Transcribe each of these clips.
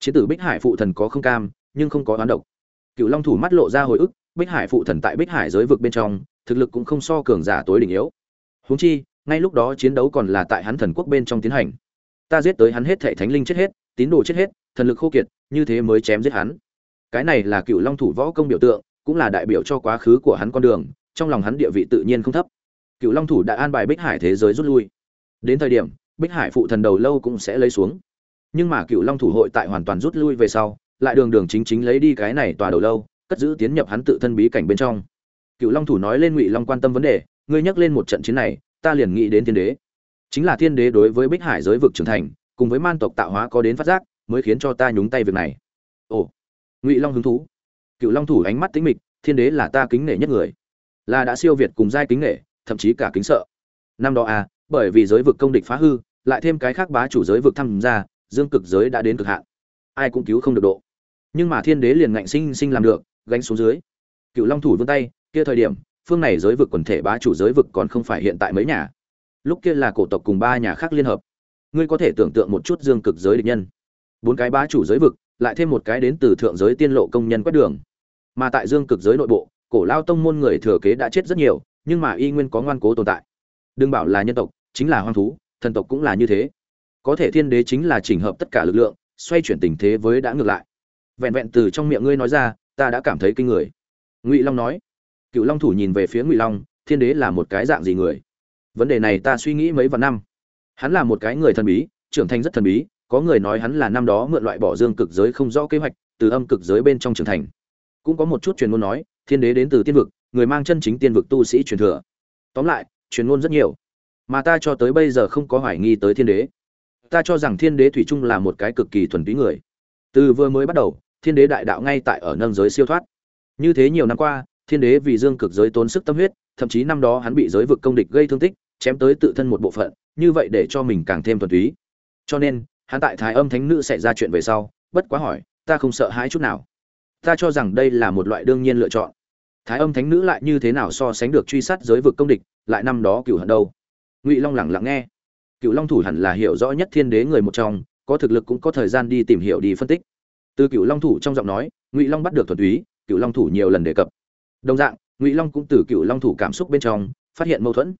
chiến tử bích hải phụ thần có không cam, nhưng không có oán độc. Cựu long thủ mắt lộ ra hồi ức, bích hải phụ thần tại bích hải giới vực bên trong, thực lực cũng không so cường giả tối đỉnh yếu. Huống chi, ngay lúc đó chiến đấu còn là tại hắn thần quốc bên trong tiến hành. Ta giết tới hắn hết thệ thánh linh chết hết, tín đồ chết hết, thần lực khô kiệt, như thế mới chém giết hắn. Cái này là cựu long thủ võ công biểu tượng, cũng là đại biểu cho quá khứ của hắn con đường, trong lòng hắn địa vị tự nhiên không thấp. Cựu long thủ đã an bài bích hải thế giới rút lui. Đến thời điểm, bích hải phụ thần đầu lâu cũng sẽ lấy xuống nhưng mà cựu long thủ hội tại hoàn toàn rút lui về sau, lại đường đường chính chính lấy đi cái này tòa đầu lâu, cất giữ tiến nhập hắn tự thân bí cảnh bên trong. Cựu long thủ nói lên ngụy long quan tâm vấn đề, ngươi nhắc lên một trận chiến này, ta liền nghĩ đến thiên đế. Chính là thiên đế đối với bích hải giới vực trưởng thành, cùng với man tộc tạo hóa có đến phát giác, mới khiến cho ta nhúng tay việc này. Ồ, ngụy long hứng thú. Cựu long thủ ánh mắt tính mịch, thiên đế là ta kính nể nhất người. Là đã siêu việt cùng giai kính nể, thậm chí cả kính sợ. Năm đó à bởi vì giới vực công địch phá hư, lại thêm cái khác bá chủ giới vực tham gia dương cực giới đã đến cực hạn. Ai cũng cứu không được độ. Nhưng mà thiên đế liền ngạnh sinh sinh làm được, gánh xuống dưới. Cựu long thủ vươn tay, kia thời điểm, phương này giới vực quần thể bá chủ giới vực còn không phải hiện tại mấy nhà. Lúc kia là cổ tộc cùng ba nhà khác liên hợp. Ngươi có thể tưởng tượng một chút dương cực giới địch nhân. Bốn cái bá chủ giới vực, lại thêm một cái đến từ thượng giới tiên lộ công nhân quét đường. Mà tại dương cực giới nội bộ, cổ lao tông môn người thừa kế đã chết rất nhiều, nhưng mà y nguyên có ngoan cố tồn tại. Đừng bảo là nhân tộc, chính là hoang thú, thần tộc cũng là như thế có thể thiên đế chính là chỉnh hợp tất cả lực lượng, xoay chuyển tình thế với đã ngược lại. Vẹn vẹn từ trong miệng ngươi nói ra, ta đã cảm thấy kinh người. Ngụy long nói. Cựu long thủ nhìn về phía ngụy long, thiên đế là một cái dạng gì người? Vấn đề này ta suy nghĩ mấy vạn năm. Hắn là một cái người thần bí, trưởng thành rất thần bí, có người nói hắn là năm đó mượn loại bỏ dương cực giới không rõ kế hoạch, từ âm cực giới bên trong trưởng thành. Cũng có một chút truyền ngôn nói, thiên đế đến từ tiên vực, người mang chân chính tiên vực tu sĩ truyền thừa. Tóm lại, truyền ngôn rất nhiều. Mà ta cho tới bây giờ không có hoài nghi tới thiên đế ta cho rằng thiên đế thủy trung là một cái cực kỳ thuần túy người. Từ vừa mới bắt đầu, thiên đế đại đạo ngay tại ở nâng giới siêu thoát. Như thế nhiều năm qua, thiên đế vì dương cực giới tốn sức tâm huyết, thậm chí năm đó hắn bị giới vực công địch gây thương tích, chém tới tự thân một bộ phận, như vậy để cho mình càng thêm thuần túy. Cho nên, hắn tại thái âm thánh nữ xảy ra chuyện về sau, bất quá hỏi, ta không sợ hãi chút nào? Ta cho rằng đây là một loại đương nhiên lựa chọn. Thái âm thánh nữ lại như thế nào so sánh được truy sát giới vực công địch, lại năm đó cửu hận đâu? Ngụy long lẳng lặng nghe cựu long thủ hẳn là hiểu rõ nhất thiên đế người một trong, có thực lực cũng có thời gian đi tìm hiểu đi phân tích. Từ cựu long thủ trong giọng nói, ngụy long bắt được thuần túy cựu long thủ nhiều lần đề cập. Đồng dạng, ngụy long cũng từ cựu long thủ cảm xúc bên trong, phát hiện mâu thuẫn.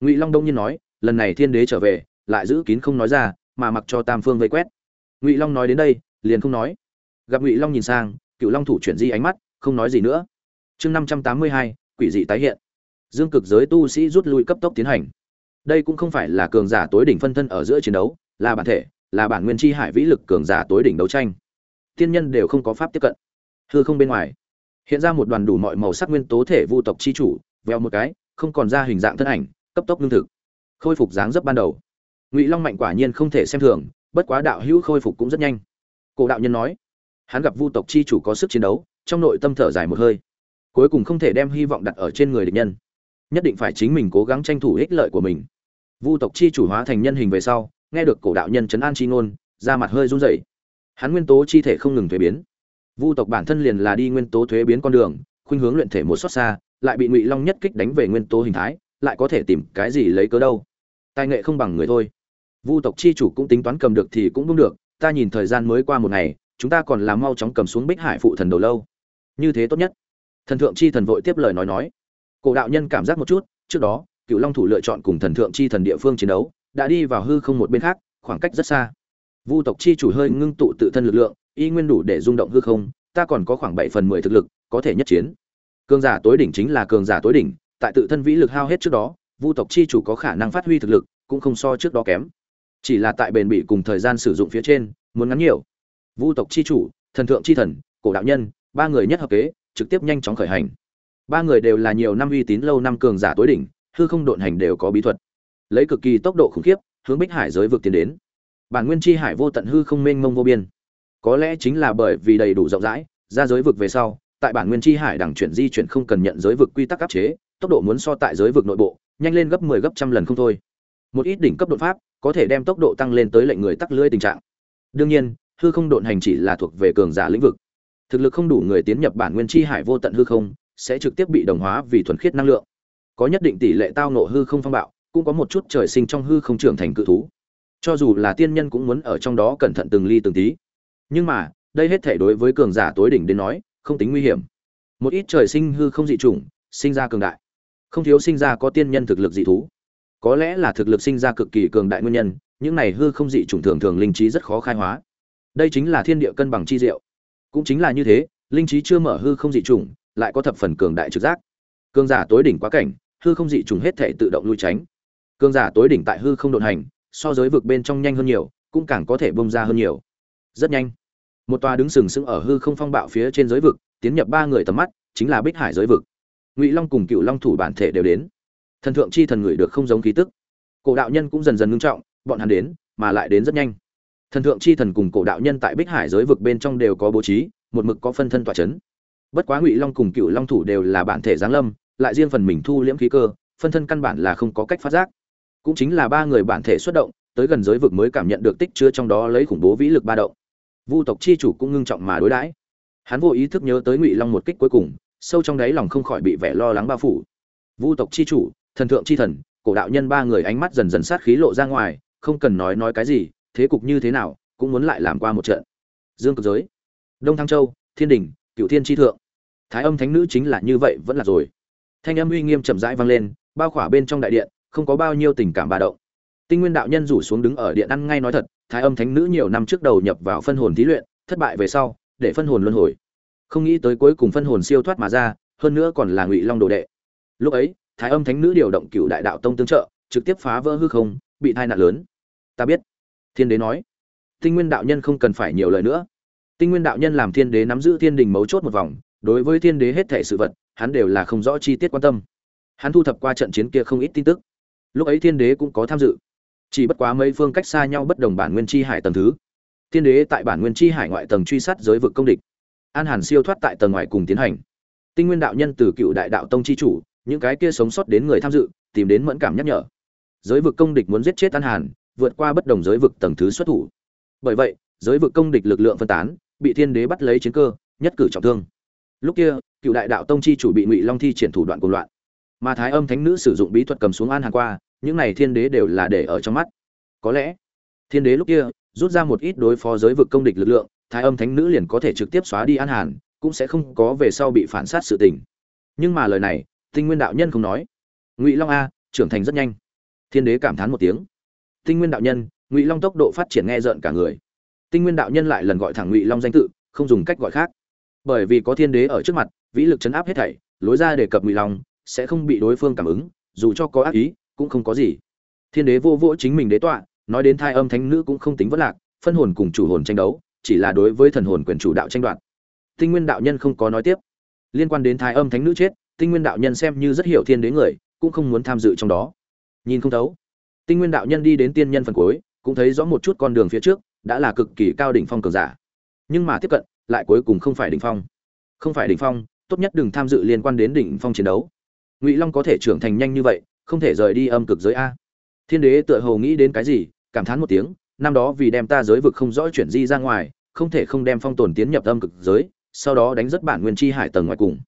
Ngụy long đông nhiên nói, lần này thiên đế trở về, lại giữ kín không nói ra, mà mặc cho tam phương vây quét. Ngụy long nói đến đây, liền không nói. Gặp ngụy long nhìn sang cựu long thủ chuyển di ánh mắt, không nói gì nữa. Chương năm trăm tám mươi hai, quỷ dị tái hiện. Dương cực giới tu sĩ rút lui cấp tốc tiến hành đây cũng không phải là cường giả tối đỉnh phân thân ở giữa chiến đấu, là bản thể, là bản nguyên chi hải vĩ lực cường giả tối đỉnh đấu tranh. Tiên nhân đều không có pháp tiếp cận. Hư không bên ngoài, hiện ra một đoàn đủ mọi màu sắc nguyên tố thể vu tộc chi chủ, veo một cái, không còn ra hình dạng thân ảnh, cấp tốc lương thực. Khôi phục dáng dấp ban đầu. Ngụy long mạnh quả nhiên không thể xem thường, bất quá đạo hữu khôi phục cũng rất nhanh. Cổ đạo nhân nói, hắn gặp vu tộc chi chủ có sức chiến đấu, trong nội tâm thở dài một hơi. Cuối cùng không thể đem hy vọng đặt ở trên người địch nhân nhất định phải chính mình cố gắng tranh thủ ích lợi của mình. Vu tộc chi chủ hóa thành nhân hình về sau, nghe được cổ đạo nhân chấn an chi ngôn ra mặt hơi run rẩy. Hắn nguyên tố chi thể không ngừng thuế biến. Vu tộc bản thân liền là đi nguyên tố thuế biến con đường, khuynh hướng luyện thể một xót xa, lại bị ngụy long nhất kích đánh về nguyên tố hình thái, lại có thể tìm cái gì lấy cớ đâu. Tài nghệ không bằng người thôi. Vu tộc chi chủ cũng tính toán cầm được thì cũng đúng được, ta nhìn thời gian mới qua một ngày, chúng ta còn làm mau chóng cầm xuống bích hải phụ thần đầu lâu. Như thế tốt nhất. Thần thượng chi thần vội tiếp lời nói nói cổ đạo nhân cảm giác một chút, trước đó cựu long thủ lựa chọn cùng thần thượng chi thần địa phương chiến đấu, đã đi vào hư không một bên khác, khoảng cách rất xa. Vu tộc chi chủ hơi ngưng tụ tự thân lực lượng, y nguyên đủ để rung động hư không, ta còn có khoảng bảy phần mười thực lực, có thể nhất chiến. Cường giả tối đỉnh chính là cường giả tối đỉnh, tại tự thân vĩ lực hao hết trước đó, vu tộc chi chủ có khả năng phát huy thực lực, cũng không so trước đó kém. Chỉ là tại bền bỉ cùng thời gian sử dụng phía trên, muốn ngắn nhiều. Vu tộc chi chủ, thần thượng chi thần, cổ đạo nhân, ba người nhất hợp kế, trực tiếp nhanh chóng khởi hành ba người đều là nhiều năm uy tín lâu năm cường giả tối đỉnh, hư không độn hành đều có bí thuật. Lấy cực kỳ tốc độ khủng khiếp, hướng bích hải giới vực tiến đến. Bản nguyên chi hải vô tận hư không mênh mông vô biên. Có lẽ chính là bởi vì đầy đủ rộng rãi, ra giới vực về sau, tại bản nguyên chi hải đẳng chuyển di chuyển không cần nhận giới vực quy tắc áp chế, tốc độ muốn so tại giới vực nội bộ, nhanh lên gấp 10 gấp trăm lần không thôi. Một ít đỉnh cấp đột pháp có thể đem tốc độ tăng lên tới lệnh người tắc lưỡi tình trạng. Đương nhiên, hư không độn hành chỉ là thuộc về cường giả lĩnh vực. Thực lực không đủ người tiến nhập bản nguyên chi hải vô tận hư không sẽ trực tiếp bị đồng hóa vì thuần khiết năng lượng. Có nhất định tỷ lệ tao nộ hư không phong bạo, cũng có một chút trời sinh trong hư không trưởng thành cự thú. Cho dù là tiên nhân cũng muốn ở trong đó cẩn thận từng ly từng tí. Nhưng mà, đây hết thể đối với cường giả tối đỉnh đến nói, không tính nguy hiểm. Một ít trời sinh hư không dị chủng, sinh ra cường đại. Không thiếu sinh ra có tiên nhân thực lực dị thú. Có lẽ là thực lực sinh ra cực kỳ cường đại nguyên nhân, những này hư không dị chủng thường thường linh trí rất khó khai hóa. Đây chính là thiên địa cân bằng chi diệu. Cũng chính là như thế, linh trí chưa mở hư không dị chủng lại có thập phần cường đại trực giác. Cường giả tối đỉnh quá cảnh, hư không dị trùng hết thể tự động lui tránh. Cường giả tối đỉnh tại hư không độn hành, so giới vực bên trong nhanh hơn nhiều, cũng càng có thể bông ra hơn nhiều. Rất nhanh, một tòa đứng sừng sững ở hư không phong bạo phía trên giới vực, tiến nhập ba người tầm mắt, chính là bích hải giới vực. Ngụy long cùng cựu long thủ bản thể đều đến. Thần thượng chi thần người được không giống khí tức. Cổ đạo nhân cũng dần dần ngưng trọng, bọn hắn đến, mà lại đến rất nhanh. Thần thượng chi thần cùng cổ đạo nhân tại bích hải giới vực bên trong đều có bố trí, một mực có phân thân tỏa chấn bất quá ngụy long cùng cựu long thủ đều là bản thể giáng lâm, lại riêng phần mình thu liễm khí cơ, phân thân căn bản là không có cách phát giác. Cũng chính là ba người bản thể xuất động, tới gần giới vực mới cảm nhận được tích chứa trong đó lấy khủng bố vĩ lực ba động. Vu tộc chi chủ cũng ngưng trọng mà đối đãi. Hắn vô ý thức nhớ tới ngụy long một kích cuối cùng, sâu trong đáy lòng không khỏi bị vẻ lo lắng bao phủ. Vu tộc chi chủ, thần thượng chi thần, cổ đạo nhân ba người ánh mắt dần dần sát khí lộ ra ngoài, không cần nói nói cái gì, thế cục như thế nào, cũng muốn lại làm qua một trận. Dương cực giới, đông thăng châu, thiên đình cựu thiên tri thượng thái âm thánh nữ chính là như vậy, vẫn là rồi. Thanh âm uy nghiêm chậm rãi vang lên, bao khỏa bên trong đại điện, không có bao nhiêu tình cảm bà động. Tinh nguyên đạo nhân rủ xuống đứng ở điện ăn ngay nói thật, thái âm thánh nữ nhiều năm trước đầu nhập vào phân hồn thí luyện, thất bại về sau, để phân hồn luân hồi. Không nghĩ tới cuối cùng phân hồn siêu thoát mà ra, hơn nữa còn là ngụy long đồ đệ. Lúc ấy, thái âm thánh nữ điều động cựu đại đạo tông tương trợ, trực tiếp phá vỡ hư không, bị tai nạn lớn. Ta biết. Thiên đế nói. Tinh nguyên đạo nhân không cần phải nhiều lời nữa. Tinh nguyên đạo nhân làm thiên đế nắm giữ thiên đình mấu chốt một vòng đối với thiên đế hết thể sự vật, hắn đều là không rõ chi tiết quan tâm. Hắn thu thập qua trận chiến kia không ít tin tức. Lúc ấy thiên đế cũng có tham dự. Chỉ bất quá mấy phương cách xa nhau bất đồng bản nguyên chi hải tầng thứ. Thiên đế tại bản nguyên chi hải ngoại tầng truy sát giới vực công địch. An hàn siêu thoát tại tầng ngoài cùng tiến hành. Tinh nguyên đạo nhân từ cựu đại đạo tông chi chủ, những cái kia sống sót đến người tham dự, tìm đến mẫn cảm nhắc nhở. Giới vực công địch muốn giết chết an hàn, vượt qua bất đồng giới vực tầng thứ xuất thủ. Bởi vậy, giới vực công địch lực lượng phân tán, bị thiên đế bắt lấy chiến cơ, nhất cử trọng thương lúc kia, cựu đại đạo tông chi chủ bị ngụy long thi triển thủ đoạn cùng loạn. Mà thái âm thánh nữ sử dụng bí thuật cầm xuống an hàng qua, những này thiên đế đều là để ở trong mắt. Có lẽ, thiên đế lúc kia, rút ra một ít đối phó giới vực công địch lực lượng, thái âm thánh nữ liền có thể trực tiếp xóa đi an hàn, cũng sẽ không có về sau bị phản sát sự tình. Nhưng mà lời này, tinh nguyên đạo nhân không nói. Ngụy long a, trưởng thành rất nhanh. Thiên đế cảm thán một tiếng. Tinh nguyên đạo nhân, ngụy long tốc độ phát triển nghe rợn cả người. Tinh nguyên đạo nhân lại lần gọi thẳng ngụy long danh tự, không dùng cách gọi khác bởi vì có thiên đế ở trước mặt, vĩ lực chấn áp hết thảy, lối ra để cập ngụy long, sẽ không bị đối phương cảm ứng, dù cho có ác ý, cũng không có gì. Thiên đế vô vỗ chính mình đế tọa, nói đến thai âm thánh nữ cũng không tính vất lạc, phân hồn cùng chủ hồn tranh đấu, chỉ là đối với thần hồn quyền chủ đạo tranh đoạt. Tinh nguyên đạo nhân không có nói tiếp. Liên quan đến thai âm thánh nữ chết, tinh nguyên đạo nhân xem như rất hiểu thiên đế người, cũng không muốn tham dự trong đó. Nhìn không thấu. Tinh nguyên đạo nhân đi đến tiên nhân phần cuối, cũng thấy rõ một chút con đường phía trước, đã là cực kỳ cao đỉnh phong cường giả. Nhưng mà tiếp cận lại cuối cùng không phải đỉnh phong. Không phải đỉnh phong, tốt nhất đừng tham dự liên quan đến đỉnh phong chiến đấu. Ngụy long có thể trưởng thành nhanh như vậy, không thể rời đi âm cực giới a. Thiên đế tựa hồ nghĩ đến cái gì, cảm thán một tiếng, năm đó vì đem ta giới vực không rõ chuyển di ra ngoài, không thể không đem phong tồn tiến nhập âm cực giới, sau đó đánh rất bản nguyên chi hải tầng ngoài cùng.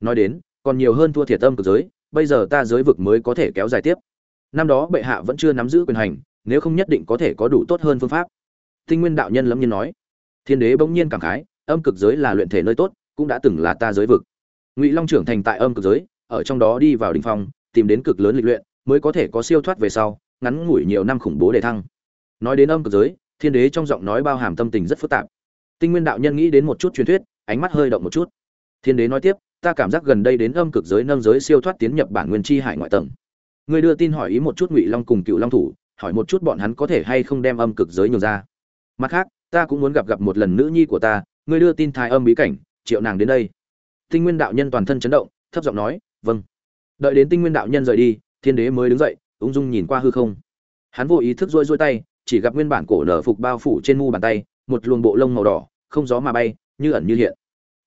Nói đến, còn nhiều hơn thua thiệt âm cực giới, bây giờ ta giới vực mới có thể kéo dài tiếp. Năm đó bệ hạ vẫn chưa nắm giữ quyền hành, nếu không nhất định có thể có đủ tốt hơn phương pháp. Tinh nguyên đạo nhân lâm nhiên nói. Thiên đế bỗng nhiên cảm khái âm cực giới là luyện thể nơi tốt, cũng đã từng là ta giới vực. Ngụy long trưởng thành tại âm cực giới, ở trong đó đi vào đ ỉ n h phong, tìm đến cực lớn lịch luyện, mới có thể có siêu thoát về sau, ngắn ngủi nhiều năm khủng bố để thăng. Nói đến âm cực giới, thiên đế trong giọng nói bao hàm tâm tình rất phức tạp. Tinh nguyên đạo nhân nghĩ đến một chút truyền thuyết, ánh mắt hơi động một chút. Thiên đế nói tiếp, ta cảm giác gần đây đến âm cực giới nâng giới siêu thoát tiến nhập bản nguyên chi hải ngoại tầng. Người đưa tin hỏi ý một chút ngụy long cùng cựu long thủ, hỏi một chút bọn hắn có thể hay không đem âm cực giới nhường ra. Mặt khác, ta cũng muốn gặp gặp một lần nữ nhi của ta ngươi đưa tin thái âm bí cảnh, triệu nàng đến đây. Tinh nguyên đạo nhân toàn thân chấn động, thấp giọng nói vâng. Đợi đến tinh nguyên đạo nhân rời đi, thiên đế mới đứng dậy, ung dung nhìn qua hư không. Hắn vô ý thức rôi rôi tay, chỉ gặp nguyên bản cổ nở phục bao phủ trên mu bàn tay, một luồng bộ lông màu đỏ, không gió mà bay, như ẩn như hiện.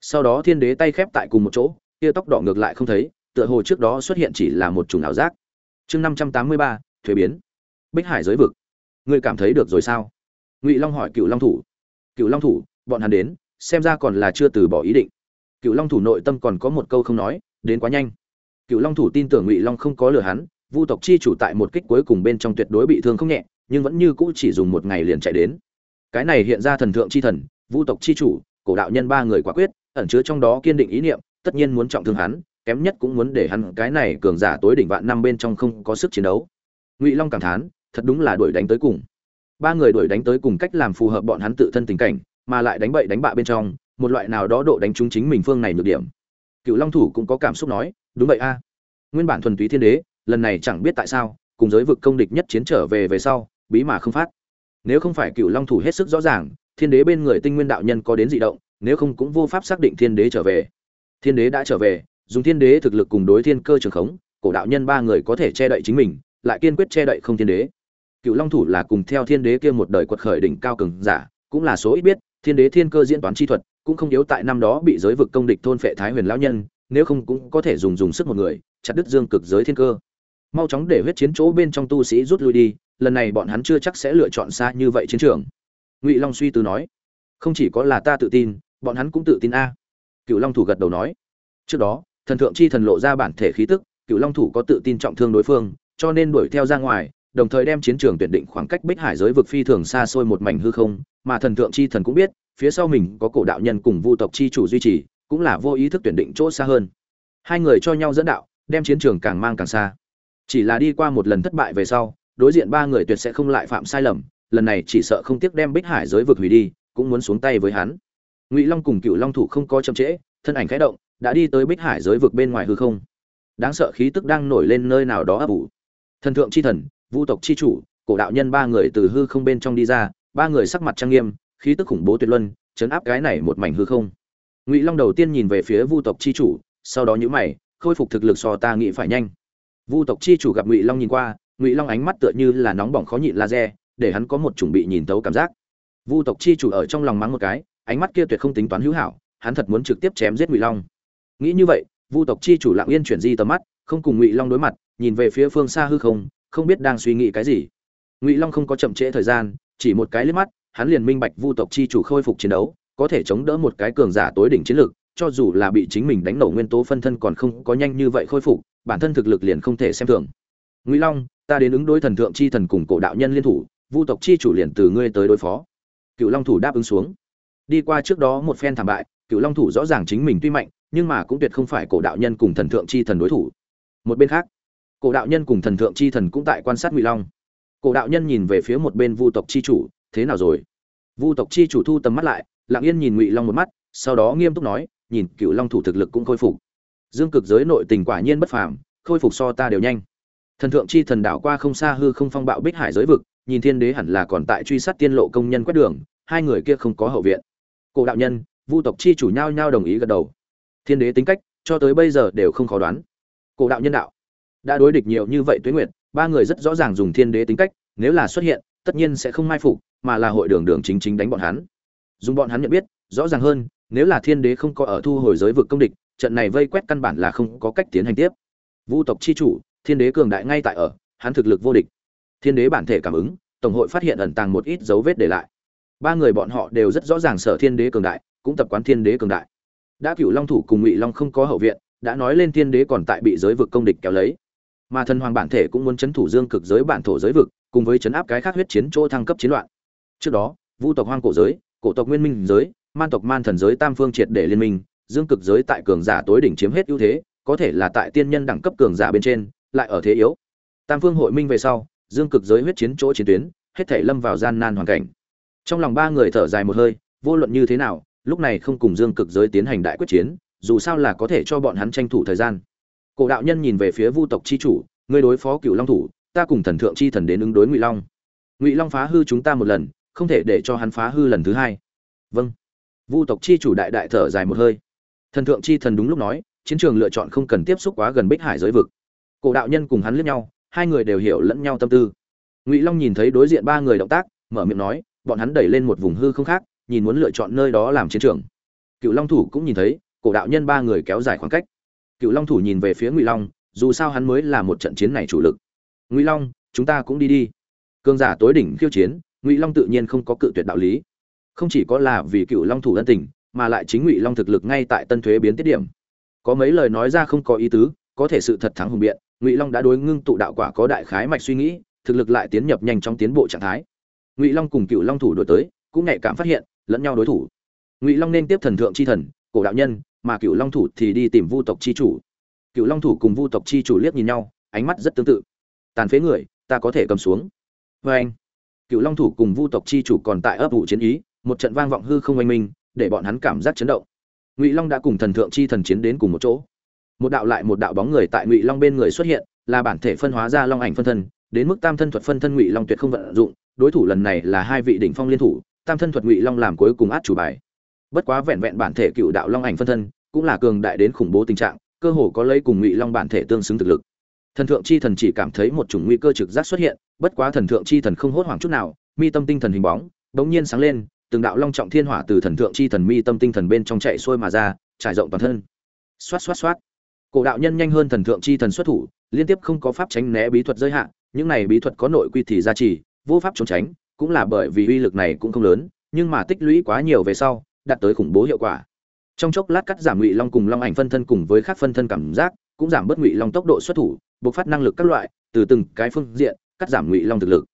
Sau đó thiên đế tay khép tại cùng một chỗ kia tóc đỏ ngược lại không thấy, tựa hồ trước đó xuất hiện chỉ là một chủng ảo giác. Chương năm trăm tám mươi ba, thuế biến. Bích hải giới vực. Ngươi cảm thấy được rồi sao? Ngụy long hỏi cựu long thủ. Cựu long thủ, bọn hắn đến xem ra còn là chưa từ bỏ ý định. Cựu long thủ nội tâm còn có một câu không nói, đến quá nhanh. Cựu long thủ tin tưởng ngụy long không có lừa hắn, vu tộc chi chủ tại một kích cuối cùng bên trong tuyệt đối bị thương không nhẹ, nhưng vẫn như cũ chỉ dùng một ngày liền chạy đến. Cái này hiện ra thần thượng chi thần, vu tộc chi chủ, cổ đạo nhân ba người quả quyết, ẩn chứa trong đó kiên định ý niệm, tất nhiên muốn trọng thương hắn, kém nhất cũng muốn để hắn, cái này cường giả tối đỉnh vạn năm bên trong không có sức chiến đấu. Ngụy long cảm thán, thật đúng là đuổi đánh tới cùng. Ba người đuổi đánh tới cùng cách làm phù hợp bọn hắn tự thân tình cảnh mà lại đánh bậy đánh bạ bên trong, một loại nào đó độ đánh trúng chính mình phương này nhược điểm. Cựu long thủ cũng có cảm xúc nói, đúng vậy a. Nguyên bản thuần túy thiên đế, lần này chẳng biết tại sao, cùng giới vực công địch nhất chiến trở về về sau, bí mà không phát. Nếu không phải cựu long thủ hết sức rõ ràng, thiên đế bên người tinh nguyên đạo nhân có đến dị động, nếu không cũng vô pháp xác định thiên đế trở về. Thiên đế đã trở về, dùng thiên đế thực lực cùng đối thiên cơ trường khống, cổ đạo nhân ba người có thể che đậy chính mình, lại kiên quyết che đậy không thiên đế. Cựu long thủ là cùng theo thiên đế kia một đời quật khởi đỉnh cao cường giả, cũng là số ít biết thiên đế thiên cơ diễn toán chi thuật, cũng không yếu tại năm đó bị giới vực công địch thôn phệ thái huyền lão nhân, nếu không cũng có thể dùng dùng sức một người, chặt đứt dương cực giới thiên cơ. Mau chóng để huyết chiến chỗ bên trong tu sĩ rút lui đi, lần này bọn hắn chưa chắc sẽ lựa chọn xa như vậy chiến trường. Ngụy long suy tư nói, không chỉ có là ta tự tin, bọn hắn cũng tự tin a. Cựu long thủ gật đầu nói, trước đó, thần thượng chi thần lộ ra bản thể khí tức cựu long thủ có tự tin trọng thương đối phương, cho nên đuổi theo ra ngoài đồng thời đem chiến trường tuyển định khoảng cách bích hải giới vực phi thường xa xôi một mảnh hư không, mà thần thượng chi thần cũng biết, phía sau mình có cổ đạo nhân cùng vu tộc chi chủ duy trì, cũng là vô ý thức tuyển định chỗ xa hơn. Hai người cho nhau dẫn đạo, đem chiến trường càng mang càng xa. Chỉ là đi qua một lần thất bại về sau, đối diện ba người tuyệt sẽ không lại phạm sai lầm, lần này chỉ sợ không tiếc đem bích hải giới vực hủy đi, cũng muốn xuống tay với hắn. Ngụy long cùng cựu long thủ không có chậm trễ, thân ảnh khẽ động, đã đi tới bích hải giới vực bên ngoài hư không. Đáng sợ khí tức đang nổi lên nơi nào đó ấp ủ. Thần thượng chi thần vu tộc chi chủ, cổ đạo nhân ba người từ hư không bên trong đi ra, ba người sắc mặt trang nghiêm, khí tức khủng bố tuyệt luân, chấn áp cái này một mảnh hư không. Ngụy long đầu tiên nhìn về phía vu tộc chi chủ, sau đó nhữ mày, khôi phục thực lực so ta nghĩ phải nhanh. Vu tộc chi chủ gặp ngụy long nhìn qua, ngụy long ánh mắt tựa như là nóng bỏng khó nhịn laser, để hắn có một chuẩn bị nhìn tấu cảm giác. Vu tộc chi chủ ở trong lòng mắng một cái, ánh mắt kia tuyệt không tính toán hữu hảo, hắn thật muốn trực tiếp chém giết ngụy long. Nghĩ như vậy, vu tộc chi chủ lặng yên chuyển di tầm mắt, không cùng ngụy long đối mặt, nhìn về phía phương xa hư không không biết đang suy nghĩ cái gì. Ngụy long không có chậm trễ thời gian, chỉ một cái liếc mắt, hắn liền minh bạch vu tộc chi chủ khôi phục chiến đấu, có thể chống đỡ một cái cường giả tối đỉnh chiến lực cho dù là bị chính mình đánh nổ nguyên tố phân thân còn không có nhanh như vậy khôi phục, bản thân thực lực liền không thể xem thường. Ngụy long, ta đến ứng đối thần thượng chi thần cùng cổ đạo nhân liên thủ, vu tộc chi chủ liền từ ngươi tới đối phó. Cựu long thủ đáp ứng xuống. Đi qua trước đó một phen thảm bại, cựu long thủ rõ ràng chính mình tuy mạnh, nhưng mà cũng tuyệt không phải cổ đạo nhân cùng thần thượng chi thần đối thủ. Một bên khác cổ đạo nhân cùng thần thượng chi thần cũng tại quan sát ngụy long. Cổ đạo nhân nhìn về phía một bên vu tộc chi chủ, thế nào rồi? Vu tộc chi chủ thu tầm mắt lại, lặng yên nhìn ngụy long một mắt, sau đó nghiêm túc nói, nhìn cựu long thủ thực lực cũng khôi phục. Dương cực giới nội tình quả nhiên bất phàm, khôi phục so ta đều nhanh. Thần thượng chi thần đảo qua không xa hư không phong bạo bích hải giới vực, nhìn thiên đế hẳn là còn tại truy sát tiên lộ công nhân quét đường, hai người kia không có hậu viện. Cổ đạo nhân, vu tộc chi chủ nhau nhau đồng ý gật đầu. Thiên đế tính cách, cho tới bây giờ đều không khó đoán. Cổ đạo nhân đạo đã đối địch nhiều như vậy tuế nguyệt, ba người rất rõ ràng dùng thiên đế tính cách, nếu là xuất hiện, tất nhiên sẽ không mai phục, mà là hội đường đường chính chính đánh bọn hắn. Dùng bọn hắn nhận biết, rõ ràng hơn, nếu là thiên đế không có ở thu hồi giới vực công địch, trận này vây quét căn bản là không có cách tiến hành tiếp. Vu tộc chi chủ, thiên đế cường đại ngay tại ở, hắn thực lực vô địch. Thiên đế bản thể cảm ứng, tổng hội phát hiện ẩn tàng một ít dấu vết để lại. Ba người bọn họ đều rất rõ ràng sở thiên đế cường đại, cũng tập quán thiên đế cường đại. Đã cựu long thủ cùng ngụy long không có hậu viện, đã nói lên thiên đế còn tại bị giới vực công địch kéo lấy mà thần hoàng bản thể cũng muốn chấn thủ dương cực giới bản thổ giới vực, cùng với chấn áp cái khác huyết chiến chỗ thăng cấp chiến loạn. Trước đó, vu tộc hoang cổ giới, cổ tộc nguyên minh giới, man tộc man thần giới tam phương triệt để liên minh, dương cực giới tại cường giả tối đỉnh chiếm hết ưu thế, có thể là tại tiên nhân đẳng cấp cường giả bên trên, lại ở thế yếu. Tam phương hội minh về sau, dương cực giới huyết chiến chỗ chiến tuyến, hết thể lâm vào gian nan hoàn cảnh. Trong lòng ba người thở dài một hơi, vô luận như thế nào, lúc này không cùng dương cực giới tiến hành đại quyết chiến, dù sao là có thể cho bọn hắn tranh thủ thời gian cổ đạo nhân nhìn về phía vu tộc chi chủ, ngươi đối phó cựu long thủ, ta cùng thần thượng chi thần đến ứng đối ngụy long. Ngụy long phá hư chúng ta một lần, không thể để cho hắn phá hư lần thứ hai. Vâng. Vu tộc chi chủ đại đại thở dài một hơi. Thần thượng chi thần đúng lúc nói, chiến trường lựa chọn không cần tiếp xúc quá gần bích hải giới vực. Cổ đạo nhân cùng hắn liếc nhau, hai người đều hiểu lẫn nhau tâm tư. Ngụy long nhìn thấy đối diện ba người động tác, mở miệng nói, bọn hắn đẩy lên một vùng hư không khác, nhìn muốn lựa chọn nơi đó làm chiến trường. Cựu long thủ cũng nhìn thấy, cổ đạo nhân ba người kéo dài khoảng cách cựu long thủ nhìn về phía ngụy long, dù sao hắn mới là một trận chiến này chủ lực. Ngụy long, chúng ta cũng đi đi. Cương giả tối đỉnh khiêu chiến, ngụy long tự nhiên không có cự tuyệt đạo lý. Không chỉ có là vì cựu long thủ ân tình, mà lại chính ngụy long thực lực ngay tại tân thuế biến tiết điểm. Có mấy lời nói ra không có ý tứ, có thể sự thật thắng hùng biện, ngụy long đã đối ngưng tụ đạo quả có đại khái mạch suy nghĩ, thực lực lại tiến nhập nhanh trong tiến bộ trạng thái. Ngụy long cùng cựu long thủ đổi tới, cũng nhạy cảm phát hiện, lẫn nhau đối thủ. Ngụy long nên tiếp thần thượng chi thần, cổ đạo nhân mà cựu long thủ thì đi tìm vu tộc chi chủ. Cựu long thủ cùng vu tộc chi chủ liếc nhìn nhau, ánh mắt rất tương tự. Tàn phế người, ta có thể cầm xuống. Vê anh, cựu long thủ cùng vu tộc chi chủ còn tại ấp ủ chiến ý, một trận vang vọng hư không oanh minh, để bọn hắn cảm giác chấn động. Ngụy long đã cùng thần thượng chi thần chiến đến cùng một chỗ. Một đạo lại một đạo bóng người tại ngụy long bên người xuất hiện, là bản thể phân hóa ra long ảnh phân thân, đến mức tam thân thuật phân thân ngụy long tuyệt không vận dụng, đối thủ lần này là hai vị đỉnh phong liên thủ, tam thân thuật ngụy long làm cuối cùng át chủ bài bất quá vẹn vẹn bản thể cựu đạo long ảnh phân thân, cũng là cường đại đến khủng bố tình trạng, cơ hồ có lấy cùng ngụy long bản thể tương xứng thực lực. Thần thượng chi thần chỉ cảm thấy một chủng nguy cơ trực giác xuất hiện, bất quá thần thượng chi thần không hốt hoảng chút nào, mi tâm tinh thần hình bóng, bỗng nhiên sáng lên, từng đạo long trọng thiên hỏa từ thần thượng chi thần mi tâm tinh thần bên trong chạy xuôi mà ra, trải rộng toàn thân. Xoát xoát xoát. Cổ đạo nhân nhanh hơn thần thượng chi thần xuất thủ, liên tiếp không có pháp tránh né bí thuật giới hạn những này bí thuật có nội quy thì gia trì, vô pháp trốn tránh, cũng là bởi vì uy lực này cũng không lớn, nhưng mà tích lũy quá nhiều về sau đạt tới khủng bố hiệu quả. Trong chốc lát cắt giảm ngụy long cùng long ảnh phân thân cùng với các phân thân cảm giác, cũng giảm bớt ngụy long tốc độ xuất thủ, bộc phát năng lực các loại, từ từng cái phương diện, cắt giảm ngụy long thực lực.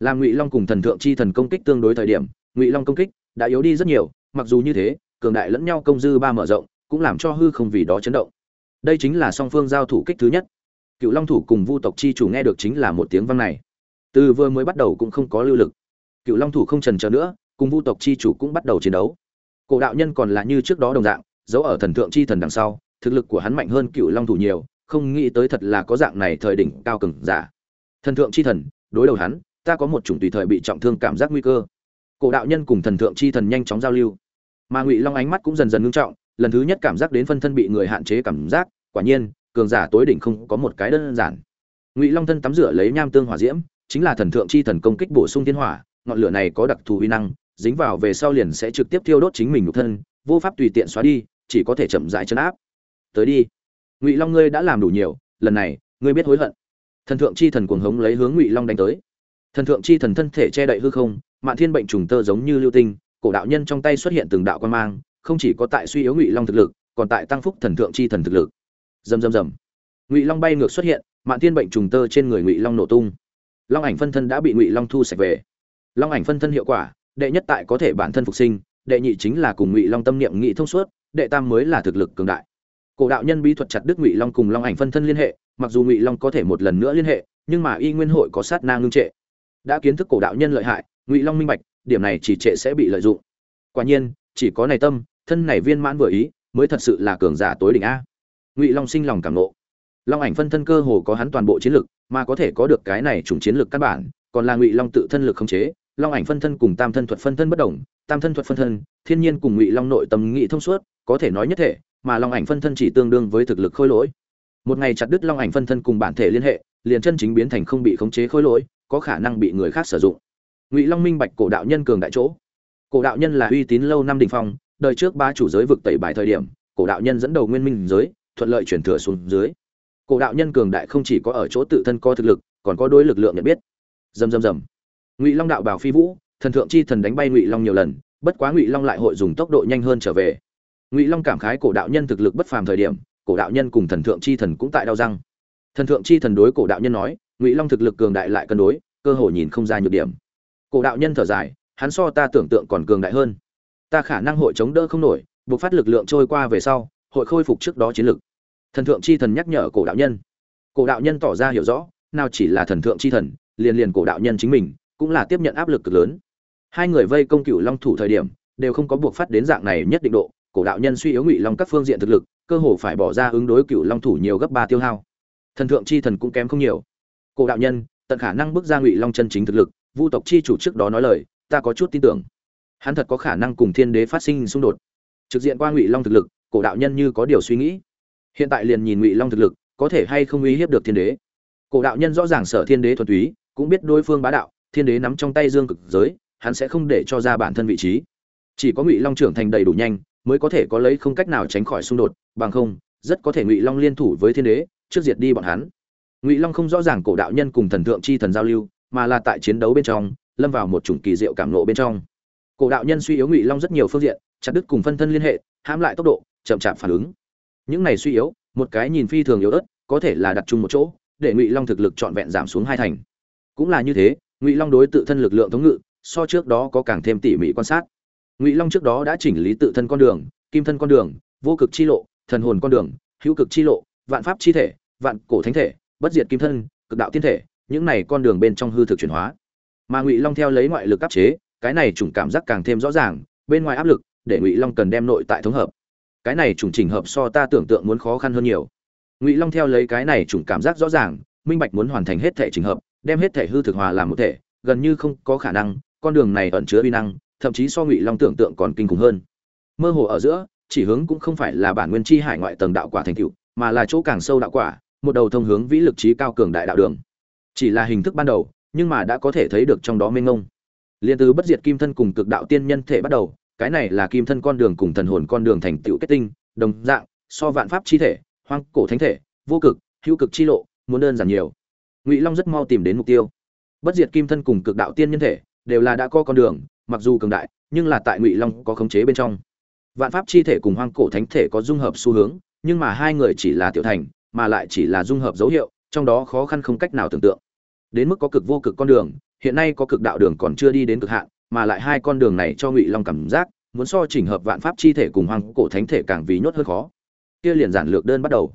Làm ngụy long cùng thần thượng chi thần công kích tương đối thời điểm, ngụy long công kích đã yếu đi rất nhiều, mặc dù như thế, cường đại lẫn nhau công dư ba mở rộng, cũng làm cho hư không vì đó chấn động. Đây chính là song phương giao thủ kích thứ nhất. Cựu long thủ cùng vu tộc chi chủ nghe được chính là một tiếng vang này. Từ vừa mới bắt đầu cũng không có lưu lực. Cựu long thủ không trần chờ nữa, cùng vu tộc chi chủ cũng bắt đầu chiến đấu cổ đạo nhân còn là như trước đó đồng dạng, giấu ở thần thượng chi thần đằng sau, thực lực của hắn mạnh hơn cựu long thủ nhiều, không nghĩ tới thật là có dạng này thời đỉnh cao cường giả. Thần thượng chi thần, đối đầu hắn, ta có một chủng tùy thời bị trọng thương cảm giác nguy cơ. Cổ đạo nhân cùng thần thượng chi thần nhanh chóng giao lưu. Mà ngụy long ánh mắt cũng dần dần ngưng trọng, lần thứ nhất cảm giác đến phân thân bị người hạn chế cảm giác, quả nhiên, cường giả tối đỉnh không có một cái đơn giản. Ngụy long thân tắm rửa lấy nham tương hỏa diễm, chính là thần thượng chi thần công kích bổ sung thiên hỏa, ngọn lửa này có đặc thù uy năng dính vào về sau liền sẽ trực tiếp thiêu đốt chính mình nhục thân, vô pháp tùy tiện xóa đi, chỉ có thể chậm rãi chấn áp. Tới đi. Ngụy long ngươi đã làm đủ nhiều, lần này, ngươi biết hối hận. Thần thượng chi thần cuồng hống lấy hướng ngụy long đánh tới. Thần thượng chi thần thân thể che đậy hư không, mạn thiên bệnh trùng tơ giống như lưu tinh, cổ đạo nhân trong tay xuất hiện từng đạo quan mang, không chỉ có tại suy yếu ngụy long thực lực, còn tại tăng phúc thần thượng chi thần thực lực. Rầm rầm rầm. Ngụy long bay ngược xuất hiện, mạn thiên bệnh trùng tơ trên người ngụy long nổ tung. Long ảnh phân thân đã bị ngụy long thu sạch về. Long ảnh phân thân hiệu quả đệ nhất tại có thể bản thân phục sinh, đệ nhị chính là cùng ngụy long tâm niệm nghị thông suốt, đệ tam mới là thực lực cường đại. Cổ đạo nhân bí thuật chặt đức ngụy long cùng long ảnh phân thân liên hệ, mặc dù ngụy long có thể một lần nữa liên hệ, nhưng mà y nguyên hội có sát na ngưng trệ. Đã kiến thức cổ đạo nhân lợi hại, ngụy long minh bạch, điểm này chỉ trệ sẽ bị lợi dụng. Quả nhiên, chỉ có này tâm, thân này viên mãn vừa ý, mới thật sự là cường giả tối đỉnh a. Ngụy long sinh lòng cảm nộ long ảnh phân thân cơ hồ có hắn toàn bộ chiến lực, mà có thể có được cái này chủng chiến lực căn bản, còn là ngụy long tự thân lực khống chế long ảnh phân thân cùng tam thân thuật phân thân bất đồng, tam thân thuật phân thân, thiên nhiên cùng ngụy long nội tâm nghị thông suốt, có thể nói nhất thể, mà long ảnh phân thân chỉ tương đương với thực lực khôi lỗi. Một ngày chặt đứt long ảnh phân thân cùng bản thể liên hệ, liền chân chính biến thành không bị khống chế khôi lỗi, có khả năng bị người khác sử dụng. Ngụy long minh bạch cổ đạo nhân cường đại chỗ. Cổ đạo nhân là uy tín lâu năm đình phong, đời trước ba chủ giới vực tẩy bài thời điểm, cổ đạo nhân dẫn đầu nguyên minh giới, thuận lợi chuyển thừa xuống dưới. Cổ đạo nhân cường đại không chỉ có ở chỗ tự thân có thực lực, còn có đối lực lượng nhận biết. Dầm dầm dầm ngụy long đạo bảo phi vũ, thần thượng chi thần đánh bay ngụy long nhiều lần, bất quá ngụy long lại hội dùng tốc độ nhanh hơn trở về. Ngụy long cảm khái cổ đạo nhân thực lực bất phàm thời điểm, cổ đạo nhân cùng thần thượng chi thần cũng tại đau răng. Thần thượng chi thần đối cổ đạo nhân nói, ngụy long thực lực cường đại lại cân đối, cơ hội nhìn không ra nhược điểm. Cổ đạo nhân thở dài, hắn so ta tưởng tượng còn cường đại hơn. Ta khả năng hội chống đỡ không nổi, buộc phát lực lượng trôi qua về sau, hội khôi phục trước đó chiến lực. Thần thượng chi thần nhắc nhở cổ đạo nhân. Cổ đạo nhân tỏ ra hiểu rõ, nào chỉ là thần thượng chi thần, liền liền cổ đạo nhân chính mình cũng là tiếp nhận áp lực cực lớn. Hai người vây công cựu long thủ thời điểm, đều không có buộc phát đến dạng này nhất định độ, cổ đạo nhân suy yếu ngụy long các phương diện thực lực, cơ hồ phải bỏ ra ứng đối cựu long thủ nhiều gấp ba tiêu hao. Thần thượng chi thần cũng kém không nhiều. Cổ đạo nhân, tận khả năng bước ra ngụy long chân chính thực lực, vu tộc chi chủ trước đó nói lời, ta có chút tin tưởng. Hắn thật có khả năng cùng thiên đế phát sinh xung đột. Trực diện qua ngụy long thực lực, cổ đạo nhân như có điều suy nghĩ. Hiện tại liền nhìn ngụy long thực lực, có thể hay không uy hiếp được thiên đế. Cổ đạo nhân rõ ràng sở thiên đế thuần túy, cũng biết đối phương bá đạo thiên đế nắm trong tay dương cực giới, hắn sẽ không để cho ra bản thân vị trí. Chỉ có ngụy long trưởng thành đầy đủ nhanh, mới có thể có lấy không cách nào tránh khỏi xung đột, bằng không, rất có thể ngụy long liên thủ với thiên đế, trước diệt đi bọn hắn. Ngụy long không rõ ràng cổ đạo nhân cùng thần thượng chi thần giao lưu, mà là tại chiến đấu bên trong, lâm vào một chủng kỳ diệu cảm nộ bên trong. Cổ đạo nhân suy yếu ngụy long rất nhiều phương diện, chặt đứt cùng phân thân liên hệ, hãm lại tốc độ, chậm chạp phản ứng. Những này suy yếu, một cái nhìn phi thường yếu ớt, có thể là đặt chung một chỗ, để ngụy long thực lực trọn vẹn giảm xuống hai thành. Cũng là như thế ngụy long đối tự thân lực lượng thống ngự, so trước đó có càng thêm tỉ mỉ quan sát. Ngụy long trước đó đã chỉnh lý tự thân con đường, kim thân con đường, vô cực chi lộ, thần hồn con đường, hữu cực chi lộ, vạn pháp chi thể, vạn cổ thánh thể, bất diệt kim thân, cực đạo tiên thể, những này con đường bên trong hư thực chuyển hóa. Mà ngụy long theo lấy ngoại lực áp chế, cái này chủng cảm giác càng thêm rõ ràng, bên ngoài áp lực, để ngụy long cần đem nội tại thống hợp. Cái này chủng trình hợp so ta tưởng tượng muốn khó khăn hơn nhiều. Ngụy long theo lấy cái này chủng cảm giác rõ ràng, minh bạch muốn hoàn thành hết thể trình hợp đem hết thể hư thực hòa làm một thể, gần như không có khả năng, con đường này ẩn chứa uy năng, thậm chí so ngụy long tưởng tượng còn kinh khủng hơn. Mơ hồ ở giữa, chỉ hướng cũng không phải là bản nguyên chi hải ngoại tầng đạo quả thành tựu, mà là chỗ càng sâu đạo quả, một đầu thông hướng vĩ lực trí cao cường đại đạo đường. Chỉ là hình thức ban đầu, nhưng mà đã có thể thấy được trong đó mênh ngông liên từ bất diệt kim thân cùng cực đạo tiên nhân thể bắt đầu, cái này là kim thân con đường cùng thần hồn con đường thành tựu kết tinh, đồng dạng, so vạn pháp chi thể, hoang cổ thánh thể, vô cực, hữu cực chi lộ, muốn đơn giản nhiều ngụy long rất mau tìm đến mục tiêu bất diệt kim thân cùng cực đạo tiên nhân thể đều là đã có con đường mặc dù cường đại nhưng là tại ngụy long có khống chế bên trong vạn pháp chi thể cùng hoang cổ thánh thể có dung hợp xu hướng nhưng mà hai người chỉ là tiểu thành mà lại chỉ là dung hợp dấu hiệu trong đó khó khăn không cách nào tưởng tượng đến mức có cực vô cực con đường hiện nay có cực đạo đường còn chưa đi đến cực hạn mà lại hai con đường này cho ngụy long cảm giác muốn so chỉnh hợp vạn pháp chi thể cùng hoang cổ thánh thể càng vì nhốt hơn khó kia liền giản lược đơn bắt đầu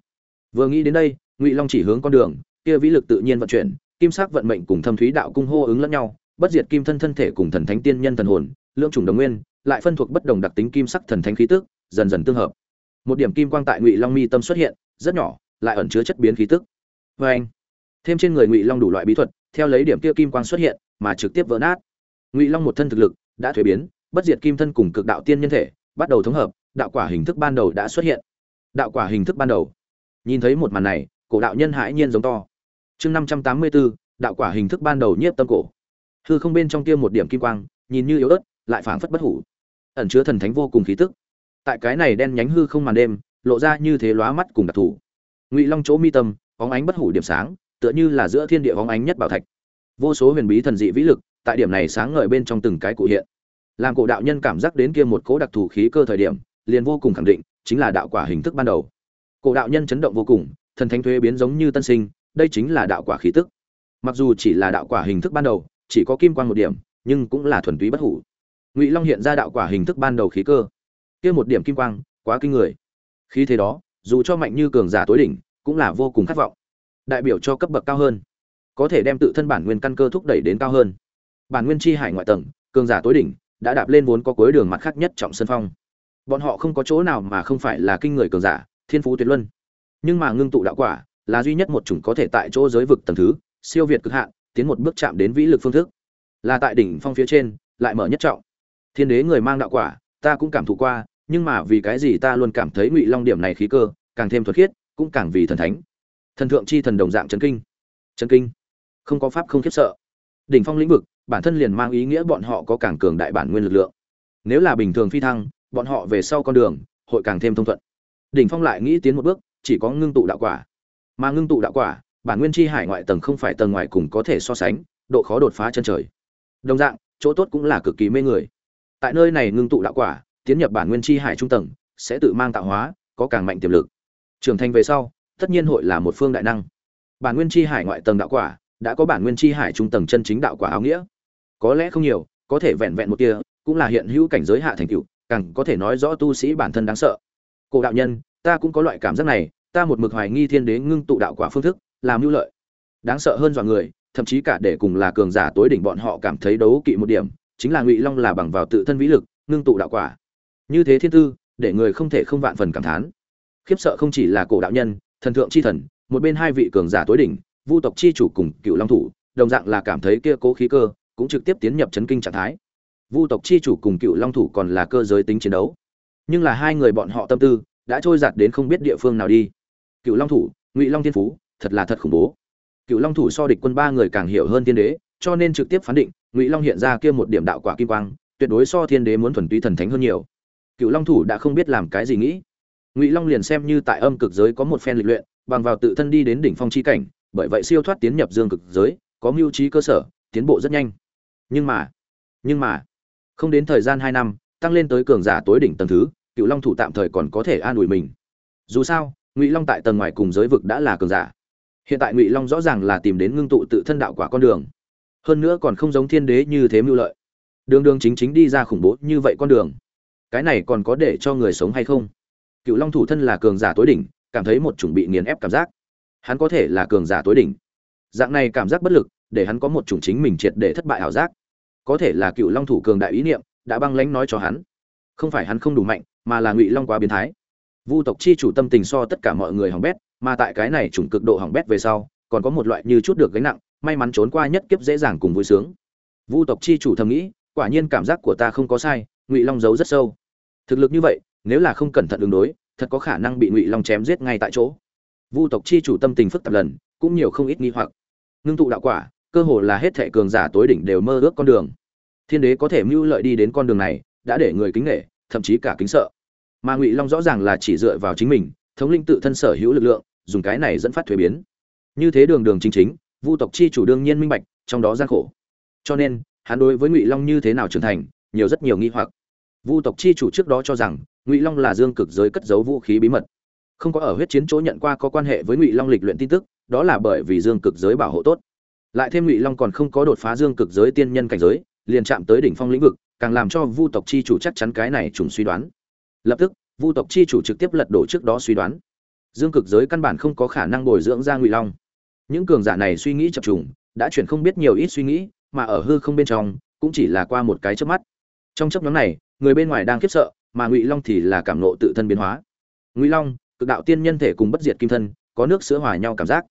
vừa nghĩ đến đây ngụy long chỉ hướng con đường kia vĩ lực tự nhiên vận chuyển, kim sắc vận mệnh cùng thâm thúy đạo cung hô ứng lẫn nhau, bất diệt kim thân thân thể cùng thần thánh tiên nhân thần hồn, lưỡng trùng đồng nguyên, lại phân thuộc bất đồng đặc tính kim sắc thần thánh khí tức, dần dần tương hợp. Một điểm kim quang tại ngụy long mi tâm xuất hiện, rất nhỏ, lại ẩn chứa chất biến khí tức. Vê anh, thêm trên người ngụy long đủ loại bí thuật, theo lấy điểm kia kim quang xuất hiện, mà trực tiếp vỡ nát. Ngụy long một thân thực lực, đã thuế biến, bất diệt kim thân cùng cực đạo tiên nhân thể, bắt đầu thống hợp, đạo quả hình thức ban đầu đã xuất hiện. Đạo quả hình thức ban đầu. Nhìn thấy một màn này, cổ đạo nhân hãi nhiên giống to chương năm trăm tám mươi bốn đạo quả hình thức ban đầu nhiếp tâm cổ. Hư không bên trong kia một điểm kim quang, nhìn như yếu ớt, lại phảng phất bất hủ. Ẩn chứa thần thánh vô cùng khí tức. Tại cái này đen nhánh hư không màn đêm, lộ ra như thế lóa mắt cùng đặc thù. Ngụy long chỗ mi tâm, bóng ánh bất hủ điểm sáng, tựa như là giữa thiên địa bóng ánh nhất bảo thạch. Vô số huyền bí thần dị vĩ lực, tại điểm này sáng ngời bên trong từng cái cụ hiện. Làm cổ đạo nhân cảm giác đến kia một cố đặc thù khí cơ thời điểm, liền vô cùng khẳng định, chính là đạo quả hình thức ban đầu. Cổ đạo nhân chấn động vô cùng, thần thánh thuế biến giống như tân sinh đây chính là đạo quả khí tức. Mặc dù chỉ là đạo quả hình thức ban đầu, chỉ có kim quan một điểm, nhưng cũng là thuần túy bất hủ. Ngụy long hiện ra đạo quả hình thức ban đầu khí cơ. Kia một điểm kim quang, quá kinh người. Khí thế đó, dù cho mạnh như cường giả tối đỉnh, cũng là vô cùng khát vọng. Đại biểu cho cấp bậc cao hơn. Có thể đem tự thân bản nguyên căn cơ thúc đẩy đến cao hơn. Bản nguyên chi hải ngoại tầng, cường giả tối đỉnh, đã đạp lên vốn có cuối đường mặt khác nhất trọng sân phong. Bọn họ không có chỗ nào mà không phải là kinh người cường giả, thiên phú tuyệt luân. Nhưng mà ngưng tụ đạo quả là duy nhất một chủng có thể tại chỗ giới vực tầng thứ, siêu việt cực hạn, tiến một bước chạm đến vĩ lực phương thức. Là tại đỉnh phong phía trên, lại mở nhất trọng. Thiên đế người mang đạo quả, ta cũng cảm thụ qua, nhưng mà vì cái gì ta luôn cảm thấy ngụy long điểm này khí cơ, càng thêm thuật khiết, cũng càng vì thần thánh. Thần thượng chi thần đồng dạng chấn kinh. Chấn kinh. Không có pháp không khiếp sợ. Đỉnh phong lĩnh vực, bản thân liền mang ý nghĩa bọn họ có càng cường đại bản nguyên lực lượng. Nếu là bình thường phi thăng, bọn họ về sau con đường, hội càng thêm thông thuận. Đỉnh phong lại nghĩ tiến một bước, chỉ có ngưng tụ đạo quả mà ngưng tụ đạo quả, bản nguyên chi hải ngoại tầng không phải tầng ngoài cùng có thể so sánh, độ khó đột phá chân trời. Đồng dạng, chỗ tốt cũng là cực kỳ mê người. Tại nơi này ngưng tụ đạo quả, tiến nhập bản nguyên chi hải trung tầng, sẽ tự mang tạo hóa, có càng mạnh tiềm lực. Trưởng thành về sau, tất nhiên hội là một phương đại năng. Bản nguyên chi hải ngoại tầng đạo quả, đã có bản nguyên chi hải trung tầng chân chính đạo quả áo nghĩa. Có lẽ không nhiều, có thể vẹn vẹn một tia, cũng là hiện hữu cảnh giới hạ thành tựu, càng có thể nói rõ tu sĩ bản thân đáng sợ. Cổ đạo nhân, ta cũng có loại cảm giác này ta một mực hoài nghi thiên đế ngưng tụ đạo quả phương thức, làm hữu lợi. Đáng sợ hơn dọa người, thậm chí cả để cùng là cường giả tối đỉnh bọn họ cảm thấy đấu kỵ một điểm, chính là ngụy long là bằng vào tự thân vĩ lực, ngưng tụ đạo quả. Như thế thiên tư, để người không thể không vạn phần cảm thán. Khiếp sợ không chỉ là cổ đạo nhân, thần thượng chi thần, một bên hai vị cường giả tối đỉnh, vu tộc chi chủ cùng cựu long thủ, đồng dạng là cảm thấy kia cố khí cơ, cũng trực tiếp tiến nhập chấn kinh trạng thái. Vu tộc chi chủ cùng cựu long thủ còn là cơ giới tính chiến đấu. Nhưng là hai người bọn họ tâm tư, đã trôi giạt đến không biết địa phương nào đi cựu long thủ, ngụy long thiên phú, thật là thật khủng bố. Cựu long thủ so địch quân ba người càng hiểu hơn thiên đế, cho nên trực tiếp phán định, ngụy long hiện ra kia một điểm đạo quả kim quang, tuyệt đối so thiên đế muốn thuần túy thần thánh hơn nhiều. Cựu long thủ đã không biết làm cái gì nghĩ. Ngụy long liền xem như tại âm cực giới có một phen lịch luyện, bằng vào tự thân đi đến đỉnh phong chi cảnh, bởi vậy siêu thoát tiến nhập dương cực giới, có mưu trí cơ sở, tiến bộ rất nhanh. Nhưng mà nhưng mà, không đến thời gian hai năm, tăng lên tới cường giả tối đỉnh tầng thứ cựu long thủ tạm thời còn có thể an ủi mình. Dù sao ngụy long tại tầng ngoài cùng giới vực đã là cường giả hiện tại ngụy long rõ ràng là tìm đến ngưng tụ tự thân đạo quả con đường hơn nữa còn không giống thiên đế như thế mưu lợi đường đường chính chính đi ra khủng bố như vậy con đường cái này còn có để cho người sống hay không cựu long thủ thân là cường giả tối đỉnh cảm thấy một chủng bị nghiền ép cảm giác hắn có thể là cường giả tối đỉnh dạng này cảm giác bất lực để hắn có một chủng chính mình triệt để thất bại ảo giác có thể là cựu long thủ cường đại ý niệm đã băng lãnh nói cho hắn không phải hắn không đủ mạnh mà là ngụy long quá biến thái vu tộc chi chủ tâm tình so tất cả mọi người hỏng bét, mà tại cái này chủng cực độ hỏng bét về sau, còn có một loại như chút được gánh nặng, may mắn trốn qua nhất kiếp dễ dàng cùng vui sướng. Vu tộc chi chủ thầm nghĩ, quả nhiên cảm giác của ta không có sai, ngụy long giấu rất sâu. Thực lực như vậy, nếu là không cẩn thận ứng đối, thật có khả năng bị ngụy long chém giết ngay tại chỗ. Vu tộc chi chủ tâm tình phức tạp lần, cũng nhiều không ít nghi hoặc. Ngưng tụ đạo quả, cơ hồ là hết thệ cường giả tối đỉnh đều mơ ước con đường. Thiên đế có thể mưu lợi đi đến con đường này, đã để người kính nghệ thậm chí cả kính sợ mà ngụy long rõ ràng là chỉ dựa vào chính mình, thống linh tự thân sở hữu lực lượng, dùng cái này dẫn phát thuế biến. Như thế đường đường chính chính, vu tộc chi chủ đương nhiên minh bạch, trong đó gian khổ. Cho nên, hắn đối với ngụy long như thế nào trưởng thành, nhiều rất nhiều nghi hoặc. Vu tộc chi chủ trước đó cho rằng, ngụy long là dương cực giới cất giấu vũ khí bí mật. Không có ở huyết chiến chỗ nhận qua có quan hệ với ngụy long lịch luyện tin tức, đó là bởi vì dương cực giới bảo hộ tốt. Lại thêm ngụy long còn không có đột phá dương cực giới tiên nhân cảnh giới, liền chạm tới đỉnh phong lĩnh vực, càng làm cho vu tộc chi chủ chắc chắn cái này trùng suy đoán lập tức, vu tộc chi chủ trực tiếp lật đổ trước đó suy đoán. Dương cực giới căn bản không có khả năng bồi dưỡng ra ngụy long. Những cường giả này suy nghĩ chập trùng, đã chuyển không biết nhiều ít suy nghĩ, mà ở hư không bên trong, cũng chỉ là qua một cái chớp mắt. Trong chấp nhóm này, người bên ngoài đang khiếp sợ, mà ngụy long thì là cảm nộ tự thân biến hóa. Ngụy long, cực đạo tiên nhân thể cùng bất diệt kim thân, có nước sữa hòa nhau cảm giác.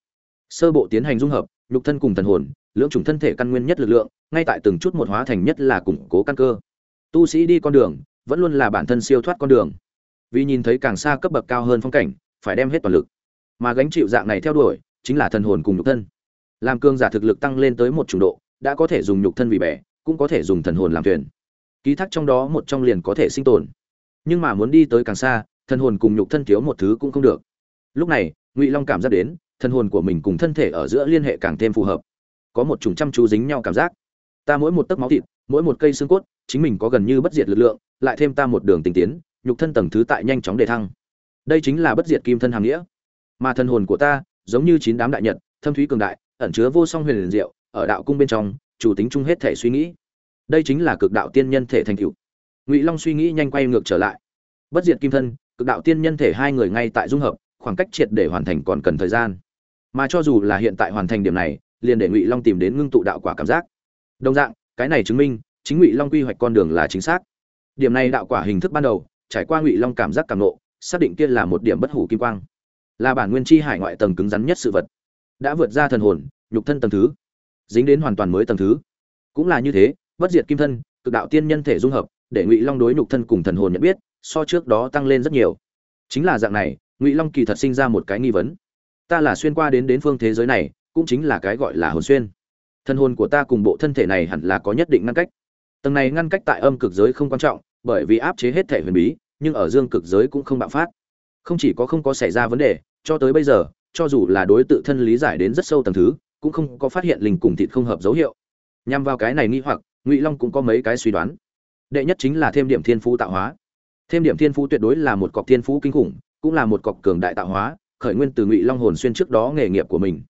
Sơ bộ tiến hành dung hợp, nhục thân cùng thần hồn, lưỡng chủng thân thể căn nguyên nhất lực lượng, ngay tại từng chút một hóa thành nhất là củng cố căn cơ. Tu sĩ đi con đường vẫn luôn là bản thân siêu thoát con đường. Vì nhìn thấy càng xa cấp bậc cao hơn phong cảnh, phải đem hết toàn lực. Mà gánh chịu dạng này theo đuổi, chính là thần hồn cùng nhục thân. Làm cương giả thực lực tăng lên tới một chủng độ, đã có thể dùng nhục thân vì bẻ, cũng có thể dùng thần hồn làm thuyền. Ký thác trong đó một trong liền có thể sinh tồn. Nhưng mà muốn đi tới càng xa, thần hồn cùng nhục thân thiếu một thứ cũng không được. Lúc này, ngụy long cảm giác đến, thần hồn của mình cùng thân thể ở giữa liên hệ càng thêm phù hợp. Có một chủng chăm chú dính nhau cảm giác. Ta mỗi một tấc máu thịt, mỗi một cây xương cốt, chính mình có gần như bất diệt lực lượng lại thêm ta một đường tình tiến, nhục thân tầng thứ tại nhanh chóng đề thăng. Đây chính là bất diệt kim thân hàng nghĩa. Mà thân hồn của ta, giống như chín đám đại nhật, thâm thúy cường đại, ẩn chứa vô song huyền liền diệu, ở đạo cung bên trong, chủ tính chung hết thể suy nghĩ. Đây chính là cực đạo tiên nhân thể thành cựu ngụy long suy nghĩ nhanh quay ngược trở lại. Bất diệt kim thân, cực đạo tiên nhân thể hai người ngay tại dung hợp, khoảng cách triệt để hoàn thành còn cần thời gian. Mà cho dù là hiện tại hoàn thành điểm này, liền để ngụy long tìm đến ngưng tụ đạo quả cảm giác. Đồng dạng, cái này chứng minh, chính ngụy long quy hoạch con đường là chính xác điểm này đạo quả hình thức ban đầu, trải qua ngụy long cảm giác càng nộ, xác định kia là một điểm bất hủ kim quang. Là bản nguyên chi hải ngoại tầng cứng rắn nhất sự vật. Đã vượt ra thần hồn, nhục thân tầng thứ, dính đến hoàn toàn mới tầng thứ. Cũng là như thế, bất diệt kim thân, cực đạo tiên nhân thể dung hợp, để ngụy long đối nhục thân cùng thần hồn nhận biết, so trước đó tăng lên rất nhiều. Chính là dạng này, ngụy long kỳ thật sinh ra một cái nghi vấn. Ta là xuyên qua đến đến phương thế giới này, cũng chính là cái gọi là hồn xuyên. Thân hồn của ta cùng bộ thân thể này hẳn là có nhất định ngăn cách tầng này ngăn cách tại âm cực giới không quan trọng, bởi vì áp chế hết thể huyền bí, nhưng ở dương cực giới cũng không bạo phát. Không chỉ có không có xảy ra vấn đề, cho tới bây giờ, cho dù là đối tự thân lý giải đến rất sâu tầng thứ, cũng không có phát hiện linh cùng thịt không hợp dấu hiệu. Nhằm vào cái này nghi hoặc, ngụy long cũng có mấy cái suy đoán. Đệ nhất chính là thêm điểm thiên phú tạo hóa. Thêm điểm thiên phú tuyệt đối là một cọc thiên phú kinh khủng, cũng là một cọc cường đại tạo hóa, khởi nguyên từ ngụy long hồn xuyên trước đó nghề nghiệp của mình.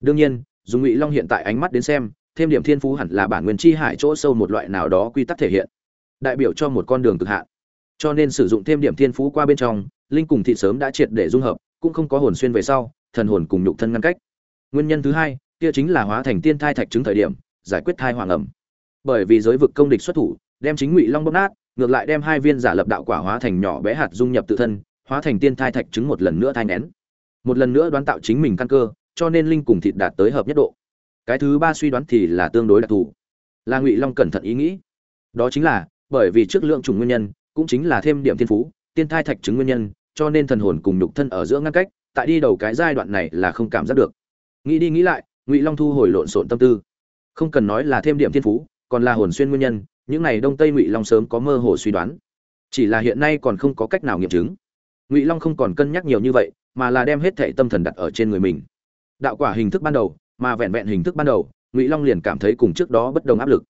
Đương nhiên dùng ngụy long hiện tại ánh mắt đến xem thêm điểm thiên phú hẳn là bản nguyên chi hải chỗ sâu một loại nào đó quy tắc thể hiện, đại biểu cho một con đường cực hạn. Cho nên sử dụng thêm điểm thiên phú qua bên trong, linh cùng thị sớm đã triệt để dung hợp, cũng không có hồn xuyên về sau, thần hồn cùng nhục thân ngăn cách. Nguyên nhân thứ hai, kia chính là hóa thành tiên thai thạch chứng thời điểm, giải quyết thai hoàng ẩm. Bởi vì giới vực công địch xuất thủ, đem chính ngụy long bóp nát, ngược lại đem hai viên giả lập đạo quả hóa thành nhỏ bé hạt dung nhập tự thân, hóa thành tiên thai thạch chứng một lần nữa thai nén một lần nữa đoán tạo chính mình căn cơ, cho nên linh cùng thịt đạt tới hợp nhất độ cái thứ ba suy đoán thì là tương đối đặc thù. Là ngụy long cẩn thận ý nghĩ. Đó chính là, bởi vì trước lượng trùng nguyên nhân, cũng chính là thêm điểm thiên phú, tiên thai thạch chứng nguyên nhân, cho nên thần hồn cùng nhục thân ở giữa ngăn cách, tại đi đầu cái giai đoạn này là không cảm giác được. Nghĩ đi nghĩ lại, ngụy long thu hồi lộn xộn tâm tư. Không cần nói là thêm điểm thiên phú, còn là hồn xuyên nguyên nhân, những này đông tây ngụy long sớm có mơ hồ suy đoán. Chỉ là hiện nay còn không có cách nào nghiệm chứng. Ngụy long không còn cân nhắc nhiều như vậy, mà là đem hết thệ tâm thần đặt ở trên người mình. Đạo quả hình thức ban đầu mà vẹn vẹn hình thức ban đầu, ngụy long liền cảm thấy cùng trước đó bất đồng áp lực.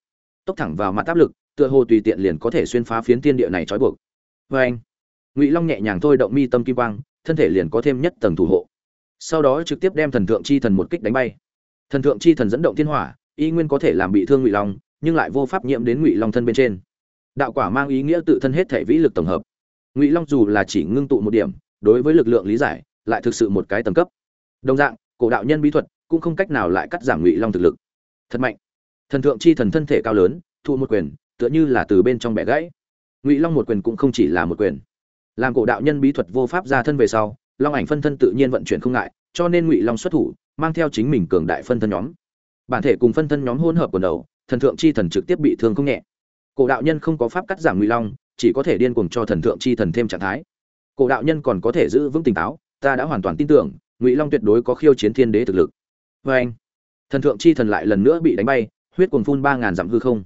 Tốc thẳng vào mặt áp lực, tựa hồ tùy tiện liền có thể xuyên phá phiến tiên địa này trói buộc. Vê anh, ngụy long nhẹ nhàng thôi động mi tâm kim quang, thân thể liền có thêm nhất tầng thủ hộ. Sau đó trực tiếp đem thần thượng chi thần một kích đánh bay. Thần thượng chi thần dẫn động thiên hỏa, y nguyên có thể làm bị thương ngụy long, nhưng lại vô pháp nhiễm đến ngụy long thân bên trên. Đạo quả mang ý nghĩa tự thân hết thể vĩ lực tổng hợp. Ngụy long dù là chỉ ngưng tụ một điểm, đối với lực lượng lý giải, lại thực sự một cái tầng cấp. Đồng dạng, cổ đạo nhân bí thuật cũng không cách nào lại cắt giảm ngụy long thực lực. Thật mạnh. Thần thượng chi thần thân thể cao lớn, thụ một quyền, tựa như là từ bên trong bẻ gãy. Ngụy long một quyền cũng không chỉ là một quyền. Làm cổ đạo nhân bí thuật vô pháp ra thân về sau, long ảnh phân thân tự nhiên vận chuyển không ngại, cho nên ngụy long xuất thủ, mang theo chính mình cường đại phân thân nhóm. Bản thể cùng phân thân nhóm hỗn hợp quần đầu, thần thượng chi thần trực tiếp bị thương không nhẹ. Cổ đạo nhân không có pháp cắt giảm ngụy long, chỉ có thể điên cuồng cho thần thượng chi thần thêm trạng thái. Cổ đạo nhân còn có thể giữ vững tỉnh táo, ta đã hoàn toàn tin tưởng, ngụy long tuyệt đối có khiêu chiến thiên đế thực lực vê anh, thần thượng chi thần lại lần nữa bị đánh bay, huyết cuồng phun ba ngàn dặm hư không.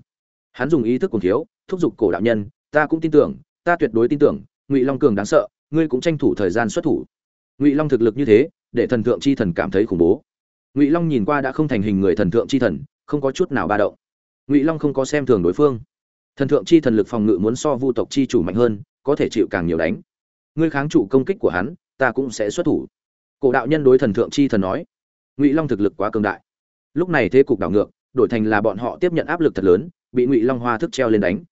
Hắn dùng ý thức cuồng thiếu, thúc giục cổ đạo nhân, ta cũng tin tưởng, ta tuyệt đối tin tưởng, ngụy long cường đáng sợ, ngươi cũng tranh thủ thời gian xuất thủ. Ngụy long thực lực như thế, để thần thượng chi thần cảm thấy khủng bố. Ngụy long nhìn qua đã không thành hình người thần thượng chi thần, không có chút nào ba động. Ngụy long không có xem thường đối phương. Thần thượng chi thần lực phòng ngự muốn so vu tộc chi chủ mạnh hơn, có thể chịu càng nhiều đánh. Ngươi kháng trụ công kích của hắn, ta cũng sẽ xuất thủ. Cổ đạo nhân đối thần thượng chi thần nói ngụy long thực lực quá cường đại lúc này thế cục đảo ngược đổi thành là bọn họ tiếp nhận áp lực thật lớn bị ngụy long hoa thức treo lên đánh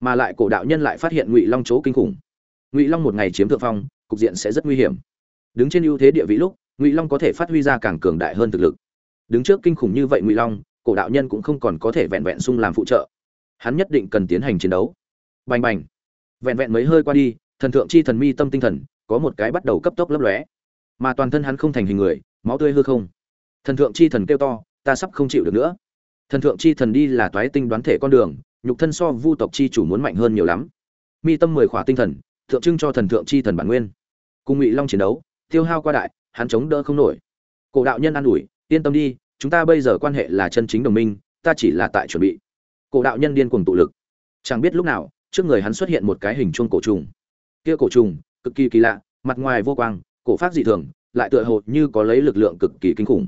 mà lại cổ đạo nhân lại phát hiện ngụy long chỗ kinh khủng ngụy long một ngày chiếm thượng phong cục diện sẽ rất nguy hiểm đứng trên ưu thế địa vị lúc ngụy long có thể phát huy ra càng cường đại hơn thực lực đứng trước kinh khủng như vậy ngụy long cổ đạo nhân cũng không còn có thể vẹn vẹn sung làm phụ trợ hắn nhất định cần tiến hành chiến đấu bành bành vẹn vẹn mấy hơi qua đi thần thượng chi thần mi tâm tinh thần có một cái bắt đầu cấp tốc lấp lóe mà toàn thân hắn không thành hình người máu tươi hư không thần thượng chi thần kêu to, ta sắp không chịu được nữa. Thần thượng chi thần đi là toái tinh đoán thể con đường, nhục thân so vu tộc chi chủ muốn mạnh hơn nhiều lắm. Mi tâm mười khỏa tinh thần, tượng trưng cho thần thượng chi thần bản nguyên. Cùng ngụy long chiến đấu, tiêu hao qua đại, hắn chống đỡ không nổi. Cổ đạo nhân an ủi, yên tâm đi, chúng ta bây giờ quan hệ là chân chính đồng minh, ta chỉ là tại chuẩn bị. Cổ đạo nhân điên cuồng tụ lực. Chẳng biết lúc nào, trước người hắn xuất hiện một cái hình chuông cổ trùng. Kia cổ trùng, cực kỳ kỳ lạ, mặt ngoài vô quang, cổ phát dị thường, lại tựa hồ như có lấy lực lượng cực kỳ kinh khủng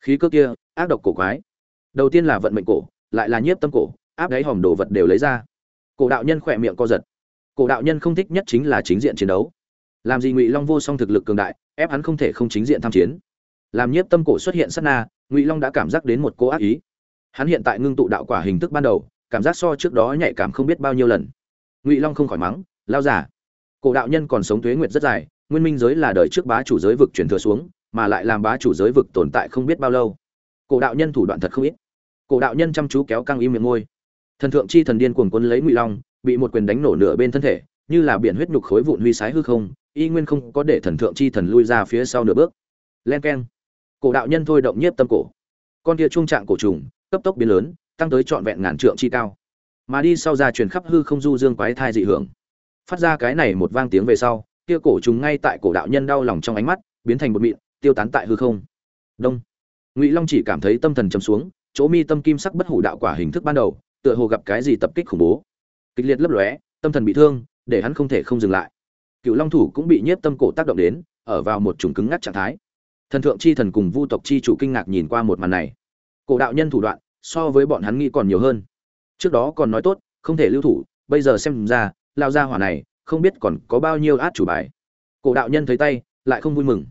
khí cơ kia, ác độc cổ quái. Đầu tiên là vận mệnh cổ, lại là nhiếp tâm cổ, áp đáy hòm đồ vật đều lấy ra. Cổ đạo nhân khỏe miệng co giật. Cổ đạo nhân không thích nhất chính là chính diện chiến đấu. Làm gì ngụy long vô song thực lực cường đại, ép hắn không thể không chính diện tham chiến. Làm nhiếp tâm cổ xuất hiện sát na, ngụy long đã cảm giác đến một cô ác ý. Hắn hiện tại ngưng tụ đạo quả hình thức ban đầu, cảm giác so trước đó nhạy cảm không biết bao nhiêu lần. Ngụy long không khỏi mắng, lao giả cổ đạo nhân còn sống thuế nguyệt rất dài, nguyên minh giới là đời trước bá chủ giới vực chuyển thừa xuống mà lại làm bá chủ giới vực tồn tại không biết bao lâu. Cổ đạo nhân thủ đoạn thật không ít. Cổ đạo nhân chăm chú kéo căng im miệng môi. Thần thượng chi thần điên cuồng quân lấy ngụy long, bị một quyền đánh nổ nửa bên thân thể, như là biển huyết nhục khối vụn huy sái hư không, y nguyên không có để thần thượng chi thần lui ra phía sau nửa bước. Len keng. Cổ đạo nhân thôi động nhiếp tâm cổ. Con kia trung trạng cổ trùng, cấp tốc biến lớn, tăng tới trọn vẹn ngàn trượng chi cao. Mà đi sau ra truyền khắp hư không du dương quái thai dị hưởng. Phát ra cái này một vang tiếng về sau, kia cổ trùng ngay tại cổ đạo nhân đau lòng trong ánh mắt, biến thành một mịn tiêu tán tại hư không. Đông. Ngụy long chỉ cảm thấy tâm thần chầm xuống, chỗ mi tâm kim sắc bất hủ đạo quả hình thức ban đầu, tựa hồ gặp cái gì tập kích khủng bố. Kịch liệt lấp lóe, tâm thần bị thương, để hắn không thể không dừng lại. Cựu long thủ cũng bị nhiếp tâm cổ tác động đến, ở vào một chủng cứng ngắc trạng thái. Thần thượng chi thần cùng vu tộc chi chủ kinh ngạc nhìn qua một màn này. Cổ đạo nhân thủ đoạn, so với bọn hắn nghĩ còn nhiều hơn. Trước đó còn nói tốt, không thể lưu thủ, bây giờ xem ra lao ra hỏa này, không biết còn có bao nhiêu át chủ bài. Cổ đạo nhân thấy tay, lại không vui mừng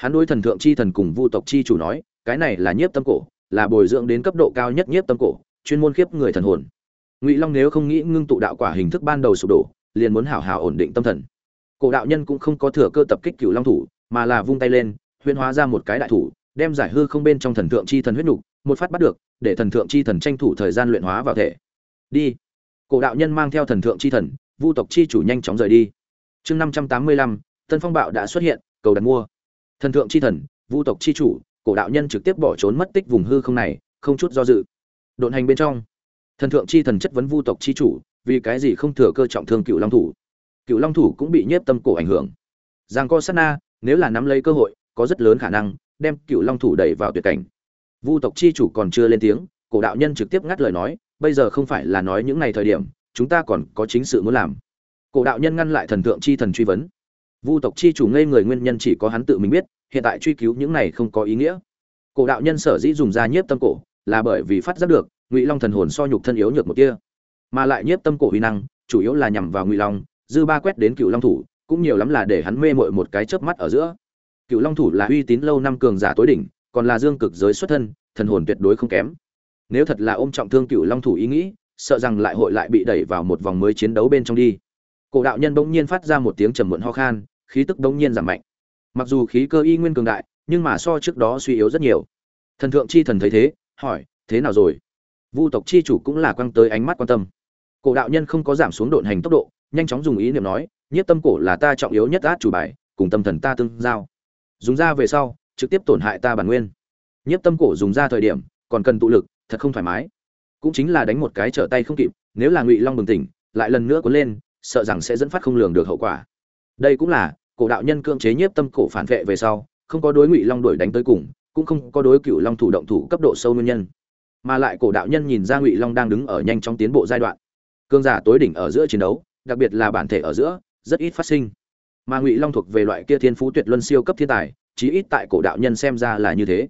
hắn đối thần thượng chi thần cùng vu tộc chi chủ nói, cái này là nhiếp tâm cổ, là bồi dưỡng đến cấp độ cao nhất nhiếp tâm cổ, chuyên môn khiếp người thần hồn. Ngụy long nếu không nghĩ ngưng tụ đạo quả hình thức ban đầu sụp đổ, liền muốn hảo hảo ổn định tâm thần. Cổ đạo nhân cũng không có thừa cơ tập kích cựu long thủ, mà là vung tay lên, huyễn hóa ra một cái đại thủ, đem giải hư không bên trong thần thượng chi thần huyết nục một phát bắt được, để thần thượng chi thần tranh thủ thời gian luyện hóa vào thể. Đi. Cổ đạo nhân mang theo thần thượng chi thần, vu tộc chi chủ nhanh chóng rời đi. Chương năm trăm tám mươi lăm, tân phong bạo đã xuất hiện, cầu đặt mua thần thượng chi thần, vu tộc chi chủ, cổ đạo nhân trực tiếp bỏ trốn mất tích vùng hư không này, không chút do dự. Đồn hành bên trong, thần thượng chi thần chất vấn vu tộc chi chủ, vì cái gì không thừa cơ trọng thương cựu long thủ? Cựu long thủ cũng bị nhiếp tâm cổ ảnh hưởng. Giang co sát na, nếu là nắm lấy cơ hội, có rất lớn khả năng, đem cựu long thủ đẩy vào tuyệt cảnh. Vu tộc chi chủ còn chưa lên tiếng, cổ đạo nhân trực tiếp ngắt lời nói, bây giờ không phải là nói những ngày thời điểm, chúng ta còn có chính sự muốn làm. Cổ đạo nhân ngăn lại thần thượng chi thần truy vấn vu tộc chi chủ ngây người nguyên nhân chỉ có hắn tự mình biết, hiện tại truy cứu những này không có ý nghĩa. Cổ đạo nhân sở dĩ dùng ra nhiếp tâm cổ, là bởi vì phát giác được, ngụy long thần hồn so nhục thân yếu nhược một kia. Mà lại nhiếp tâm cổ huy năng, chủ yếu là nhằm vào ngụy long, dư ba quét đến cựu long thủ, cũng nhiều lắm là để hắn mê mội một cái chớp mắt ở giữa. Cựu long thủ là uy tín lâu năm cường giả tối đỉnh, còn là dương cực giới xuất thân, thần hồn tuyệt đối không kém. Nếu thật là ôm trọng thương cựu long thủ ý nghĩ, sợ rằng lại hội lại bị đẩy vào một vòng mới chiến đấu bên trong đi. Cổ đạo nhân bỗng nhiên phát ra một tiếng trầm muộn ho khan khí tức đống nhiên giảm mạnh. Mặc dù khí cơ y nguyên cường đại, nhưng mà so trước đó suy yếu rất nhiều. Thần thượng chi thần thấy thế, hỏi, thế nào rồi? Vu tộc chi chủ cũng là quăng tới ánh mắt quan tâm. Cổ đạo nhân không có giảm xuống độn hành tốc độ, nhanh chóng dùng ý niệm nói, nhiếp tâm cổ là ta trọng yếu nhất át chủ bài, cùng tâm thần ta tương giao. Dùng ra về sau, trực tiếp tổn hại ta bản nguyên. Nhiếp tâm cổ dùng ra thời điểm, còn cần tụ lực, thật không thoải mái. Cũng chính là đánh một cái trở tay không kịp, nếu là ngụy long bừng tỉnh, lại lần nữa cuốn lên, sợ rằng sẽ dẫn phát không lường được hậu quả. Đây cũng là cổ đạo nhân cưỡng chế nhiếp tâm cổ phản vệ về sau, không có đối ngụy long đuổi đánh tới cùng, cũng không có đối cựu long thủ động thủ cấp độ sâu nguyên nhân. Mà lại cổ đạo nhân nhìn ra ngụy long đang đứng ở nhanh trong tiến bộ giai đoạn. Cương giả tối đỉnh ở giữa chiến đấu, đặc biệt là bản thể ở giữa, rất ít phát sinh. Mà ngụy long thuộc về loại kia thiên phú tuyệt luân siêu cấp thiên tài, chí ít tại cổ đạo nhân xem ra là như thế.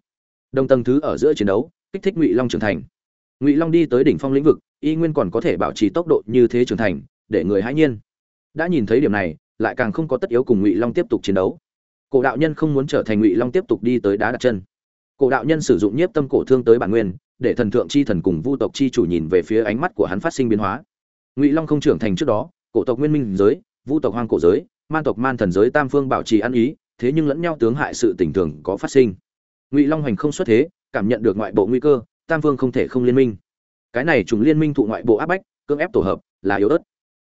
Đồng tầng thứ ở giữa chiến đấu, kích thích ngụy long trưởng thành. Ngụy long đi tới đỉnh phong lĩnh vực, y nguyên còn có thể bảo trì tốc độ như thế trưởng thành, để người hãy nhiên. Đã nhìn thấy điểm này lại càng không có tất yếu cùng ngụy long tiếp tục chiến đấu cổ đạo nhân không muốn trở thành ngụy long tiếp tục đi tới đá đặt chân cổ đạo nhân sử dụng nhiếp tâm cổ thương tới bản nguyên để thần thượng chi thần cùng vu tộc chi chủ nhìn về phía ánh mắt của hắn phát sinh biến hóa ngụy long không trưởng thành trước đó cổ tộc nguyên minh giới vu tộc hoang cổ giới man tộc man thần giới tam phương bảo trì ăn ý thế nhưng lẫn nhau tướng hại sự tình thường có phát sinh ngụy long hành không xuất thế cảm nhận được ngoại bộ nguy cơ tam phương không thể không liên minh cái này trùng liên minh thụ ngoại bộ áp bách, cưỡng ép tổ hợp là yếu ớt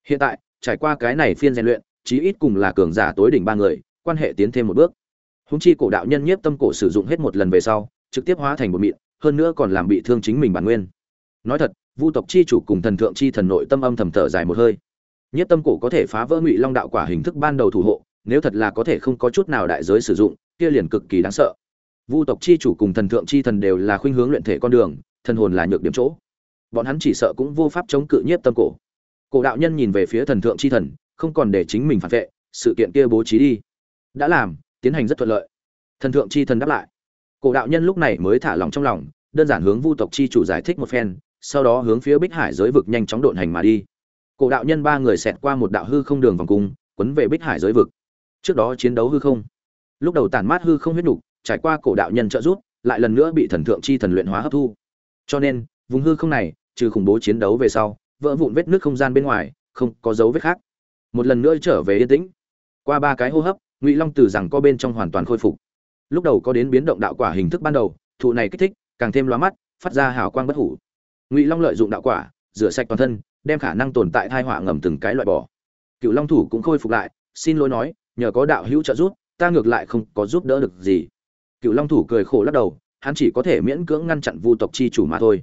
hiện tại trải qua cái này phiên rèn luyện chí ít cùng là cường giả tối đỉnh ba người, quan hệ tiến thêm một bước. Húng chi cổ đạo nhân nhiếp tâm cổ sử dụng hết một lần về sau, trực tiếp hóa thành một mịn, hơn nữa còn làm bị thương chính mình bản nguyên. Nói thật, vu tộc chi chủ cùng thần thượng chi thần nội tâm âm thầm thở dài một hơi. Nhiếp tâm cổ có thể phá vỡ ngụy long đạo quả hình thức ban đầu thủ hộ, nếu thật là có thể không có chút nào đại giới sử dụng, kia liền cực kỳ đáng sợ. Vu tộc chi chủ cùng thần thượng chi thần đều là khuynh hướng luyện thể con đường, thần hồn là nhược điểm chỗ. Bọn hắn chỉ sợ cũng vô pháp chống cự nhiếp tâm cổ. Cổ đạo nhân nhìn về phía thần thượng chi thần không còn để chính mình phản vệ, sự kiện kia bố trí đi. Đã làm, tiến hành rất thuận lợi. Thần thượng chi thần đáp lại. Cổ đạo nhân lúc này mới thả lòng trong lòng, đơn giản hướng vu tộc chi chủ giải thích một phen, sau đó hướng phía bích hải giới vực nhanh chóng độn hành mà đi. Cổ đạo nhân ba người xẹt qua một đạo hư không đường vòng cung, quấn về bích hải giới vực. Trước đó chiến đấu hư không. Lúc đầu tản mát hư không huyết nục, trải qua cổ đạo nhân trợ giúp, lại lần nữa bị thần thượng chi thần luyện hóa hấp thu. Cho nên, vùng hư không này, trừ khủng bố chiến đấu về sau, vỡ vụn vết nước không gian bên ngoài, không có dấu vết khác một lần nữa trở về yên tĩnh. Qua ba cái hô hấp, ngụy long từ rằng co bên trong hoàn toàn khôi phục. Lúc đầu có đến biến động đạo quả hình thức ban đầu, thụ này kích thích, càng thêm lóa mắt, phát ra hào quang bất hủ. Ngụy long lợi dụng đạo quả, rửa sạch toàn thân, đem khả năng tồn tại thai họa ngầm từng cái loại bỏ. Cựu long thủ cũng khôi phục lại, xin lỗi nói, nhờ có đạo hữu trợ giúp, ta ngược lại không có giúp đỡ được gì. Cựu long thủ cười khổ lắc đầu, hắn chỉ có thể miễn cưỡng ngăn chặn vu tộc chi chủ mà thôi.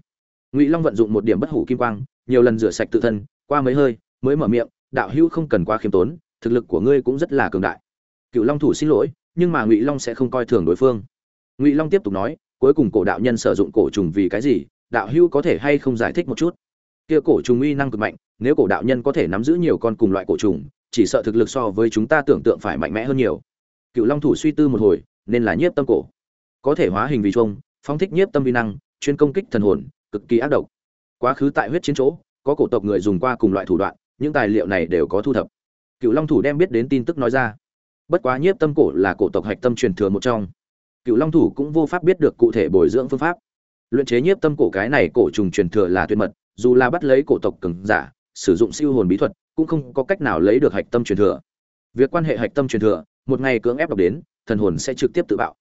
Ngụy long vận dụng một điểm bất hủ kim quang, nhiều lần rửa sạch tự thân, qua mấy hơi, mới mở miệng đạo hữu không cần quá khiêm tốn, thực lực của ngươi cũng rất là cường đại. Cựu long thủ xin lỗi, nhưng mà ngụy long sẽ không coi thường đối phương. Ngụy long tiếp tục nói, cuối cùng cổ đạo nhân sử dụng cổ trùng vì cái gì, đạo hữu có thể hay không giải thích một chút? Kia cổ trùng uy năng cực mạnh, nếu cổ đạo nhân có thể nắm giữ nhiều con cùng loại cổ trùng, chỉ sợ thực lực so với chúng ta tưởng tượng phải mạnh mẽ hơn nhiều. Cựu long thủ suy tư một hồi, nên là nhiếp tâm cổ. Có thể hóa hình vì chuông, phóng thích nhiếp tâm vi năng, chuyên công kích thần hồn, cực kỳ ác độc. Quá khứ tại huyết chiến chỗ, có cổ tộc người dùng qua cùng loại thủ đoạn những tài liệu này đều có thu thập. Cựu long thủ đem biết đến tin tức nói ra. Bất quá nhiếp tâm cổ là cổ tộc hạch tâm truyền thừa một trong. Cựu long thủ cũng vô pháp biết được cụ thể bồi dưỡng phương pháp. Luyện chế nhiếp tâm cổ cái này cổ trùng truyền thừa là tuyệt mật, dù là bắt lấy cổ tộc cường giả, sử dụng siêu hồn bí thuật, cũng không có cách nào lấy được hạch tâm truyền thừa. Việc quan hệ hạch tâm truyền thừa, một ngày cưỡng ép đọc đến, thần hồn sẽ trực tiếp tự bạo.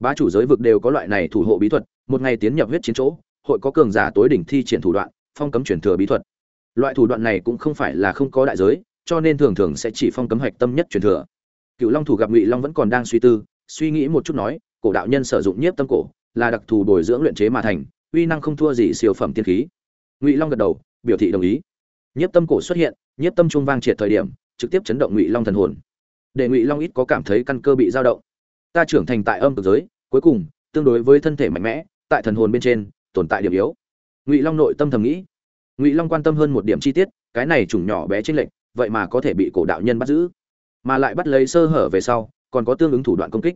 Ba chủ giới vực đều có loại này thủ hộ bí thuật, một ngày tiến nhập huyết chiến chỗ, hội có cường giả tối đỉnh thi triển thủ đoạn, phong cấm truyền thừa bí thuật loại thủ đoạn này cũng không phải là không có đại giới, cho nên thường thường sẽ chỉ phong cấm hạch tâm nhất truyền thừa. Cựu long thủ gặp ngụy long vẫn còn đang suy tư, suy nghĩ một chút nói, cổ đạo nhân sử dụng nhiếp tâm cổ, là đặc thù bồi dưỡng luyện chế mà thành, uy năng không thua gì siêu phẩm tiên khí. Ngụy long gật đầu, biểu thị đồng ý. Nhiếp tâm cổ xuất hiện, nhiếp tâm trung vang triệt thời điểm, trực tiếp chấn động ngụy long thần hồn. Để ngụy long ít có cảm thấy căn cơ bị dao động. Ta trưởng thành tại âm cực giới, cuối cùng, tương đối với thân thể mạnh mẽ, tại thần hồn bên trên, tồn tại điểm yếu. Ngụy long nội tâm thầm nghĩ ngụy long quan tâm hơn một điểm chi tiết cái này chủng nhỏ bé trên lệnh vậy mà có thể bị cổ đạo nhân bắt giữ, mà lại bắt lấy sơ hở về sau, còn có tương ứng thủ đoạn công kích.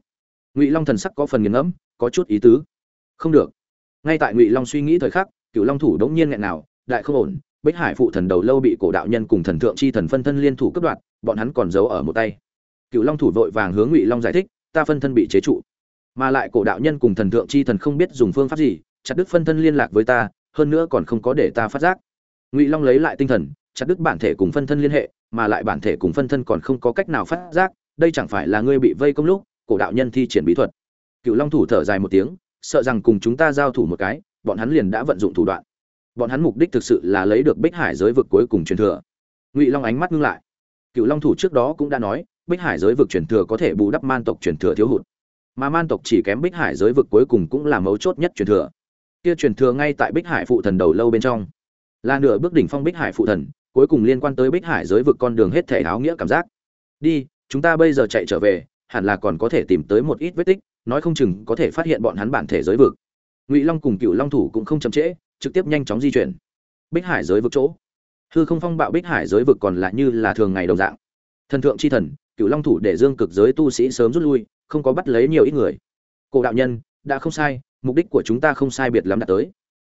Ngụy long thần sắc có phần nghiền ngẫm, có chút ý tứ. Không được. Ngay tại ngụy long suy nghĩ thời khắc cựu long thủ đống nhiên nghẹn nào đại không ổn, bích hải phụ thần đầu lâu bị cổ đạo nhân cùng thần thượng chi thần phân thân liên thủ cướp đoạt, bọn hắn còn giấu ở một tay. Cựu long thủ vội vàng hướng ngụy long giải thích, ta phân thân bị chế trụ, mà lại cổ đạo nhân cùng thần thượng chi thần không biết dùng phương pháp gì, chặt đứt phân thân liên lạc với ta, hơn nữa còn không có để ta phát giác ngụy long lấy lại tinh thần chặt đứt bản thể cùng phân thân liên hệ mà lại bản thể cùng phân thân còn không có cách nào phát giác đây chẳng phải là ngươi bị vây công lúc cổ đạo nhân thi triển bí thuật cựu long thủ thở dài một tiếng sợ rằng cùng chúng ta giao thủ một cái bọn hắn liền đã vận dụng thủ đoạn bọn hắn mục đích thực sự là lấy được bích hải giới vực cuối cùng truyền thừa ngụy long ánh mắt ngưng lại cựu long thủ trước đó cũng đã nói bích hải giới vực truyền thừa có thể bù đắp man tộc truyền thừa thiếu hụt mà man tộc chỉ kém bích hải giới vực cuối cùng cũng là mấu chốt nhất truyền thừa kia truyền thừa ngay tại bích hải phụ thần đầu lâu bên trong là nửa bước đỉnh phong bích hải phụ thần, cuối cùng liên quan tới bích hải giới vực con đường hết thể áo nghĩa cảm giác. Đi, chúng ta bây giờ chạy trở về, hẳn là còn có thể tìm tới một ít vết tích, nói không chừng có thể phát hiện bọn hắn bản thể giới vực. Ngụy long cùng cựu long thủ cũng không chậm trễ, trực tiếp nhanh chóng di chuyển. Bích hải giới vực chỗ. Hư không phong bạo bích hải giới vực còn lại như là thường ngày đồng dạng. Thần thượng c h i thần cựu long thủ để dương cực giới tu sĩ sớm rút lui, không có bắt lấy nhiều ít người. Cổ đạo nhân, đã không sai, mục đích của chúng ta không sai biệt lắm đã tới.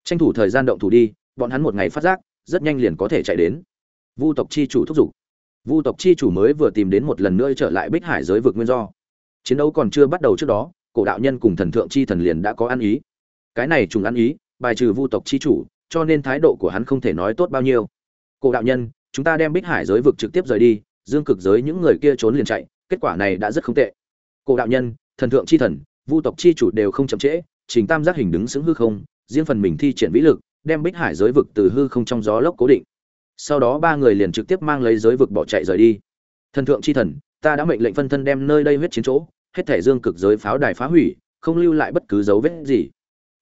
Tranh thủ thời gian động thủ đi bọn hắn một ngày phát giác, rất nhanh liền có thể chạy đến. Vu tộc chi chủ thúc giục. Vu tộc chi chủ mới vừa tìm đến một lần nữa trở lại bích hải giới vực nguyên do. Chiến đấu còn chưa bắt đầu trước đó, cổ đạo nhân cùng thần thượng chi thần liền đã có ăn ý. Cái này trùng ăn ý, bài trừ vu tộc chi chủ, cho nên thái độ của hắn không thể nói tốt bao nhiêu. Cổ đạo nhân, chúng ta đem bích hải giới vực trực tiếp rời đi, dương cực giới những người kia trốn liền chạy, kết quả này đã rất không tệ. Cổ đạo nhân, thần thượng chi thần, vu tộc chi chủ đều không chậm trễ, trình tam giác hình đứng xứng hư không, riêng phần mình thi triển vĩ lực đem bích hải giới vực từ hư không trong gió lốc cố định. Sau đó ba người liền trực tiếp mang lấy giới vực bỏ chạy rời đi. Thần thượng chi thần, ta đã mệnh lệnh phân thân đem nơi đây huyết chiến chỗ, hết thể dương cực giới pháo đài phá hủy, không lưu lại bất cứ dấu vết gì.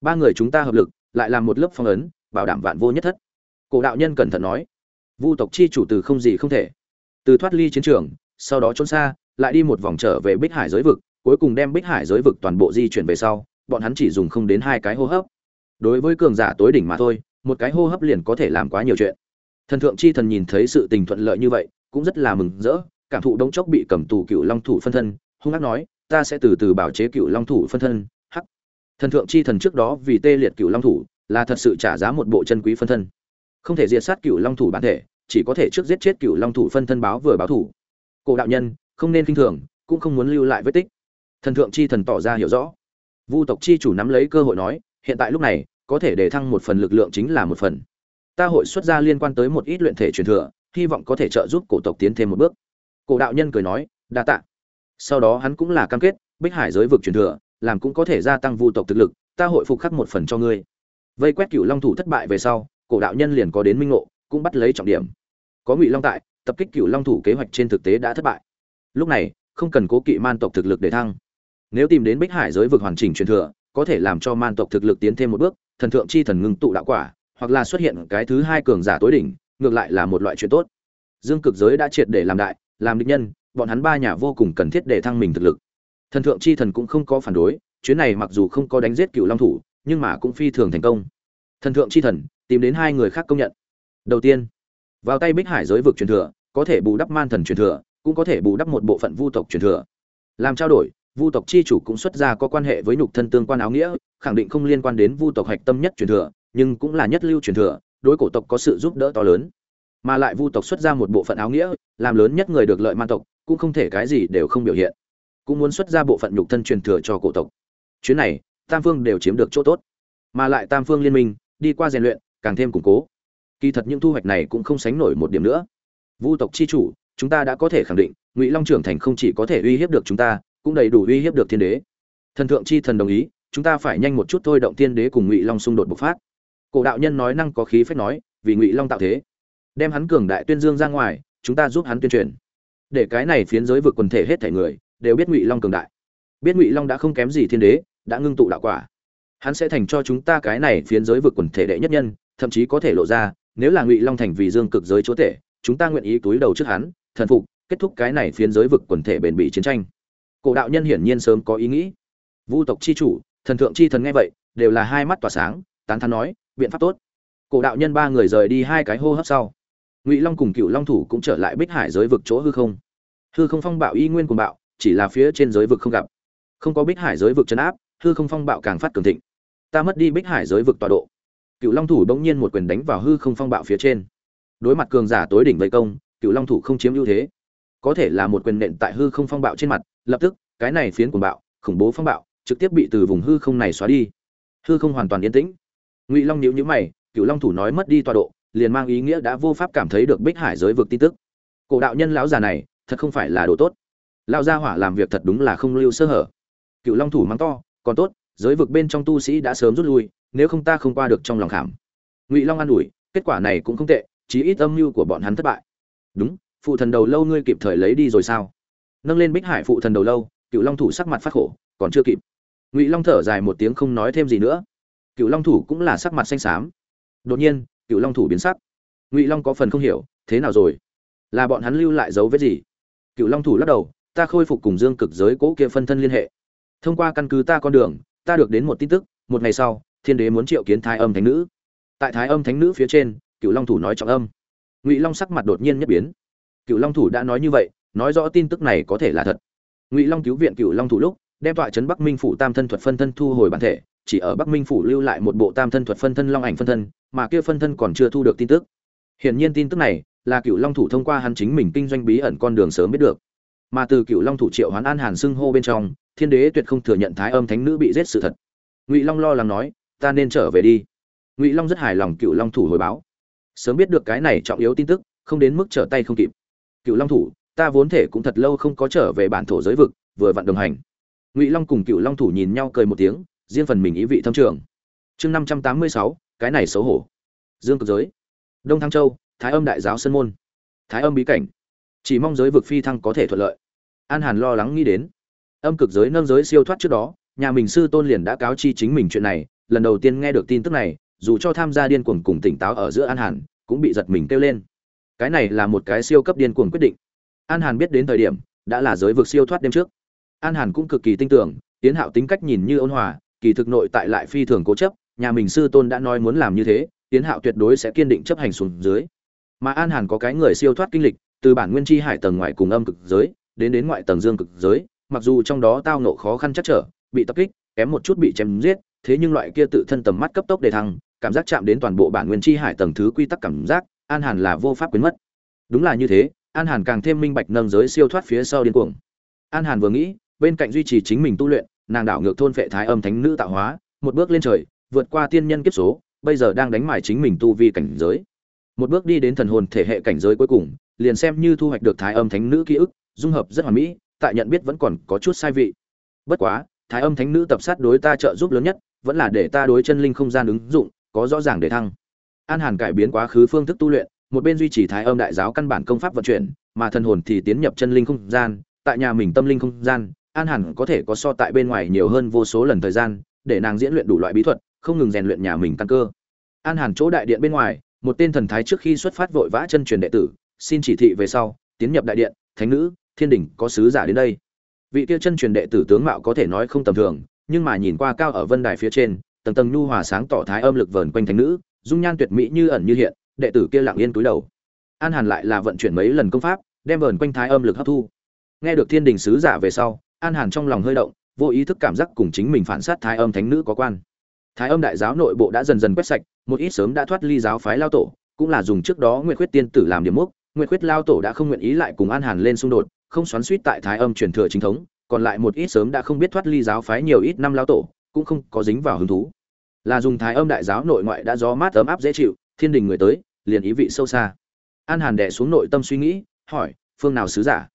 Ba người chúng ta hợp lực, lại làm một lớp phong ấn, bảo đảm vạn vô nhất thất. Cổ đạo nhân cẩn thận nói, vu tộc chi chủ từ không gì không thể. Từ thoát ly chiến trường, sau đó trốn xa, lại đi một vòng trở về bích hải giới vực, cuối cùng đem bích hải giới vực toàn bộ di chuyển về sau, bọn hắn chỉ dùng không đến hai cái hô hấp đối với cường giả tối đỉnh mà thôi, một cái hô hấp liền có thể làm quá nhiều chuyện. Thần thượng chi thần nhìn thấy sự tình thuận lợi như vậy, cũng rất là mừng rỡ, cảm thụ đống chốc bị cầm tù cựu long thủ phân thân, hung hắc nói, ta sẽ từ từ bảo chế cựu long thủ phân thân. Hắc. Thần thượng chi thần trước đó vì tê liệt cựu long thủ, là thật sự trả giá một bộ chân quý phân thân. Không thể diệt sát cựu long thủ bản thể, chỉ có thể trước giết chết cựu long thủ phân thân báo vừa báo thủ. Cổ đạo nhân, không nên kinh thường, cũng không muốn lưu lại vết tích. Thần thượng chi thần tỏ ra hiểu rõ. Vu tộc chi chủ nắm lấy cơ hội nói, hiện tại lúc này có thể để thăng một phần lực lượng chính là một phần. Ta hội xuất ra liên quan tới một ít luyện thể truyền thừa, hy vọng có thể trợ giúp cổ tộc tiến thêm một bước. Cổ đạo nhân cười nói, đa tạ. Sau đó hắn cũng là cam kết, bích hải giới vực truyền thừa, làm cũng có thể gia tăng vu tộc thực lực, ta hội phục khắc một phần cho ngươi. Vây quét cựu long thủ thất bại về sau, cổ đạo nhân liền có đến minh ngộ, cũng bắt lấy trọng điểm. Có ngụy long tại, tập kích cựu long thủ kế hoạch trên thực tế đã thất bại. Lúc này, không cần cố kỵ man tộc thực lực để thăng. Nếu tìm đến bích hải giới vực hoàn chỉnh truyền thừa, có thể làm cho man tộc thực lực tiến thêm một bước thần thượng chi thần ngưng tụ đạo quả, hoặc là xuất hiện cái thứ hai cường giả tối đỉnh, ngược lại là một loại chuyện tốt. Dương cực giới đã triệt để làm đại, làm địch nhân, bọn hắn ba nhà vô cùng cần thiết để thăng mình thực lực. Thần thượng chi thần cũng không có phản đối, chuyến này mặc dù không có đánh giết cựu long thủ, nhưng mà cũng phi thường thành công. Thần thượng chi thần, tìm đến hai người khác công nhận. Đầu tiên, vào tay bích hải giới vực truyền thừa, có thể bù đắp man thần truyền thừa, cũng có thể bù đắp một bộ phận vu tộc truyền thừa. Làm trao đổi vu tộc chi chủ cũng xuất ra có quan hệ với nhục thân tương quan áo nghĩa, khẳng định không liên quan đến vu tộc hạch tâm nhất truyền thừa, nhưng cũng là nhất lưu truyền thừa, đối cổ tộc có sự giúp đỡ to lớn. Mà lại vu tộc xuất ra một bộ phận áo nghĩa, làm lớn nhất người được lợi man tộc, cũng không thể cái gì đều không biểu hiện. Cũng muốn xuất ra bộ phận nhục thân truyền thừa cho cổ tộc. Chuyến này, tam phương đều chiếm được chỗ tốt. Mà lại tam phương liên minh, đi qua rèn luyện, càng thêm củng cố. Kỳ thật những thu hoạch này cũng không sánh nổi một điểm nữa. Vu tộc chi chủ, chúng ta đã có thể khẳng định, ngụy long trưởng thành không chỉ có thể uy hiếp được chúng ta cũng đầy đủ uy hiếp được thiên đế. Thần thượng chi thần đồng ý, chúng ta phải nhanh một chút thôi động thiên đế cùng ngụy long xung đột bộc phát. Cổ đạo nhân nói năng có khí phách nói, vì ngụy long tạo thế, đem hắn cường đại tuyên dương ra ngoài, chúng ta giúp hắn tuyên truyền. Để cái này phiến giới vực quần thể hết thể người, đều biết ngụy long cường đại. Biết ngụy long đã không kém gì thiên đế, đã ngưng tụ đạo quả. Hắn sẽ thành cho chúng ta cái này phiến giới vực quần thể đệ nhất nhân, thậm chí có thể lộ ra, nếu là ngụy long thành vì dương cực giới chúa tể, chúng ta nguyện ý túi đầu trước hắn, thần phục, kết thúc cái này phiến giới vực quần thể bền bỉ chiến tranh cổ đạo nhân hiển nhiên sớm có ý nghĩ. Vu tộc chi chủ, thần thượng chi thần nghe vậy, đều là hai mắt tỏa sáng, tán thán nói, biện pháp tốt. Cổ đạo nhân ba người rời đi hai cái hô hấp sau. Ngụy long cùng cựu long thủ cũng trở lại bích hải giới vực chỗ hư không. Hư không phong bạo y nguyên cùng bạo, chỉ là phía trên giới vực không gặp. Không có bích hải giới vực chấn áp, hư không phong bạo càng phát cường thịnh. Ta mất đi bích hải giới vực tọa độ. Cựu long thủ bỗng nhiên một quyền đánh vào hư không phong bạo phía trên. Đối mặt cường giả tối đỉnh vây công cựu long thủ không chiếm ưu thế. Có thể là một quyền nện tại hư không phong bạo trên mặt lập tức, cái này phiến cuồng bạo, khủng bố phong bạo, trực tiếp bị từ vùng hư không này xóa đi. Hư không hoàn toàn yên tĩnh. Ngụy long nhíu nhíu mày cựu long thủ nói mất đi tọa độ, liền mang ý nghĩa đã vô pháp cảm thấy được bích hải giới vực tin tức. Cổ đạo nhân lão già này, thật không phải là đồ tốt. Lao gia hỏa làm việc thật đúng là không lưu sơ hở. Cựu long thủ mắng to, còn tốt, giới vực bên trong tu sĩ đã sớm rút lui, nếu không ta không qua được trong lòng khảm. Ngụy long an ủi, kết quả này cũng không tệ, chí ít âm mưu của bọn hắn thất bại. Đúng, phụ thần đầu lâu ngươi kịp thời lấy đi rồi sao? Nâng lên bích hải phụ thần đầu lâu cựu long thủ sắc mặt phát khổ, còn chưa kịp. Ngụy long thở dài một tiếng không nói thêm gì nữa. Cựu long thủ cũng là sắc mặt xanh xám. Đột nhiên cựu long thủ biến sắc. Ngụy long có phần không hiểu, thế nào rồi? Là bọn hắn lưu lại dấu vết gì? Cựu long thủ lắc đầu, ta khôi phục cùng dương cực giới cỗ kia phân thân liên hệ. Thông qua căn cứ ta con đường, ta được đến một tin tức, một ngày sau, thiên đế muốn triệu kiến thái âm thánh nữ. Tại thái âm thánh nữ phía trên cựu long thủ nói trọng âm. Ngụy long sắc mặt đột nhiên nhất biến. Cựu long thủ đã nói như vậy nói rõ tin tức này có thể là thật. Ngụy long cứu viện cựu long thủ lúc, đem tọa chấn bắc minh phủ tam thân thuật phân thân thu hồi bản thể, chỉ ở bắc minh phủ lưu lại một bộ tam thân thuật phân thân long ảnh phân thân, mà kia phân thân còn chưa thu được tin tức. Hiển nhiên tin tức này là cựu long thủ thông qua hắn chính mình kinh doanh bí ẩn con đường sớm biết được. Mà từ cựu long thủ triệu hoán an hàn xưng hô bên trong, thiên đế tuyệt không thừa nhận thái âm thánh nữ bị giết sự thật. Ngụy long lo lắng nói, ta nên trở về đi. Ngụy long rất hài lòng cựu long thủ hồi báo. Sớm biết được cái này trọng yếu tin tức, không đến mức trở tay không kịp. Cựu long thủ ta vốn thể cũng thật lâu không có trở về bản thổ giới vực, vừa vặn đồng hành. Ngụy long cùng cựu long thủ nhìn nhau cười một tiếng, riêng phần mình ý vị thâm trường. Chương năm trăm tám mươi sáu, cái này xấu hổ. Dương cực giới. Đông thăng châu, thái âm đại giáo sân môn. Thái âm bí cảnh. Chỉ mong giới vực phi thăng có thể thuận lợi. An hàn lo lắng nghĩ đến. Âm cực giới nâng giới siêu thoát trước đó, nhà mình sư tôn liền đã cáo chi chính mình chuyện này, lần đầu tiên nghe được tin tức này, dù cho tham gia điên cuồng cùng tỉnh táo ở giữa an hàn, cũng bị giật mình kêu lên. Cái này là một cái siêu cấp điên cuồng quyết định an hàn biết đến thời điểm, đã là giới vực siêu thoát đêm trước. An hàn cũng cực kỳ tin tưởng tiến hạo tính cách nhìn như ôn hòa, kỳ thực nội tại lại phi thường cố chấp, nhà mình sư tôn đã nói muốn làm như thế tiến hạo tuyệt đối sẽ kiên định chấp hành xuống dưới. Mà an hàn có cái người siêu thoát kinh lịch, từ bản nguyên chi hải tầng ngoài cùng âm cực giới, đến đến ngoại tầng dương cực giới, mặc dù trong đó tao nộ khó khăn chắc trở, bị tập kích, kém một chút bị chém giết, thế nhưng loại kia tự thân tầm mắt cấp tốc đề thăng, cảm giác chạm đến toàn bộ bản nguyên chi hải tầng thứ quy tắc cảm giác, an hàn là vô pháp quyến mất. Đúng là như thế an hàn càng thêm minh bạch nâng giới siêu thoát phía sau điên cuồng. An hàn vừa nghĩ, bên cạnh duy trì chính mình tu luyện, nàng đảo ngược thôn phệ thái âm thánh nữ tạo hóa, một bước lên trời, vượt qua tiên nhân kiếp số, bây giờ đang đánh mải chính mình tu vi cảnh giới. Một bước đi đến thần hồn thể hệ cảnh giới cuối cùng, liền xem như thu hoạch được thái âm thánh nữ ký ức, dung hợp rất hoàn mỹ, tại nhận biết vẫn còn có chút sai vị. Bất quá, thái âm thánh nữ tập sát đối ta trợ giúp lớn nhất, vẫn là để ta đối chân linh không gian ứng dụng, có rõ ràng để thăng. An hàn cải biến quá khứ phương thức tu luyện một bên duy trì thái âm đại giáo căn bản công pháp vận chuyển, mà thần hồn thì tiến nhập chân linh không gian, tại nhà mình tâm linh không gian, an hẳn có thể có so tại bên ngoài nhiều hơn vô số lần thời gian, để nàng diễn luyện đủ loại bí thuật, không ngừng rèn luyện nhà mình căn cơ. An hàn chỗ đại điện bên ngoài, một tên thần thái trước khi xuất phát vội vã chân truyền đệ tử, xin chỉ thị về sau, tiến nhập đại điện, thánh nữ, thiên đình có sứ giả đến đây. Vị kia chân truyền đệ tử tướng mạo có thể nói không tầm thường, nhưng mà nhìn qua cao ở vân đài phía trên, tầng tầng nhu hòa sáng tỏ thái âm lực vờn quanh thánh nữ, dung nhan tuyệt mỹ như ẩn như hiện đệ tử kia lặng yên cúi đầu. An hàn lại là vận chuyển mấy lần công pháp, đem vờn quanh thái âm lực hấp thu. Nghe được thiên đình sứ giả về sau, an hàn trong lòng hơi động, vô ý thức cảm giác cùng chính mình phản sát thái âm thánh nữ có quan. Thái âm đại giáo nội bộ đã dần dần quét sạch, một ít sớm đã thoát ly giáo phái lao tổ, cũng là dùng trước đó nguyệt khuyết tiên tử làm điểm mốc, nguyệt khuyết lao tổ đã không nguyện ý lại cùng an hàn lên xung đột, không xoắn suýt tại thái âm truyền thừa chính thống, còn lại một ít sớm đã không biết thoát ly giáo phái nhiều ít năm lao tổ, cũng không có dính vào hứng thú. Là dùng thái âm đại giáo nội ngoại đã gió mát ấm áp dễ chịu, thiên đình người tới liền ý vị sâu xa. An hàn đẻ xuống nội tâm suy nghĩ, hỏi, phương nào sứ giả?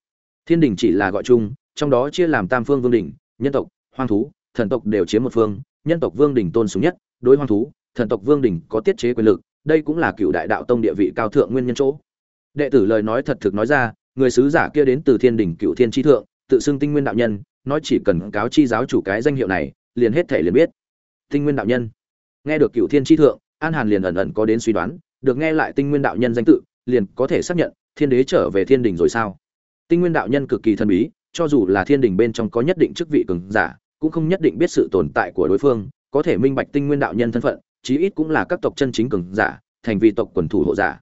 Thiên đình chỉ là gọi chung, trong đó chia làm tam phương vương đình nhân tộc, hoang thú, thần tộc đều chiếm một phương, nhân tộc vương đình tôn sùng nhất, đối hoang thú, thần tộc vương đình có tiết chế quyền lực, đây cũng là cựu đại đạo tông địa vị cao thượng nguyên nhân chỗ. Đệ tử lời nói thật thực nói ra, người sứ giả kia đến từ thiên đình cựu thiên tri thượng, tự xưng tinh nguyên đạo nhân, nói chỉ cần cáo chi giáo chủ cái danh hiệu này, liền hết thể liền biết. Tinh nguyên đạo nhân. Nghe được cựu thiên tri thượng, an hàn liền ẩn ẩn có đến suy đoán được nghe lại tinh nguyên đạo nhân danh tự, liền có thể xác nhận, thiên đế trở về thiên đình rồi sao? Tinh nguyên đạo nhân cực kỳ thần bí, cho dù là thiên đình bên trong có nhất định chức vị cường giả, cũng không nhất định biết sự tồn tại của đối phương, có thể minh bạch tinh nguyên đạo nhân thân phận, chí ít cũng là các tộc chân chính cường giả, thành vị tộc quần thủ hộ giả.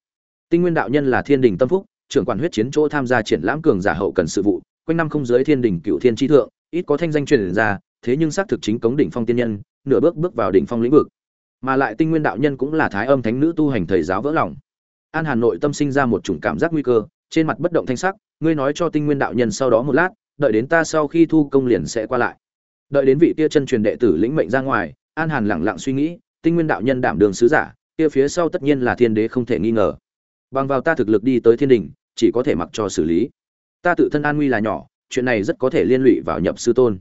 Tinh nguyên đạo nhân là thiên đình tâm phúc, trưởng quản huyết chiến chỗ tham gia triển lãm cường giả hậu cần sự vụ, quanh năm không giới thiên đình cựu thiên tri thượng, ít có thanh danh truyền ra, thế nhưng xác thực chính cống đỉnh phong tiên nhân, nửa bước bước vào đỉnh phong lĩnh vực mà lại tinh nguyên đạo nhân cũng là thái âm thánh nữ tu hành thầy giáo vỡ lòng. An hà nội tâm sinh ra một chủng cảm giác nguy cơ, trên mặt bất động thanh sắc, ngươi nói cho tinh nguyên đạo nhân sau đó một lát, đợi đến ta sau khi thu công liền sẽ qua lại. Đợi đến vị kia chân truyền đệ tử lĩnh mệnh ra ngoài, an hàn lẳng lặng suy nghĩ, tinh nguyên đạo nhân đảm đường sứ giả, kia phía sau tất nhiên là thiên đế không thể nghi ngờ. Bằng vào ta thực lực đi tới thiên đình, chỉ có thể mặc cho xử lý. Ta tự thân an nguy là nhỏ, chuyện này rất có thể liên lụy vào nhập sư tôn.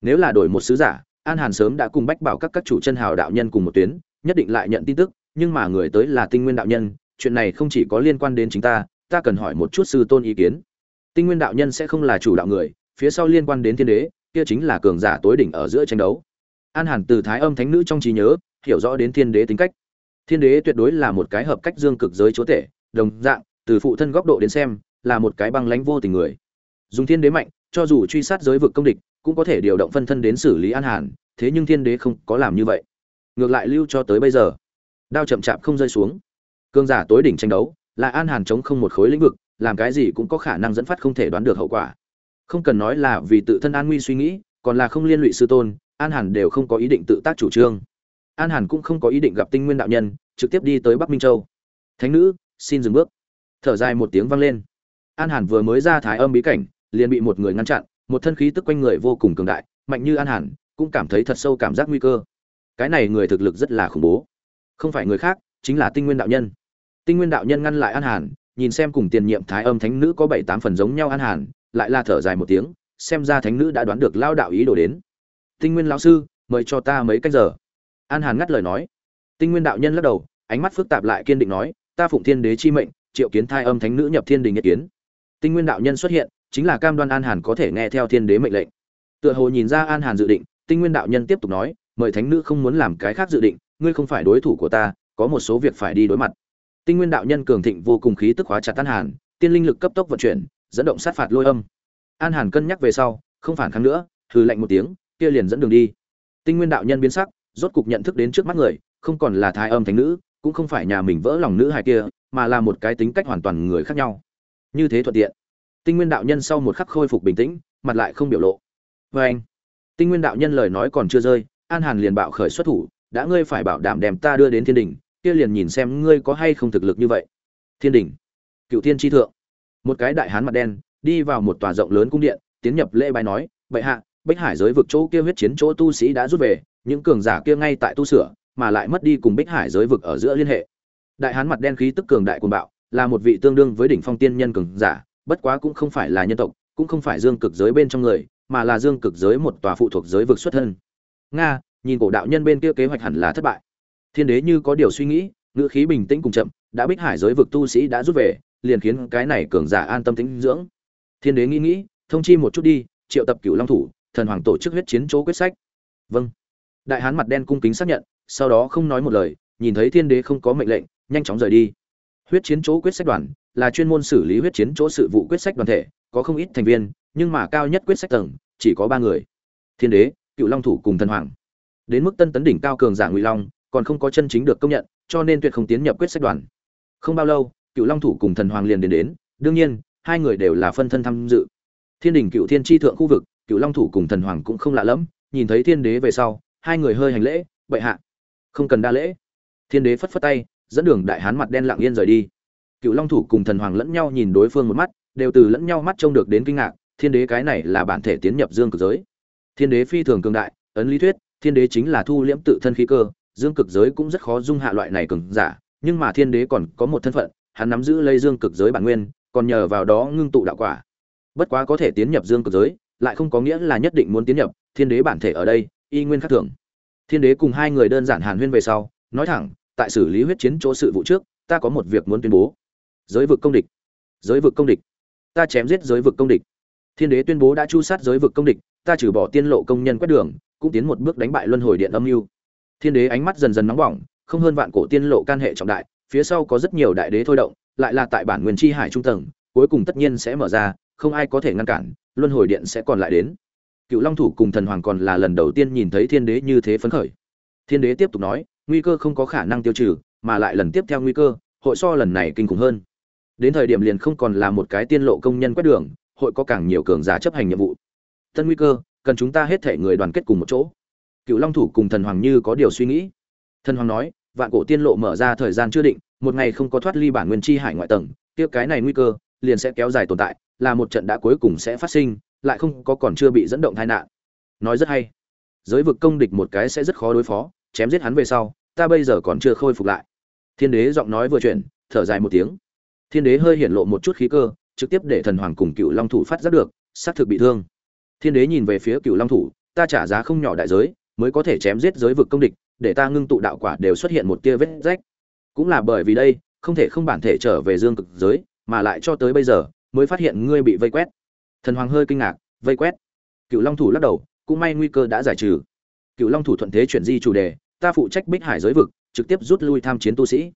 Nếu là đổi một sứ giả an hàn sớm đã cùng bách bảo các các chủ chân hào đạo nhân cùng một tuyến, nhất định lại nhận tin tức, nhưng mà người tới là tinh nguyên đạo nhân, chuyện này không chỉ có liên quan đến chính ta ta cần hỏi một chút sư tôn ý kiến. Tinh nguyên đạo nhân sẽ không là chủ đạo người, phía sau liên quan đến thiên đế, kia chính là cường giả tối đỉnh ở giữa tranh đấu. An hàn từ thái âm thánh nữ trong trí nhớ, hiểu rõ đến thiên đế tính cách. Thiên đế tuyệt đối là một cái hợp cách dương cực giới chúa tể, đồng dạng, từ phụ thân góc độ đến xem, là một cái băng lánh vô tình người. Dùng thiên đế mạnh cho dù truy sát giới vực công địch, cũng có thể điều động phân thân đến xử lý an hàn, thế nhưng thiên đế không có làm như vậy. Ngược lại lưu cho tới bây giờ, đao chậm chạp không rơi xuống. Cương giả tối đỉnh tranh đấu, là an hàn chống không một khối lĩnh vực, làm cái gì cũng có khả năng dẫn phát không thể đoán được hậu quả. Không cần nói là vì tự thân an nguy suy nghĩ, còn là không liên lụy sư tôn, an hàn đều không có ý định tự tác chủ trương. An hàn cũng không có ý định gặp tinh nguyên đạo nhân, trực tiếp đi tới bắc minh châu. Thánh nữ, xin dừng bước. Thở dài một tiếng vang lên. An hàn vừa mới ra thái âm bí cảnh liền bị một người ngăn chặn, một thân khí tức quanh người vô cùng cường đại, mạnh như an hàn, cũng cảm thấy thật sâu cảm giác nguy cơ. Cái này người thực lực rất là khủng bố. Không phải người khác, chính là tinh nguyên đạo nhân. Tinh nguyên đạo nhân ngăn lại an hàn, nhìn xem cùng tiền nhiệm thái âm thánh nữ có bảy tám phần giống nhau an hàn, lại là thở dài một tiếng, xem ra thánh nữ đã đoán được lao đạo ý đồ đến. Tinh nguyên lão sư, mời cho ta mấy cách giờ. An hàn ngắt lời nói. Tinh nguyên đạo nhân lắc đầu, ánh mắt phức tạp lại kiên định nói, ta phụng thiên đế chi mệnh, triệu kiến thai âm thánh nữ nhập thiên đình nhất kiến. Tinh nguyên đạo nhân xuất hiện chính là cam đoan an hàn có thể nghe theo thiên đế mệnh lệnh. Tựa hồ nhìn ra an hàn dự định, tinh nguyên đạo nhân tiếp tục nói, mời thánh nữ không muốn làm cái khác dự định, ngươi không phải đối thủ của ta, có một số việc phải đi đối mặt. Tinh nguyên đạo nhân cường thịnh vô cùng khí tức hóa chặt an hàn, tiên linh lực cấp tốc vận chuyển, dẫn động sát phạt lôi âm. An hàn cân nhắc về sau, không phản kháng nữa, hừ lạnh một tiếng, kia liền dẫn đường đi. Tinh nguyên đạo nhân biến sắc, rốt cục nhận thức đến trước mắt người, không còn là thái âm thánh nữ, cũng không phải nhà mình vỡ lòng nữ hài kia, mà là một cái tính cách hoàn toàn người khác nhau. Như thế thuận tiện tinh nguyên đạo nhân sau một khắc khôi phục bình tĩnh, mặt lại không biểu lộ. Vê anh, tinh nguyên đạo nhân lời nói còn chưa rơi, an hàn liền bạo khởi xuất thủ, đã ngươi phải bảo đảm đem ta đưa đến thiên đình kia liền nhìn xem ngươi có hay không thực lực như vậy. Thiên đình cựu thiên tri thượng. Một cái đại hán mặt đen, đi vào một tòa rộng lớn cung điện, tiến nhập lễ bài nói, bệ hạ, bách hải giới vực chỗ kia huyết chiến chỗ tu sĩ đã rút về, những cường giả kia ngay tại tu sửa, mà lại mất đi cùng bích hải giới vực ở giữa liên hệ. Đại hán mặt đen khí tức cường đại cuồng bạo, là một vị tương đương với đỉnh phong tiên nhân cường giả bất quá cũng không phải là nhân tộc, cũng không phải dương cực giới bên trong người, mà là dương cực giới một tòa phụ thuộc giới vực xuất thân. Nga, nhìn cổ đạo nhân bên kia kế hoạch hẳn là thất bại. Thiên đế như có điều suy nghĩ, ngữ khí bình tĩnh cùng chậm, đã bích hải giới vực tu sĩ đã rút về, liền khiến cái này cường giả an tâm tĩnh dưỡng. Thiên đế nghĩ nghĩ, thông chi một chút đi, triệu tập cửu long thủ, thần hoàng tổ chức huyết chiến chỗ quyết sách. Vâng. Đại hán mặt đen cung kính xác nhận, sau đó không nói một lời, nhìn thấy thiên đế không có mệnh lệnh, nhanh chóng rời đi. Huyết chiến chỗ quyết sách đoàn là chuyên môn xử lý huyết chiến chỗ sự vụ quyết sách đoàn thể, có không ít thành viên, nhưng mà cao nhất quyết sách tầng, chỉ có ba người. Thiên đế, cựu long thủ cùng thần hoàng. Đến mức tân tấn đỉnh cao cường giả ngụy long, còn không có chân chính được công nhận, cho nên tuyệt không tiến nhập quyết sách đoàn. Không bao lâu, cựu long thủ cùng thần hoàng liền đến đến, đương nhiên, hai người đều là phân thân tham dự. Thiên đỉnh cựu thiên chi thượng khu vực, cựu long thủ cùng thần hoàng cũng không lạ lẫm, nhìn thấy thiên đế về sau, hai người hơi hành lễ, bệ hạ, không cần đa lễ. Thiên đế phất phất tay, dẫn đường đại hán mặt đen lặng yên rời đi cựu long thủ cùng thần hoàng lẫn nhau nhìn đối phương một mắt, đều từ lẫn nhau mắt trông được đến kinh ngạc, thiên đế cái này là bản thể tiến nhập dương cực giới. Thiên đế phi thường cường đại, ấn lý thuyết, thiên đế chính là thu liễm tự thân khí cơ, dương cực giới cũng rất khó dung hạ loại này cường giả, nhưng mà thiên đế còn có một thân phận, hắn nắm giữ lây dương cực giới bản nguyên, còn nhờ vào đó ngưng tụ đạo quả. Bất quá có thể tiến nhập dương cực giới, lại không có nghĩa là nhất định muốn tiến nhập, thiên đế bản thể ở đây, y nguyên khắc thường. Thiên đế cùng hai người đơn giản hàn huyên về sau, nói thẳng, tại xử lý huyết chiến chỗ sự vụ trước, ta có một việc muốn tuyên bố giới vực công địch. Giới vực công địch. Ta chém giết giới vực công địch. Thiên đế tuyên bố đã chu sát giới vực công địch, ta trừ bỏ tiên lộ công nhân quét đường, cũng tiến một bước đánh bại luân hồi điện âm mưu. Thiên đế ánh mắt dần dần nóng bỏng, không hơn vạn cổ tiên lộ can hệ trọng đại, phía sau có rất nhiều đại đế thôi động, lại là tại bản nguyên chi hải trung tầng, cuối cùng tất nhiên sẽ mở ra, không ai có thể ngăn cản, luân hồi điện sẽ còn lại đến. Cựu long thủ cùng thần hoàng còn là lần đầu tiên nhìn thấy thiên đế như thế phấn khởi. Thiên đế tiếp tục nói, nguy cơ không có khả năng tiêu trừ, mà lại lần tiếp theo nguy cơ, hội so lần này kinh khủng hơn đến thời điểm liền không còn là một cái tiên lộ công nhân quét đường, hội có càng nhiều cường giả chấp hành nhiệm vụ. Tân nguy cơ, cần chúng ta hết thể người đoàn kết cùng một chỗ. Cựu long thủ cùng thần hoàng như có điều suy nghĩ. Thần hoàng nói, vạn cổ tiên lộ mở ra thời gian chưa định, một ngày không có thoát ly bản nguyên chi hải ngoại tầng tiếp cái này nguy cơ, liền sẽ kéo dài tồn tại, là một trận đã cuối cùng sẽ phát sinh, lại không có còn chưa bị dẫn động tai nạn. Nói rất hay. Giới vực công địch một cái sẽ rất khó đối phó, chém giết hắn về sau, ta bây giờ còn chưa khôi phục lại. Thiên đế giọng nói vừa chuyển, thở dài một tiếng thiên đế hơi hiện lộ một chút khí cơ, trực tiếp để thần hoàng cùng cựu long thủ phát giác được, xác thực bị thương. Thiên đế nhìn về phía cựu long thủ, ta trả giá không nhỏ đại giới, mới có thể chém giết giới vực công địch, để ta ngưng tụ đạo quả đều xuất hiện một tia vết rách. Cũng là bởi vì đây, không thể không bản thể trở về dương cực giới, mà lại cho tới bây giờ, mới phát hiện ngươi bị vây quét. Thần hoàng hơi kinh ngạc, vây quét. Cựu long thủ lắc đầu, cũng may nguy cơ đã giải trừ. Cựu long thủ thuận thế chuyển di chủ đề, ta phụ trách bích hải giới vực, trực tiếp rút lui tham chiến tu sĩ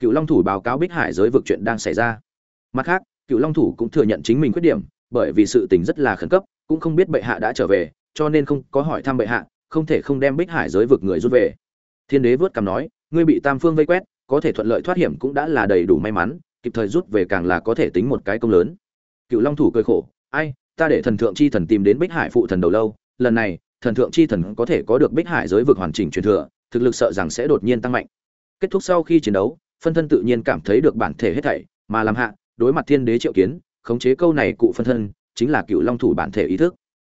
cựu long thủ báo cáo bích hải giới vực chuyện đang xảy ra. Mặt khác, cựu long thủ cũng thừa nhận chính mình khuyết điểm, bởi vì sự tình rất là khẩn cấp, cũng không biết bệ hạ đã trở về, cho nên không có hỏi thăm bệ hạ, không thể không đem bích hải giới vực người rút về. Thiên đế vớt cằm nói, ngươi bị tam phương vây quét, có thể thuận lợi thoát hiểm cũng đã là đầy đủ may mắn, kịp thời rút về càng là có thể tính một cái công lớn. Cựu long thủ cười khổ, ai, ta để thần thượng chi thần tìm đến bích hải phụ thần đầu lâu, lần này, thần thượng chi thần có thể có được bích hải giới vực hoàn chỉnh truyền thừa, thực lực sợ rằng sẽ đột nhiên tăng mạnh. Kết thúc sau khi chiến đấu phân thân tự nhiên cảm thấy được bản thể hết thảy, mà làm hạ, đối mặt thiên đế triệu kiến, khống chế câu này cụ phân thân, chính là cựu long thủ bản thể ý thức.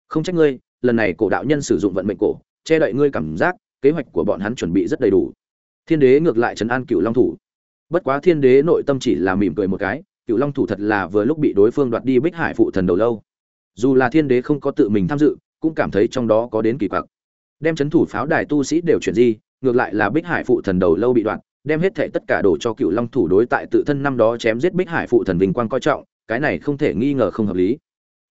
Không trách ngươi, lần này cổ đạo nhân sử dụng vận mệnh cổ, che đậy ngươi cảm giác, kế hoạch của bọn hắn chuẩn bị rất đầy đủ. Thiên đế ngược lại trấn an cựu long thủ. Bất quá thiên đế nội tâm chỉ là mỉm cười một cái, cựu long thủ thật là vừa lúc bị đối phương đoạt đi bích hải phụ thần đầu lâu. Dù là thiên đế không có tự mình tham dự, cũng cảm thấy trong đó có đến kỳ quặc. Đem chấn thủ pháo đài tu sĩ đều chuyển di, ngược lại là bích hải phụ thần đầu lâu bị đoạn đem hết thệ tất cả đổ cho cựu long thủ đối tại tự thân năm đó chém giết bích hải phụ thần vinh quang coi trọng, cái này không thể nghi ngờ không hợp lý.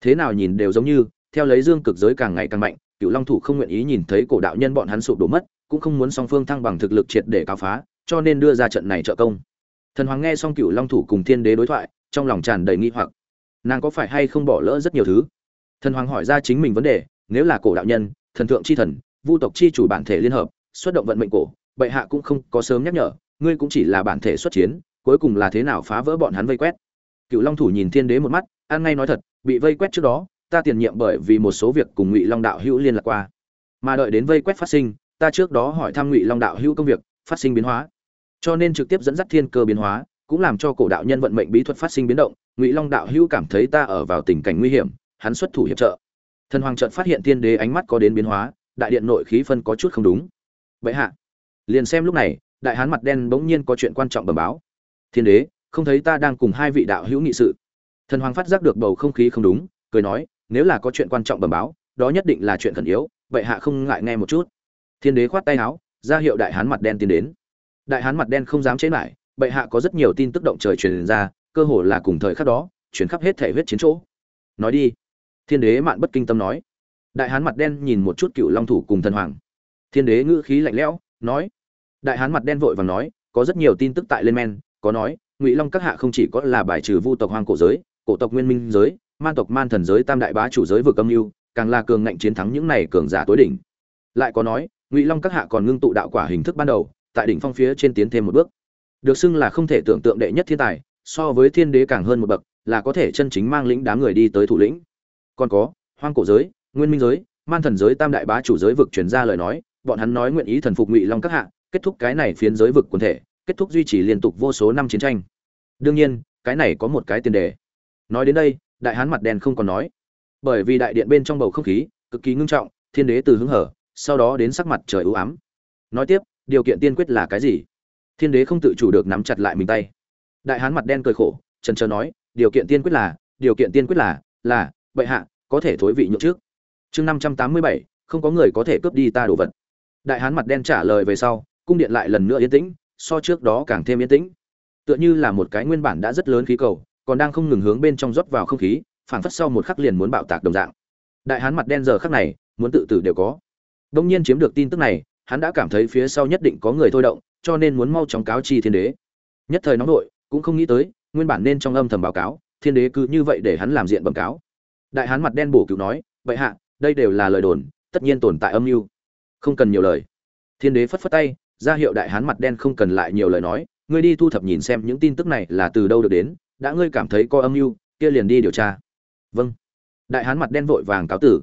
Thế nào nhìn đều giống như, theo lấy dương cực giới càng ngày càng mạnh, cựu long thủ không nguyện ý nhìn thấy cổ đạo nhân bọn hắn sụp đổ mất, cũng không muốn song phương thăng bằng thực lực triệt để cáo phá, cho nên đưa ra trận này trợ công. Thần hoàng nghe xong cựu long thủ cùng thiên đế đối thoại, trong lòng tràn đầy nghi hoặc. Nàng có phải hay không bỏ lỡ rất nhiều thứ? Thần hoàng hỏi ra chính mình vấn đề, nếu là cổ đạo nhân, thần thượng c h i thần, vu tộc c h i chủ bản thể liên hợp, xuất động vận mệnh cổ, bệ hạ cũng không có sớm nhắc nhở ngươi cũng chỉ là bản thể xuất chiến, cuối cùng là thế nào phá vỡ bọn hắn vây quét? Cựu long thủ nhìn thiên đế một mắt an ngay nói thật, bị vây quét trước đó, ta tiền nhiệm bởi vì một số việc cùng ngụy long đạo hữu liên lạc qua. Mà đợi đến vây quét phát sinh, ta trước đó hỏi thăm ngụy long đạo hữu công việc, phát sinh biến hóa. Cho nên trực tiếp dẫn dắt thiên cơ biến hóa, cũng làm cho cổ đạo nhân vận mệnh bí thuật phát sinh biến động, ngụy long đạo hữu cảm thấy ta ở vào tình cảnh nguy hiểm, hắn xuất thủ hiệp trợ. Thần hoàng Trận phát hiện thiên đế ánh mắt có đến biến hóa, đại điện nội khí phân có chút không đúng. Vậy hạ, liền xem lúc này đại hán mặt đen bỗng nhiên có chuyện quan trọng bẩm báo. Thiên đế, không thấy ta đang cùng hai vị đạo hữu nghị sự. Thần hoàng phát giác được bầu không khí không đúng, cười nói, nếu là có chuyện quan trọng bẩm báo, đó nhất định là chuyện khẩn yếu, vậy hạ không ngại nghe một chút. Thiên đế khoát tay áo, ra hiệu đại hán mặt đen tiến đến. Đại hán mặt đen không dám chế lại bệ hạ có rất nhiều tin tức động trời truyền ra, cơ hồ là cùng thời khắc đó chuyển khắp hết thể huyết chiến chỗ. Nói đi. Thiên đế mạn bất kinh tâm nói. Đại hán mặt đen nhìn một chút cựu long thủ cùng thần hoàng. Thiên đế ngữ khí lạnh lẽo, nói đại hán mặt đen vội vàng nói, có rất nhiều tin tức tại lên men, có nói, ngụy long các hạ không chỉ có là bài trừ vu tộc hoang cổ giới, cổ tộc nguyên minh giới, man tộc man thần giới, tam đại bá chủ giới vừa âm mưu, càng là cường ngạnh chiến thắng những này cường giả tối đỉnh. Lại có nói, ngụy long các hạ còn ngưng tụ đạo quả hình thức ban đầu, tại đỉnh phong phía trên tiến thêm một bước. Được xưng là không thể tưởng tượng đệ nhất thiên tài, so với thiên đế càng hơn một bậc, là có thể chân chính mang lĩnh đám người đi tới thủ lĩnh. Còn có, hoang cổ giới, nguyên minh giới, man thần giới, tam đại bá chủ giới vực truyền ra lời nói, bọn hắn nói nguyện ý thần phục ngụy long các hạ kết thúc cái này phiến giới vực quần thể, kết thúc duy trì liên tục vô số năm chiến tranh. Đương nhiên, cái này có một cái tiền đề. Nói đến đây, đại hán mặt đen không còn nói. Bởi vì đại điện bên trong bầu không khí cực kỳ ngưng trọng, thiên đế từ hứng hở, sau đó đến sắc mặt trời ưu ám. Nói tiếp, điều kiện tiên quyết là cái gì? Thiên đế không tự chủ được nắm chặt lại mình tay. Đại hán mặt đen cười khổ, trần trờ nói, điều kiện tiên quyết là, điều kiện tiên quyết là là, bệ hạ, có thể thối vị nhượng trước. Chương năm trăm tám mươi bảy, không có người có thể cướp đi ta đồ vật. Đại hán mặt đen trả lời về sau cung điện lại lần nữa yên tĩnh, so trước đó càng thêm yên tĩnh. Tựa như là một cái nguyên bản đã rất lớn khí cầu, còn đang không ngừng hướng bên trong rót vào không khí, phảng phất sau một khắc liền muốn bạo tạc đồng dạng. Đại hán mặt đen giờ khắc này, muốn tự tử đều có. Đông nhiên chiếm được tin tức này, hắn đã cảm thấy phía sau nhất định có người thôi động, cho nên muốn mau chóng cáo chi thiên đế. Nhất thời nóng nội, cũng không nghĩ tới, nguyên bản nên trong âm thầm báo cáo, thiên đế cứ như vậy để hắn làm diện bẩm cáo. Đại hán mặt đen bổ cứu nói vậy hạ, đây đều là lời đồn, tất nhiên tồn tại âm mưu. Không cần nhiều lời. Thiên đế phất phất tay ra hiệu đại hán mặt đen không cần lại nhiều lời nói, ngươi đi thu thập nhìn xem những tin tức này là từ đâu được đến, đã ngươi cảm thấy có âm mưu, kia liền đi điều tra. Vâng. Đại hán mặt đen vội vàng cáo tử.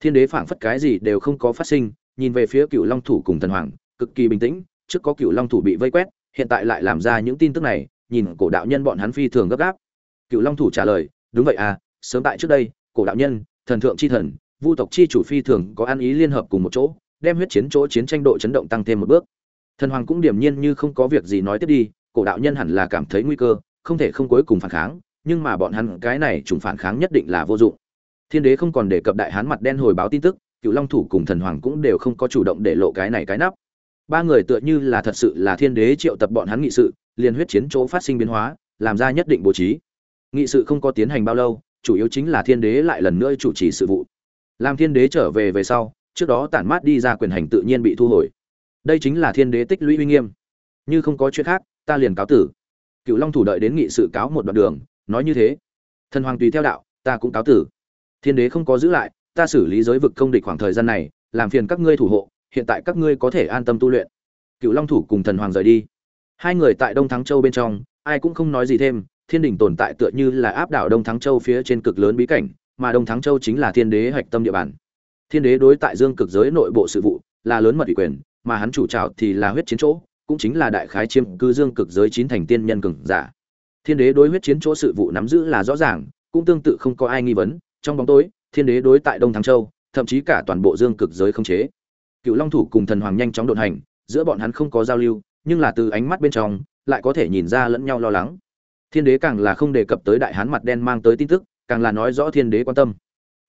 Thiên đế phảng phất cái gì đều không có phát sinh, nhìn về phía cựu long thủ cùng thần hoàng, cực kỳ bình tĩnh, trước có cựu long thủ bị vây quét, hiện tại lại làm ra những tin tức này, nhìn cổ đạo nhân bọn hắn phi thường gấp gáp. Cựu long thủ trả lời, đúng vậy à sớm tại trước đây, cổ đạo nhân, thần thượng c h i thần, vu tộc chi chủ phi thường có ăn ý liên hợp cùng một chỗ, đem huyết chiến chỗ chiến tranh độ chấn động tăng thêm một bước thần hoàng cũng điềm nhiên như không có việc gì nói tiếp đi, cổ đạo nhân hẳn là cảm thấy nguy cơ, không thể không cuối cùng phản kháng, nhưng mà bọn hắn cái này trùng phản kháng nhất định là vô dụng. Thiên đế không còn đề cập đại hán mặt đen hồi báo tin tức, cựu long thủ cùng thần hoàng cũng đều không có chủ động để lộ cái này cái nắp. Ba người tựa như là thật sự là thiên đế triệu tập bọn hắn nghị sự, liền huyết chiến chỗ phát sinh biến hóa, làm ra nhất định bố trí. Nghị sự không có tiến hành bao lâu, chủ yếu chính là thiên đế lại lần nữa chủ trì sự vụ. Làm thiên đế trở về về sau, trước đó tản mát đi ra quyền hành tự nhiên bị thu hồi đây chính là thiên đế tích lũy uy nghiêm. Như không có chuyện khác, ta liền cáo tử. Cựu long thủ đợi đến nghị sự cáo một đoạn đường, nói như thế. Thần hoàng tùy theo đạo, ta cũng cáo tử. Thiên đế không có giữ lại, ta xử lý giới vực công địch khoảng thời gian này, làm phiền các ngươi thủ hộ, hiện tại các ngươi có thể an tâm tu luyện. Cựu long thủ cùng thần hoàng rời đi. Hai người tại đông thắng châu bên trong, ai cũng không nói gì thêm, thiên đình tồn tại tựa như là áp đảo đông thắng châu phía trên cực lớn bí cảnh, mà đông thắng châu chính là thiên đế hạch tâm địa bàn. Thiên đế đối tại dương cực giới nội bộ sự vụ là lớn mật ủy quyền mà hắn chủ trào thì là huyết chiến chỗ, cũng chính là đại khái chiêm cư dương cực giới chín thành tiên nhân cường giả. Thiên đế đối huyết chiến chỗ sự vụ nắm giữ là rõ ràng, cũng tương tự không có ai nghi vấn, trong bóng tối, thiên đế đối tại đông thắng châu, thậm chí cả toàn bộ dương cực giới không chế. Cựu long thủ cùng thần hoàng nhanh chóng đột hành, giữa bọn hắn không có giao lưu, nhưng là từ ánh mắt bên trong, lại có thể nhìn ra lẫn nhau lo lắng. Thiên đế càng là không đề cập tới đại hán mặt đen mang tới tin tức, càng là nói rõ thiên đế quan tâm.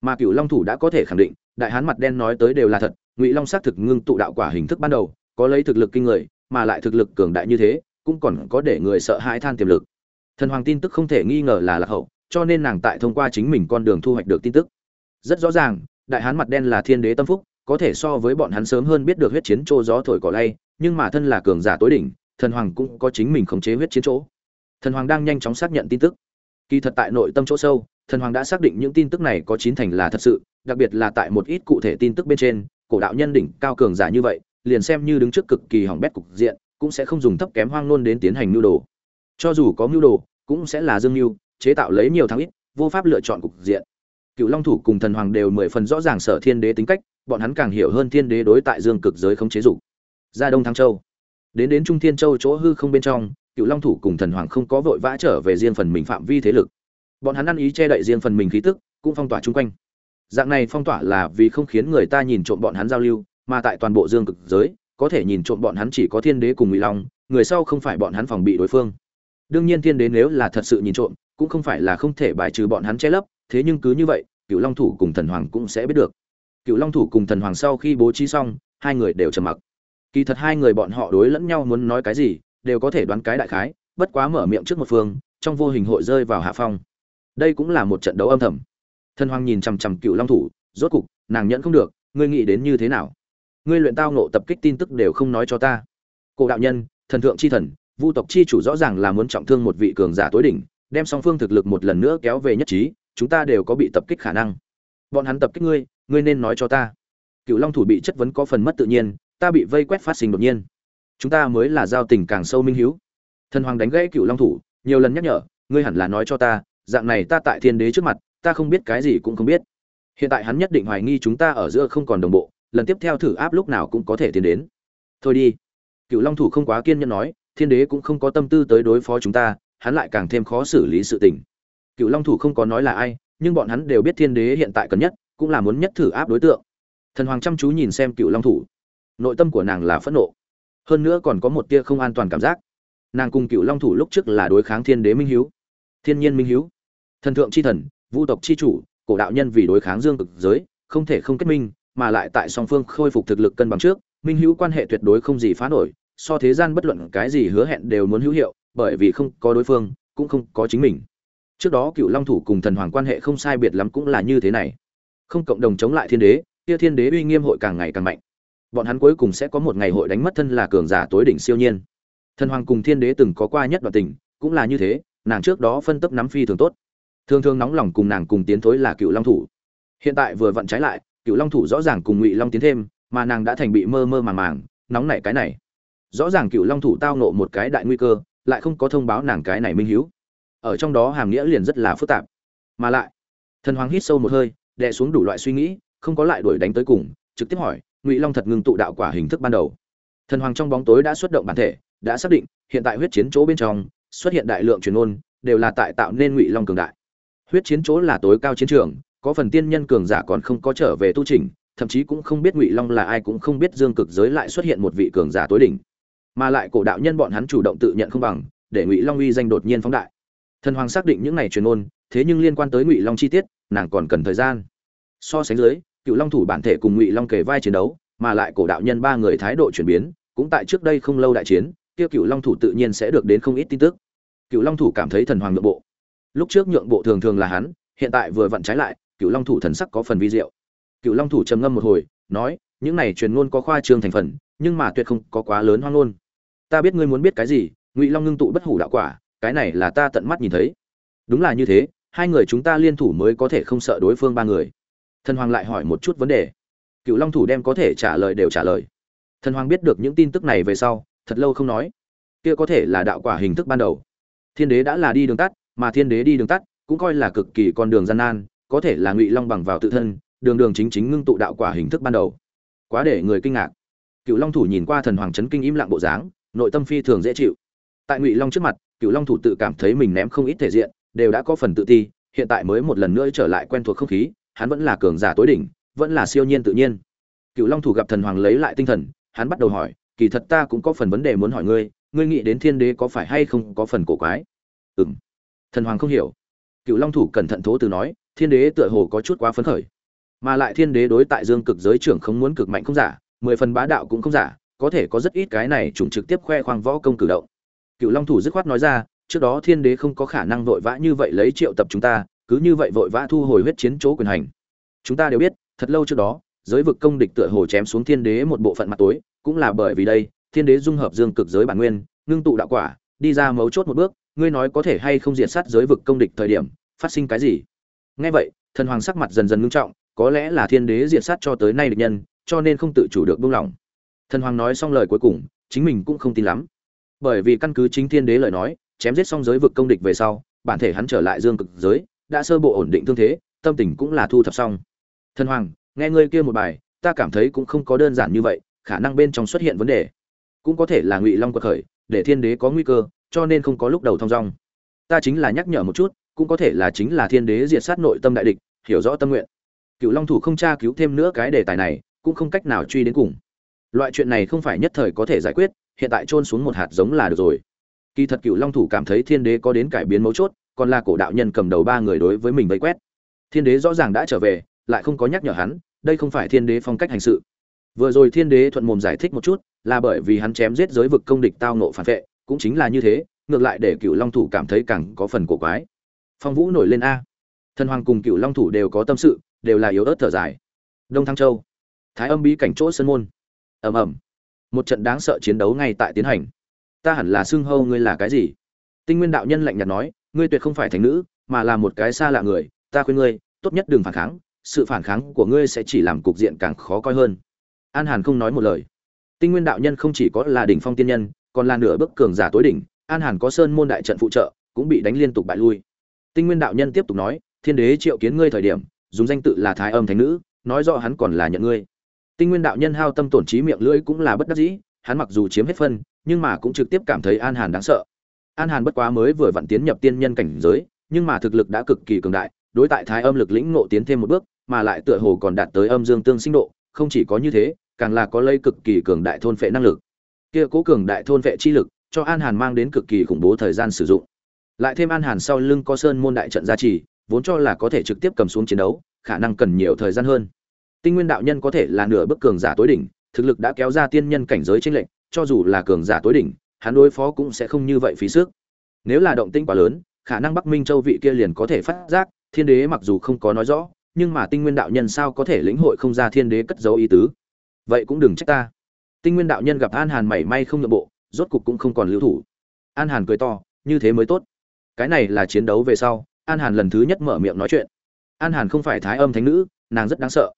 Mà cựu long thủ đã có thể khẳng định, đại hán mặt đen nói tới đều là thật ngụy long xác thực ngưng tụ đạo quả hình thức ban đầu, có lấy thực lực kinh người, mà lại thực lực cường đại như thế, cũng còn có để người sợ hãi than tiềm lực. Thần hoàng tin tức không thể nghi ngờ là lạc hậu, cho nên nàng tại thông qua chính mình con đường thu hoạch được tin tức. Rất rõ ràng, đại hán mặt đen là thiên đế tâm phúc, có thể so với bọn hắn sớm hơn biết được huyết chiến chỗ gió thổi cỏ lay, nhưng mà thân là cường giả tối đỉnh, thần hoàng cũng có chính mình khống chế huyết chiến chỗ. Thần hoàng đang nhanh chóng xác nhận tin tức. Kỳ thật tại nội tâm chỗ sâu, thần hoàng đã xác định những tin tức này có chín thành là thật sự, đặc biệt là tại một ít cụ thể tin tức bên trên cổ đạo nhân đỉnh cao cường giả như vậy, liền xem như đứng trước cực kỳ hỏng bét cục diện, cũng sẽ không dùng thấp kém hoang luôn đến tiến hành mưu đồ. Cho dù có mưu đồ, cũng sẽ là dương mưu, chế tạo lấy nhiều thắng ít, vô pháp lựa chọn cục diện. Cựu long thủ cùng thần hoàng đều mười phần rõ ràng sở thiên đế tính cách, bọn hắn càng hiểu hơn thiên đế đối tại dương cực giới không chế dục. Ra đông thăng châu. Đến đến trung thiên châu chỗ hư không bên trong, cựu long thủ cùng thần hoàng không có vội vã trở về riêng phần mình phạm vi thế lực. Bọn hắn ăn ý che đậy riêng phần mình khí tức, cũng phong tỏa chung quanh dạng này phong tỏa là vì không khiến người ta nhìn trộm bọn hắn giao lưu, mà tại toàn bộ dương cực giới, có thể nhìn trộm bọn hắn chỉ có thiên đế cùng ngụy long, người sau không phải bọn hắn phòng bị đối phương. Đương nhiên thiên đế nếu là thật sự nhìn trộm, cũng không phải là không thể bài trừ bọn hắn che lấp, thế nhưng cứ như vậy cựu long thủ cùng thần hoàng cũng sẽ biết được. Cựu long thủ cùng thần hoàng sau khi bố trí xong, hai người đều trầm mặc. Kỳ thật hai người bọn họ đối lẫn nhau muốn nói cái gì, đều có thể đoán cái đại khái, bất quá mở miệng trước một phương, trong vô hình hội rơi vào hạ phong. Đây cũng là một trận đấu âm thầm thần hoàng nhìn chằm chằm cựu long thủ, rốt cục, nàng nhận không được, ngươi nghĩ đến như thế nào? Ngươi luyện tao nộ tập kích tin tức đều không nói cho ta. Cổ đạo nhân, thần thượng chi thần, vu tộc chi chủ rõ ràng là muốn trọng thương một vị cường giả tối đỉnh, đem song phương thực lực một lần nữa kéo về nhất trí, chúng ta đều có bị tập kích khả năng. Bọn hắn tập kích ngươi ngươi nên nói cho ta. Cựu long thủ bị chất vấn có phần mất tự nhiên, ta bị vây quét phát sinh đột nhiên. Chúng ta mới là giao tình càng sâu minh hiếu. Thần hoàng đánh gãy cựu long thủ, nhiều lần nhắc nhở, ngươi hẳn là nói cho ta, dạng này ta tại thiên đế trước mặt ta không biết cái gì cũng không biết. Hiện tại hắn nhất định hoài nghi chúng ta ở giữa không còn đồng bộ, lần tiếp theo thử áp lúc nào cũng có thể tiến đến. Thôi đi. Cựu long thủ không quá kiên nhẫn nói, thiên đế cũng không có tâm tư tới đối phó chúng ta, hắn lại càng thêm khó xử lý sự tình. Cựu long thủ không có nói là ai, nhưng bọn hắn đều biết thiên đế hiện tại cần nhất, cũng là muốn nhất thử áp đối tượng. Thần hoàng chăm chú nhìn xem cựu long thủ. Nội tâm của nàng là phẫn nộ. Hơn nữa còn có một tia không an toàn cảm giác. Nàng cùng cựu long thủ lúc trước là đối kháng thiên đế minh hiếu. Thiên nhiên minh hiếu. Thần thượng c h i thần Vu tộc chi chủ, cổ đạo nhân vì đối kháng dương cực giới, không thể không kết minh, mà lại tại song phương khôi phục thực lực cân bằng trước, minh hữu quan hệ tuyệt đối không gì phá nổi, so thế gian bất luận cái gì hứa hẹn đều muốn hữu hiệu, bởi vì không có đối phương, cũng không có chính mình. Trước đó cựu long thủ cùng thần hoàng quan hệ không sai biệt lắm cũng là như thế này. Không cộng đồng chống lại thiên đế, kia thiên đế uy nghiêm hội càng ngày càng mạnh. Bọn hắn cuối cùng sẽ có một ngày hội đánh mất thân là cường giả tối đỉnh siêu nhiên. Thần hoàng cùng thiên đế từng có qua nhất đoạn tình, cũng là như thế, nàng trước đó phân tấp nắm phi thường tốt thường thường nóng lòng cùng nàng cùng tiến thối là cựu long thủ. Hiện tại vừa vặn trái lại, cựu long thủ rõ ràng cùng ngụy long tiến thêm, mà nàng đã thành bị mơ mơ màng màng, nóng nảy cái này. Rõ ràng cựu long thủ tao nộ một cái đại nguy cơ, lại không có thông báo nàng cái này minh hiếu. Ở trong đó hàm nghĩa liền rất là phức tạp. Mà lại, thần hoàng hít sâu một hơi, đè xuống đủ loại suy nghĩ, không có lại đuổi đánh tới cùng, trực tiếp hỏi, ngụy long thật ngưng tụ đạo quả hình thức ban đầu? Thần hoàng trong bóng tối đã xuất động bản thể, đã xác định, hiện tại huyết chiến chỗ bên trong, xuất hiện đại lượng truyền ôn, đều là tại tạo nên ngụy long cường đại huyết chiến chỗ là tối cao chiến trường, có phần tiên nhân cường giả còn không có trở về tu trình, thậm chí cũng không biết ngụy long là ai cũng không biết dương cực giới lại xuất hiện một vị cường giả tối đỉnh. Mà lại cổ đạo nhân bọn hắn chủ động tự nhận không bằng, để ngụy long uy danh đột nhiên phóng đại. Thần hoàng xác định những này truyền ôn thế nhưng liên quan tới ngụy long chi tiết, nàng còn cần thời gian. So sánh dưới, cựu long thủ bản thể cùng ngụy long kề vai chiến đấu, mà lại cổ đạo nhân ba người thái độ chuyển biến, cũng tại trước đây không lâu đại chiến, kia cựu long thủ tự nhiên sẽ được đến không ít tin tức. Cựu long thủ cảm thấy thần hoàng nội bộ lúc trước nhượng bộ thường thường là hắn, hiện tại vừa vặn trái lại cựu long thủ thần sắc có phần vi diệu. Cựu long thủ trầm ngâm một hồi, nói, những này truyền ngôn có khoa trương thành phần, nhưng mà tuyệt không có quá lớn hoang ngôn. Ta biết ngươi muốn biết cái gì, ngụy long ngưng tụ bất hủ đạo quả, cái này là ta tận mắt nhìn thấy. Đúng là như thế, hai người chúng ta liên thủ mới có thể không sợ đối phương ba người. Thần hoàng lại hỏi một chút vấn đề. Cựu long thủ đem có thể trả lời đều trả lời. Thần hoàng biết được những tin tức này về sau, thật lâu không nói. Kia có thể là đạo quả hình thức ban đầu. Thiên đế đã là đi đường tắt mà thiên đế đi đường tắt, cũng coi là cực kỳ con đường gian nan, có thể là ngụy long bằng vào tự thân, đường đường chính chính ngưng tụ đạo quả hình thức ban đầu. Quá để người kinh ngạc. Cựu long thủ nhìn qua thần hoàng trấn kinh im lặng bộ dáng, nội tâm phi thường dễ chịu. Tại ngụy long trước mặt cựu long thủ tự cảm thấy mình ném không ít thể diện, đều đã có phần tự ti, hiện tại mới một lần nữa trở lại quen thuộc không khí, hắn vẫn là cường giả tối đỉnh, vẫn là siêu nhiên tự nhiên. Cựu long thủ gặp thần hoàng lấy lại tinh thần, hắn bắt đầu hỏi, kỳ thật ta cũng có phần vấn đề muốn hỏi ngươi ngươi nghĩ đến thiên đế có phải hay không có phần cổ quái? Ừ thần hoàng không hiểu. Cựu long thủ cẩn thận thố từ nói, thiên đế tựa hồ có chút quá phấn khởi. Mà lại thiên đế đối tại dương cực giới trưởng không muốn cực mạnh không giả, mười phần bá đạo cũng không giả, có thể có rất ít cái này trùng trực tiếp khoe khoang võ công cử động. Cựu long thủ dứt khoát nói ra, trước đó thiên đế không có khả năng vội vã như vậy lấy triệu tập chúng ta, cứ như vậy vội vã thu hồi huyết chiến chỗ quyền hành. Chúng ta đều biết, thật lâu trước đó, giới vực công địch tựa hồ chém xuống thiên đế một bộ phận mặt tối, cũng là bởi vì đây, thiên đế dung hợp dương cực giới bản nguyên, ngưng tụ đạo quả, đi ra mấu chốt một bước ngươi nói có thể hay không diệt sát giới vực công địch thời điểm, phát sinh cái gì? Nghe vậy, thần hoàng sắc mặt dần dần ngưng trọng, có lẽ là thiên đế diệt sát cho tới nay địch nhân, cho nên không tự chủ được buông lỏng. Thần hoàng nói xong lời cuối cùng, chính mình cũng không tin lắm. Bởi vì căn cứ chính thiên đế lời nói, chém giết xong giới vực công địch về sau, bản thể hắn trở lại dương cực giới, đã sơ bộ ổn định thương thế, tâm tình cũng là thu thập xong. Thần hoàng, nghe ngươi kia một bài, ta cảm thấy cũng không có đơn giản như vậy, khả năng bên trong xuất hiện vấn đề. Cũng có thể là ngụy long quật khởi, để thiên đế có nguy cơ cho nên không có lúc đầu thong dong. Ta chính là nhắc nhở một chút, cũng có thể là chính là thiên đế diệt sát nội tâm đại địch, hiểu rõ tâm nguyện. Cựu long thủ không tra cứu thêm nữa cái đề tài này, cũng không cách nào truy đến cùng. Loại chuyện này không phải nhất thời có thể giải quyết, hiện tại trôn xuống một hạt giống là được rồi. Kỳ thật cựu long thủ cảm thấy thiên đế có đến cải biến mấu chốt, còn là cổ đạo nhân cầm đầu ba người đối với mình vây quét. Thiên đế rõ ràng đã trở về, lại không có nhắc nhở hắn, đây không phải thiên đế phong cách hành sự. Vừa rồi thiên đế thuận mồm giải thích một chút, là bởi vì hắn chém giết giới vực công địch tao nộ phản vệ cũng chính là như thế, ngược lại để cựu long thủ cảm thấy càng có phần cổ quái. Phong vũ nổi lên a. Thần hoàng cùng cựu long thủ đều có tâm sự, đều là yếu ớt thở dài. Đông thăng châu. Thái âm bí cảnh chỗ sân môn. Ầm ầm. Một trận đáng sợ chiến đấu ngay tại tiến hành. Ta hẳn là xưng hâu ngươi là cái gì? Tinh nguyên đạo nhân lạnh nhạt nói, ngươi tuyệt không phải thành nữ, mà là một cái xa lạ người, ta khuyên ngươi, tốt nhất đừng phản kháng, sự phản kháng của ngươi sẽ chỉ làm cục diện càng khó coi hơn. An hàn không nói một lời. Tinh nguyên đạo nhân không chỉ có là đỉnh phong tiên nhân còn là nửa bước cường giả tối đỉnh, an hàn có sơn môn đại trận phụ trợ, cũng bị đánh liên tục bại lui. Tinh nguyên đạo nhân tiếp tục nói, thiên đế triệu kiến ngươi thời điểm, dùng danh tự là thái âm thánh nữ, nói rõ hắn còn là nhận ngươi. Tinh nguyên đạo nhân hao tâm tổn trí miệng lưỡi cũng là bất đắc dĩ, hắn mặc dù chiếm hết phân, nhưng mà cũng trực tiếp cảm thấy an hàn đáng sợ. An hàn bất quá mới vừa vặn tiến nhập tiên nhân cảnh giới, nhưng mà thực lực đã cực kỳ cường đại, đối tại thái âm lực lĩnh ngộ tiến thêm một bước, mà lại tựa hồ còn đạt tới âm dương tương sinh độ, không chỉ có như thế, càng là có lây cực kỳ cường đại thôn phệ năng lực kia cố cường đại thôn vệ chi lực, cho an hàn mang đến cực kỳ khủng bố thời gian sử dụng. Lại thêm an hàn sau lưng có sơn môn đại trận gia trì, vốn cho là có thể trực tiếp cầm xuống chiến đấu, khả năng cần nhiều thời gian hơn. Tinh nguyên đạo nhân có thể là nửa bức cường giả tối đỉnh, thực lực đã kéo ra tiên nhân cảnh giới tranh lệnh cho dù là cường giả tối đỉnh, hắn đối phó cũng sẽ không như vậy phí sức. Nếu là động tinh quá lớn, khả năng bắc minh châu vị kia liền có thể phát giác, thiên đế mặc dù không có nói rõ, nhưng mà tinh nguyên đạo nhân sao có thể lĩnh hội không ra thiên đế cất dấu ý tứ? Vậy cũng đừng trách ta tinh nguyên đạo nhân gặp an hàn mảy may không nhượng bộ rốt cục cũng không còn lưu thủ. An hàn cười to như thế mới tốt. Cái này là chiến đấu về sau an hàn lần thứ nhất mở miệng nói chuyện. An hàn không phải thái âm thánh nữ nàng rất đáng sợ.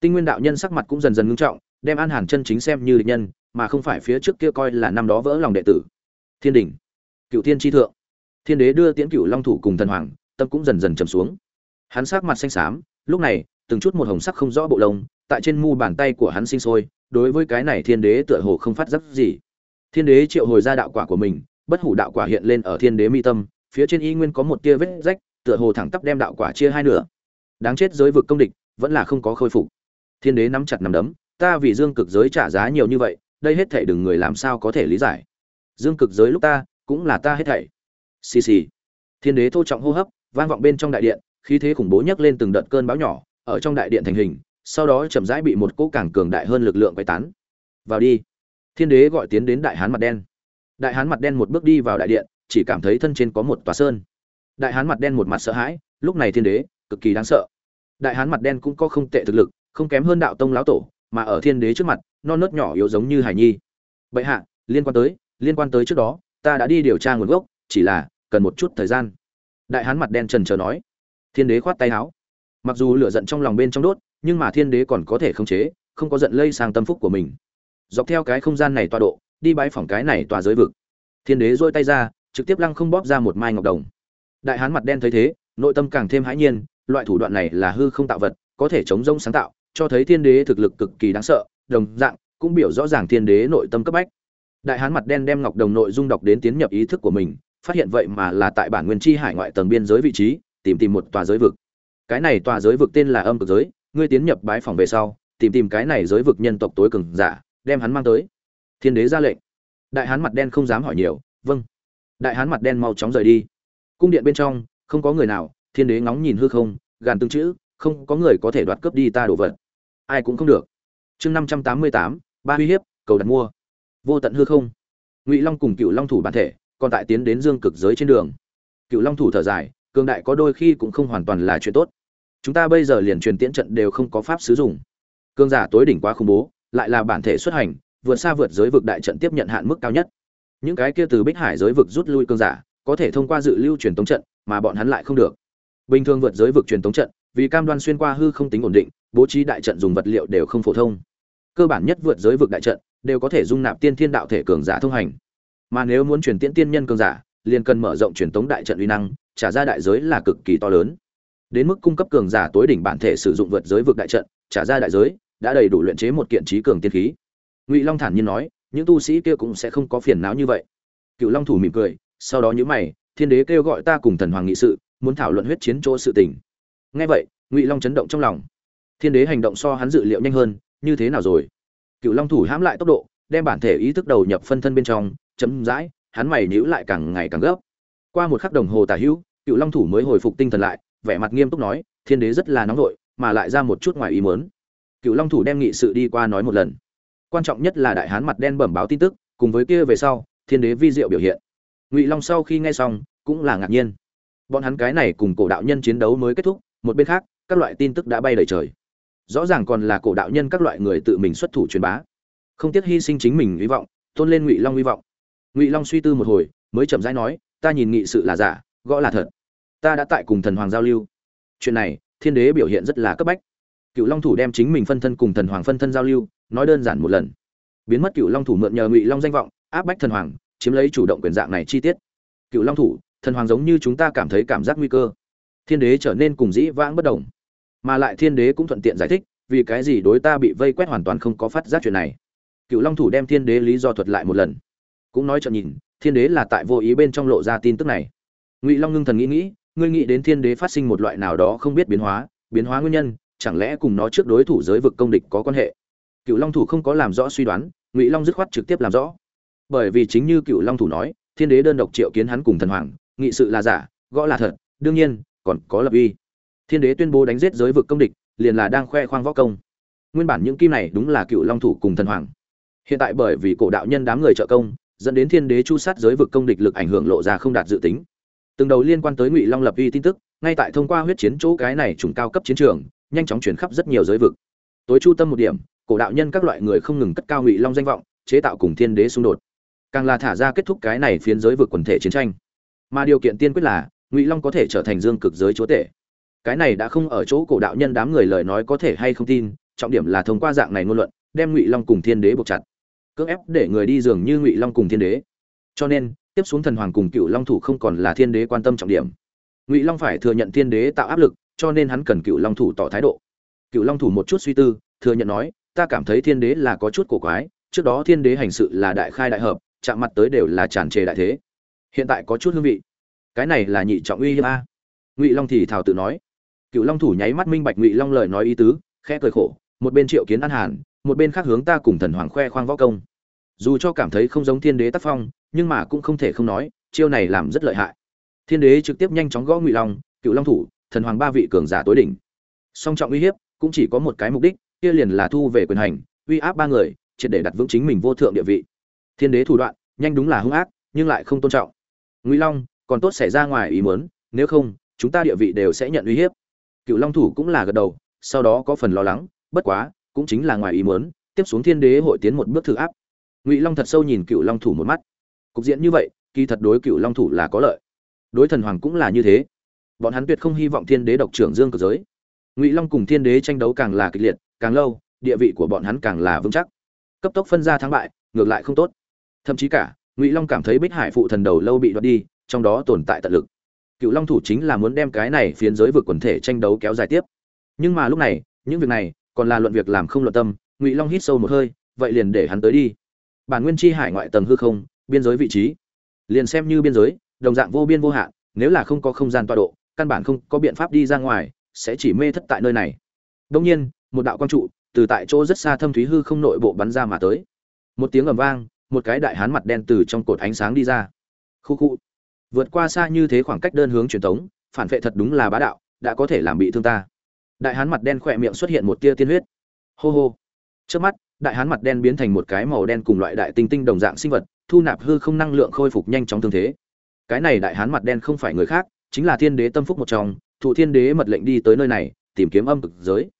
Tinh nguyên đạo nhân sắc mặt cũng dần dần ngưng trọng đem an hàn chân chính xem như địch nhân mà không phải phía trước kia coi là năm đó vỡ lòng đệ tử. Thiên đỉnh, cựu thiên chi thượng. Thiên đế đưa tiễn cựu long thủ cùng thần hoàng tâm cũng dần dần trầm xuống. Hắn sắc mặt xanh xám lúc này từng chút một hồng sắc không rõ bộ lông tại trên mu bàn tay của hắn sinh sôi, đối với cái này thiên đế tựa hồ không phát giác gì. Thiên đế triệu hồi ra đạo quả của mình, bất hủ đạo quả hiện lên ở thiên đế mi tâm, phía trên y nguyên có một tia vết rách, tựa hồ thẳng tắp đem đạo quả chia hai nửa. Đáng chết giới vực công địch, vẫn là không có khôi phục. Thiên đế nắm chặt nắm đấm, ta vì dương cực giới trả giá nhiều như vậy, đây hết thảy đừng người làm sao có thể lý giải. Dương cực giới lúc ta, cũng là ta hết thảy. Xì xì. Thiên đế thô trọng hô hấp, vang vọng bên trong đại điện, khí thế khủng bố nhấc lên từng đợt cơn bão nhỏ, ở trong đại điện thành hình sau đó chậm rãi bị một cỗ càng cường đại hơn lực lượng quay tán. Vào đi. Thiên đế gọi tiến đến đại hán mặt đen. Đại hán mặt đen một bước đi vào đại điện, chỉ cảm thấy thân trên có một tòa sơn. Đại hán mặt đen một mặt sợ hãi, lúc này thiên đế, cực kỳ đáng sợ. Đại hán mặt đen cũng có không tệ thực lực, không kém hơn đạo tông lão tổ, mà ở thiên đế trước mặt, non nớt nhỏ yếu giống như hải nhi. Bệ hạ, liên quan tới, liên quan tới trước đó, ta đã đi điều tra nguồn gốc, chỉ là, cần một chút thời gian. Đại hán mặt đen trần chờ nói. Thiên đế khoát tay áo. Mặc dù lửa giận trong lòng bên trong đốt nhưng mà thiên đế còn có thể khống chế, không có giận lây sang tâm phúc của mình. Dọc theo cái không gian này tọa độ, đi bãi phỏng cái này tòa giới vực. Thiên đế dôi tay ra, trực tiếp lăng không bóp ra một mai ngọc đồng. Đại hán mặt đen thấy thế, nội tâm càng thêm hãi nhiên, loại thủ đoạn này là hư không tạo vật, có thể chống rông sáng tạo, cho thấy thiên đế thực lực cực kỳ đáng sợ, đồng dạng, cũng biểu rõ ràng thiên đế nội tâm cấp bách. Đại hán mặt đen đem ngọc đồng nội dung đọc đến tiến nhập ý thức của mình, phát hiện vậy mà là tại bản nguyên chi hải ngoại tầng biên giới vị trí, tìm tìm một tòa giới vực. Cái này tòa giới vực tên là âm cực giới ngươi tiến nhập bái phòng về sau, tìm tìm cái này giới vực nhân tộc tối cường giả, đem hắn mang tới. Thiên đế ra lệnh. Đại hán mặt đen không dám hỏi nhiều vâng. Đại hán mặt đen mau chóng rời đi. Cung điện bên trong, không có người nào, thiên đế ngóng nhìn hư không, gàn tương chữ, không có người có thể đoạt cướp đi ta đồ vật. Ai cũng không được. Chương năm trăm tám mươi tám, ba uy hiếp, cầu đặt mua. Vô tận hư không. Ngụy long cùng cựu long thủ bản thể, còn tại tiến đến dương cực giới trên đường. Cựu long thủ thở dài, cường đại có đôi khi cũng không hoàn toàn là chuyện tốt chúng ta bây giờ liền truyền tiễn trận đều không có pháp sử dụng. Cương giả tối đỉnh quá khủng bố, lại là bản thể xuất hành, vượt xa vượt giới vực đại trận tiếp nhận hạn mức cao nhất. Những cái kia từ bích hải giới vực rút lui cương giả, có thể thông qua dự lưu truyền tống trận, mà bọn hắn lại không được. Bình thường vượt giới vực truyền tống trận, vì cam đoan xuyên qua hư không tính ổn định, bố trí đại trận dùng vật liệu đều không phổ thông. Cơ bản nhất vượt giới vực đại trận, đều có thể dung nạp tiên thiên đạo thể cường giả thông hành. Mà nếu muốn truyền tiễn tiên nhân cường giả, liền cần mở rộng truyền tống đại trận uy năng, trả ra đại giới là cực kỳ to lớn đến mức cung cấp cường giả tối đỉnh bản thể sử dụng vượt giới vực đại trận, trả ra đại giới, đã đầy đủ luyện chế một kiện trí cường tiên khí. Ngụy long thản nhiên nói, những tu sĩ kia cũng sẽ không có phiền não như vậy. Cựu long thủ mỉm cười, sau đó nhữ mày, thiên đế kêu gọi ta cùng thần hoàng nghị sự, muốn thảo luận huyết chiến chỗ sự tình. Ngay vậy, ngụy long chấn động trong lòng. Thiên đế hành động so hắn dự liệu nhanh hơn, như thế nào rồi? Cựu long thủ hãm lại tốc độ, đem bản thể ý thức đầu nhập phân thân bên trong chấm dãi hắn mày nhữ lại càng ngày càng gấp. Qua một khắc đồng hồ tả hữu, cựu long thủ mới hồi phục tinh thần lại vẻ mặt nghiêm túc nói, thiên đế rất là nóng vội, mà lại ra một chút ngoài ý muốn. Cựu long thủ đem nghị sự đi qua nói một lần. Quan trọng nhất là đại hán mặt đen bẩm báo tin tức, cùng với kia về sau, thiên đế vi diệu biểu hiện. Ngụy long sau khi nghe xong, cũng là ngạc nhiên. Bọn hắn cái này cùng cổ đạo nhân chiến đấu mới kết thúc, một bên khác, các loại tin tức đã bay đầy trời. Rõ ràng còn là cổ đạo nhân các loại người tự mình xuất thủ truyền bá. Không tiếc hy sinh chính mình hy vọng, tôn lên ngụy long hy vọng. Ngụy long suy tư một hồi, mới chậm rãi nói, ta nhìn nghị sự là giả, gõ là thật ta đã tại cùng thần hoàng giao lưu. Chuyện này, thiên đế biểu hiện rất là cấp bách. Cựu long thủ đem chính mình phân thân cùng thần hoàng phân thân giao lưu, nói đơn giản một lần. Biến mất cựu long thủ mượn nhờ ngụy long danh vọng, áp bách thần hoàng, chiếm lấy chủ động quyền dạng này chi tiết. Cựu long thủ, thần hoàng giống như chúng ta cảm thấy cảm giác nguy cơ. Thiên đế trở nên cùng dĩ vãng bất đồng. Mà lại thiên đế cũng thuận tiện giải thích, vì cái gì đối ta bị vây quét hoàn toàn không có phát giác chuyện này. Cựu long thủ đem thiên đế lý do thuật lại một lần. Cũng nói cho nhìn, thiên đế là tại vô ý bên trong lộ ra tin tức này. Ngụy long ngưng thần nghĩ nghĩ ngươi nghĩ đến thiên đế phát sinh một loại nào đó không biết biến hóa biến hóa nguyên nhân, chẳng lẽ cùng nó trước đối thủ giới vực công địch có quan hệ? Cựu long thủ không có làm rõ suy đoán, ngụy long dứt khoát trực tiếp làm rõ. Bởi vì chính như cựu long thủ nói, thiên đế đơn độc triệu kiến hắn cùng thần hoàng, nghị sự là giả, gõ là thật, đương nhiên, còn có lập uy. Thiên đế tuyên bố đánh giết giới vực công địch, liền là đang khoe khoang võ công. Nguyên bản những kim này đúng là cựu long thủ cùng thần hoàng. Hiện tại bởi vì cổ đạo nhân đám người trợ công, dẫn đến thiên đế chu sát giới vực công địch lực ảnh hưởng lộ ra không đạt dự tính từng đầu liên quan tới ngụy long lập uy tin tức, ngay tại thông qua huyết chiến chỗ cái này trùng cao cấp chiến trường, nhanh chóng chuyển khắp rất nhiều giới vực. Tối chu tâm một điểm, cổ đạo nhân các loại người không ngừng cất cao ngụy long danh vọng, chế tạo cùng thiên đế xung đột. Càng là thả ra kết thúc cái này phiến giới vực quần thể chiến tranh. Mà điều kiện tiên quyết là, ngụy long có thể trở thành dương cực giới chúa tể. Cái này đã không ở chỗ cổ đạo nhân đám người lời nói có thể hay không tin, trọng điểm là thông qua dạng này ngôn luận, đem ngụy long cùng thiên đế buộc chặt. Cưỡng ép để người đi dường như ngụy long cùng thiên đế. Cho nên tiếp xuống thần hoàng cùng cựu long thủ không còn là thiên đế quan tâm trọng điểm. Ngụy long phải thừa nhận thiên đế tạo áp lực, cho nên hắn cần cựu long thủ tỏ thái độ. Cựu long thủ một chút suy tư, thừa nhận nói, ta cảm thấy thiên đế là có chút cổ quái, trước đó thiên đế hành sự là đại khai đại hợp, chạm mặt tới đều là tràn trề đại thế. Hiện tại có chút hương vị. Cái này là nhị trọng uy hiếp a. Ngụy long thì thảo tự nói. Cựu long thủ nháy mắt minh bạch ngụy long lời nói ý tứ, khẽ cười khổ, một bên triệu kiến an hàn, một bên khác hướng ta cùng thần hoàng khoe khoang võ công. Dù cho cảm thấy không giống thiên đế tác phong nhưng mà cũng không thể không nói, chiêu này làm rất lợi hại. Thiên đế trực tiếp nhanh chóng gõ ngụy long, cựu long thủ, thần hoàng ba vị cường giả tối đỉnh. Song trọng uy hiếp, cũng chỉ có một cái mục đích, kia liền là thu về quyền hành, uy áp ba người, triệt để đặt vững chính mình vô thượng địa vị. Thiên đế thủ đoạn, nhanh đúng là hung ác, nhưng lại không tôn trọng. Ngụy long, còn tốt xảy ra ngoài ý muốn, nếu không, chúng ta địa vị đều sẽ nhận uy hiếp. Cựu long thủ cũng là gật đầu, sau đó có phần lo lắng, bất quá, cũng chính là ngoài ý muốn, tiếp xuống thiên đế hội tiến một bước thử áp. Ngụy long thật sâu nhìn cựu long thủ một mắt cục diện như vậy, kỳ thật đối cựu long thủ là có lợi. Đối thần hoàng cũng là như thế. Bọn hắn tuyệt không hy vọng thiên đế độc trưởng dương cực giới. Ngụy long cùng thiên đế tranh đấu càng là kịch liệt, càng lâu, địa vị của bọn hắn càng là vững chắc. Cấp tốc phân ra thắng bại, ngược lại không tốt. Thậm chí cả, ngụy long cảm thấy bích hải phụ thần đầu lâu bị đoạt đi, trong đó tồn tại tận lực. Cựu long thủ chính là muốn đem cái này phiến giới vực quần thể tranh đấu kéo dài tiếp. Nhưng mà lúc này, những việc này còn là luận việc làm không luận tâm, ngụy long hít sâu một hơi, vậy liền để hắn tới đi. Bản nguyên chi hải ngoại tầng hư không biên giới vị trí. Liền xem như biên giới, đồng dạng vô biên vô hạn, nếu là không có không gian tọa độ, căn bản không có biện pháp đi ra ngoài, sẽ chỉ mê thất tại nơi này. Đông nhiên, một đạo quang trụ từ tại chỗ rất xa thâm thúy hư không nội bộ bắn ra mà tới. Một tiếng ầm vang, một cái đại hán mặt đen từ trong cột ánh sáng đi ra. Khu khu. Vượt qua xa như thế khoảng cách đơn hướng truyền thống, phản vệ thật đúng là bá đạo, đã có thể làm bị thương ta. Đại hán mặt đen khỏe miệng xuất hiện một tia tiên huyết. Hô hô. Trước mắt, đại hán mặt đen biến thành một cái màu đen cùng loại đại tinh tinh đồng dạng sinh vật thu nạp hư không năng lượng khôi phục nhanh chóng thương thế. Cái này đại hán mặt đen không phải người khác, chính là thiên đế tâm phúc một trong, thụ thiên đế mật lệnh đi tới nơi này, tìm kiếm âm cực giới.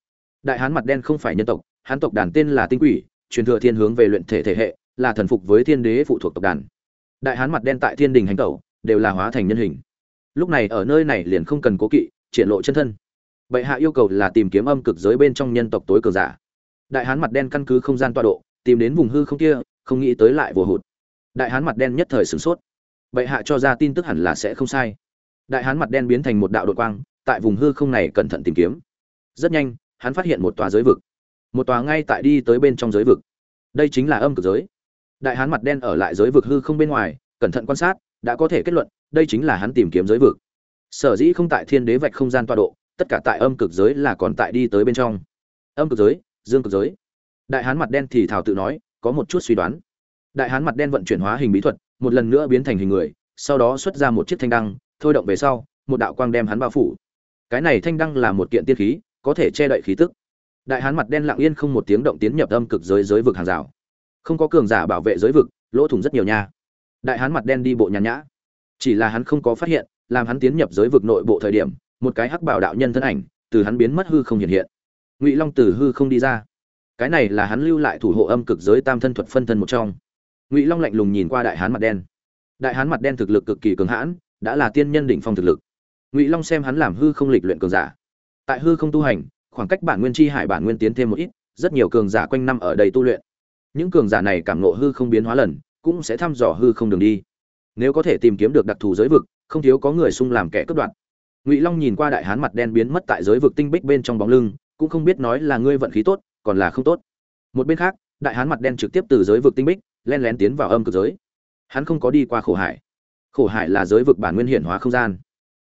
Đại hán mặt đen không phải nhân tộc, hán tộc đàn tên là tinh quỷ, truyền thừa thiên hướng về luyện thể thể hệ, là thần phục với thiên đế phụ thuộc tộc đàn. Đại hán mặt đen tại thiên đình hành tẩu, đều là hóa thành nhân hình. Lúc này ở nơi này liền không cần cố kỵ, triển lộ chân thân. Bệ hạ yêu cầu là tìm kiếm âm cực giới bên trong nhân tộc tối cường giả. Đại hán mặt đen căn cứ không gian tọa độ, tìm đến vùng hư không kia, không nghĩ tới lại vừa hụt đại hán mặt đen nhất thời sửng sốt. Bệ hạ cho ra tin tức hẳn là sẽ không sai. Đại hán mặt đen biến thành một đạo đội quang, tại vùng hư không này cẩn thận tìm kiếm. Rất nhanh, hắn phát hiện một tòa giới vực. Một tòa ngay tại đi tới bên trong giới vực. Đây chính là âm cực giới. Đại hán mặt đen ở lại giới vực hư không bên ngoài, cẩn thận quan sát, đã có thể kết luận, đây chính là hắn tìm kiếm giới vực. Sở dĩ không tại thiên đế vạch không gian tọa độ, tất cả tại âm cực giới là còn tại đi tới bên trong. Âm cực giới, dương cực giới. Đại hán mặt đen thì thảo tự nói, có một chút suy đoán đại hán mặt đen vận chuyển hóa hình bí thuật, một lần nữa biến thành hình người, sau đó xuất ra một chiếc thanh đăng, thôi động về sau, một đạo quang đem hắn bao phủ. Cái này thanh đăng là một kiện tiên khí, có thể che đậy khí tức. Đại hán mặt đen lặng yên không một tiếng động tiến nhập âm cực giới giới vực hàng rào. Không có cường giả bảo vệ giới vực, lỗ thủng rất nhiều nha. Đại hán mặt đen đi bộ nhàn nhã. Chỉ là hắn không có phát hiện, làm hắn tiến nhập giới vực nội bộ thời điểm, một cái hắc bảo đạo nhân thân ảnh, từ hắn biến mất hư không hiện hiện. Ngụy long từ hư không đi ra. Cái này là hắn lưu lại thủ hộ âm cực giới tam thân thuật phân thân một trong ngụy long lạnh lùng nhìn qua đại hán mặt đen đại hán mặt đen thực lực cực kỳ cường hãn đã là tiên nhân đỉnh phong thực lực ngụy long xem hắn làm hư không lịch luyện cường giả tại hư không tu hành khoảng cách bản nguyên chi hải bản nguyên tiến thêm một ít rất nhiều cường giả quanh năm ở đây tu luyện những cường giả này cảm nộ hư không biến hóa lần cũng sẽ thăm dò hư không đường đi nếu có thể tìm kiếm được đặc thù giới vực không thiếu có người xung làm kẻ cướp đoạt ngụy long nhìn qua đại hán mặt đen biến mất tại giới vực tinh bích bên trong bóng lưng cũng không biết nói là ngươi vận khí tốt còn là không tốt một bên khác đại hán mặt đen trực tiếp từ giới vực tinh bích len lén tiến vào âm cực giới. Hắn không có đi qua khổ hải. Khổ hải là giới vực bản nguyên hiển hóa không gian.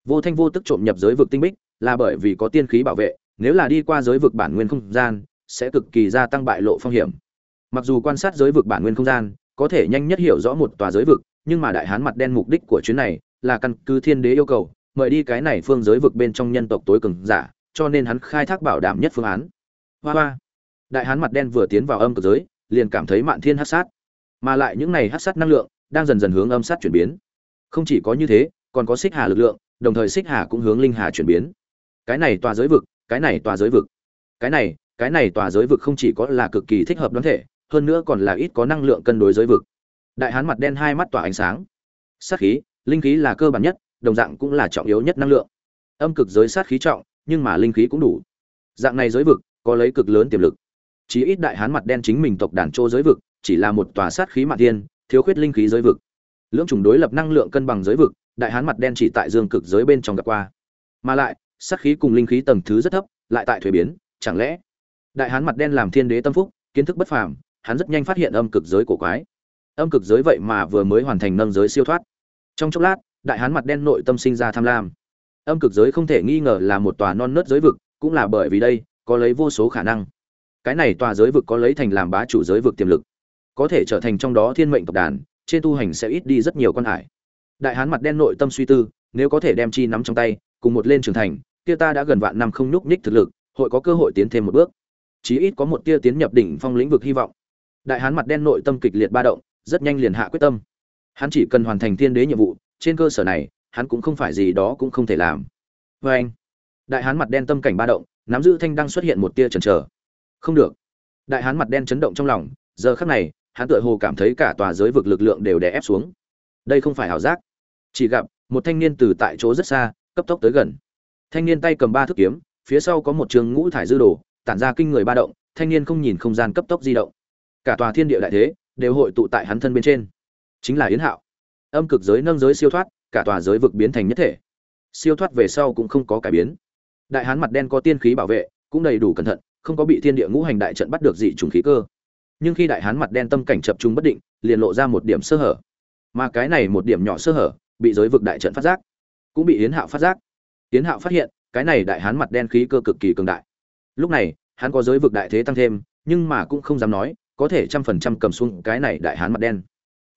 Vô thanh vô tức trộm nhập giới vực tinh bích, là bởi vì có tiên khí bảo vệ, nếu là đi qua giới vực bản nguyên không gian, sẽ cực kỳ gia tăng bại lộ phong hiểm. Mặc dù quan sát giới vực bản nguyên không gian, có thể nhanh nhất hiểu rõ một tòa giới vực, nhưng mà đại hán mặt đen mục đích của chuyến này là căn cứ thiên đế yêu cầu, mời đi cái này phương giới vực bên trong nhân tộc tối cường giả, cho nên hắn khai thác bảo đảm nhất phương án. Hoa hoa. Đại hán mặt đen vừa tiến vào âm cực giới, liền cảm thấy mạn thiên hát sát mà lại những này hắc sát năng lượng đang dần dần hướng âm sát chuyển biến. Không chỉ có như thế, còn có xích hà lực lượng, đồng thời xích hà cũng hướng linh hà chuyển biến. Cái này tòa giới vực, cái này tòa giới vực. Cái này cái này tòa giới vực không chỉ có là cực kỳ thích hợp đoán thể, hơn nữa còn là ít có năng lượng cân đối giới vực. Đại hán mặt đen hai mắt tỏa ánh sáng. Sát khí, linh khí là cơ bản nhất, đồng dạng cũng là trọng yếu nhất năng lượng. Âm cực giới sát khí trọng, nhưng mà linh khí cũng đủ. Dạng này giới vực, có lấy cực lớn tiềm lực. Chí ít đại hán mặt đen chính mình tộc đàn châu giới vực chỉ là một tòa sát khí mạn thiên, thiếu khuyết linh khí giới vực. Lưỡng trùng đối lập năng lượng cân bằng giới vực, đại hán mặt đen chỉ tại dương cực giới bên trong gặp qua. Mà lại, sát khí cùng linh khí tầng thứ rất thấp, lại tại thuế biến, chẳng lẽ? Đại hán mặt đen làm thiên đế tâm phúc, kiến thức bất phàm, hắn rất nhanh phát hiện âm cực giới của quái. Âm cực giới vậy mà vừa mới hoàn thành nâng giới siêu thoát. Trong chốc lát, đại hán mặt đen nội tâm sinh ra tham lam. Âm cực giới không thể nghi ngờ là một tòa non nớt giới vực, cũng là bởi vì đây, có lấy vô số khả năng. Cái này tòa giới vực có lấy thành làm bá chủ giới vực tiềm lực có thể trở thành trong đó thiên mệnh tộc đàn, trên tu hành sẽ ít đi rất nhiều quan hải. Đại hán mặt đen nội tâm suy tư, nếu có thể đem chi nắm trong tay, cùng một lên trưởng thành, kia ta đã gần vạn năm không nhúc nhích thực lực, hội có cơ hội tiến thêm một bước. Chí ít có một tia tiến nhập đỉnh phong lĩnh vực hy vọng. Đại hán mặt đen nội tâm kịch liệt ba động, rất nhanh liền hạ quyết tâm. Hắn chỉ cần hoàn thành thiên đế nhiệm vụ, trên cơ sở này, hắn cũng không phải gì đó cũng không thể làm. Vê anh, đại hán mặt đen tâm cảnh ba động, nắm giữ thanh đang xuất hiện một tia chần chờ. Không được. Đại hán mặt đen chấn động trong lòng, giờ khắc này hắn tựa hồ cảm thấy cả tòa giới vực lực lượng đều đè ép xuống. Đây không phải ảo giác. Chỉ gặp, một thanh niên từ tại chỗ rất xa, cấp tốc tới gần. Thanh niên tay cầm ba thước kiếm, phía sau có một trường ngũ thải dư đồ, tản ra kinh người ba động, thanh niên không nhìn không gian cấp tốc di động. Cả tòa thiên địa đại thế đều hội tụ tại hắn thân bên trên. Chính là yến hạo. Âm cực giới nâng giới siêu thoát, cả tòa giới vực biến thành nhất thể. Siêu thoát về sau cũng không có cải biến. Đại hán mặt đen có tiên khí bảo vệ, cũng đầy đủ cẩn thận, không có bị thiên địa ngũ hành đại trận bắt được dị trùng khí cơ nhưng khi đại hán mặt đen tâm cảnh chập trung bất định, liền lộ ra một điểm sơ hở. Mà cái này một điểm nhỏ sơ hở, bị giới vực đại trận phát giác, cũng bị yến hạo phát giác. Yến hạo phát hiện, cái này đại hán mặt đen khí cơ cực kỳ cường đại. Lúc này, hắn có giới vực đại thế tăng thêm, nhưng mà cũng không dám nói, có thể trăm phần trăm cầm xuống cái này đại hán mặt đen.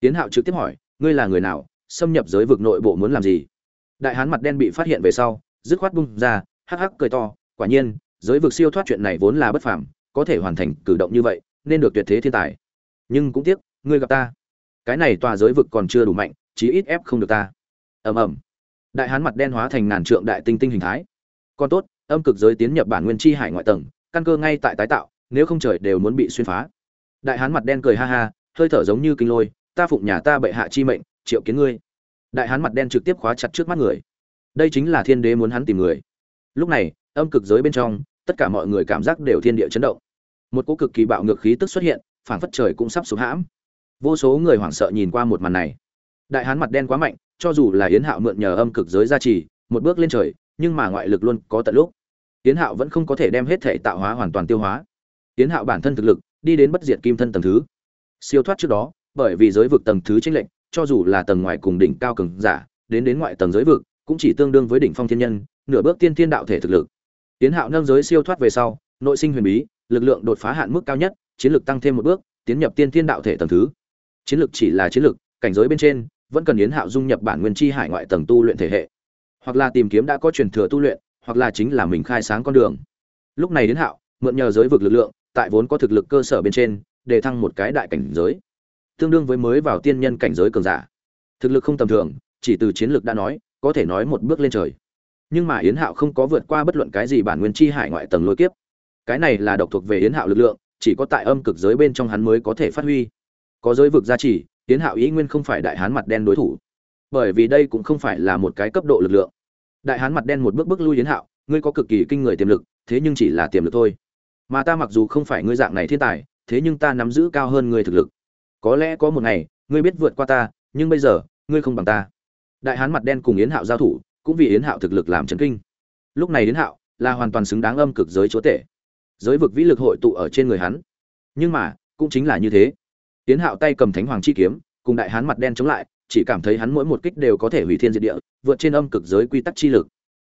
Yến hạo trực tiếp hỏi, ngươi là người nào, xâm nhập giới vực nội bộ muốn làm gì? Đại hán mặt đen bị phát hiện về sau, dứt khoát bung ra, hắc hắc cười to, quả nhiên, giới vực siêu thoát chuyện này vốn là bất phàm, có thể hoàn thành cử động như vậy nên được tuyệt thế thiên tài. Nhưng cũng tiếc, ngươi gặp ta. Cái này tòa giới vực còn chưa đủ mạnh, chí ít ép không được ta. Ầm ầm. Đại hán mặt đen hóa thành ngàn trượng đại tinh tinh hình thái. Còn tốt, âm cực giới tiến nhập bản nguyên chi hải ngoại tầng, căn cơ ngay tại tái tạo, nếu không trời đều muốn bị xuyên phá. Đại hán mặt đen cười ha ha, hơi thở giống như kinh lôi, ta phụng nhà ta bệ hạ chi mệnh, triệu kiến ngươi. Đại hán mặt đen trực tiếp khóa chặt trước mắt người. Đây chính là thiên đế muốn hắn tìm người. Lúc này, âm cực giới bên trong, tất cả mọi người cảm giác đều thiên địa chấn động một cỗ cực kỳ bạo ngược khí tức xuất hiện, phảng phất trời cũng sắp xuống hãm. Vô số người hoảng sợ nhìn qua một màn này. Đại hán mặt đen quá mạnh, cho dù là yến hạo mượn nhờ âm cực giới gia trì, một bước lên trời, nhưng mà ngoại lực luôn có tận lúc. Yến hạo vẫn không có thể đem hết thể tạo hóa hoàn toàn tiêu hóa. Yến hạo bản thân thực lực, đi đến bất diệt kim thân tầng thứ. Siêu thoát trước đó, bởi vì giới vực tầng thứ chính lệnh cho dù là tầng ngoài cùng đỉnh cao cường giả, đến đến ngoại tầng giới vực, cũng chỉ tương đương với đỉnh phong thiên nhân, nửa bước tiên thiên đạo thể thực lực. Yến hạo nâng giới siêu thoát về sau, nội sinh huyền bí lực lượng đột phá hạn mức cao nhất, chiến lực tăng thêm một bước, tiến nhập tiên thiên đạo thể tầng thứ. Chiến lực chỉ là chiến lực cảnh giới bên trên, vẫn cần yến hạo dung nhập bản nguyên chi hải ngoại tầng tu luyện thể hệ. Hoặc là tìm kiếm đã có truyền thừa tu luyện, hoặc là chính là mình khai sáng con đường. Lúc này yến hạo, mượn nhờ giới vực lực lượng, tại vốn có thực lực cơ sở bên trên, để thăng một cái đại cảnh giới. Tương đương với mới vào tiên nhân cảnh giới cường giả. Thực lực không tầm thường, chỉ từ chiến lược đã nói, có thể nói một bước lên trời. Nhưng mà yến hạo không có vượt qua bất luận cái gì bản nguyên chi hải ngoại tầng lôi kiếp cái này là độc thuộc về yến hạo lực lượng, chỉ có tại âm cực giới bên trong hắn mới có thể phát huy. Có giới vực gia trì, yến hạo ý nguyên không phải đại hán mặt đen đối thủ. Bởi vì đây cũng không phải là một cái cấp độ lực lượng. Đại hán mặt đen một bước bước lui yến hạo, ngươi có cực kỳ kinh người tiềm lực, thế nhưng chỉ là tiềm lực thôi. Mà ta mặc dù không phải ngươi dạng này thiên tài, thế nhưng ta nắm giữ cao hơn ngươi thực lực. Có lẽ có một ngày, ngươi biết vượt qua ta, nhưng bây giờ, ngươi không bằng ta. Đại hán mặt đen cùng yến hạo giao thủ, cũng vì yến hạo thực lực làm chấn kinh. Lúc này yến hạo là hoàn toàn xứng đáng âm cực giới chúa tể giới vực vĩ lực hội tụ ở trên người hắn. Nhưng mà, cũng chính là như thế. Tiến hạo tay cầm thánh hoàng chi kiếm, cùng đại hán mặt đen chống lại, chỉ cảm thấy hắn mỗi một kích đều có thể hủy thiên diệt địa, vượt trên âm cực giới quy tắc chi lực.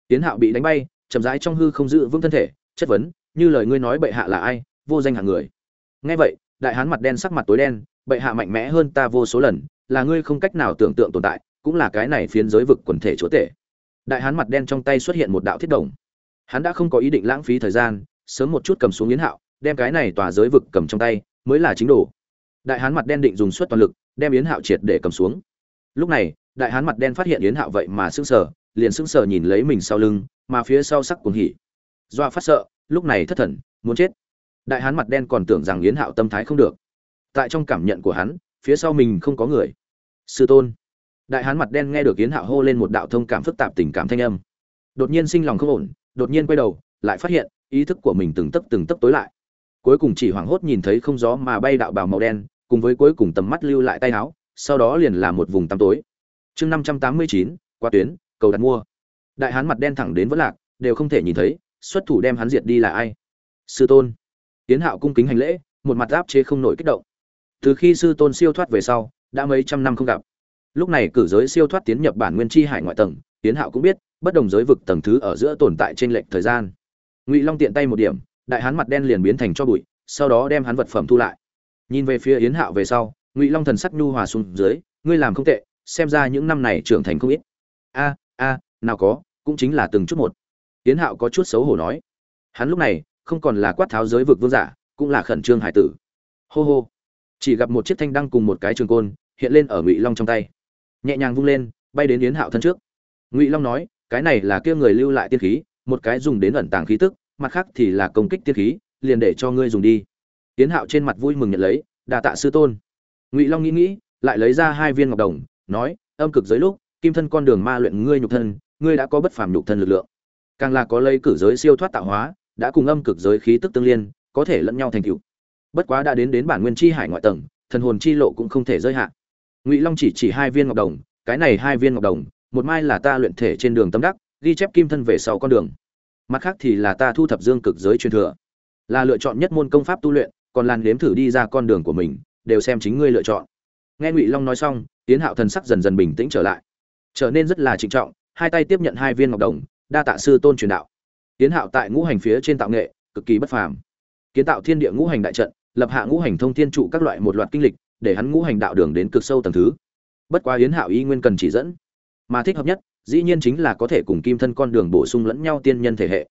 Tiến hạo bị đánh bay, chậm rãi trong hư không giữ vững thân thể, chất vấn, như lời ngươi nói bệ hạ là ai? Vô danh hạng người. Nghe vậy, đại hán mặt đen sắc mặt tối đen, bệ hạ mạnh mẽ hơn ta vô số lần, là ngươi không cách nào tưởng tượng tồn tại, cũng là cái này phiến giới vực quần thể chúa tể. Đại hán mặt đen trong tay xuất hiện một đạo thiết đồng. Hắn đã không có ý định lãng phí thời gian sớm một chút cầm xuống yến hạo, đem cái này tòa giới vực cầm trong tay, mới là chính đồ. Đại hán mặt đen định dùng suất toàn lực, đem yến hạo triệt để cầm xuống. Lúc này, đại hán mặt đen phát hiện yến hạo vậy mà sững sờ, liền sững sờ nhìn lấy mình sau lưng, mà phía sau sắc cuồng hỉ. Doa phát sợ, lúc này thất thần, muốn chết. Đại hán mặt đen còn tưởng rằng yến hạo tâm thái không được. Tại trong cảm nhận của hắn, phía sau mình không có người. Sư tôn. Đại hán mặt đen nghe được yến hạo hô lên một đạo thông cảm phức tạp tình cảm thanh âm. Đột nhiên sinh lòng không ổn, đột nhiên quay đầu, lại phát hiện ý thức của mình từng tấc từng tấc tối lại. Cuối cùng chỉ hoảng hốt nhìn thấy không gió mà bay đạo bào màu đen, cùng với cuối cùng tầm mắt lưu lại tay áo, sau đó liền là một vùng tăm tối. Chương năm trăm tám mươi chín, qua tuyến, cầu đặt mua. Đại hán mặt đen thẳng đến vỡ lạc, đều không thể nhìn thấy, xuất thủ đem hắn diệt đi là ai? Sư tôn. Tiến hạo cung kính hành lễ, một mặt áp chế không nổi kích động. Từ khi sư tôn siêu thoát về sau, đã mấy trăm năm không gặp. Lúc này cử giới siêu thoát tiến nhập bản nguyên chi hải ngoại tầng, tiến hạo cũng biết, bất đồng giới vực tầng thứ ở giữa tồn tại trên lệnh thời gian ngụy long tiện tay một điểm đại hán mặt đen liền biến thành cho bụi sau đó đem hắn vật phẩm thu lại nhìn về phía yến hạo về sau ngụy long thần sắc nhu hòa xuống dưới ngươi làm không tệ xem ra những năm này trưởng thành không ít a a nào có cũng chính là từng chút một yến hạo có chút xấu hổ nói hắn lúc này không còn là quát tháo giới vực vương giả cũng là khẩn trương hải tử hô hô chỉ gặp một chiếc thanh đăng cùng một cái trường côn hiện lên ở ngụy long trong tay nhẹ nhàng vung lên bay đến yến hạo thân trước ngụy long nói cái này là kia người lưu lại tiên khí một cái dùng đến ẩn tàng khí tức, mặt khác thì là công kích tiên khí, liền để cho ngươi dùng đi. Tiễn hạo trên mặt vui mừng nhận lấy, đa tạ sư tôn. Ngụy long nghĩ nghĩ, lại lấy ra hai viên ngọc đồng, nói, âm cực giới lúc, kim thân con đường ma luyện ngươi nhục thân, ngươi đã có bất phàm nhục thân lực lượng. Càng là có lấy cử giới siêu thoát tạo hóa, đã cùng âm cực giới khí tức tương liên, có thể lẫn nhau thành tựu. bất quá đã đến đến bản nguyên chi hải ngoại tầng, thần hồn chi lộ cũng không thể giới hạn ngụy long chỉ chỉ hai viên ngọc đồng, cái này hai viên ngọc đồng, một mai là ta luyện thể trên đường tâm đắc ghi chép kim thân về sau con đường. Mặt khác thì là ta thu thập dương cực giới truyền thừa. Là lựa chọn nhất môn công pháp tu luyện, còn làn nếm thử đi ra con đường của mình, đều xem chính ngươi lựa chọn. Nghe ngụy long nói xong tiến hạo thần sắc dần dần bình tĩnh trở lại. Trở nên rất là trịnh trọng, hai tay tiếp nhận hai viên ngọc đồng, đa tạ sư tôn truyền đạo. Tiến hạo tại ngũ hành phía trên tạo nghệ, cực kỳ bất phàm. Kiến tạo thiên địa ngũ hành đại trận, lập hạ ngũ hành thông thiên trụ các loại một loạt kinh lịch, để hắn ngũ hành đạo đường đến cực sâu tầng thứ. Bất quá yến hạo y nguyên cần chỉ dẫn, mà thích hợp nhất dĩ nhiên chính là có thể cùng kim thân con đường bổ sung lẫn nhau tiên nhân thể hệ.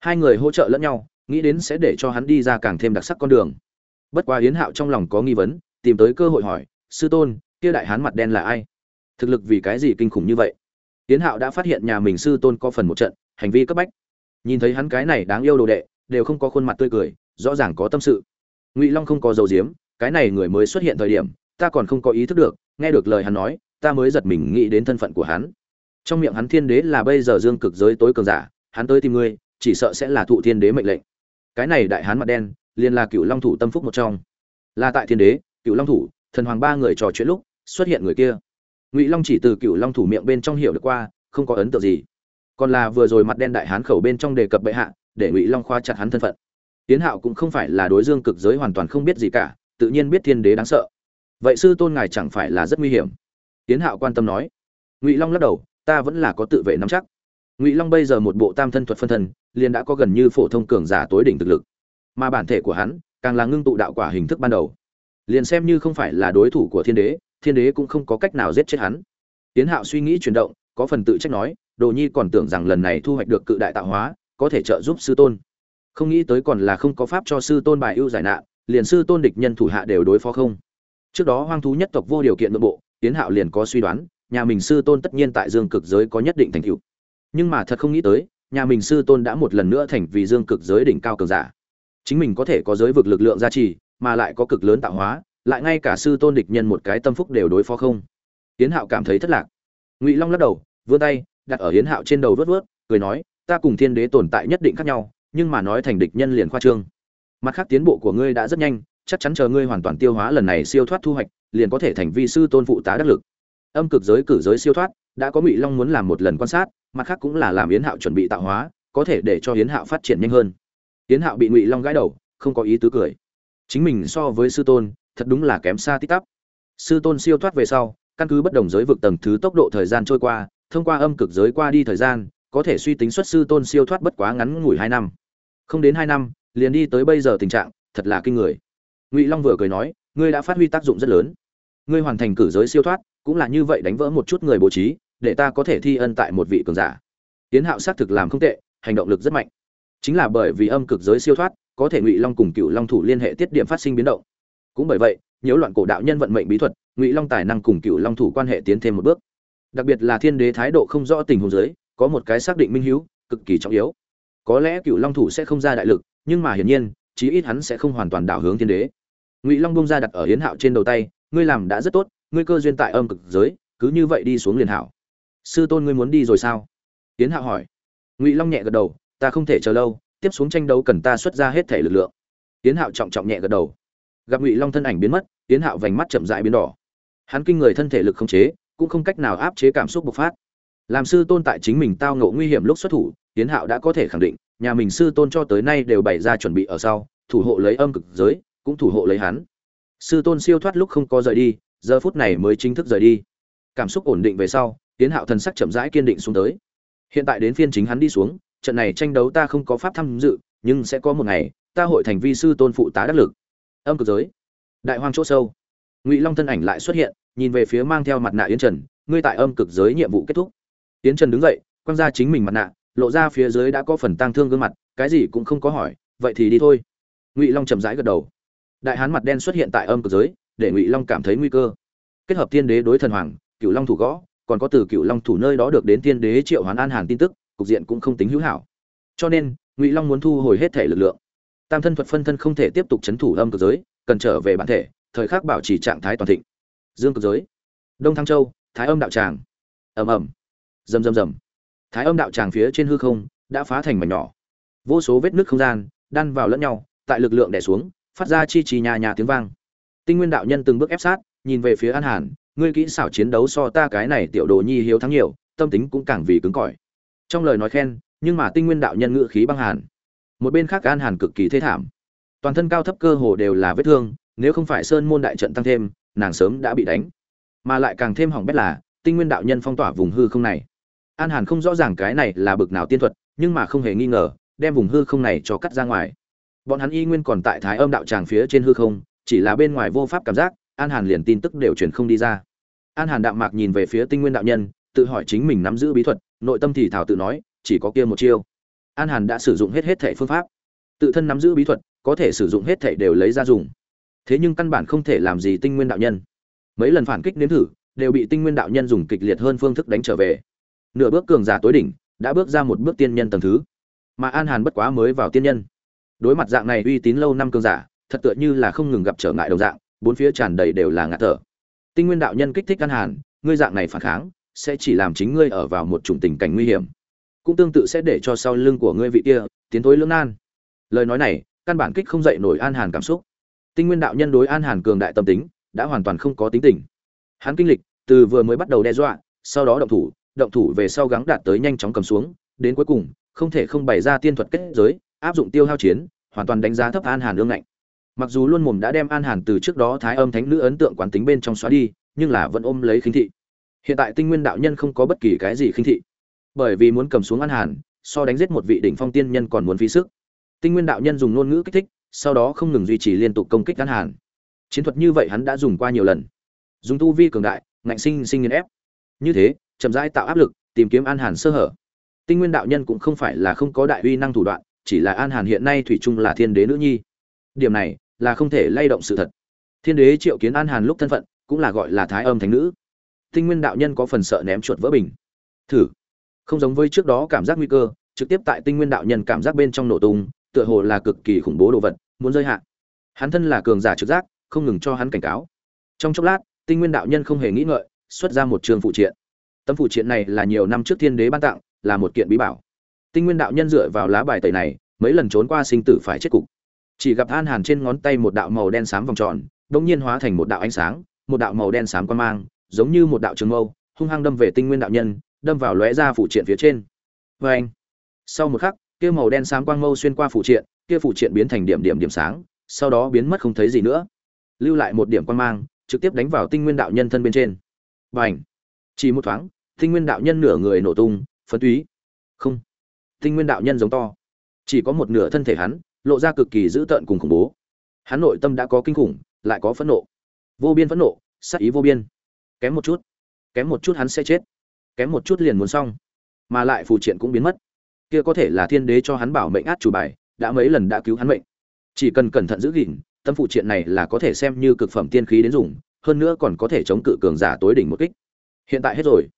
Hai người hỗ trợ lẫn nhau, nghĩ đến sẽ để cho hắn đi ra càng thêm đặc sắc con đường. Bất quá yến hạo trong lòng có nghi vấn, tìm tới cơ hội hỏi, sư tôn, kia đại hán mặt đen là ai? Thực lực vì cái gì kinh khủng như vậy? Yến hạo đã phát hiện nhà mình sư tôn có phần một trận, hành vi cấp bách. Nhìn thấy hắn cái này đáng yêu đồ đệ, đều không có khuôn mặt tươi cười, rõ ràng có tâm sự. Ngụy long không có dầu diếm cái này người mới xuất hiện thời điểm, ta còn không có ý thức được, nghe được lời hắn nói, ta mới giật mình nghĩ đến thân phận của hắn trong miệng hắn thiên đế là bây giờ dương cực giới tối cường giả, hắn tới tìm ngươi, chỉ sợ sẽ là thụ thiên đế mệnh lệnh. Cái này đại hán mặt đen, liền là cựu long thủ tâm phúc một trong. Là tại thiên đế cựu long thủ, thần hoàng ba người trò chuyện lúc, xuất hiện người kia. Ngụy long chỉ từ cựu long thủ miệng bên trong hiểu được qua, không có ấn tượng gì. Còn là vừa rồi mặt đen đại hán khẩu bên trong đề cập bệ hạ, để ngụy long khoa chặt hắn thân phận. Tiến hạo cũng không phải là đối dương cực giới hoàn toàn không biết gì cả, tự nhiên biết thiên đế đáng sợ. Vậy sư tôn ngài chẳng phải là rất nguy hiểm? Tiến hạo quan tâm nói. Ngụy long lắc đầu ta vẫn là có tự vệ nắm chắc. Ngụy long bây giờ một bộ tam thân thuật phân thân, liền đã có gần như phổ thông cường giả tối đỉnh thực lực. Mà bản thể của hắn, càng là ngưng tụ đạo quả hình thức ban đầu. Liền xem như không phải là đối thủ của thiên đế thiên đế cũng không có cách nào giết chết hắn. Tiến hạo suy nghĩ chuyển động, có phần tự trách nói, đồ nhi còn tưởng rằng lần này thu hoạch được cự đại tạo hóa, có thể trợ giúp sư tôn. Không nghĩ tới còn là không có pháp cho sư tôn bài ưu giải nạn, liền sư tôn địch nhân thủ hạ đều đối phó không. Trước đó hoang thú nhất tộc vô điều kiện nội bộ, tiến hạo liền có suy đoán nhà mình sư tôn tất nhiên tại dương cực giới có nhất định thành tựu. Nhưng mà thật không nghĩ tới, nhà mình sư tôn đã một lần nữa thành vì dương cực giới đỉnh cao cường giả. Chính mình có thể có giới vực lực lượng gia trì, mà lại có cực lớn tạo hóa, lại ngay cả sư tôn địch nhân một cái tâm phúc đều đối phó không. Hiến hạo cảm thấy thất lạc. Ngụy long lắc đầu, vươn tay, đặt ở hiến hạo trên đầu vớt vớt cười nói, ta cùng thiên đế tồn tại nhất định khác nhau, nhưng mà nói thành địch nhân liền khoa trương. Mặt khác tiến bộ của ngươi đã rất nhanh, chắc chắn chờ ngươi hoàn toàn tiêu hóa lần này siêu thoát thu hoạch, liền có thể thành vi sư tôn phụ tá đắc lực âm cực giới cử giới siêu thoát, đã có ngụy long muốn làm một lần quan sát, mặt khác cũng là làm yến hạo chuẩn bị tạo hóa, có thể để cho yến hạo phát triển nhanh hơn. Yến hạo bị ngụy long gãi đầu, không có ý tứ cười. Chính mình so với sư tôn, thật đúng là kém xa tít tắp. Sư tôn siêu thoát về sau, căn cứ bất đồng giới vực tầng thứ tốc độ thời gian trôi qua, thông qua âm cực giới qua đi thời gian, có thể suy tính xuất sư tôn siêu thoát bất quá ngắn ngủi hai năm. Không đến hai năm, liền đi tới bây giờ tình trạng, thật là kinh người. Ngụy long vừa cười nói, ngươi đã phát huy tác dụng rất lớn. Ngươi hoàn thành cử giới siêu thoát cũng là như vậy đánh vỡ một chút người bố trí, để ta có thể thi ân tại một vị cường giả. Tiến hạo xác thực làm không tệ, hành động lực rất mạnh. Chính là bởi vì âm cực giới siêu thoát, có thể ngụy long cùng cựu long thủ liên hệ tiết điểm phát sinh biến động. Cũng bởi vậy, nhiễu loạn cổ đạo nhân vận mệnh bí thuật, ngụy long tài năng cùng cựu long thủ quan hệ tiến thêm một bước. Đặc biệt là thiên đế thái độ không rõ tình huống giới, có một cái xác định minh hữu cực kỳ trọng yếu. Có lẽ cựu long thủ sẽ không ra đại lực, nhưng mà hiển nhiên, chí ít hắn sẽ không hoàn toàn đảo hướng thiên đế. Ngụy long bông ra đặt ở hiến hạo trên đầu tay, ngươi làm đã rất tốt ngươi cơ duyên tại âm cực giới, cứ như vậy đi xuống liền hảo. Sư tôn ngươi muốn đi rồi sao? Tiến hạo hỏi. Ngụy long nhẹ gật đầu, ta không thể chờ lâu, tiếp xuống tranh đấu cần ta xuất ra hết thể lực lượng. Tiến hạo trọng trọng nhẹ gật đầu. Gặp ngụy long thân ảnh biến mất tiến hạo vành mắt chậm dại biến đỏ. Hắn kinh người thân thể lực không chế, cũng không cách nào áp chế cảm xúc bộc phát. Làm sư tôn tại chính mình tao ngộ nguy hiểm lúc xuất thủ tiến hạo đã có thể khẳng định, nhà mình sư tôn cho tới nay đều bày ra chuẩn bị ở sau, thủ hộ lấy âm cực giới, cũng thủ hộ lấy hắn. Sư tôn siêu thoát lúc không có rời đi giờ phút này mới chính thức rời đi. Cảm xúc ổn định về sau tiến hạo thần sắc chậm rãi kiên định xuống tới. Hiện tại đến phiên chính hắn đi xuống, trận này tranh đấu ta không có pháp tham dự, nhưng sẽ có một ngày, ta hội thành vi sư tôn phụ tá đắc lực. Âm cực giới. Đại hoang chỗ sâu. Ngụy long thân ảnh lại xuất hiện, nhìn về phía mang theo mặt nạ yến trần, ngươi tại âm cực giới nhiệm vụ kết thúc. Yến trần đứng dậy, quăng ra chính mình mặt nạ, lộ ra phía dưới đã có phần tang thương gương mặt, cái gì cũng không có hỏi, vậy thì đi thôi. Ngụy long chậm rãi gật đầu. Đại hán mặt đen xuất hiện tại âm cực giới để ngụy long cảm thấy nguy cơ kết hợp tiên đế đối thần hoàng cựu long thủ gõ còn có từ cựu long thủ nơi đó được đến tiên đế triệu hoán an hàn tin tức cục diện cũng không tính hữu hảo cho nên ngụy long muốn thu hồi hết thể lực lượng tam thân thuật phân thân không thể tiếp tục chấn thủ âm cực giới cần trở về bản thể thời khắc bảo trì trạng thái toàn thịnh dương cực giới đông thăng châu thái âm đạo tràng ầm ầm rầm rầm rầm thái âm đạo tràng phía trên hư không đã phá thành mảnh nhỏ vô số vết nứt không gian đan vào lẫn nhau tại lực lượng đè xuống phát ra chi trì nhà nhà tiếng vang tinh nguyên đạo nhân từng bước ép sát, nhìn về phía an hàn, ngươi kỹ xảo chiến đấu so ta cái này tiểu đồ nhi hiếu thắng nhiều, tâm tính cũng càng vì cứng cỏi. Trong lời nói khen, nhưng mà tinh nguyên đạo nhân ngữ khí băng hàn. Một bên khác an hàn cực kỳ thê thảm. Toàn thân cao thấp cơ hồ đều là vết thương, nếu không phải sơn môn đại trận tăng thêm, nàng sớm đã bị đánh. Mà lại càng thêm hỏng bét là, tinh nguyên đạo nhân phong tỏa vùng hư không này. An hàn không rõ ràng cái này là bực nào tiên thuật, nhưng mà không hề nghi ngờ, đem vùng hư không này cho cắt ra ngoài. Bọn hắn y nguyên còn tại thái âm đạo tràng phía trên hư không chỉ là bên ngoài vô pháp cảm giác, an hàn liền tin tức đều truyền không đi ra. An hàn đạm mạc nhìn về phía tinh nguyên đạo nhân, tự hỏi chính mình nắm giữ bí thuật, nội tâm thì thảo tự nói, chỉ có kia một chiêu. An hàn đã sử dụng hết hết thẻ phương pháp. Tự thân nắm giữ bí thuật, có thể sử dụng hết thẻ đều lấy ra dùng. Thế nhưng căn bản không thể làm gì tinh nguyên đạo nhân. Mấy lần phản kích nếm thử, đều bị tinh nguyên đạo nhân dùng kịch liệt hơn phương thức đánh trở về. Nửa bước cường giả tối đỉnh, đã bước ra một bước tiên nhân tầng thứ. Mà an hàn bất quá mới vào tiên nhân. Đối mặt dạng này uy tín lâu năm cường giả thật tựa như là không ngừng gặp trở ngại đồng dạng, bốn phía tràn đầy đều là ngạt thở. Tinh nguyên đạo nhân kích thích an hàn, ngươi dạng này phản kháng, sẽ chỉ làm chính ngươi ở vào một chủng tình cảnh nguy hiểm. Cũng tương tự sẽ để cho sau lưng của ngươi vị kia tiến thối lưỡng nan. Lời nói này, căn bản kích không dậy nổi an hàn cảm xúc. Tinh nguyên đạo nhân đối an hàn cường đại tâm tính, đã hoàn toàn không có tính tình. Hắn kinh lịch, từ vừa mới bắt đầu đe dọa, sau đó động thủ động thủ về sau gắng đạt tới nhanh chóng cầm xuống, đến cuối cùng, không thể không bày ra tiên thuật kết giới, áp dụng tiêu hao chiến, hoàn toàn đánh giá thấp an hàn ương ngạnh mặc dù luôn mồm đã đem an hàn từ trước đó thái âm thánh nữ ấn tượng quán tính bên trong xóa đi, nhưng là vẫn ôm lấy khinh thị. Hiện tại tinh nguyên đạo nhân không có bất kỳ cái gì khinh thị. Bởi vì muốn cầm xuống an hàn, so đánh giết một vị đỉnh phong tiên nhân còn muốn phí sức. Tinh nguyên đạo nhân dùng ngôn ngữ kích thích, sau đó không ngừng duy trì liên tục công kích an hàn. Chiến thuật như vậy hắn đã dùng qua nhiều lần. Dùng tu vi cường đại, ngạnh sinh sinh nghiền ép. Như thế, chậm rãi tạo áp lực, tìm kiếm an hàn sơ hở. Tinh nguyên đạo nhân cũng không phải là không có đại uy năng thủ đoạn, chỉ là an hàn hiện nay thủy chung là thiên đế nữ nhi. Điểm này là không thể lay động sự thật. Thiên đế triệu kiến an hàn lúc thân phận, cũng là gọi là thái âm thánh nữ. Tinh nguyên đạo nhân có phần sợ ném chuột vỡ bình. Thử. Không giống với trước đó cảm giác nguy cơ, trực tiếp tại tinh nguyên đạo nhân cảm giác bên trong nổ tung, tựa hồ là cực kỳ khủng bố đồ vật, muốn rơi hạ. Hắn thân là cường giả trực giác, không ngừng cho hắn cảnh cáo. Trong chốc lát, tinh nguyên đạo nhân không hề nghĩ ngợi, xuất ra một trường phụ triện. Tấm phụ triện này là nhiều năm trước thiên đế ban tặng, là một kiện bí bảo. Tinh nguyên đạo nhân dựa vào lá bài tẩy này, mấy lần trốn qua sinh tử phải chết cục chỉ gặp an hàn trên ngón tay một đạo màu đen xám vòng tròn đông nhiên hóa thành một đạo ánh sáng, một đạo màu đen xám quan mang, giống như một đạo trường mâu, hung hăng đâm về tinh nguyên đạo nhân, đâm vào lóe ra phụ triện phía trên. Vê anh, sau một khắc, kia màu đen xám quang mâu xuyên qua phụ triện, kia phụ triện biến thành điểm điểm điểm sáng, sau đó biến mất không thấy gì nữa. Lưu lại một điểm quang mang, trực tiếp đánh vào tinh nguyên đạo nhân thân bên trên. Và ảnh chỉ một thoáng, tinh nguyên đạo nhân nửa người nổ tung, phấn túy không, tinh nguyên đạo nhân giống to. Chỉ có một nửa thân thể hắn lộ ra cực kỳ dữ tợn cùng khủng bố. Hắn nội tâm đã có kinh khủng, lại có phẫn nộ. Vô biên phẫn nộ, sát ý vô biên. Kém một chút, kém một chút hắn sẽ chết. Kém một chút liền muốn xong, mà lại phù triện cũng biến mất. Kia có thể là thiên đế cho hắn bảo mệnh át chủ bài, đã mấy lần đã cứu hắn mệnh. Chỉ cần cẩn thận giữ gìn, tâm phụ triện này là có thể xem như cực phẩm tiên khí đến dùng, hơn nữa còn có thể chống cự cường giả tối đỉnh một kích. Hiện tại hết rồi.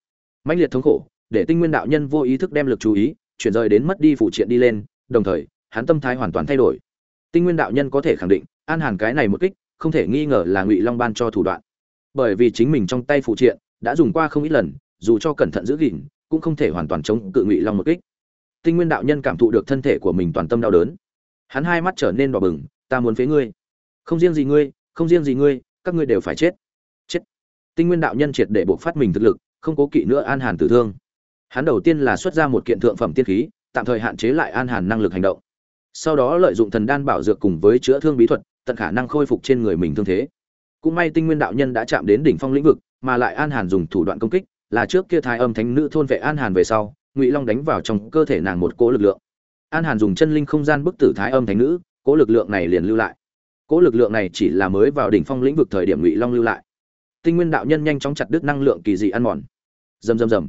Mãnh liệt thống khổ, để tinh nguyên đạo nhân vô ý thức đem lực chú ý, chuyển rời đến mất đi phụ triện đi lên, đồng thời hắn tâm thái hoàn toàn thay đổi. Tinh nguyên đạo nhân có thể khẳng định, an hàn cái này một kích, không thể nghi ngờ là ngụy long ban cho thủ đoạn. Bởi vì chính mình trong tay phụ triện, đã dùng qua không ít lần, dù cho cẩn thận giữ gìn, cũng không thể hoàn toàn chống cự ngụy long một kích. Tinh nguyên đạo nhân cảm thụ được thân thể của mình toàn tâm đau đớn. Hắn hai mắt trở nên đỏ bừng, ta muốn phế ngươi. Không riêng gì ngươi, không riêng gì ngươi, các ngươi đều phải chết. Chết. Tinh nguyên đạo nhân triệt để buộc phát mình thực lực, không cố kỵ nữa an hàn tử thương. Hắn đầu tiên là xuất ra một kiện thượng phẩm tiên khí, tạm thời hạn chế lại an hàn năng lực hành động sau đó lợi dụng thần đan bảo dược cùng với chữa thương bí thuật, tận khả năng khôi phục trên người mình thương thế. Cũng may tinh nguyên đạo nhân đã chạm đến đỉnh phong lĩnh vực, mà lại an hàn dùng thủ đoạn công kích, là trước kia thái âm thánh nữ thôn vệ an hàn về sau, ngụy long đánh vào trong cơ thể nàng một cỗ lực lượng. An hàn dùng chân linh không gian bức tử thái âm thánh nữ, cỗ lực lượng này liền lưu lại. Cỗ lực lượng này chỉ là mới vào đỉnh phong lĩnh vực thời điểm ngụy long lưu lại. Tinh nguyên đạo nhân nhanh chóng chặt đứt năng lượng kỳ dị ăn mòn. Rầm rầm rầm.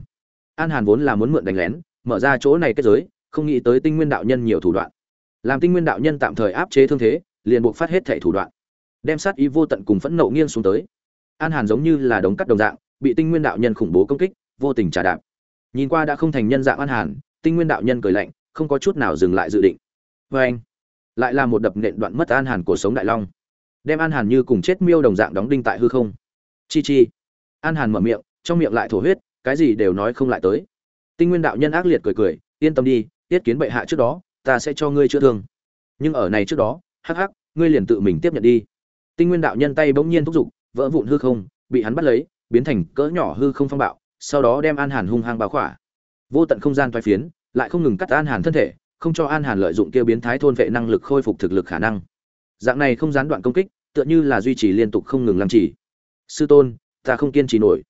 An hàn vốn là muốn mượn đánh lén, mở ra chỗ này kết giới, không nghĩ tới tinh nguyên đạo nhân nhiều thủ đoạn làm tinh nguyên đạo nhân tạm thời áp chế thương thế, liền buộc phát hết thảy thủ đoạn, đem sát ý vô tận cùng phẫn nộ nghiêng xuống tới. An hàn giống như là đống cắt đồng dạng, bị tinh nguyên đạo nhân khủng bố công kích, vô tình trả đạp. Nhìn qua đã không thành nhân dạng an hàn, tinh nguyên đạo nhân cười lạnh, không có chút nào dừng lại dự định. Vê anh, lại là một đập nện đoạn mất an hàn của sống đại long. Đem an hàn như cùng chết miêu đồng dạng đóng đinh tại hư không. Chi chi. An hàn mở miệng, trong miệng lại thổ huyết, cái gì đều nói không lại tới. Tinh nguyên đạo nhân ác liệt cười cười, yên tâm đi, tiết kiến bệ hạ trước đó ta sẽ cho ngươi chữa thương. Nhưng ở này trước đó, hắc hắc, ngươi liền tự mình tiếp nhận đi. Tinh nguyên đạo nhân tay bỗng nhiên thúc giục, vỡ vụn hư không, bị hắn bắt lấy, biến thành cỡ nhỏ hư không phong bạo, sau đó đem an hàn hung hăng báo khỏa. Vô tận không gian toai phiến, lại không ngừng cắt an hàn thân thể, không cho an hàn lợi dụng kia biến thái thôn vệ năng lực khôi phục thực lực khả năng. Dạng này không gián đoạn công kích, tựa như là duy trì liên tục không ngừng làm chỉ sư tôn, ta không kiên trì nổi.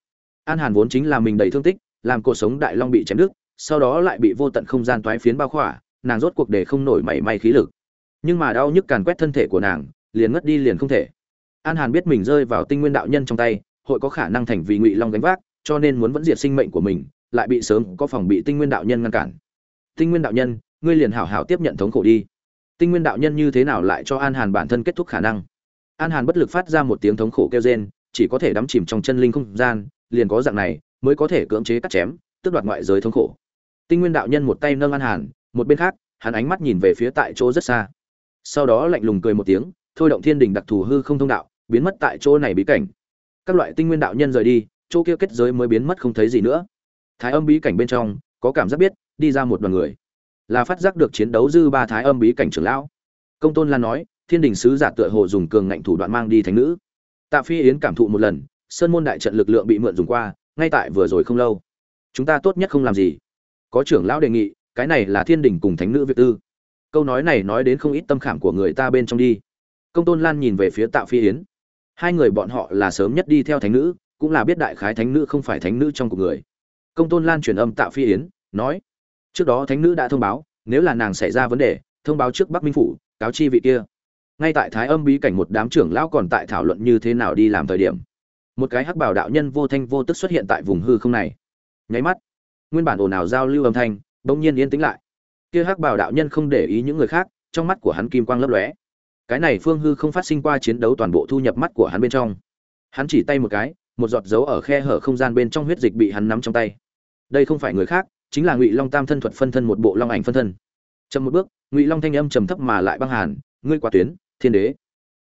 An hàn vốn chính là mình đầy thương tích, làm cuộc sống đại long bị chém đứt, sau đó lại bị vô tận không gian toái phiến bao khỏa nàng rốt cuộc để không nổi mảy may khí lực. Nhưng mà đau nhức càn quét thân thể của nàng, liền ngất đi liền không thể. An hàn biết mình rơi vào tinh nguyên đạo nhân trong tay, hội có khả năng thành vì ngụy long gánh vác, cho nên muốn vẫn diệt sinh mệnh của mình, lại bị sớm có phòng bị tinh nguyên đạo nhân ngăn cản. Tinh nguyên đạo nhân, ngươi liền hảo hảo tiếp nhận thống khổ đi. Tinh nguyên đạo nhân như thế nào lại cho an hàn bản thân kết thúc khả năng? An hàn bất lực phát ra một tiếng thống khổ kêu rên, chỉ có thể đắm chìm trong chân linh không gian, liền có dạng này, mới có thể cưỡng chế cắt chém, tước đoạt ngoại giới thống khổ. Tinh nguyên đạo nhân một tay nâng an hàn một bên khác, hắn ánh mắt nhìn về phía tại chỗ rất xa. Sau đó lạnh lùng cười một tiếng, thôi động thiên đình đặc thù hư không thông đạo, biến mất tại chỗ này bí cảnh. Các loại tinh nguyên đạo nhân rời đi, chỗ kia kết giới mới biến mất không thấy gì nữa. Thái âm bí cảnh bên trong, có cảm giác biết, đi ra một đoàn người. Là phát giác được chiến đấu dư ba thái âm bí cảnh trưởng lão. Công tôn lan nói, thiên đình sứ giả tựa hồ dùng cường ngạnh thủ đoạn mang đi thánh nữ. Tạ phi yến cảm thụ một lần, sơn môn đại trận lực lượng bị mượn dùng qua, ngay tại vừa rồi không lâu. Chúng ta tốt nhất không làm gì. Có trưởng lão đề nghị cái này là thiên đình cùng thánh nữ việt tư. Câu nói này nói đến không ít tâm khảm của người ta bên trong đi. Công tôn lan nhìn về phía tạ phi yến. Hai người bọn họ là sớm nhất đi theo thánh nữ, cũng là biết đại khái thánh nữ không phải thánh nữ trong cuộc người. Công tôn lan truyền âm tạ phi yến, nói, trước đó thánh nữ đã thông báo, nếu là nàng xảy ra vấn đề, thông báo trước bắc minh phủ, cáo chi vị kia. Ngay tại thái âm bí cảnh một đám trưởng lão còn tại thảo luận như thế nào đi làm thời điểm, một cái hắc bảo đạo nhân vô thanh vô tức xuất hiện tại vùng hư không này. Nháy mắt, nguyên bản ồn ào giao lưu âm thanh bỗng nhiên yên tĩnh lại. Kia hắc bảo đạo nhân không để ý những người khác, trong mắt của hắn kim quang lấp lóe. Cái này phương hư không phát sinh qua chiến đấu toàn bộ thu nhập mắt của hắn bên trong. Hắn chỉ tay một cái, một giọt dấu ở khe hở không gian bên trong huyết dịch bị hắn nắm trong tay. Đây không phải người khác, chính là ngụy long tam thân thuật phân thân một bộ long ảnh phân thân. Chậm một bước, ngụy long thanh âm trầm thấp mà lại băng hàn, ngươi quả tuyến, thiên đế.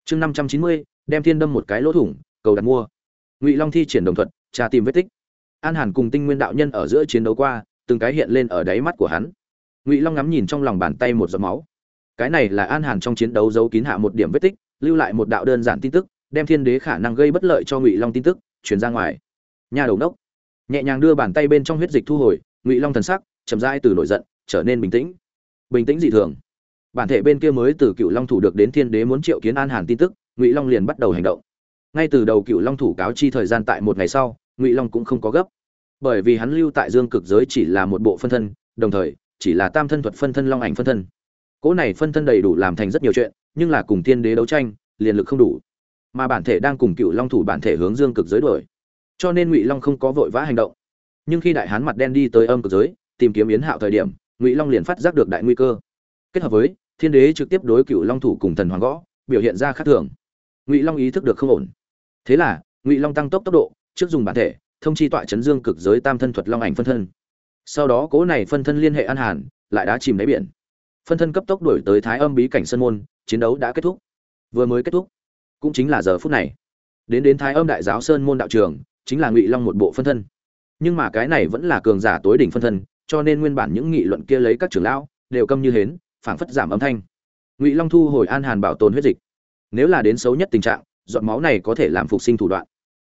Chương năm trăm chín mươi, đem thiên đâm một cái lỗ thủng, cầu đặt mua. Ngụy long thi triển đồng thuật, tra tìm vết tích. An hàn cùng tinh nguyên đạo nhân ở giữa chiến đấu qua từng cái hiện lên ở đáy mắt của hắn. Ngụy long ngắm nhìn trong lòng bàn tay một giọt máu. Cái này là an hàn trong chiến đấu giấu kín hạ một điểm vết tích, lưu lại một đạo đơn giản tin tức, đem thiên đế khả năng gây bất lợi cho ngụy long tin tức chuyển ra ngoài. Nhà đầu đốc. Nhẹ nhàng đưa bàn tay bên trong huyết dịch thu hồi, ngụy long thần sắc chậm rãi từ nổi giận, trở nên bình tĩnh. Bình tĩnh dị thường. Bản thể bên kia mới từ cựu long thủ được đến thiên đế muốn triệu kiến an hàn tin tức, ngụy long liền bắt đầu hành động. Ngay từ đầu cựu long thủ cáo chi thời gian tại một ngày sau, ngụy long cũng không có gấp bởi vì hắn lưu tại dương cực giới chỉ là một bộ phân thân, đồng thời, chỉ là tam thân thuật phân thân long ảnh phân thân. Cỗ này phân thân đầy đủ làm thành rất nhiều chuyện, nhưng là cùng thiên đế đấu tranh, liền lực không đủ. Mà bản thể đang cùng cựu long thủ bản thể hướng dương cực giới đổi cho nên ngụy long không có vội vã hành động. Nhưng khi đại hán mặt đen đi tới âm cực giới, tìm kiếm yến hạo thời điểm, ngụy long liền phát giác được đại nguy cơ. Kết hợp với, thiên đế trực tiếp đối cựu long thủ cùng thần hoàng gõ, biểu hiện ra khác thường. Ngụy long ý thức được không ổn. Thế là, ngụy long tăng tốc tốc độ, trước dùng bản thể thông chi tọa chấn dương cực giới tam thân thuật long ảnh phân thân. Sau đó cố này phân thân liên hệ an hàn, lại đã chìm đáy biển. Phân thân cấp tốc đổi tới thái âm bí cảnh sân môn, chiến đấu đã kết thúc. Vừa mới kết thúc, cũng chính là giờ phút này. Đến đến thái âm đại giáo sơn môn đạo trường, chính là ngụy long một bộ phân thân. Nhưng mà cái này vẫn là cường giả tối đỉnh phân thân, cho nên nguyên bản những nghị luận kia lấy các trưởng lão, đều câm như hến, phảng phất giảm âm thanh. Ngụy long thu hồi an hàn bảo tồn huyết dịch. Nếu là đến xấu nhất tình trạng, giọt máu này có thể làm phục sinh thủ đoạn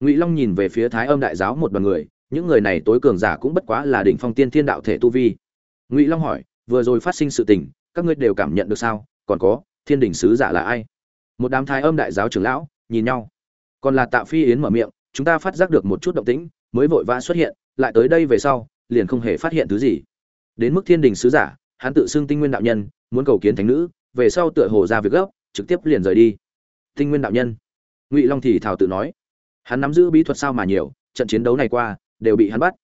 ngụy long nhìn về phía thái âm đại giáo một đoàn người, những người này tối cường giả cũng bất quá là đỉnh phong tiên thiên đạo thể tu vi. Ngụy long hỏi, vừa rồi phát sinh sự tình, các ngươi đều cảm nhận được sao? Còn có, thiên đình sứ giả là ai? Một đám thái âm đại giáo trưởng lão nhìn nhau. Còn là tạ phi yến mở miệng, chúng ta phát giác được một chút động tĩnh, mới vội vã xuất hiện, lại tới đây về sau, liền không hề phát hiện thứ gì. Đến mức thiên đình sứ giả, hắn tự xưng tinh nguyên đạo nhân, muốn cầu kiến thánh nữ, về sau tựa hồ ra việc gấp, trực tiếp liền rời đi. Tinh nguyên đạo nhân. Ngụy long thì thảo tự nói hắn nắm giữ bí thuật sao mà nhiều, trận chiến đấu này qua, đều bị hắn bắt.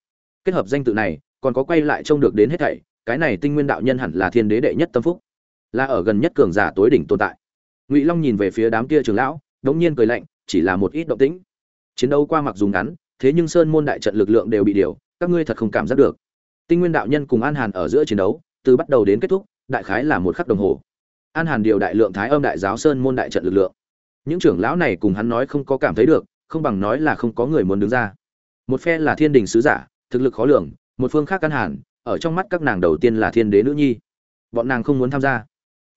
Kết hợp danh tự này, còn có quay lại trông được đến hết thảy, cái này tinh nguyên đạo nhân hẳn là thiên đế đệ nhất tâm phúc. Là ở gần nhất cường giả tối đỉnh tồn tại. Ngụy long nhìn về phía đám kia trường lão, đống nhiên cười lạnh, chỉ là một ít động tĩnh. Chiến đấu qua mặc dù ngắn, thế nhưng sơn môn đại trận lực lượng đều bị điều, các ngươi thật không cảm giác được. Tinh nguyên đạo nhân cùng an hàn ở giữa chiến đấu, từ bắt đầu đến kết thúc, đại khái là một khắc đồng hồ. An hàn điều đại lượng thái âm đại giáo sơn môn đại trận lực lượng. Những trưởng lão này cùng hắn nói không có cảm thấy được không bằng nói là không có người muốn đứng ra. Một phe là thiên đình sứ giả, thực lực khó lường, một phương khác căn hàn, ở trong mắt các nàng đầu tiên là thiên đế nữ nhi. Bọn nàng không muốn tham gia.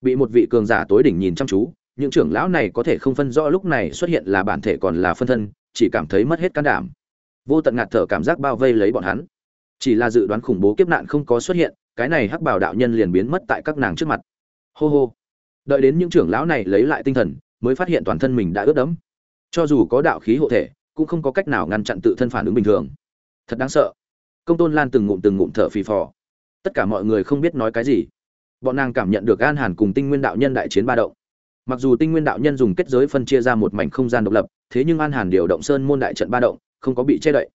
Bị một vị cường giả tối đỉnh nhìn chăm chú, những trưởng lão này có thể không phân rõ lúc này xuất hiện là bản thể còn là phân thân, chỉ cảm thấy mất hết can đảm. Vô tận ngạt thở cảm giác bao vây lấy bọn hắn. Chỉ là dự đoán khủng bố kiếp nạn không có xuất hiện, cái này hắc bảo đạo nhân liền biến mất tại các nàng trước mặt. Hô hô. Đợi đến những trưởng lão này lấy lại tinh thần, mới phát hiện toàn thân mình đã ướt đẫm cho dù có đạo khí hộ thể, cũng không có cách nào ngăn chặn tự thân phản ứng bình thường. Thật đáng sợ. Công tôn lan từng ngụm từng ngụm thở phì phò. Tất cả mọi người không biết nói cái gì. Bọn nàng cảm nhận được an hàn cùng tinh nguyên đạo nhân đại chiến ba động. Mặc dù tinh nguyên đạo nhân dùng kết giới phân chia ra một mảnh không gian độc lập, thế nhưng an hàn điều động sơn môn đại trận ba động, không có bị che đậy.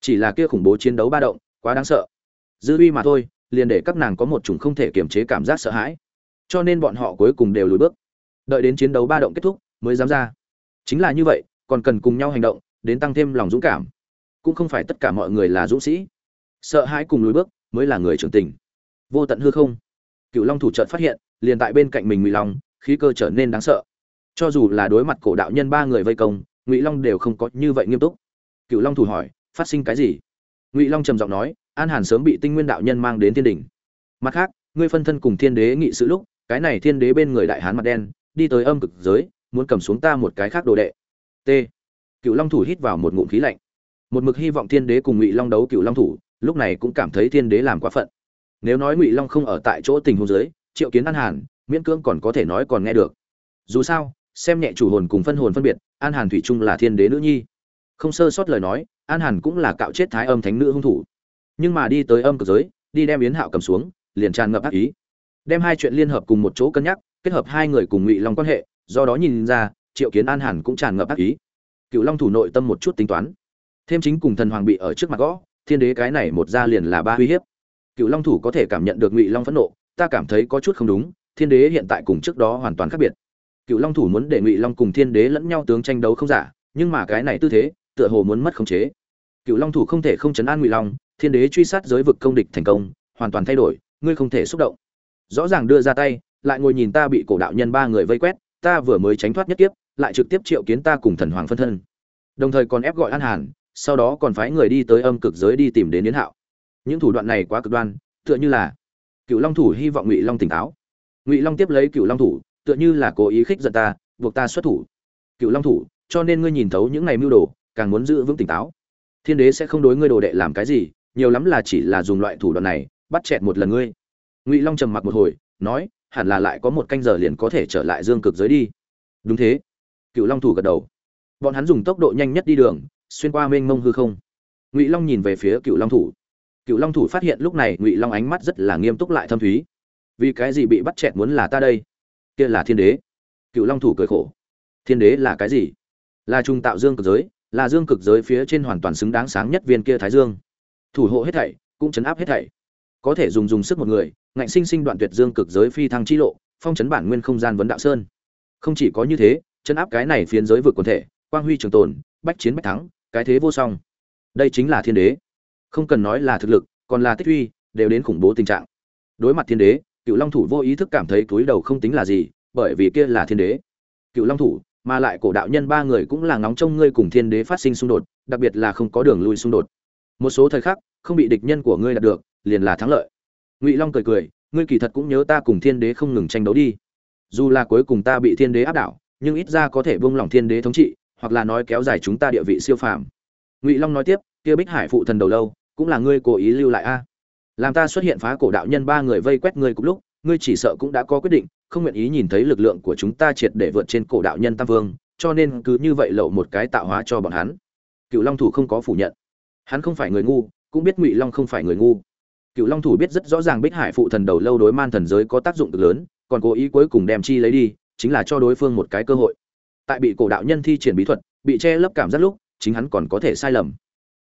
Chỉ là kia khủng bố chiến đấu ba động, quá đáng sợ. Dư uy mà thôi, liền để các nàng có một chủng không thể kiềm chế cảm giác sợ hãi. Cho nên bọn họ cuối cùng đều lùi bước. Đợi đến chiến đấu ba động kết thúc, mới dám ra chính là như vậy, còn cần cùng nhau hành động, đến tăng thêm lòng dũng cảm. Cũng không phải tất cả mọi người là dũng sĩ. Sợ hãi cùng lùi bước mới là người trưởng tình. Vô tận hư không. Cựu long thủ trợt phát hiện, liền tại bên cạnh mình ngụy long, khí cơ trở nên đáng sợ. Cho dù là đối mặt cổ đạo nhân ba người vây công, ngụy long đều không có như vậy nghiêm túc. Cựu long thủ hỏi, phát sinh cái gì? Ngụy long trầm giọng nói, an hàn sớm bị tinh nguyên đạo nhân mang đến thiên đình. Mặt khác, ngươi phân thân cùng thiên đế nghị sự lúc, cái này thiên đế bên người đại hán mặt đen, đi tới âm cực giới muốn cầm xuống ta một cái khác đồ đệ. T. Cựu long thủ hít vào một ngụm khí lạnh. Một mực hy vọng thiên đế cùng ngụy long đấu cựu long thủ, lúc này cũng cảm thấy thiên đế làm quá phận. Nếu nói ngụy long không ở tại chỗ tình huống giới triệu kiến an hàn, miễn cưỡng còn có thể nói còn nghe được. Dù sao, xem nhẹ chủ hồn cùng phân hồn phân biệt, an hàn thủy chung là thiên đế nữ nhi. Không sơ sót lời nói, an hàn cũng là cạo chết thái âm thánh nữ hung thủ. Nhưng mà đi tới âm cực giới, đi đem yến hạo cầm xuống, liền tràn ngập ác ý. Đem hai chuyện liên hợp cùng một chỗ cân nhắc, kết hợp hai người cùng ngụy long quan hệ do đó nhìn ra, triệu kiến an hàn cũng tràn ngập ác ý. Cựu long thủ nội tâm một chút tính toán. Thêm chính cùng thần hoàng bị ở trước mặt gõ, thiên đế cái này một ra liền là ba uy hiếp. Cựu long thủ có thể cảm nhận được ngụy long phẫn nộ, ta cảm thấy có chút không đúng, thiên đế hiện tại cùng trước đó hoàn toàn khác biệt. Cựu long thủ muốn để ngụy long cùng thiên đế lẫn nhau tướng tranh đấu không giả, nhưng mà cái này tư thế, tựa hồ muốn mất khống chế. Cựu long thủ không thể không chấn an ngụy long, thiên đế truy sát giới vực công địch thành công, hoàn toàn thay đổi, ngươi không thể xúc động. Rõ ràng đưa ra tay, lại ngồi nhìn ta bị cổ đạo nhân ba người vây quét ta vừa mới tránh thoát nhất kiếp, lại trực tiếp triệu kiến ta cùng thần hoàng phân thân. Đồng thời còn ép gọi an hàn, sau đó còn phái người đi tới âm cực giới đi tìm đến yến hạo. Những thủ đoạn này quá cực đoan, tựa như là cựu long thủ hy vọng ngụy long tỉnh táo. Ngụy long tiếp lấy cựu long thủ, tựa như là cố ý khích giận ta, buộc ta xuất thủ. Cựu long thủ, cho nên ngươi nhìn thấu những này mưu đồ, càng muốn giữ vững tỉnh táo. Thiên đế sẽ không đối ngươi đồ đệ làm cái gì, nhiều lắm là chỉ là dùng loại thủ đoạn này, bắt chẹt một lần ngươi. Ngụy long trầm mặc một hồi, nói hẳn là lại có một canh giờ liền có thể trở lại dương cực giới đi. Đúng thế. Cựu long thủ gật đầu. Bọn hắn dùng tốc độ nhanh nhất đi đường, xuyên qua mênh mông hư không. Ngụy long nhìn về phía cựu long thủ. Cựu long thủ phát hiện lúc này ngụy long ánh mắt rất là nghiêm túc lại thâm thúy. Vì cái gì bị bắt chẹt muốn là ta đây? Kia là thiên đế. Cựu long thủ cười khổ. Thiên đế là cái gì? Là trung tạo dương cực giới, là dương cực giới phía trên hoàn toàn xứng đáng sáng nhất viên kia thái dương. Thủ hộ hết thảy, cũng chấn áp hết thảy. Có thể dùng dùng sức một người ngạnh sinh sinh đoạn tuyệt dương cực giới phi thăng chi lộ, phong chấn bản nguyên không gian vấn đạo sơn. Không chỉ có như thế chấn áp cái này phiến giới vực quần thể, quang huy trường tồn, bách chiến bách thắng, cái thế vô song. Đây chính là thiên đế. Không cần nói là thực lực, còn là tích uy, đều đến khủng bố tình trạng. Đối mặt thiên đế, cựu long thủ vô ý thức cảm thấy túi đầu không tính là gì, bởi vì kia là thiên đế. Cựu long thủ, mà lại cổ đạo nhân ba người cũng là ngóng trông ngươi cùng thiên đế phát sinh xung đột, đặc biệt là không có đường lui xung đột. Một số thời khắc, không bị địch nhân của ngươi đạt được, liền là thắng lợi ngụy long cười cười, ngươi kỳ thật cũng nhớ ta cùng thiên đế không ngừng tranh đấu đi. Dù là cuối cùng ta bị thiên đế áp đảo, nhưng ít ra có thể buông lỏng thiên đế thống trị, hoặc là nói kéo dài chúng ta địa vị siêu phàm. Ngụy long nói tiếp, kia bích hải phụ thần đầu lâu, cũng là ngươi cố ý lưu lại a. Làm ta xuất hiện phá cổ đạo nhân ba người vây quét ngươi cùng lúc, ngươi chỉ sợ cũng đã có quyết định, không nguyện ý nhìn thấy lực lượng của chúng ta triệt để vượt trên cổ đạo nhân tam vương, cho nên cứ như vậy lậu một cái tạo hóa cho bọn hắn. Cựu long thủ không có phủ nhận. Hắn không phải người ngu, cũng biết ngụy long không phải người ngu cựu long thủ biết rất rõ ràng bích hải phụ thần đầu lâu đối man thần giới có tác dụng cực lớn, còn cố ý cuối cùng đem chi lấy đi, chính là cho đối phương một cái cơ hội. Tại bị cổ đạo nhân thi triển bí thuật, bị che lấp cảm giác lúc, chính hắn còn có thể sai lầm.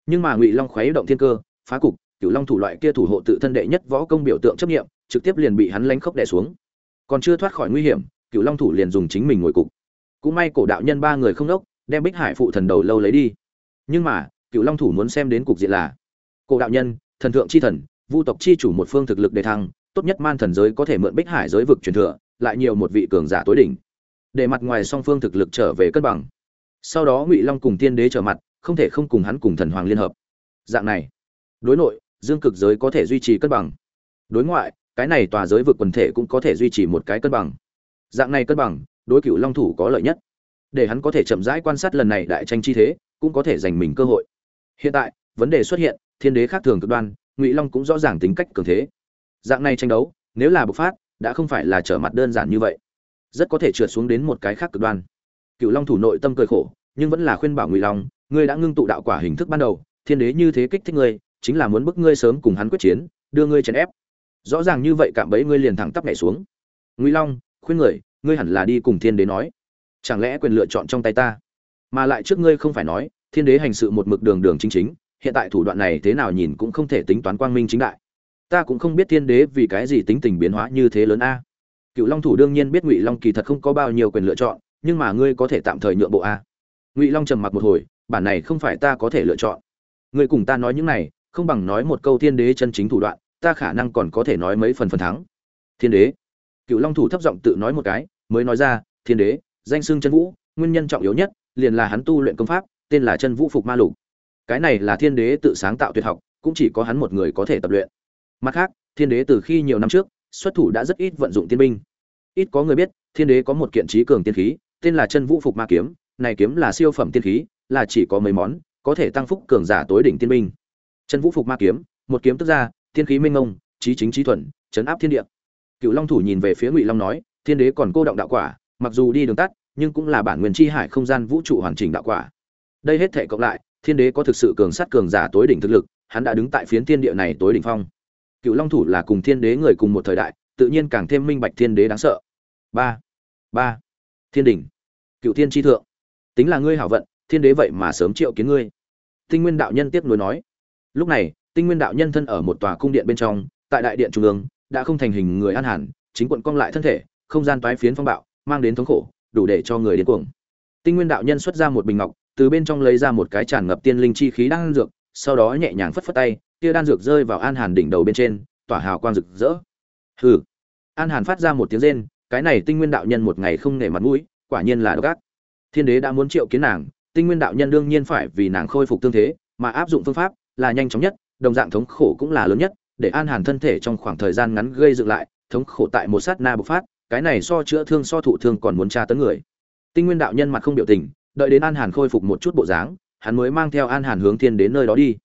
Nhưng mà ngụy long khuấy động thiên cơ, phá cục cựu long thủ loại kia thủ hộ tự thân đệ nhất võ công biểu tượng chấp nghiệm trực tiếp liền bị hắn lánh khốc đè xuống. Còn chưa thoát khỏi nguy hiểm cựu long thủ liền dùng chính mình ngồi cục. Cũng may cổ đạo nhân ba người không đốc, đem bích hải phụ thần đầu lâu lấy đi. Nhưng mà cựu long thủ muốn xem đến cục diện là, cổ đạo nhân, thần thượng chi thần vu tộc chi chủ một phương thực lực đề thăng, tốt nhất man thần giới có thể mượn bích hải giới vực truyền thừa, lại nhiều một vị cường giả tối đỉnh. Để mặt ngoài song phương thực lực trở về cân bằng. Sau đó ngụy long cùng tiên đế trở mặt, không thể không cùng hắn cùng thần hoàng liên hợp. Dạng này, đối nội, dương cực giới có thể duy trì cân bằng. Đối ngoại, cái này tòa giới vực quần thể cũng có thể duy trì một cái cân bằng. Dạng này cân bằng, đối cựu long thủ có lợi nhất. Để hắn có thể chậm rãi quan sát lần này đại tranh chi thế, cũng có thể giành mình cơ hội. Hiện tại, vấn đề xuất hiện, thiên đế khác thường cực đoan ngụy long cũng rõ ràng tính cách cường thế dạng này tranh đấu nếu là bộc phát đã không phải là trở mặt đơn giản như vậy rất có thể trượt xuống đến một cái khác cực đoan cựu long thủ nội tâm cười khổ nhưng vẫn là khuyên bảo ngụy long ngươi đã ngưng tụ đạo quả hình thức ban đầu thiên đế như thế kích thích ngươi chính là muốn bức ngươi sớm cùng hắn quyết chiến đưa ngươi chèn ép rõ ràng như vậy cạm bẫy ngươi liền thẳng tắp nhảy xuống ngụy long khuyên người ngươi hẳn là đi cùng thiên đế nói chẳng lẽ quyền lựa chọn trong tay ta mà lại trước ngươi không phải nói thiên đế hành sự một mực đường đường chính chính hiện tại thủ đoạn này thế nào nhìn cũng không thể tính toán quang minh chính đại. Ta cũng không biết thiên đế vì cái gì tính tình biến hóa như thế lớn a. Cựu long thủ đương nhiên biết ngụy long kỳ thật không có bao nhiêu quyền lựa chọn, nhưng mà ngươi có thể tạm thời nhượng bộ a. Ngụy long trầm mặc một hồi, bản này không phải ta có thể lựa chọn. Ngươi cùng ta nói những này, không bằng nói một câu thiên đế chân chính thủ đoạn, ta khả năng còn có thể nói mấy phần phần thắng. Thiên đế. Cựu long thủ thấp giọng tự nói một cái, mới nói ra, thiên đế, danh xưng chân vũ, nguyên nhân trọng yếu nhất liền là hắn tu luyện công pháp, tên là chân vũ phục ma lục cái này là thiên đế tự sáng tạo tuyệt học, cũng chỉ có hắn một người có thể tập luyện. Mặt khác, thiên đế từ khi nhiều năm trước, xuất thủ đã rất ít vận dụng tiên binh. Ít có người biết, thiên đế có một kiện trí cường tiên khí, tên là chân vũ phục ma kiếm. Này kiếm là siêu phẩm tiên khí, là chỉ có mấy món, có thể tăng phúc cường giả tối đỉnh tiên binh. Chân vũ phục ma kiếm, một kiếm tức ra, tiên khí minh ngông trí chính trí thuần, chấn áp thiên địa. Cựu long thủ nhìn về phía ngụy long nói, thiên đế còn cô động đạo quả, mặc dù đi đường tắt, nhưng cũng là bản nguyên chi hải không gian vũ trụ hoàn chỉnh đạo quả. Đây hết thể cộng lại thiên đế có thực sự cường sát cường giả tối đỉnh thực lực, hắn đã đứng tại phiến thiên địa này tối đỉnh phong. Cựu long thủ là cùng thiên đế người cùng một thời đại, tự nhiên càng thêm minh bạch thiên đế đáng sợ. Ba ba, thiên đỉnh, cựu thiên tri thượng. Tính là ngươi hảo vận, thiên đế vậy mà sớm triệu kiến ngươi. Tinh nguyên đạo nhân tiếp nối nói. Lúc này, tinh nguyên đạo nhân thân ở một tòa cung điện bên trong, tại đại điện trung ương, đã không thành hình người an hẳn, chính quận cong lại thân thể, không gian toái phiến phong bạo, mang đến thống khổ, đủ để cho người đến cuồng. Tinh nguyên đạo nhân xuất ra một bình ngọc từ bên trong lấy ra một cái tràn ngập tiên linh chi khí đan dược, sau đó nhẹ nhàng phất phất tay, kia đan dược rơi vào an hàn đỉnh đầu bên trên, tỏa hào quang rực rỡ. Hừ. An hàn phát ra một tiếng rên, cái này tinh nguyên đạo nhân một ngày không nể mặt mũi, quả nhiên là độc ác. Thiên đế đã muốn triệu kiến nàng, tinh nguyên đạo nhân đương nhiên phải vì nàng khôi phục tương thế, mà áp dụng phương pháp là nhanh chóng nhất, đồng dạng thống khổ cũng là lớn nhất, để an hàn thân thể trong khoảng thời gian ngắn gây dựng lại, thống khổ tại một sát na bộc phát, cái này so chữa thương so thụ thương còn muốn tra tấn người. Tinh nguyên đạo nhân mặt không biểu tình đợi đến an hàn khôi phục một chút bộ dáng, hắn mới mang theo an hàn hướng thiên đến nơi đó đi.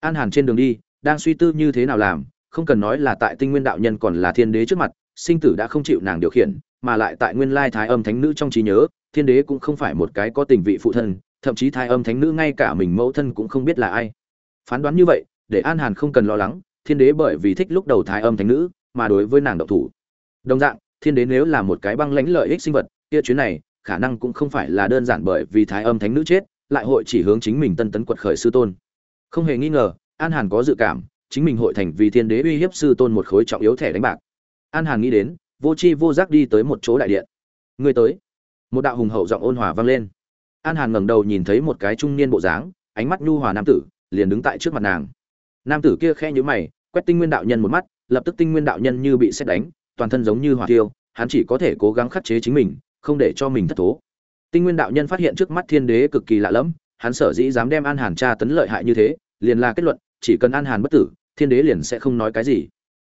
An hàn trên đường đi, đang suy tư như thế nào làm, không cần nói là tại tinh nguyên đạo nhân còn là thiên đế trước mặt, sinh tử đã không chịu nàng điều khiển, mà lại tại nguyên lai thái âm thánh nữ trong trí nhớ, thiên đế cũng không phải một cái có tình vị phụ thân, thậm chí thái âm thánh nữ ngay cả mình mẫu thân cũng không biết là ai. Phán đoán như vậy, để an hàn không cần lo lắng, thiên đế bởi vì thích lúc đầu thái âm thánh nữ, mà đối với nàng độc thủ. Đồng dạng, thiên đế nếu là một cái băng lãnh lợi ích sinh vật, kia chuyến này khả năng cũng không phải là đơn giản bởi vì thái âm thánh nữ chết, lại hội chỉ hướng chính mình tân tấn quật khởi sư tôn. Không hề nghi ngờ, an hàn có dự cảm, chính mình hội thành vì thiên đế uy hiếp sư tôn một khối trọng yếu thẻ đánh bạc. An hàn nghĩ đến, vô chi vô giác đi tới một chỗ đại điện. Người tới. Một đạo hùng hậu giọng ôn hòa vang lên. An hàn ngẩng đầu nhìn thấy một cái trung niên bộ dáng, ánh mắt nhu hòa nam tử, liền đứng tại trước mặt nàng. Nam tử kia khe nhíu mày, quét tinh nguyên đạo nhân một mắt, lập tức tinh nguyên đạo nhân như bị xét đánh, toàn thân giống như hỏa tiêu hắn chỉ có thể cố gắng khắc chế chính mình không để cho mình thất thố. Tinh nguyên đạo nhân phát hiện trước mắt thiên đế cực kỳ lạ lẫm, hắn sở dĩ dám đem an hàn tra tấn lợi hại như thế, liền là kết luận, chỉ cần an hàn bất tử, thiên đế liền sẽ không nói cái gì.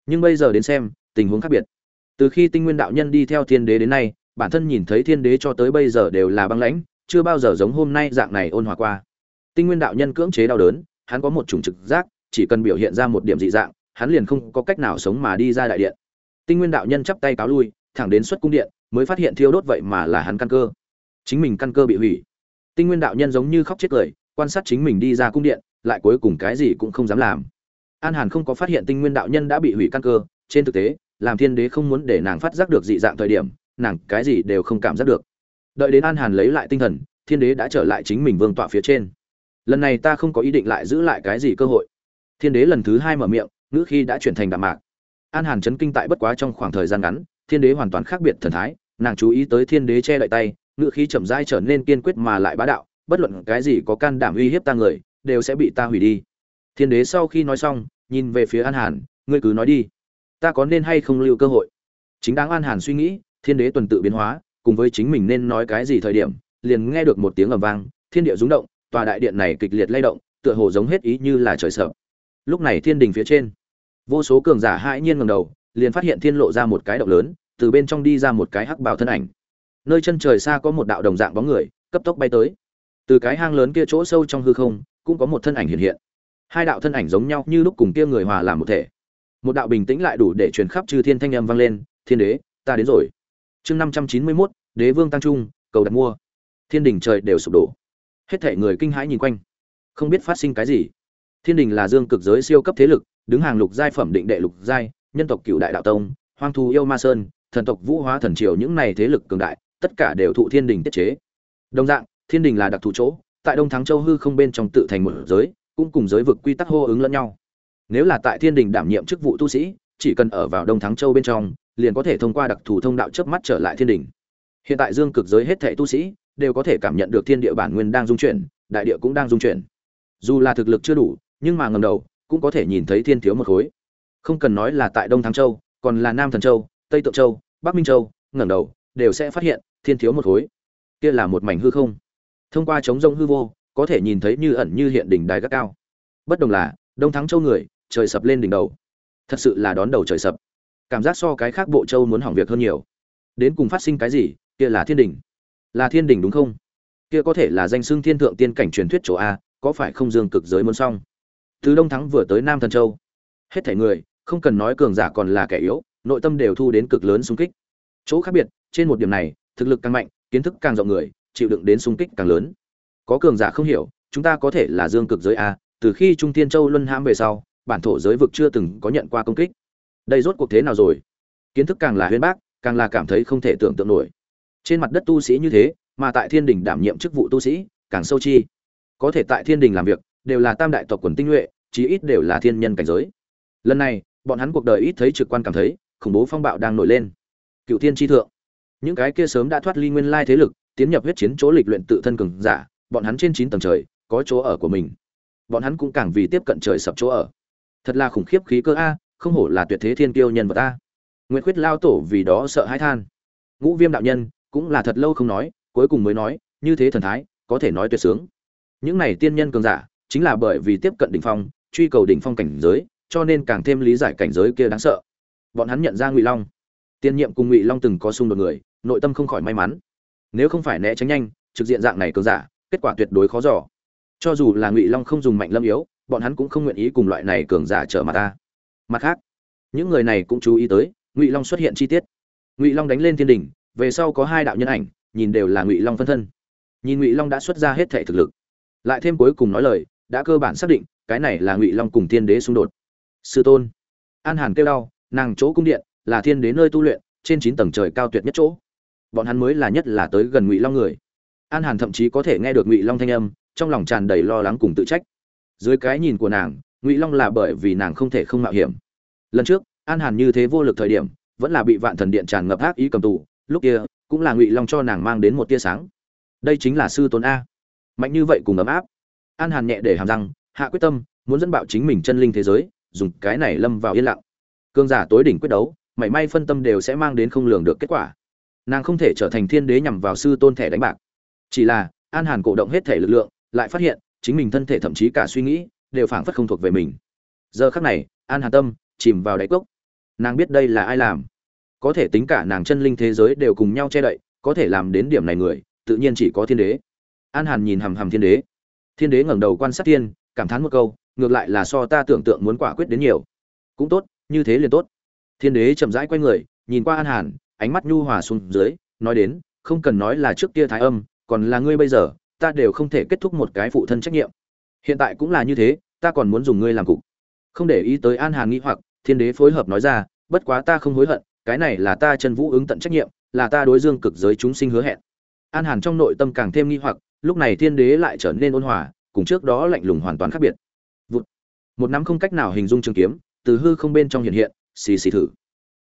Nhưng bây giờ đến xem, tình huống khác biệt. Từ khi tinh nguyên đạo nhân đi theo thiên đế đến nay, bản thân nhìn thấy thiên đế cho tới bây giờ đều là băng lãnh, chưa bao giờ giống hôm nay dạng này ôn hòa qua. Tinh nguyên đạo nhân cưỡng chế đau đớn, hắn có một chủng trực giác, chỉ cần biểu hiện ra một điểm dị dạng, hắn liền không có cách nào sống mà đi ra đại điện. Tinh nguyên đạo nhân chắp tay cáo lui thẳng đến xuất cung điện, mới phát hiện thiêu đốt vậy mà là hắn căn cơ. Chính mình căn cơ bị hủy. Tinh nguyên đạo nhân giống như khóc chết cười, quan sát chính mình đi ra cung điện, lại cuối cùng cái gì cũng không dám làm. An hàn không có phát hiện tinh nguyên đạo nhân đã bị hủy căn cơ, trên thực tế, làm thiên đế không muốn để nàng phát giác được dị dạng thời điểm, nàng cái gì đều không cảm giác được. Đợi đến an hàn lấy lại tinh thần, thiên đế đã trở lại chính mình vương tọa phía trên. Lần này ta không có ý định lại giữ lại cái gì cơ hội. Thiên đế lần thứ hai mở miệng, ngữ khi đã chuyển thành đạm mạc. An hàn chấn kinh tại bất quá trong khoảng thời gian ngắn thiên đế hoàn toàn khác biệt thần thái, nàng chú ý tới thiên đế che đậy tay ngự khí chậm rãi trở nên kiên quyết mà lại bá đạo, bất luận cái gì có can đảm uy hiếp ta người, đều sẽ bị ta hủy đi. Thiên đế sau khi nói xong, nhìn về phía an hàn, ngươi cứ nói đi. Ta có nên hay không lưu cơ hội? Chính đáng an hàn suy nghĩ, thiên đế tuần tự biến hóa, cùng với chính mình nên nói cái gì thời điểm, liền nghe được một tiếng ầm vang, thiên địa rung động, tòa đại điện này kịch liệt lay động, tựa hồ giống hết ý như là trời sợ. Lúc này thiên đình phía trên, vô số cường giả hãi nhiên ngầm đầu, liền phát hiện thiên lộ ra một cái động lớn từ bên trong đi ra một cái hắc bào thân ảnh. Nơi chân trời xa có một đạo đồng dạng bóng người, cấp tốc bay tới. Từ cái hang lớn kia chỗ sâu trong hư không, cũng có một thân ảnh hiện hiện. Hai đạo thân ảnh giống nhau như lúc cùng kia người hòa làm một thể. Một đạo bình tĩnh lại đủ để truyền khắp chư thiên thanh âm vang lên, thiên đế, ta đến rồi. Chương năm trăm chín mươi mốt, đế vương tăng trung, cầu đặt mua. Thiên đình trời đều sụp đổ. Hết thể người kinh hãi nhìn quanh. Không biết phát sinh cái gì. Thiên đình là dương cực giới siêu cấp thế lực, đứng hàng lục giai phẩm định đệ lục giai, nhân tộc cựu đại đạo tông, hoang thu yêu ma sơn thần tộc vũ hóa thần triều những này thế lực cường đại, tất cả đều thụ thiên đình tiết chế. Đồng dạng, thiên đình là đặc thù chỗ, tại đông thắng châu hư không bên trong tự thành một giới, cũng cùng giới vực quy tắc hô ứng lẫn nhau. Nếu là tại thiên đình đảm nhiệm chức vụ tu sĩ, chỉ cần ở vào đông thắng châu bên trong, liền có thể thông qua đặc thù thông đạo chớp mắt trở lại thiên đình. Hiện tại dương cực giới hết thệ tu sĩ, đều có thể cảm nhận được thiên địa bản nguyên đang dung chuyển, đại địa cũng đang dung chuyển. Dù là thực lực chưa đủ, nhưng mà ngầm đầu, cũng có thể nhìn thấy thiên thiếu một khối. Không cần nói là tại đông thắng châu, còn là nam thần châu tây tượng châu, bắc minh châu, ngẩng đầu, đều sẽ phát hiện thiên thiếu một khối. Kia là một mảnh hư không. Thông qua chống rông hư vô, có thể nhìn thấy như ẩn như hiện đỉnh đài gác cao. Bất đồng là, đông thắng châu người, trời sập lên đỉnh đầu. Thật sự là đón đầu trời sập. Cảm giác so cái khác bộ châu muốn hỏng việc hơn nhiều. Đến cùng phát sinh cái gì, kia là thiên đình là thiên đình đúng không? Kia có thể là danh xưng thiên thượng tiên cảnh truyền thuyết chỗ a, có phải không dương cực giới muốn xong? Từ đông thắng vừa tới nam thần châu. Hết thảy người, không cần nói cường giả còn là kẻ yếu nội tâm đều thu đến cực lớn xung kích. Chỗ khác biệt, trên một điểm này, thực lực càng mạnh, kiến thức càng rộng người, chịu đựng đến xung kích càng lớn. Có cường giả không hiểu, chúng ta có thể là dương cực giới a, từ khi trung Thiên châu luân hãm về sau, bản thổ giới vực chưa từng có nhận qua công kích. Đây rốt cuộc thế nào rồi? Kiến thức càng là huyên bác, càng là cảm thấy không thể tưởng tượng nổi. Trên mặt đất tu sĩ như thế, mà tại thiên đình đảm nhiệm chức vụ tu sĩ, càng sâu chi. Có thể tại thiên đình làm việc, đều là tam đại tộc quần tinh nhuệ, chí ít đều là thiên nhân cảnh giới. Lần này, bọn hắn cuộc đời ít thấy trực quan cảm thấy khủng bố phong bạo đang nổi lên. Cựu thiên tri thượng. Những cái kia sớm đã thoát ly nguyên lai thế lực, tiến nhập huyết chiến chỗ lịch luyện tự thân cường giả, bọn hắn trên chín tầng trời, có chỗ ở của mình. Bọn hắn cũng càng vì tiếp cận trời sập chỗ ở. Thật là khủng khiếp khí cơ a, không hổ là tuyệt thế thiên kiêu nhân vật a. Nguyễn khuyết lao tổ vì đó sợ hãi than. Ngũ viêm đạo nhân, cũng là thật lâu không nói, cuối cùng mới nói, như thế thần thái, có thể nói tuyệt sướng. Những này tiên nhân cường giả, chính là bởi vì tiếp cận đỉnh phong, truy cầu đỉnh phong cảnh giới, cho nên càng thêm lý giải cảnh giới kia đáng sợ bọn hắn nhận ra ngụy long tiên nhiệm cùng ngụy long từng có xung đột người nội tâm không khỏi may mắn nếu không phải né tránh nhanh trực diện dạng này cường giả kết quả tuyệt đối khó giỏ cho dù là ngụy long không dùng mạnh lâm yếu bọn hắn cũng không nguyện ý cùng loại này cường giả trở mặt ta mặt khác những người này cũng chú ý tới ngụy long xuất hiện chi tiết ngụy long đánh lên thiên đình về sau có hai đạo nhân ảnh nhìn đều là ngụy long phân thân nhìn ngụy long đã xuất ra hết thể thực lực lại thêm cuối cùng nói lời đã cơ bản xác định cái này là ngụy long cùng thiên đế xung đột sư tôn an hàn kêu đau nàng chỗ cung điện là thiên đến nơi tu luyện, trên chín tầng trời cao tuyệt nhất chỗ. Bọn hắn mới là nhất là tới gần ngụy long người. An hàn thậm chí có thể nghe được ngụy long thanh âm, trong lòng tràn đầy lo lắng cùng tự trách. Dưới cái nhìn của nàng, ngụy long là bởi vì nàng không thể không mạo hiểm. Lần trước, an hàn như thế vô lực thời điểm, vẫn là bị vạn thần điện tràn ngập ác ý cầm tù, lúc kia, cũng là ngụy long cho nàng mang đến một tia sáng. Đây chính là sư tốn a. Mạnh như vậy cùng ấm áp. An hàn nhẹ để hàm răng, hạ quyết tâm, muốn dẫn bạo chính mình chân linh thế giới, dùng cái này lâm vào yên lặng cương giả tối đỉnh quyết đấu, mảy may phân tâm đều sẽ mang đến không lường được kết quả. Nàng không thể trở thành thiên đế nhằm vào sư tôn thẻ đánh bạc. Chỉ là, an hàn cổ động hết thể lực lượng, lại phát hiện, chính mình thân thể thậm chí cả suy nghĩ, đều phảng phất không thuộc về mình. Giờ khắc này, an hàn tâm chìm vào đáy cốc. Nàng biết đây là ai làm. Có thể tính cả nàng chân linh thế giới đều cùng nhau che đậy, có thể làm đến điểm này người, tự nhiên chỉ có thiên đế. An hàn nhìn hằm hằm thiên đế. Thiên đế ngẩng đầu quan sát thiên, cảm thán một câu, ngược lại là so ta tưởng tượng muốn quả quyết đến nhiều. Cũng tốt như thế liền tốt. Thiên đế chậm rãi quay người, nhìn qua an hàn, ánh mắt nhu hòa xuống dưới, nói đến, không cần nói là trước kia thái âm, còn là ngươi bây giờ, ta đều không thể kết thúc một cái phụ thân trách nhiệm. Hiện tại cũng là như thế, ta còn muốn dùng ngươi làm cục. Không để ý tới an hàn nghĩ hoặc, thiên đế phối hợp nói ra, bất quá ta không hối hận, cái này là ta chân vũ ứng tận trách nhiệm, là ta đối dương cực giới chúng sinh hứa hẹn. An hàn trong nội tâm càng thêm nghi hoặc, lúc này thiên đế lại trở nên ôn hòa, cùng trước đó lạnh lùng hoàn toàn khác biệt. Vụt. một nắm không cách nào hình dung trường kiếm từ hư không bên trong hiện hiện, xì xì thử.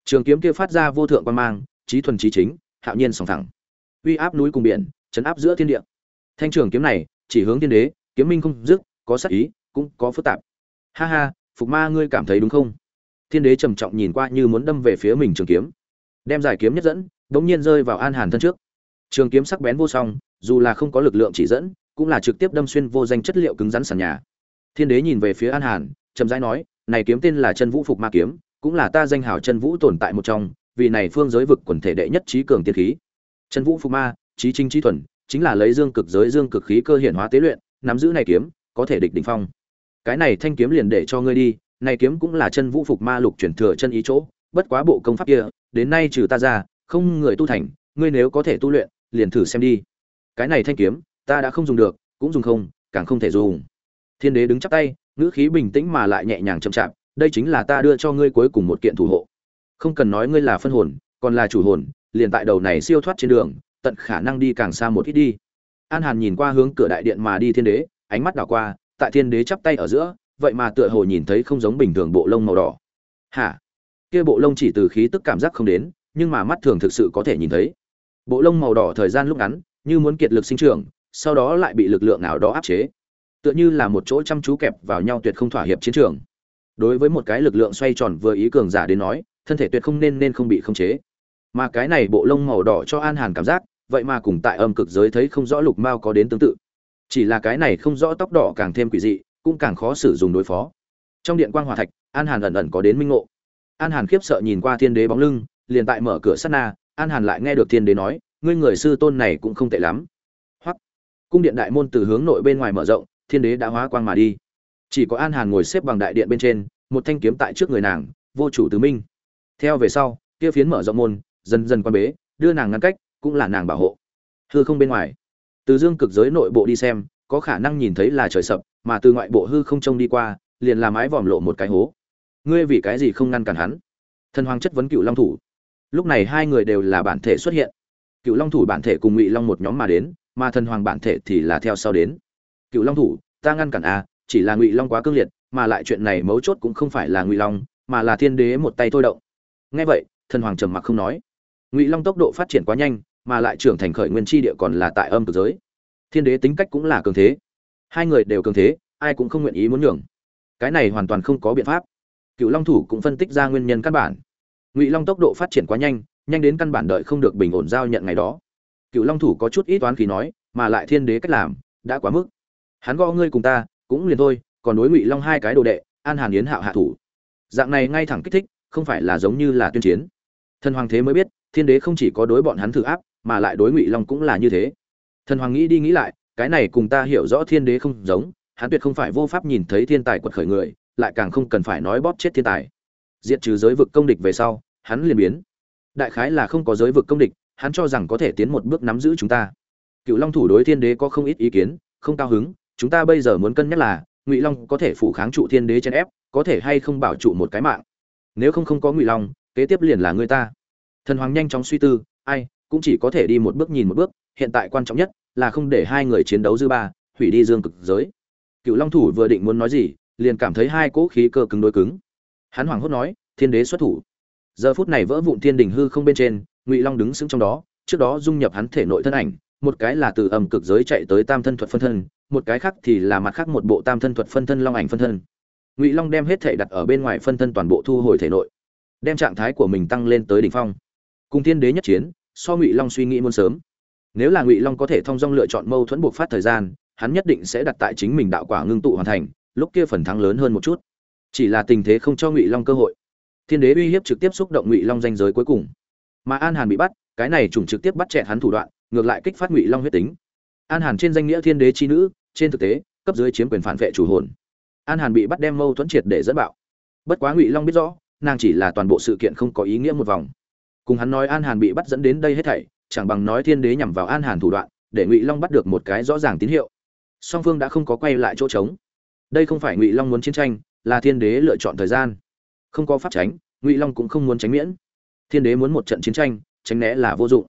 Trường kiếm kia phát ra vô thượng quan mang trí thuần trí chính, hạo nhiên sòng thẳng uy áp núi cùng biển, chấn áp giữa thiên địa. Thanh trường kiếm này, chỉ hướng thiên đế, kiếm minh không dứt, có sắc ý, cũng có phức tạp. Ha ha, phục ma ngươi cảm thấy đúng không? Thiên đế trầm trọng nhìn qua như muốn đâm về phía mình trường kiếm. Đem giải kiếm nhất dẫn, đống nhiên rơi vào an hàn thân trước. Trường kiếm sắc bén vô song, dù là không có lực lượng chỉ dẫn, cũng là trực tiếp đâm xuyên vô danh chất liệu cứng rắn sàn nhà. Thiên đế nhìn về phía an hàn trầm rãi nói này kiếm tên là chân vũ phục ma kiếm, cũng là ta danh hào chân vũ tồn tại một trong, vì này phương giới vực quần thể đệ nhất trí cường tiên khí. Chân vũ phục ma, trí chính trí thuần, chính là lấy dương cực giới dương cực khí cơ hiển hóa tế luyện, nắm giữ này kiếm, có thể địch đỉnh phong. Cái này thanh kiếm liền để cho ngươi đi, này kiếm cũng là chân vũ phục ma lục chuyển thừa chân ý chỗ, bất quá bộ công pháp kia, đến nay trừ ta ra, không người tu thành, ngươi nếu có thể tu luyện, liền thử xem đi. Cái này thanh kiếm, ta đã không dùng được, cũng dùng không, càng không thể dùng. Thiên đế đứng chắp tay ngữ khí bình tĩnh mà lại nhẹ nhàng chậm chạp, đây chính là ta đưa cho ngươi cuối cùng một kiện thủ hộ. Không cần nói ngươi là phân hồn, còn là chủ hồn, liền tại đầu này siêu thoát trên đường, tận khả năng đi càng xa một ít đi. An hàn nhìn qua hướng cửa đại điện mà đi thiên đế, ánh mắt đảo qua, tại thiên đế chắp tay ở giữa, vậy mà tựa hồ nhìn thấy không giống bình thường bộ lông màu đỏ. Hả? Kia bộ lông chỉ từ khí tức cảm giác không đến, nhưng mà mắt thường thực sự có thể nhìn thấy. Bộ lông màu đỏ thời gian lúc ngắn, như muốn kiệt lực sinh trưởng, sau đó lại bị lực lượng nào đó áp chế tựa như là một chỗ chăm chú kẹp vào nhau tuyệt không thỏa hiệp chiến trường. Đối với một cái lực lượng xoay tròn vừa ý cường giả đến nói, thân thể tuyệt không nên nên không bị khống chế. Mà cái này bộ lông màu đỏ cho an hàn cảm giác, vậy mà cùng tại âm cực giới thấy không rõ lục mao có đến tương tự. Chỉ là cái này không rõ tóc đỏ càng thêm quỷ dị, cũng càng khó sử dụng đối phó. Trong điện quang hòa thạch, an hàn ẩn ẩn có đến minh ngộ. An hàn khiếp sợ nhìn qua thiên đế bóng lưng, liền tại mở cửa sát na, an hàn lại nghe được thiên đế nói, ngươi người sư tôn này cũng không tệ lắm. Hoắc. Cung điện đại môn từ hướng nội bên ngoài mở rộng thiên đế đã hóa quang mà đi. Chỉ có an hàn ngồi xếp bằng đại điện bên trên, một thanh kiếm tại trước người nàng, vô chủ tứ minh. Theo về sau, kia phiến mở rộng môn, dần dần quan bế, đưa nàng ngăn cách, cũng là nàng bảo hộ. Hư không bên ngoài, từ dương cực giới nội bộ đi xem, có khả năng nhìn thấy là trời sập, mà từ ngoại bộ hư không trông đi qua, liền làm ái vòm lộ một cái hố. Ngươi vì cái gì không ngăn cản hắn? Thần hoàng chất vấn cựu long thủ. Lúc này hai người đều là bản thể xuất hiện. Cựu long thủ bản thể cùng ngụy long một nhóm mà đến, mà thần hoàng bản thể thì là theo sau đến cựu long thủ, ta ngăn cản à chỉ là ngụy long quá cương liệt, mà lại chuyện này mấu chốt cũng không phải là ngụy long, mà là thiên đế một tay thôi động. Ngay vậy, thần hoàng trầm mặc không nói. Ngụy long tốc độ phát triển quá nhanh, mà lại trưởng thành khởi nguyên tri địa còn là tại âm cực giới. Thiên đế tính cách cũng là cường thế. Hai người đều cường thế, ai cũng không nguyện ý muốn nhường. Cái này hoàn toàn không có biện pháp. Cựu long thủ cũng phân tích ra nguyên nhân căn bản. Ngụy long tốc độ phát triển quá nhanh nhanh đến căn bản đợi không được bình ổn giao nhận ngày đó. Cựu long thủ có chút ít toán khí nói, mà lại thiên đế cách làm, đã quá mức hắn gõ ngươi cùng ta, cũng liền thôi, còn đối ngụy long hai cái đồ đệ, an hàn yến hạo hạ thủ. Dạng này ngay thẳng kích thích, không phải là giống như là tuyên chiến. Thần hoàng thế mới biết, thiên đế không chỉ có đối bọn hắn thử áp, mà lại đối ngụy long cũng là như thế. Thần hoàng nghĩ đi nghĩ lại, cái này cùng ta hiểu rõ thiên đế không giống, hắn tuyệt không phải vô pháp nhìn thấy thiên tài quật khởi người, lại càng không cần phải nói bóp chết thiên tài. Diệt trừ giới vực công địch về sau, hắn liền biến. Đại khái là không có giới vực công địch, hắn cho rằng có thể tiến một bước nắm giữ chúng ta. Cựu long thủ đối thiên đế có không ít ý kiến, không cao hứng chúng ta bây giờ muốn cân nhắc là, ngụy long có thể phủ kháng trụ thiên đế chen ép, có thể hay không bảo trụ một cái mạng. Nếu không không có ngụy long, kế tiếp liền là người ta. Thần hoàng nhanh chóng suy tư, ai, cũng chỉ có thể đi một bước nhìn một bước, hiện tại quan trọng nhất là không để hai người chiến đấu dư ba, hủy đi dương cực giới. Cựu long thủ vừa định muốn nói gì, liền cảm thấy hai cỗ khí cơ cứng đối cứng. Hắn hoảng hốt nói, thiên đế xuất thủ. Giờ phút này vỡ vụn thiên đình hư không bên trên, ngụy long đứng sững trong đó, trước đó dung nhập hắn thể nội thân ảnh một cái là từ âm cực giới chạy tới tam thân thuật phân thân, một cái khác thì là mặt khác một bộ tam thân thuật phân thân long ảnh phân thân. Ngụy long đem hết thể đặt ở bên ngoài phân thân toàn bộ thu hồi thể nội, đem trạng thái của mình tăng lên tới đỉnh phong. Cùng thiên đế nhất chiến, so ngụy long suy nghĩ muôn sớm. Nếu là ngụy long có thể thông dong lựa chọn mâu thuẫn buộc phát thời gian, hắn nhất định sẽ đặt tại chính mình đạo quả ngưng tụ hoàn thành, lúc kia phần thắng lớn hơn một chút. Chỉ là tình thế không cho ngụy long cơ hội. Thiên đế uy hiếp trực tiếp xúc động ngụy long danh giới cuối cùng. Mà an hàn bị bắt, cái này trùng trực tiếp bắt chẹt hắn thủ đoạn ngược lại kích phát ngụy long huyết tính an hàn trên danh nghĩa thiên đế chi nữ trên thực tế cấp dưới chiếm quyền phản vệ chủ hồn an hàn bị bắt đem mâu thuẫn triệt để dẫn bạo bất quá ngụy long biết rõ nàng chỉ là toàn bộ sự kiện không có ý nghĩa một vòng cùng hắn nói an hàn bị bắt dẫn đến đây hết thảy chẳng bằng nói thiên đế nhằm vào an hàn thủ đoạn để ngụy long bắt được một cái rõ ràng tín hiệu song phương đã không có quay lại chỗ trống đây không phải ngụy long muốn chiến tranh là thiên đế lựa chọn thời gian không có pháp tránh ngụy long cũng không muốn tránh miễn thiên đế muốn một trận chiến tranh tránh né là vô dụng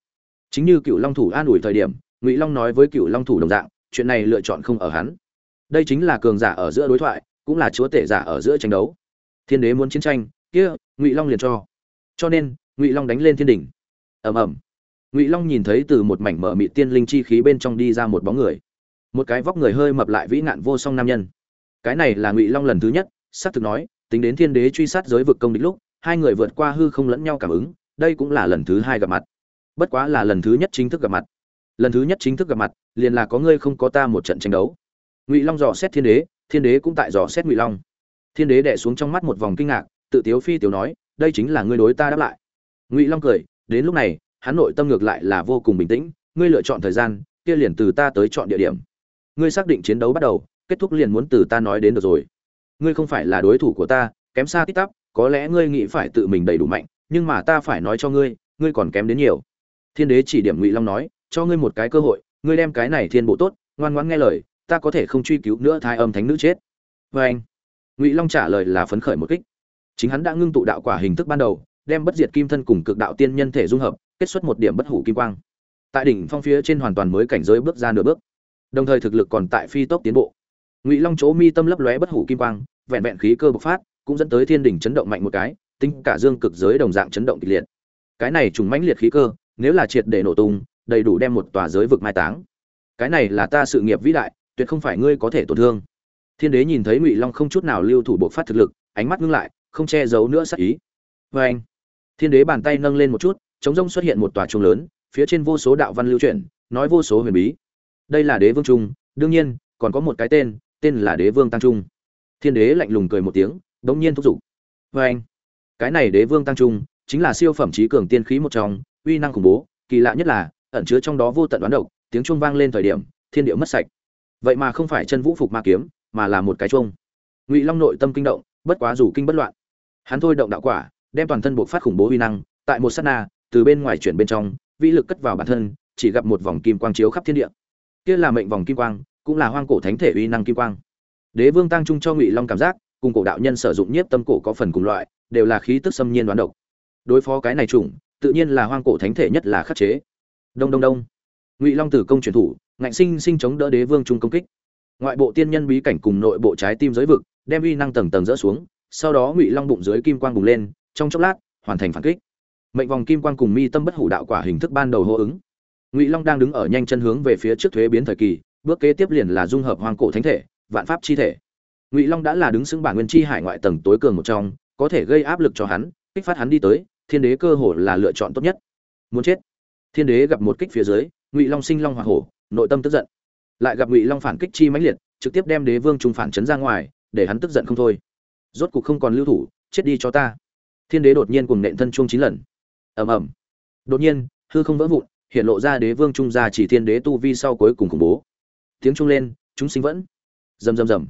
chính như cựu long thủ an ủi thời điểm, ngụy long nói với cựu long thủ đồng dạng, chuyện này lựa chọn không ở hắn. Đây chính là cường giả ở giữa đối thoại, cũng là chúa tể giả ở giữa tranh đấu. Thiên đế muốn chiến tranh, kia, ngụy long liền cho. Cho nên, ngụy long đánh lên thiên đỉnh. Ầm ầm. Ngụy long nhìn thấy từ một mảnh mở mị tiên linh chi khí bên trong đi ra một bóng người. Một cái vóc người hơi mập lại vĩ nạn vô song nam nhân. Cái này là ngụy long lần thứ nhất, xác thực nói, tính đến thiên đế truy sát giới vực công địch lúc, hai người vượt qua hư không lẫn nhau cảm ứng, đây cũng là lần thứ hai gặp mặt bất quá là lần thứ nhất chính thức gặp mặt. Lần thứ nhất chính thức gặp mặt, liền là có ngươi không có ta một trận tranh đấu. Ngụy long dò xét thiên đế thiên đế cũng tại dò xét ngụy long. Thiên đế đẻ xuống trong mắt một vòng kinh ngạc, tự tiếu phi tiểu nói, đây chính là ngươi đối ta đáp lại. Ngụy long cười, đến lúc này, hắn nội tâm ngược lại là vô cùng bình tĩnh, ngươi lựa chọn thời gian, kia liền từ ta tới chọn địa điểm. Ngươi xác định chiến đấu bắt đầu, kết thúc liền muốn từ ta nói đến được rồi. Ngươi không phải là đối thủ của ta, kém xa tít tắp, có lẽ ngươi nghĩ phải tự mình đầy đủ mạnh, nhưng mà ta phải nói cho ngươi ngươi còn kém đến nhiều thiên đế chỉ điểm ngụy long nói, cho ngươi một cái cơ hội, ngươi đem cái này thiên bộ tốt, ngoan ngoãn nghe lời, ta có thể không truy cứu nữa thai âm thánh nữ chết. Vê anh, ngụy long trả lời là phấn khởi một kích. Chính hắn đã ngưng tụ đạo quả hình thức ban đầu, đem bất diệt kim thân cùng cực đạo tiên nhân thể dung hợp, kết xuất một điểm bất hủ kim quang. Tại đỉnh phong phía trên hoàn toàn mới cảnh giới bước ra nửa bước. Đồng thời thực lực còn tại phi tốc tiến bộ. Ngụy long chỗ mi tâm lấp lóe bất hủ kim quang, vẹn vẹn khí cơ bộc phát, cũng dẫn tới thiên đỉnh chấn động mạnh một cái, tính cả dương cực giới đồng dạng chấn động kịch liệt. Cái này trùng mãnh liệt khí cơ nếu là triệt để nổ tung, đầy đủ đem một tòa giới vực mai táng. Cái này là ta sự nghiệp vĩ đại, tuyệt không phải ngươi có thể tổn thương. Thiên đế nhìn thấy ngụy long không chút nào lưu thủ bộ phát thực lực, ánh mắt ngưng lại, không che giấu nữa sát ý. Vê anh, thiên đế bàn tay nâng lên một chút, chống rông xuất hiện một tòa trung lớn, phía trên vô số đạo văn lưu chuyển, nói vô số huyền bí. Đây là đế vương trung, đương nhiên, còn có một cái tên tên là đế vương tăng trung. Thiên đế lạnh lùng cười một tiếng, đống nhiên thúc giục. Vê anh, cái này đế vương tăng trung chính là siêu phẩm trí cường tiên khí một trong, uy năng khủng bố, kỳ lạ nhất là, ẩn chứa trong đó vô tận đoán độc, tiếng chuông vang lên thời điểm, thiên địa mất sạch. Vậy mà không phải chân vũ phục ma kiếm, mà là một cái chuông. Ngụy long nội tâm kinh động, bất quá dù kinh bất loạn. Hắn thôi động đạo quả, đem toàn thân buộc phát khủng bố uy năng, tại một sát na, từ bên ngoài chuyển bên trong, vĩ lực cất vào bản thân, chỉ gặp một vòng kim quang chiếu khắp thiên địa. Kia là mệnh vòng kim quang, cũng là hoang cổ thánh thể uy năng kim quang. Đế vương tăng trung cho ngụy long cảm giác, cùng cổ đạo nhân sử dụng nhiếp tâm cổ có phần cùng loại, đều là khí tức xâm nhiên đoán độc đối phó cái này chủng, tự nhiên là hoang cổ thánh thể nhất là khắc chế. Đông đông đông. Ngụy long tử công truyền thủ, ngạnh sinh sinh chống đỡ đế vương trung công kích. Ngoại bộ tiên nhân bí cảnh cùng nội bộ trái tim giới vực, đem uy năng tầng tầng rỡ xuống, sau đó ngụy long bụng dưới kim quang bùng lên, trong chốc lát, hoàn thành phản kích. Mệnh vòng kim quang cùng mi tâm bất hủ đạo quả hình thức ban đầu hô ứng. Ngụy long đang đứng ở nhanh chân hướng về phía trước thuế biến thời kỳ, bước kế tiếp liền là dung hợp hoang cổ thánh thể, vạn pháp chi thể. Ngụy long đã là đứng xứng bản nguyên chi hải ngoại tầng tối cường một trong, có thể gây áp lực cho hắn kích phát hắn đi tới, thiên đế cơ hồ là lựa chọn tốt nhất. Muốn chết. Thiên đế gặp một kích phía dưới, ngụy long sinh long hỏa hổ, nội tâm tức giận. Lại gặp ngụy long phản kích chi mãnh liệt, trực tiếp đem đế vương trung phản chấn ra ngoài, để hắn tức giận không thôi. Rốt cục không còn lưu thủ, chết đi cho ta. Thiên đế đột nhiên cùng nện thân chuông chín lần. Ầm ầm. Đột nhiên, hư không vỡ vụn, hiện lộ ra đế vương trung gia chỉ thiên đế tu vi sau cuối cùng khủng bố. Tiếng trung lên, chúng sinh vẫn. Rầm rầm rầm.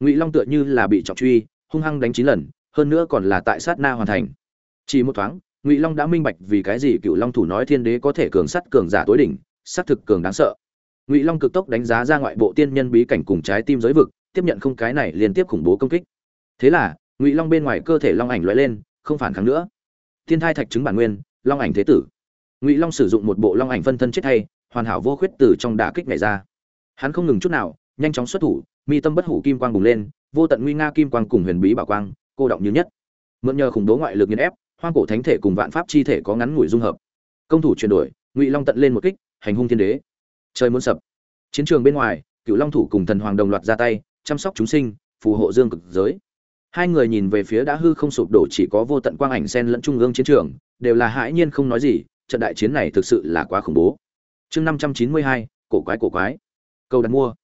Ngụy long tựa như là bị trọng truy, hung hăng đánh chín lần hơn nữa còn là tại sát na hoàn thành. Chỉ một thoáng, ngụy long đã minh bạch vì cái gì cựu long thủ nói thiên đế có thể cường sắt cường giả tối đỉnh xác thực cường đáng sợ. Ngụy long cực tốc đánh giá ra ngoại bộ tiên nhân bí cảnh cùng trái tim giới vực, tiếp nhận không cái này liên tiếp khủng bố công kích. Thế là, ngụy long bên ngoài cơ thể long ảnh loại lên, không phản kháng nữa. Thiên thai thạch chứng bản nguyên, long ảnh thế tử. Ngụy long sử dụng một bộ long ảnh phân thân chết thay, hoàn hảo vô khuyết từ trong đả kích này ra. Hắn không ngừng chút nào, nhanh chóng xuất thủ, mi tâm bất hủ kim quang bùng lên, vô tận nguy nga kim quang cùng huyền bí bảo quang cô động như nhất. Mượn nhờ khủng bố ngoại lực nghiền ép, hoang cổ thánh thể cùng vạn pháp chi thể có ngắn ngủi dung hợp. Công thủ chuyển đổi, ngụy long tận lên một kích, hành hung thiên đế. Trời muốn sập. Chiến trường bên ngoài cựu long thủ cùng thần hoàng đồng loạt ra tay, chăm sóc chúng sinh, phù hộ dương cực giới. Hai người nhìn về phía đã hư không sụp đổ chỉ có vô tận quang ảnh sen lẫn trung ương chiến trường, đều là hãi nhiên không nói gì, trận đại chiến này thực sự là quá khủng bố. Chương năm trăm chín mươi hai, cổ quái cổ quái. Câu đặt mua.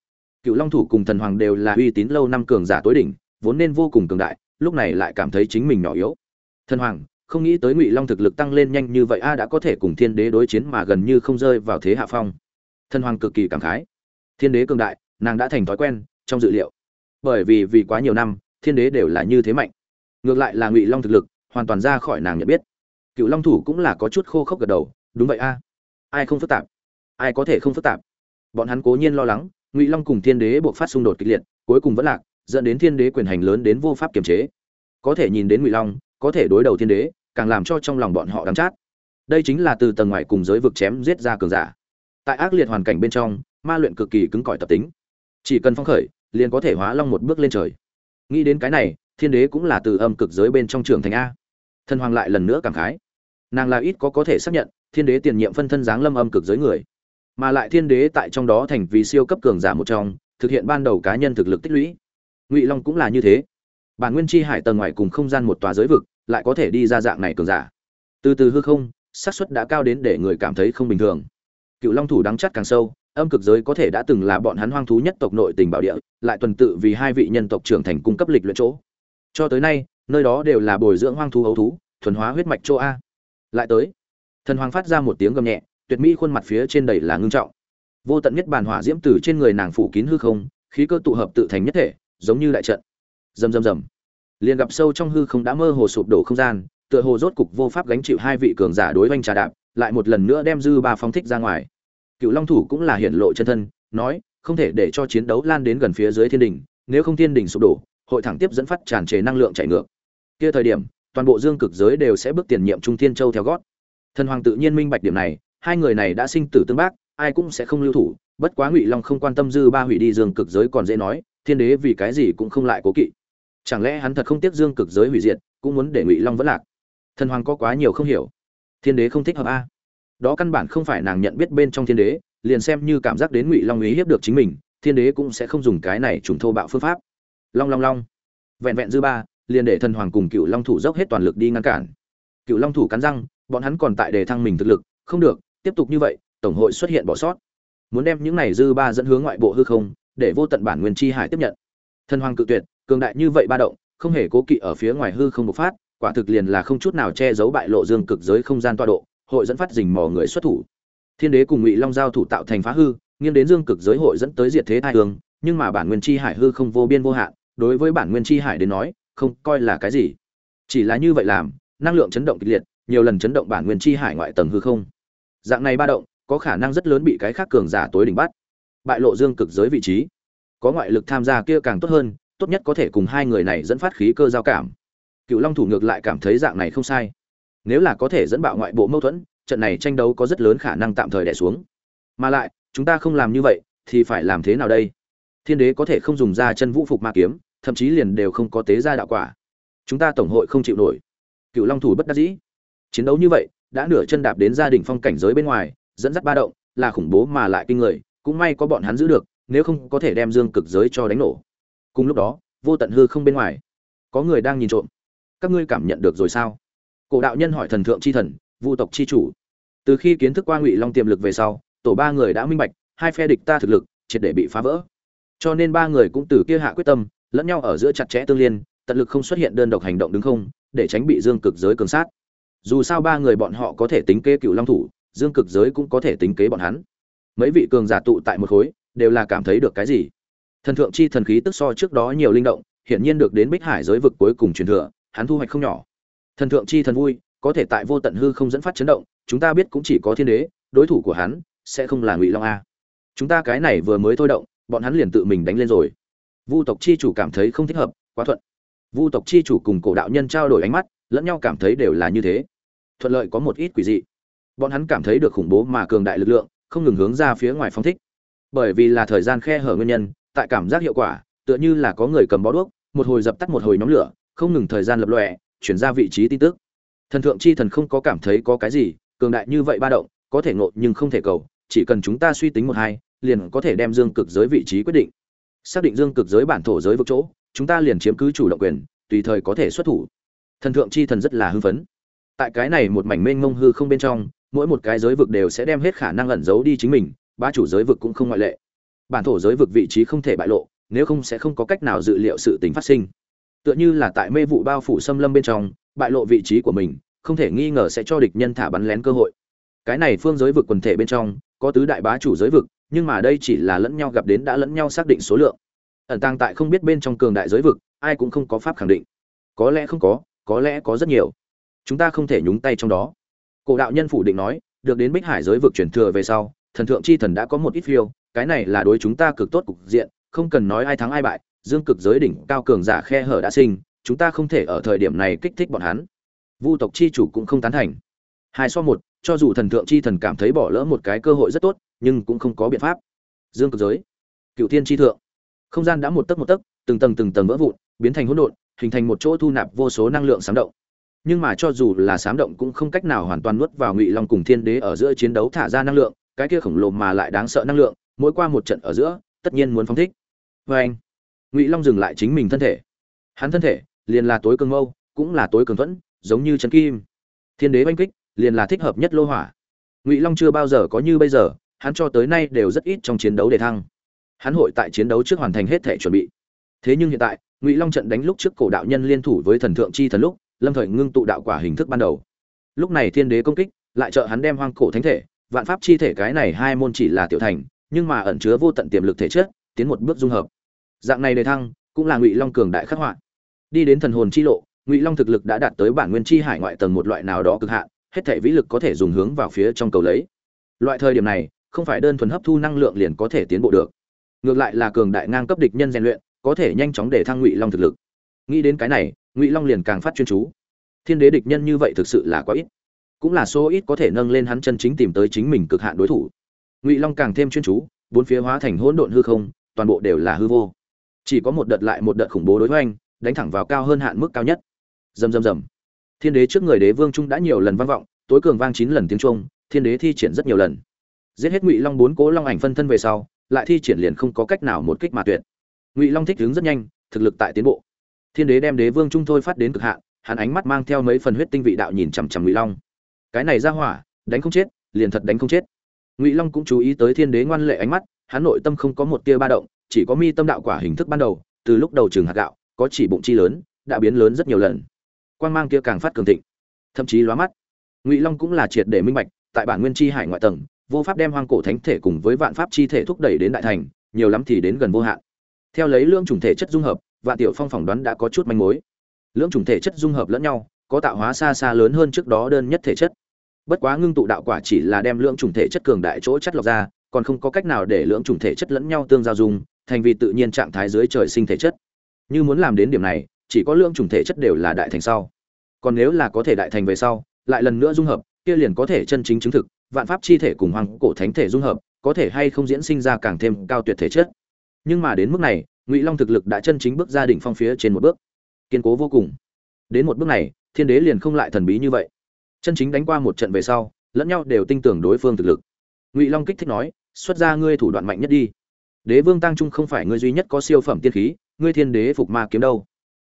Cựu long thủ cùng thần hoàng đều là uy tín lâu năm cường giả tối đỉnh, vốn nên vô cùng cường đại lúc này lại cảm thấy chính mình nhỏ yếu. Thần hoàng, không nghĩ tới ngụy long thực lực tăng lên nhanh như vậy, a, đã có thể cùng thiên đế đối chiến mà gần như không rơi vào thế hạ phong. Thần hoàng cực kỳ cảm khái. Thiên đế cường đại, nàng đã thành thói quen trong dự liệu. Bởi vì vì quá nhiều năm, thiên đế đều là như thế mạnh. Ngược lại là ngụy long thực lực, hoàn toàn ra khỏi nàng nhận biết. Cựu long thủ cũng là có chút khô khốc gật đầu, đúng vậy a. Ai không phức tạp? Ai có thể không phức tạp? Bọn hắn cố nhiên lo lắng, ngụy long cùng thiên đế buộc phát xung đột kịch liệt, cuối cùng vẫn lạc dẫn đến thiên đế quyền hành lớn đến vô pháp kiềm chế. Có thể nhìn đến ngụy long, có thể đối đầu thiên đế, càng làm cho trong lòng bọn họ đắm chát. Đây chính là từ tầng ngoài cùng giới vực chém giết ra cường giả. Tại ác liệt hoàn cảnh bên trong, ma luyện cực kỳ cứng cỏi tập tính. Chỉ cần phong khởi, liền có thể hóa long một bước lên trời. Nghĩ đến cái này, thiên đế cũng là từ âm cực giới bên trong trường thành a. Thần hoàng lại lần nữa cảm khái. Nàng là ít có có thể xác nhận, thiên đế tiền nhiệm phân thân giáng lâm âm cực giới người. Mà lại thiên đế tại trong đó thành vì siêu cấp cường giả một trong, thực hiện ban đầu cá nhân thực lực tích lũy ngụy long cũng là như thế bản nguyên chi hải tầng ngoài cùng không gian một tòa giới vực lại có thể đi ra dạng này cường giả từ từ hư không xác suất đã cao đến để người cảm thấy không bình thường cựu long thủ đắng chắt càng sâu âm cực giới có thể đã từng là bọn hắn hoang thú nhất tộc nội tình bảo địa lại tuần tự vì hai vị nhân tộc trưởng thành cung cấp lịch luyện chỗ cho tới nay nơi đó đều là bồi dưỡng hoang thú ấu thú thuần hóa huyết mạch chỗ a lại tới thần hoàng phát ra một tiếng gầm nhẹ tuyệt mỹ khuôn mặt phía trên đầy là ngưng trọng vô tận nhất bàn hỏa diễm tử trên người nàng phủ kín hư không khí cơ tụ hợp tự thành nhất thể giống như đại trận. Rầm rầm rầm. Liền gặp sâu trong hư không đã mơ hồ sụp đổ không gian, tựa hồ rốt cục vô pháp gánh chịu hai vị cường giả đối oanh trà đạp, lại một lần nữa đem dư ba phóng thích ra ngoài. Cựu long thủ cũng là hiển lộ chân thân, nói, không thể để cho chiến đấu lan đến gần phía dưới thiên đình nếu không thiên đình sụp đổ, hội thẳng tiếp dẫn phát tràn trề năng lượng chạy ngược. Kia thời điểm, toàn bộ dương cực giới đều sẽ bước tiền nhiệm trung thiên châu theo gót. Thần hoàng tự nhiên minh bạch điểm này, hai người này đã sinh tử tương bác, ai cũng sẽ không lưu thủ, bất quá ngụy long không quan tâm dư ba hủy đi dương cực giới còn dễ nói thiên đế vì cái gì cũng không lại cố kỵ. Chẳng lẽ hắn thật không tiếc dương cực giới hủy diệt, cũng muốn để ngụy long vẫn lạc? Thần hoàng có quá nhiều không hiểu. Thiên đế không thích hợp a. Đó căn bản không phải nàng nhận biết bên trong thiên đế, liền xem như cảm giác đến ngụy long ý hiếp được chính mình, thiên đế cũng sẽ không dùng cái này trùng thô bạo phương pháp. Long long long. Vẹn vẹn dư ba, liền để thần hoàng cùng cựu long thủ dốc hết toàn lực đi ngăn cản. Cựu long thủ cắn răng, bọn hắn còn tại đề thăng mình thực lực, không được, tiếp tục như vậy, tổng hội xuất hiện bỏ sót. Muốn đem những này dư ba dẫn hướng ngoại bộ hư không để vô tận bản nguyên chi hải tiếp nhận. Thần hoàng cự tuyệt cường đại như vậy ba động không hề cố kỵ ở phía ngoài hư không bộc phát quả thực liền là không chút nào che giấu bại lộ dương cực giới không gian tọa độ hội dẫn phát rình mò người xuất thủ. Thiên đế cùng ngụy long giao thủ tạo thành phá hư nghiêng đến dương cực giới hội dẫn tới diệt thế thai ương, nhưng mà bản nguyên chi hải hư không vô biên vô hạn đối với bản nguyên chi hải đến nói không coi là cái gì. Chỉ là như vậy làm năng lượng chấn động kịch liệt nhiều lần chấn động bản nguyên chi hải ngoại tầng hư không. Dạng này ba động có khả năng rất lớn bị cái khác cường giả tối đỉnh bắt bại lộ dương cực giới vị trí. Có ngoại lực tham gia kia càng tốt hơn, tốt nhất có thể cùng hai người này dẫn phát khí cơ giao cảm. Cựu long thủ ngược lại cảm thấy dạng này không sai. Nếu là có thể dẫn bạo ngoại bộ mâu thuẫn, trận này tranh đấu có rất lớn khả năng tạm thời đẻ xuống. Mà lại, chúng ta không làm như vậy, thì phải làm thế nào đây? Thiên đế có thể không dùng ra chân vũ phục ma kiếm, thậm chí liền đều không có tế ra đạo quả. Chúng ta tổng hội không chịu nổi. Cựu long thủ bất đắc dĩ. Chiến đấu như vậy, đã nửa chân đạp đến gia đình phong cảnh giới bên ngoài, dẫn dắt ba động, là khủng bố mà lại kinh người cũng may có bọn hắn giữ được, nếu không có thể đem dương cực giới cho đánh nổ. Cùng lúc đó, vô tận hư không bên ngoài, có người đang nhìn trộm. Các ngươi cảm nhận được rồi sao? Cổ đạo nhân hỏi thần thượng c h i thần, vu tộc c h i chủ. Từ khi kiến thức qua ngụy long tiềm lực về sau, tổ ba người đã minh bạch, hai phe địch ta thực lực, triệt để bị phá vỡ. Cho nên ba người cũng từ kia hạ quyết tâm, lẫn nhau ở giữa chặt chẽ tương liên, tận lực không xuất hiện đơn độc hành động đứng không, để tránh bị dương cực giới cường sát. Dù sao ba người bọn họ có thể tính kế cựu long thủ, dương cực giới cũng có thể tính kế bọn hắn mấy vị cường giả tụ tại một khối, đều là cảm thấy được cái gì? Thần thượng chi thần khí tức so trước đó nhiều linh động, hiển nhiên được đến bích hải giới vực cuối cùng truyền thừa, hắn thu hoạch không nhỏ. Thần thượng chi thần vui, có thể tại vô tận hư không dẫn phát chấn động, chúng ta biết cũng chỉ có thiên đế, đối thủ của hắn sẽ không là ngụy long a. Chúng ta cái này vừa mới thôi động, bọn hắn liền tự mình đánh lên rồi. Vu tộc chi chủ cảm thấy không thích hợp, quá thuận. Vu tộc chi chủ cùng cổ đạo nhân trao đổi ánh mắt, lẫn nhau cảm thấy đều là như thế. Thuận lợi có một ít quỷ dị. Bọn hắn cảm thấy được khủng bố mà cường đại lực lượng không ngừng hướng ra phía ngoài phong thích. Bởi vì là thời gian khe hở nguyên nhân, tại cảm giác hiệu quả, tựa như là có người cầm bó đuốc, một hồi dập tắt một hồi nhóm lửa, không ngừng thời gian lập lòe, chuyển ra vị trí tin tức. Thần thượng chi thần không có cảm thấy có cái gì, cường đại như vậy ba động, có thể ngộ nhưng không thể cầu, chỉ cần chúng ta suy tính một hai, liền có thể đem dương cực giới vị trí quyết định. Xác định dương cực giới bản thổ giới vực chỗ, chúng ta liền chiếm cứ chủ động quyền, tùy thời có thể xuất thủ. Thần thượng chi thần rất là hưng phấn. Tại cái này một mảnh mênh mông hư không bên trong mỗi một cái giới vực đều sẽ đem hết khả năng ẩn giấu đi chính mình, ba chủ giới vực cũng không ngoại lệ. Bản thổ giới vực vị trí không thể bại lộ, nếu không sẽ không có cách nào dự liệu sự tình phát sinh. Tựa như là tại mê vụ bao phủ xâm lâm bên trong, bại lộ vị trí của mình, không thể nghi ngờ sẽ cho địch nhân thả bắn lén cơ hội. Cái này phương giới vực quần thể bên trong, có tứ đại bá chủ giới vực, nhưng mà đây chỉ là lẫn nhau gặp đến đã lẫn nhau xác định số lượng. Ẩn tàng tại không biết bên trong cường đại giới vực, ai cũng không có pháp khẳng định. Có lẽ không có có lẽ có rất nhiều. Chúng ta không thể nhúng tay trong đó cổ đạo nhân phủ định nói, được đến bích hải giới vực chuyển thừa về sau, thần thượng chi thần đã có một ít phiêu, cái này là đối chúng ta cực tốt cục diện, không cần nói ai thắng ai bại, dương cực giới đỉnh cao cường giả khe hở đã sinh, chúng ta không thể ở thời điểm này kích thích bọn hắn. Vu tộc chi chủ cũng không tán thành. Hai so một, cho dù thần thượng chi thần cảm thấy bỏ lỡ một cái cơ hội rất tốt, nhưng cũng không có biện pháp. Dương cực giới, cựu thiên chi thượng. Không gian đã một tấc một tấc, từng tầng từng tầng vỡ vụn, biến thành hỗn độn, hình thành một chỗ thu nạp vô số năng lượng sáng động nhưng mà cho dù là sám động cũng không cách nào hoàn toàn nuốt vào ngụy long cùng thiên đế ở giữa chiến đấu thả ra năng lượng, cái kia khổng lồ mà lại đáng sợ năng lượng, mỗi qua một trận ở giữa, tất nhiên muốn phóng thích. Vê anh, ngụy long dừng lại chính mình thân thể. Hắn thân thể, liền là tối cường mâu, cũng là tối cường thuẫn, giống như trấn kim. Thiên đế oanh kích, liền là thích hợp nhất lô hỏa. Ngụy long chưa bao giờ có như bây giờ, hắn cho tới nay đều rất ít trong chiến đấu để thăng. Hắn hội tại chiến đấu trước hoàn thành hết thể chuẩn bị. Thế nhưng hiện tại, ngụy long trận đánh lúc trước cổ đạo nhân liên thủ với thần thượng chi thần lúc lâm thời ngưng tụ đạo quả hình thức ban đầu. Lúc này thiên đế công kích, lại trợ hắn đem hoang cổ thánh thể, vạn pháp chi thể cái này hai môn chỉ là tiểu thành, nhưng mà ẩn chứa vô tận tiềm lực thể chất, tiến một bước dung hợp. Dạng này đề thăng, cũng là ngụy long cường đại khắc họa. Đi đến thần hồn chi lộ, ngụy long thực lực đã đạt tới bản nguyên chi hải ngoại tầng một loại nào đó cực hạn, hết thể vĩ lực có thể dùng hướng vào phía trong cầu lấy. Loại thời điểm này, không phải đơn thuần hấp thu năng lượng liền có thể tiến bộ được. Ngược lại là cường đại ngang cấp địch nhân rèn luyện, có thể nhanh chóng để thăng ngụy long thực lực. Nghĩ đến cái này ngụy long liền càng phát chuyên chú. Thiên đế địch nhân như vậy thực sự là quá ít. Cũng là số ít có thể nâng lên hắn chân chính tìm tới chính mình cực hạn đối thủ. Ngụy long càng thêm chuyên chú bốn phía hóa thành hỗn độn hư không toàn bộ đều là hư vô. Chỉ có một đợt lại một đợt khủng bố đối với anh đánh thẳng vào cao hơn hạn mức cao nhất. Dầm dầm dầm, thiên đế trước người đế vương trung đã nhiều lần vang vọng tối cường vang chín lần tiếng trung thiên đế thi triển rất nhiều lần. Giết hết ngụy long bốn cố long ảnh phân thân về sau lại thi triển liền không có cách nào một kích mà tuyệt. Ngụy long thích ứng rất nhanh thực lực tại tiến bộ thiên đế đem đế vương trung thôi phát đến cực hạn, hắn ánh mắt mang theo mấy phần huyết tinh vị đạo nhìn chằm chằm ngụy long. Cái này ra hỏa, đánh không chết, liền thật đánh không chết. Ngụy long cũng chú ý tới thiên đế ngoan lệ ánh mắt, hắn nội tâm không có một tia ba động, chỉ có mi tâm đạo quả hình thức ban đầu, từ lúc đầu trường hạt gạo, có chỉ bụng chi lớn, đã biến lớn rất nhiều lần. Quan mang kia càng phát cường thịnh, thậm chí lóa mắt. Ngụy long cũng là triệt để minh bạch, tại bản nguyên chi hải ngoại tầng, vô pháp đem hoang cổ thánh thể cùng với vạn pháp chi thể thúc đẩy đến đại thành, nhiều lắm thì đến gần vô hạn. Theo lấy lương chủng thể chất dung hợp vạn tiểu phong phỏng đoán đã có chút manh mối. Lưỡng chủng thể chất dung hợp lẫn nhau, có tạo hóa xa xa lớn hơn trước đó đơn nhất thể chất. Bất quá ngưng tụ đạo quả chỉ là đem lưỡng chủng thể chất cường đại chỗ chất lọc ra, còn không có cách nào để lưỡng chủng thể chất lẫn nhau tương giao dung, thành vì tự nhiên trạng thái dưới trời sinh thể chất. Như muốn làm đến điểm này, chỉ có lưỡng chủng thể chất đều là đại thành sau. Còn nếu là có thể đại thành về sau, lại lần nữa dung hợp, kia liền có thể chân chính chứng thực, vạn pháp chi thể cùng hoàng cổ thánh thể dung hợp, có thể hay không diễn sinh ra càng thêm cao tuyệt thể chất. Nhưng mà đến mức này ngụy long thực lực đã chân chính bước ra đỉnh phong phía trên một bước kiên cố vô cùng đến một bước này thiên đế liền không lại thần bí như vậy chân chính đánh qua một trận về sau lẫn nhau đều tin tưởng đối phương thực lực ngụy long kích thích nói xuất ra ngươi thủ đoạn mạnh nhất đi đế vương tăng trung không phải ngươi duy nhất có siêu phẩm tiên khí ngươi thiên đế phục ma kiếm đâu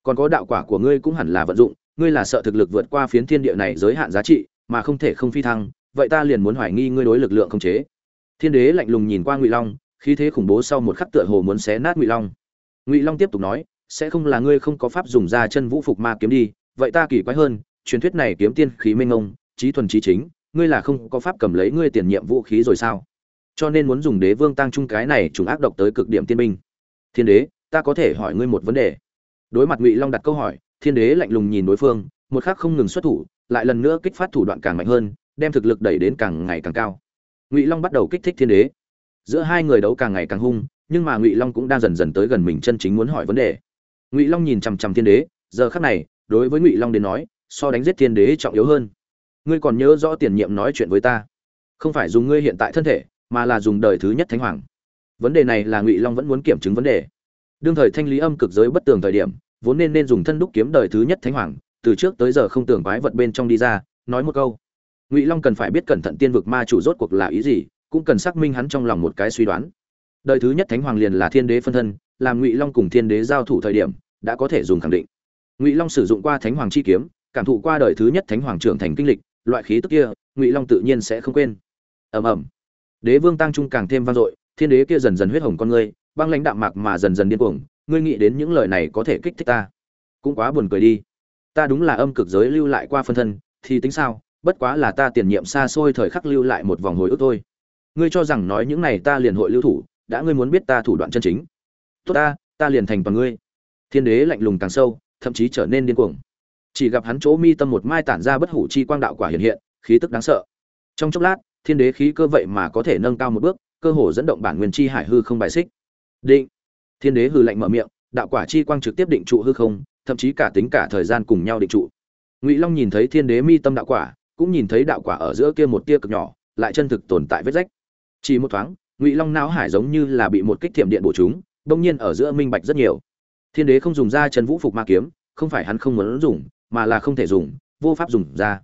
còn có đạo quả của ngươi cũng hẳn là vận dụng ngươi là sợ thực lực vượt qua phiến thiên địa này giới hạn giá trị mà không thể không phi thăng vậy ta liền muốn hoài nghi ngươi đối lực lượng không chế thiên đế lạnh lùng nhìn qua ngụy long khí thế khủng bố sau một khắc tựa hồ muốn xé nát ngụy long ngụy long tiếp tục nói, sẽ không là ngươi không có pháp dùng ra chân vũ phục ma kiếm đi, vậy ta kỳ quái hơn, truyền thuyết này kiếm tiên khí minh ông trí thuần trí chính, ngươi là không có pháp cầm lấy ngươi tiền nhiệm vũ khí rồi sao? Cho nên muốn dùng đế vương tăng trung cái này trùng ác độc tới cực điểm tiên binh. Thiên đế, ta có thể hỏi ngươi một vấn đề. Đối mặt ngụy long đặt câu hỏi, thiên đế lạnh lùng nhìn đối phương, một khắc không ngừng xuất thủ, lại lần nữa kích phát thủ đoạn càng mạnh hơn, đem thực lực đẩy đến càng ngày càng cao. Ngụy long bắt đầu kích thích thiên đế. Giữa hai người đấu càng ngày càng hung nhưng mà ngụy long cũng đang dần dần tới gần mình chân chính muốn hỏi vấn đề ngụy long nhìn chằm chằm thiên đế giờ khắc này đối với ngụy long đến nói so đánh giết thiên đế trọng yếu hơn ngươi còn nhớ rõ tiền nhiệm nói chuyện với ta không phải dùng ngươi hiện tại thân thể mà là dùng đời thứ nhất thánh hoàng vấn đề này là ngụy long vẫn muốn kiểm chứng vấn đề đương thời thanh lý âm cực giới bất tường thời điểm vốn nên nên dùng thân đúc kiếm đời thứ nhất thánh hoàng từ trước tới giờ không tưởng quái vật bên trong đi ra nói một câu ngụy long cần phải biết cẩn thận tiên vực ma chủ rốt cuộc là ý gì cũng cần xác minh hắn trong lòng một cái suy đoán đời thứ nhất thánh hoàng liền là thiên đế phân thân, làm ngụy long cùng thiên đế giao thủ thời điểm, đã có thể dùng khẳng định. Ngụy long sử dụng qua thánh hoàng chi kiếm, cảm thụ qua đời thứ nhất thánh hoàng trưởng thành kinh lịch, loại khí tức kia, ngụy long tự nhiên sẽ không quên. Ầm ầm. Đế vương tăng trung càng thêm vang dội, thiên đế kia dần dần huyết hồng con ngươi băng lãnh đạm mạc mà dần dần điên cuồng, ngươi nghĩ đến những lời này có thể kích thích ta? Cũng quá buồn cười đi. Ta đúng là âm cực giới lưu lại qua phân thân, thì tính sao? Bất quá là ta tiền nhiệm xa xôi thời khắc lưu lại một vòng hồi ức thôi. Ngươi cho rằng nói những này ta liền hội lưu thủ đã ngươi muốn biết ta thủ đoạn chân chính. Tốt ta ta liền thành bằng ngươi. Thiên đế lạnh lùng càng sâu, thậm chí trở nên điên cuồng. Chỉ gặp hắn chỗ mi tâm một mai tản ra bất hủ chi quang đạo quả hiện hiện, khí tức đáng sợ. Trong chốc lát, thiên đế khí cơ vậy mà có thể nâng cao một bước, cơ hồ dẫn động bản nguyên chi hải hư không bài xích. Định. Thiên đế hư lạnh mở miệng, đạo quả chi quang trực tiếp định trụ hư không, thậm chí cả tính cả thời gian cùng nhau định trụ. Ngụy long nhìn thấy thiên đế mi tâm đạo quả, cũng nhìn thấy đạo quả ở giữa kia một tia cực nhỏ, lại chân thực tồn tại vết rách. Chỉ một thoáng ngụy long não hải giống như là bị một kích thiểm điện bổ chúng đông nhiên ở giữa minh bạch rất nhiều. Thiên đế không dùng ra Trần vũ phục ma kiếm, không phải hắn không muốn dùng, mà là không thể dùng, vô pháp dùng ra.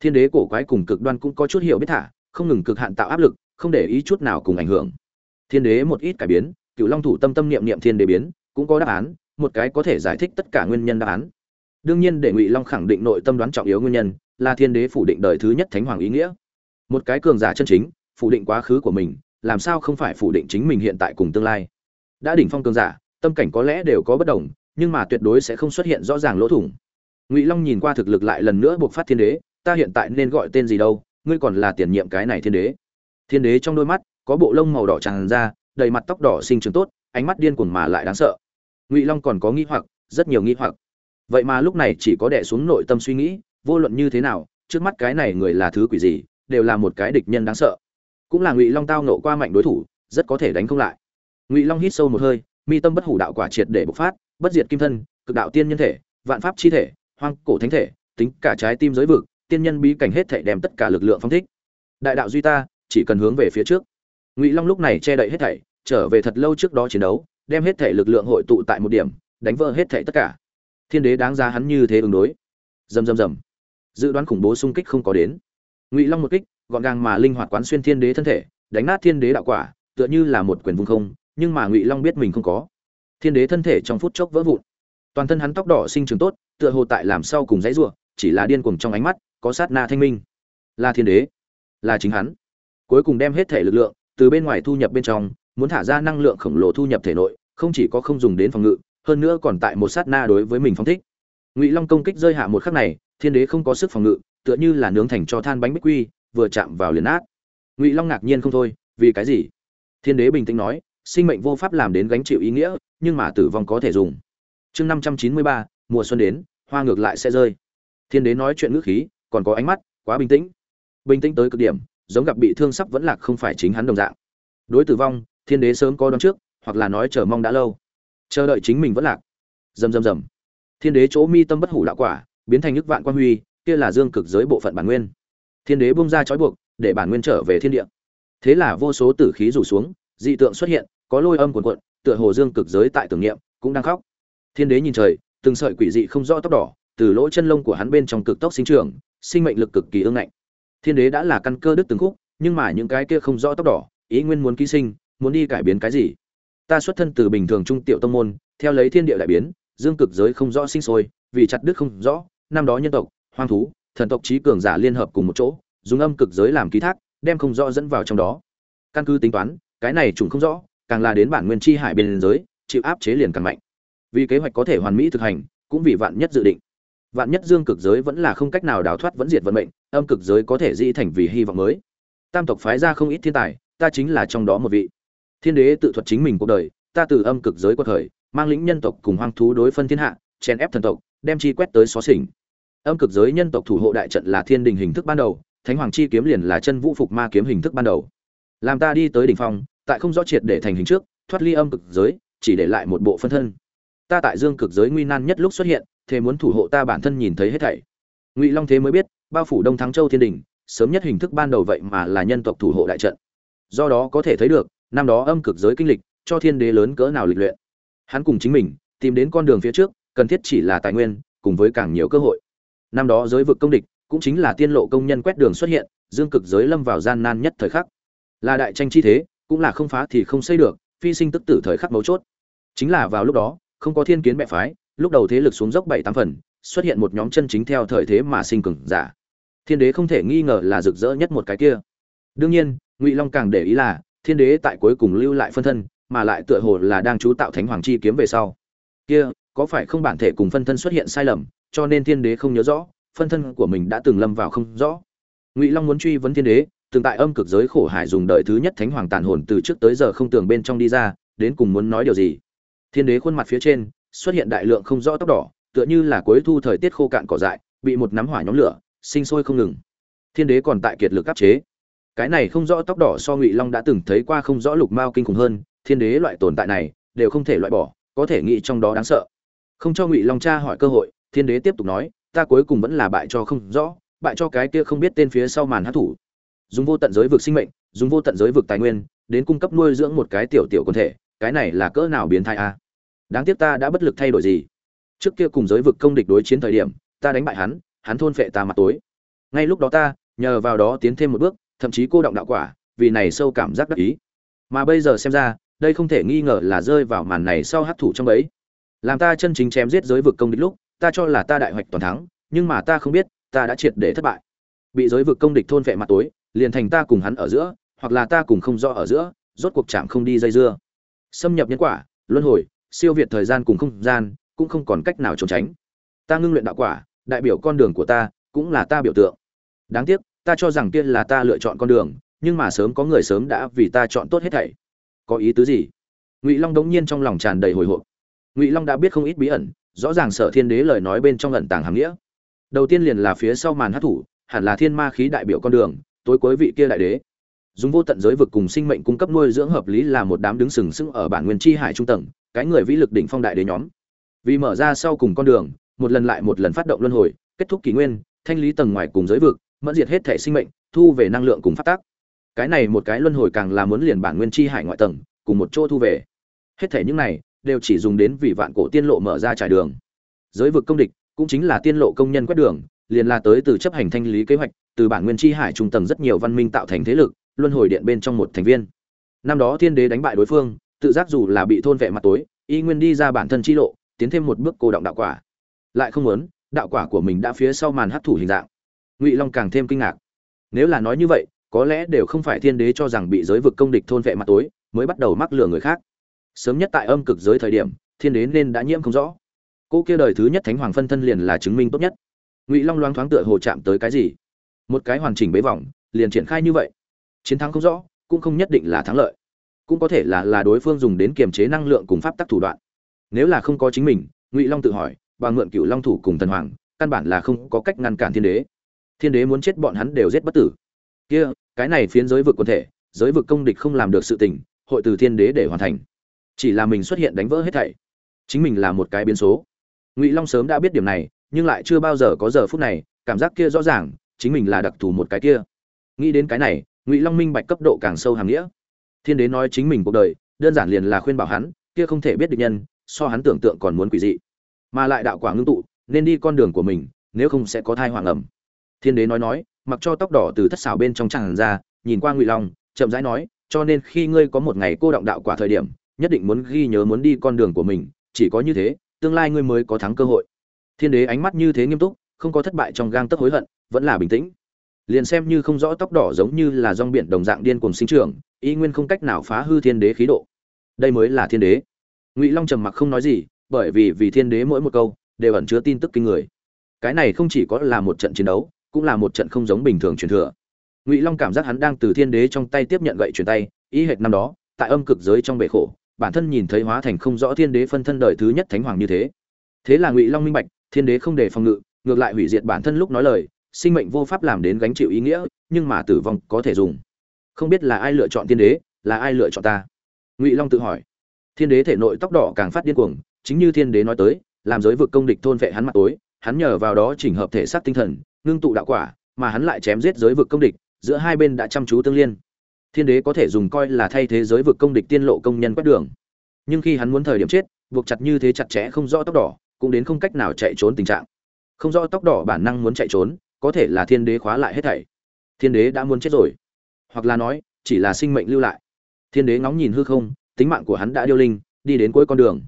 Thiên đế cổ quái cùng cực đoan cũng có chút hiểu biết thả, không ngừng cực hạn tạo áp lực, không để ý chút nào cùng ảnh hưởng. Thiên đế một ít cải biến, cựu long thủ tâm tâm niệm niệm thiên đế biến, cũng có đáp án, một cái có thể giải thích tất cả nguyên nhân đáp án. Đương nhiên để ngụy long khẳng định nội tâm đoán trọng yếu nguyên nhân, là thiên đế phủ định đời thứ nhất thánh hoàng ý nghĩa. Một cái cường giả chân chính, phủ định quá khứ của mình làm sao không phải phủ định chính mình hiện tại cùng tương lai? Đã đỉnh phong cường giả, tâm cảnh có lẽ đều có bất đồng, nhưng mà tuyệt đối sẽ không xuất hiện rõ ràng lỗ thủng. Ngụy long nhìn qua thực lực lại lần nữa buộc phát thiên đế, ta hiện tại nên gọi tên gì đâu? Ngươi còn là tiền nhiệm cái này thiên đế. Thiên đế trong đôi mắt, có bộ lông màu đỏ tràn ra, đầy mặt tóc đỏ sinh trưởng tốt, ánh mắt điên cuồng mà lại đáng sợ. Ngụy long còn có nghi hoặc, rất nhiều nghi hoặc. Vậy mà lúc này chỉ có đẻ xuống nội tâm suy nghĩ, vô luận như thế nào, trước mắt cái này người là thứ quỷ gì, đều là một cái địch nhân đáng sợ cũng là ngụy long tao nộ qua mạnh đối thủ rất có thể đánh không lại ngụy long hít sâu một hơi mi tâm bất hủ đạo quả triệt để bộc phát bất diệt kim thân cực đạo tiên nhân thể vạn pháp chi thể hoang cổ thánh thể tính cả trái tim giới vực tiên nhân bí cảnh hết thể đem tất cả lực lượng phong thích đại đạo duy ta chỉ cần hướng về phía trước ngụy long lúc này che đậy hết thảy trở về thật lâu trước đó chiến đấu đem hết thể lực lượng hội tụ tại một điểm đánh vỡ hết thảy tất cả thiên đế đáng giá hắn như thế ứng đối rầm rầm rầm dự đoán khủng bố xung kích không có đến ngụy long một kích gọn gàng mà linh hoạt quán xuyên thiên đế thân thể, đánh nát thiên đế đạo quả, tựa như là một quyền vung không, nhưng mà ngụy long biết mình không có. Thiên đế thân thể trong phút chốc vỡ vụn. Toàn thân hắn tóc đỏ sinh trưởng tốt, tựa hồ tại làm sau cùng dãy rủa, chỉ là điên cuồng trong ánh mắt, có sát na thanh minh. Là thiên đế, là chính hắn. Cuối cùng đem hết thể lực lượng, từ bên ngoài thu nhập bên trong, muốn thả ra năng lượng khổng lồ thu nhập thể nội, không chỉ có không dùng đến phòng ngự, hơn nữa còn tại một sát na đối với mình phong thích. Ngụy long công kích rơi hạ một khắc này, thiên đế không có sức phòng ngự, tựa như là nướng thành cho than bánh bích quy vừa chạm vào liền át ngụy long ngạc nhiên không thôi, vì cái gì? Thiên đế bình tĩnh nói, sinh mệnh vô pháp làm đến gánh chịu ý nghĩa, nhưng mà tử vong có thể dùng. Chương năm trăm chín mươi ba, mùa xuân đến, hoa ngược lại sẽ rơi. Thiên đế nói chuyện ngữ khí, còn có ánh mắt, quá bình tĩnh. Bình tĩnh tới cực điểm, giống gặp bị thương sắp vẫn lạc không phải chính hắn đồng dạng. Đối tử vong, thiên đế sớm có đón trước, hoặc là nói chờ mong đã lâu. Chờ đợi chính mình vẫn lạc. Rầm rầm rầm. Thiên đế chỗ mi tâm bất hủ đạo quả, biến thành nước vạn quan huy, kia là dương cực giới bộ phận bản nguyên thiên đế bung ra trói buộc, để bản nguyên trở về thiên địa. Thế là vô số tử khí rủ xuống, dị tượng xuất hiện, có lôi âm cuồn cuộn, tựa hồ dương cực giới tại tưởng niệm, cũng đang khóc. Thiên đế nhìn trời, từng sợi quỷ dị không rõ tóc đỏ, từ lỗ chân lông của hắn bên trong cực tốc sinh trưởng, sinh mệnh lực cực kỳ ương ngạnh. Thiên đế đã là căn cơ đức từng khúc, nhưng mà những cái kia không rõ tóc đỏ, ý nguyên muốn ký sinh, muốn đi cải biến cái gì? Ta xuất thân từ bình thường trung tiểu tông môn, theo lấy thiên địa đại biến, dương cực giới không rõ sinh sôi, vì chặt đức không rõ, năm đó nhân tộc, hoang thú thần tộc trí cường giả liên hợp cùng một chỗ, dùng âm cực giới làm ký thác, đem không rõ dẫn vào trong đó. Căn cứ tính toán, cái này trùng không rõ, càng là đến bản nguyên chi hải bên giới, chịu áp chế liền càng mạnh. Vì kế hoạch có thể hoàn mỹ thực hành, cũng vì vạn nhất dự định. Vạn nhất dương cực giới vẫn là không cách nào đào thoát vẫn diệt vận mệnh, âm cực giới có thể dĩ thành vì hy vọng mới. Tam tộc phái ra không ít thiên tài, ta chính là trong đó một vị. Thiên đế tự thuật chính mình cuộc đời, ta từ âm cực giới quật khởi mang lĩnh nhân tộc cùng hoang thú đối phân thiên hạ, chèn ép thần tộc, đem chi quét tới xóa xỉnh âm cực giới nhân tộc thủ hộ đại trận là thiên đình hình thức ban đầu, thánh hoàng chi kiếm liền là chân vũ phục ma kiếm hình thức ban đầu. Làm ta đi tới đỉnh phong, tại không rõ triệt để thành hình trước, thoát ly âm cực giới, chỉ để lại một bộ phân thân. Ta tại dương cực giới nguy nan nhất lúc xuất hiện, thế muốn thủ hộ ta bản thân nhìn thấy hết thảy. Ngụy long thế mới biết, bao phủ đông thắng châu thiên đình, sớm nhất hình thức ban đầu vậy mà là nhân tộc thủ hộ đại trận. Do đó có thể thấy được, năm đó âm cực giới kinh lịch, cho thiên đế lớn cỡ nào lịch luyện. Hắn cùng chính mình, tìm đến con đường phía trước, cần thiết chỉ là tài nguyên, cùng với càng nhiều cơ hội năm đó giới vực công địch, cũng chính là tiên lộ công nhân quét đường xuất hiện, dương cực giới lâm vào gian nan nhất thời khắc. Là đại tranh chi thế, cũng là không phá thì không xây được, phi sinh tức tử thời khắc mấu chốt. Chính là vào lúc đó, không có thiên kiến mẹ phái, lúc đầu thế lực xuống dốc bảy tám phần, xuất hiện một nhóm chân chính theo thời thế mà sinh cường giả. Thiên đế không thể nghi ngờ là rực rỡ nhất một cái kia. Đương nhiên, ngụy long càng để ý là, thiên đế tại cuối cùng lưu lại phân thân, mà lại tựa hồ là đang chú tạo thánh hoàng chi kiếm về sau. Kia, có phải không bản thể cùng phân thân xuất hiện sai lầm cho nên thiên đế không nhớ rõ, phân thân của mình đã từng lâm vào không rõ. Ngụy long muốn truy vấn thiên đế, từng tại âm cực giới khổ hải dùng đợi thứ nhất thánh hoàng tàn hồn từ trước tới giờ không tường bên trong đi ra, đến cùng muốn nói điều gì? Thiên đế khuôn mặt phía trên, xuất hiện đại lượng không rõ tóc đỏ, tựa như là cuối thu thời tiết khô cạn cỏ dại, bị một nắm hỏa nhóm lửa, sinh sôi không ngừng. Thiên đế còn tại kiệt lực áp chế. Cái này không rõ tóc đỏ so ngụy long đã từng thấy qua không rõ lục mao kinh khủng hơn, thiên đế loại tồn tại này, đều không thể loại bỏ, có thể nghĩ trong đó đáng sợ. Không cho ngụy long cha hỏi cơ hội thiên đế tiếp tục nói, ta cuối cùng vẫn là bại cho không rõ, bại cho cái kia không biết tên phía sau màn hát thủ. Dùng vô tận giới vực sinh mệnh, dùng vô tận giới vực tài nguyên, đến cung cấp nuôi dưỡng một cái tiểu tiểu quần thể, cái này là cỡ nào biến thái a? Đáng tiếc ta đã bất lực thay đổi gì. Trước kia cùng giới vực công địch đối chiến thời điểm, ta đánh bại hắn hắn thôn phệ ta mặt tối. Ngay lúc đó ta, nhờ vào đó tiến thêm một bước, thậm chí cô động đạo quả, vì này sâu cảm giác đắc ý. Mà bây giờ xem ra, đây không thể nghi ngờ là rơi vào màn này sau hấp thụ trong ấy làm ta chân chính chém giết giới vực công địch lúc ta cho là ta đại hoạch toàn thắng, nhưng mà ta không biết, ta đã triệt để thất bại. Bị giới vực công địch thôn phệ mặt tối, liền thành ta cùng hắn ở giữa, hoặc là ta cùng không rõ ở giữa, rốt cuộc chạm không đi dây dưa. Xâm nhập nhân quả, luân hồi, siêu việt thời gian cùng không gian, cũng không còn cách nào trốn tránh. Ta ngưng luyện đạo quả, đại biểu con đường của ta, cũng là ta biểu tượng. Đáng tiếc, ta cho rằng kia là ta lựa chọn con đường, nhưng mà sớm có người sớm đã vì ta chọn tốt hết thảy. Có ý tứ gì? Ngụy long đống nhiên trong lòng tràn đầy hồi hộp. Ngụy long đã biết không ít bí ẩn rõ ràng sở thiên đế lời nói bên trong ẩn tàng hàm nghĩa. Đầu tiên liền là phía sau màn hát thủ, hẳn là thiên ma khí đại biểu con đường, tối cuối vị kia đại đế. Dùng vô tận giới vực cùng sinh mệnh cung cấp nuôi dưỡng hợp lý là một đám đứng sừng sững ở bản nguyên chi hải trung tầng, cái người vĩ lực đỉnh phong đại đế nhóm. Vì mở ra sau cùng con đường, một lần lại một lần phát động luân hồi, kết thúc kỷ nguyên, thanh lý tầng ngoài cùng giới vực, mẫn diệt hết thể sinh mệnh, thu về năng lượng cùng phát tác. Cái này một cái luân hồi càng là muốn liền bản nguyên chi hải ngoại tầng, cùng một chỗ thu về. Hết thể những này đều chỉ dùng đến vì vạn cổ tiên lộ mở ra trải đường. Giới vực công địch cũng chính là tiên lộ công nhân quét đường, liền là tới từ chấp hành thanh lý kế hoạch, từ bản nguyên chi hải trung tầng rất nhiều văn minh tạo thành thế lực, luân hồi điện bên trong một thành viên. Năm đó thiên đế đánh bại đối phương, tự giác dù là bị thôn vệ mặt tối, y nguyên đi ra bản thân chi lộ, tiến thêm một bước cô động đạo quả. Lại không muốn, đạo quả của mình đã phía sau màn hấp thủ hình dạng. Ngụy long càng thêm kinh ngạc. Nếu là nói như vậy, có lẽ đều không phải thiên đế cho rằng bị giới vực công địch thôn vệ mặt tối, mới bắt đầu mắc lừa người khác sớm nhất tại âm cực giới thời điểm, thiên đế nên đã nhiễm không rõ. Cô kia đời thứ nhất thánh hoàng phân thân liền là chứng minh tốt nhất. Ngụy long loáng thoáng tựa hồ chạm tới cái gì? Một cái hoàn chỉnh bế vòng liền triển khai như vậy. Chiến thắng không rõ, cũng không nhất định là thắng lợi. Cũng có thể là là đối phương dùng đến kiềm chế năng lượng cùng pháp tắc thủ đoạn. Nếu là không có chính mình, ngụy long tự hỏi và mượn cựu long thủ cùng thần hoàng, căn bản là không có cách ngăn cản thiên đế. Thiên đế muốn chết bọn hắn đều giết bất tử. Kia, cái này phiến giới vực quân thể, giới vực công địch không làm được sự tình, hội từ thiên đế để hoàn thành chỉ là mình xuất hiện đánh vỡ hết thảy. Chính mình là một cái biến số. Ngụy long sớm đã biết điểm này, nhưng lại chưa bao giờ có giờ phút này, cảm giác kia rõ ràng, chính mình là đặc thù một cái kia. Nghĩ đến cái này, ngụy long minh bạch cấp độ càng sâu hàm nghĩa. Thiên đế nói chính mình cuộc đời, đơn giản liền là khuyên bảo hắn, kia không thể biết được nhân, so hắn tưởng tượng còn muốn quỷ dị. Mà lại đạo quả ngưng tụ, nên đi con đường của mình, nếu không sẽ có thai hoàng ẩm. Thiên đế nói nói, mặc cho tóc đỏ từ thất xảo bên trong tràn ra, nhìn qua ngụy long, chậm rãi nói, cho nên khi ngươi có một ngày cô động đạo quả thời điểm nhất định muốn ghi nhớ muốn đi con đường của mình, chỉ có như thế, tương lai ngươi mới có thắng cơ hội. Thiên đế ánh mắt như thế nghiêm túc, không có thất bại trong gang tấc hối hận, vẫn là bình tĩnh. Liền xem như không rõ tóc đỏ giống như là rong biển đồng dạng điên cuồng sinh trưởng, y nguyên không cách nào phá hư thiên đế khí độ. Đây mới là thiên đế. Ngụy long trầm mặc không nói gì, bởi vì vì thiên đế mỗi một câu, đều ẩn chứa tin tức kinh người. Cái này không chỉ có là một trận chiến đấu, cũng là một trận không giống bình thường truyền thừa. Ngụy long cảm giác hắn đang từ thiên đế trong tay tiếp nhận gậy truyền tay ý hệt năm đó, tại âm cực giới trong bể khổ bản thân nhìn thấy hóa thành không rõ thiên đế phân thân đời thứ nhất thánh hoàng như thế. Thế là ngụy long minh bạch, thiên đế không để phòng ngự, ngược lại hủy diệt bản thân lúc nói lời, sinh mệnh vô pháp làm đến gánh chịu ý nghĩa, nhưng mà tử vong có thể dùng. Không biết là ai lựa chọn thiên đế, là ai lựa chọn ta? Ngụy long tự hỏi. Thiên đế thể nội tóc đỏ càng phát điên cuồng, chính như thiên đế nói tới, làm giới vực công địch thôn vệ hắn mặt tối, hắn nhờ vào đó chỉnh hợp thể xác tinh thần, ngưng tụ đạo quả, mà hắn lại chém giết giới vực công địch, giữa hai bên đã chăm chú tương liên thiên đế có thể dùng coi là thay thế giới vực công địch tiên lộ công nhân quét đường. Nhưng khi hắn muốn thời điểm chết, buộc chặt như thế chặt chẽ không rõ tóc đỏ, cũng đến không cách nào chạy trốn tình trạng. Không rõ tóc đỏ bản năng muốn chạy trốn, có thể là thiên đế khóa lại hết thảy. Thiên đế đã muốn chết rồi. Hoặc là nói, chỉ là sinh mệnh lưu lại. Thiên đế ngóng nhìn hư không, tính mạng của hắn đã điêu linh, đi đến cuối con đường.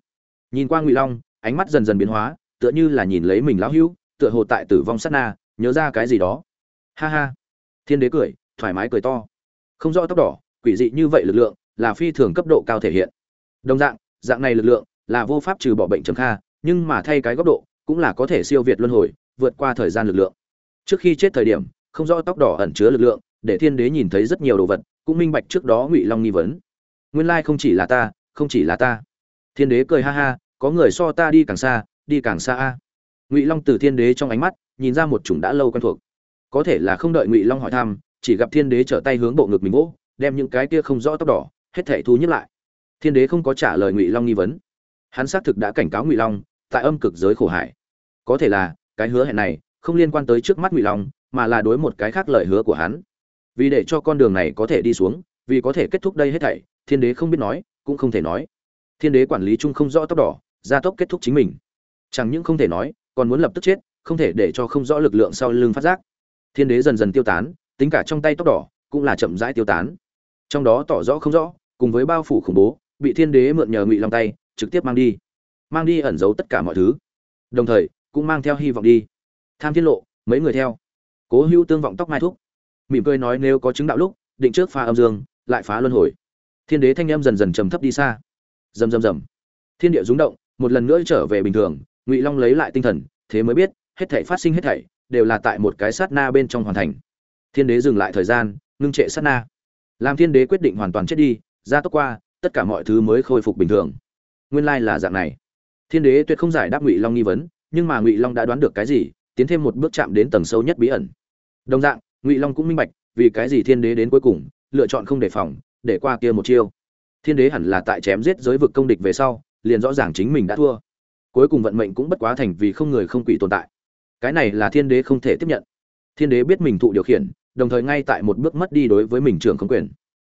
Nhìn qua ngụy long, ánh mắt dần dần biến hóa, tựa như là nhìn lấy mình lão hữu, tựa hồ tại tử vong sát na, nhớ ra cái gì đó. Ha ha. Thiên đế cười, thoải mái cười to không rõ tóc đỏ, quỷ dị như vậy lực lượng là phi thường cấp độ cao thể hiện. Đồng dạng dạng này lực lượng là vô pháp trừ bỏ bệnh trầm kha, nhưng mà thay cái góc độ cũng là có thể siêu việt luân hồi, vượt qua thời gian lực lượng. Trước khi chết thời điểm, không rõ tóc đỏ ẩn chứa lực lượng, để thiên đế nhìn thấy rất nhiều đồ vật, cũng minh bạch trước đó ngụy long nghi vấn. Nguyên lai không chỉ là ta, không chỉ là ta. Thiên đế cười ha ha, có người so ta đi càng xa, đi càng xa a. Ngụy long từ thiên đế trong ánh mắt, nhìn ra một chủng đã lâu quen thuộc. Có thể là không đợi ngụy long hỏi thăm chỉ gặp thiên đế trở tay hướng bộ ngực mình vỗ, đem những cái kia không rõ tóc đỏ, hết thể thu nhức lại. Thiên đế không có trả lời ngụy long nghi vấn. Hắn xác thực đã cảnh cáo ngụy long, tại âm cực giới khổ hải. Có thể là, cái hứa hẹn này, không liên quan tới trước mắt ngụy long, mà là đối một cái khác lời hứa của hắn. Vì để cho con đường này có thể đi xuống, vì có thể kết thúc đây hết thảy, thiên đế không biết nói, cũng không thể nói. Thiên đế quản lý chung không rõ tóc đỏ, gia tốc kết thúc chính mình. Chẳng những không thể nói, còn muốn lập tức chết, không thể để cho không rõ lực lượng sau lưng phát giác. Thiên đế dần dần tiêu tán tính cả trong tay tóc đỏ cũng là chậm rãi tiêu tán. Trong đó tỏ rõ không rõ, cùng với bao phủ khủng bố, bị thiên đế mượn nhờ ngụy long tay, trực tiếp mang đi. Mang đi ẩn giấu tất cả mọi thứ. Đồng thời, cũng mang theo hy vọng đi. Tham thiên lộ, mấy người theo. Cố hữu tương vọng tóc mai thúc. Mỉm cười nói nếu có chứng đạo lúc, định trước pha âm dương, lại phá luân hồi. Thiên đế thanh âm dần dần trầm thấp đi xa. Rầm rầm rầm. Thiên địa rung động, một lần nữa trở về bình thường, ngụy long lấy lại tinh thần, thế mới biết, hết thảy phát sinh hết thảy, đều là tại một cái sát na bên trong hoàn thành thiên đế dừng lại thời gian, ngưng trệ sát na. Làm thiên đế quyết định hoàn toàn chết đi ra tốc qua, tất cả mọi thứ mới khôi phục bình thường. Nguyên lai là dạng này. Thiên đế tuyệt không giải đáp ngụy long nghi vấn, nhưng mà ngụy long đã đoán được cái gì, tiến thêm một bước chạm đến tầng sâu nhất bí ẩn. Đồng dạng, ngụy long cũng minh bạch, vì cái gì thiên đế đến cuối cùng, lựa chọn không đề phòng, để qua kia một chiêu. Thiên đế hẳn là tại chém giết giới vực công địch về sau, liền rõ ràng chính mình đã thua. Cuối cùng vận mệnh cũng bất quá thành vì không người không quỷ tồn tại. Cái này là thiên đế không thể tiếp nhận. Thiên đế biết mình thụ điều khiển đồng thời ngay tại một bước mất đi đối với mình trưởng không quyền.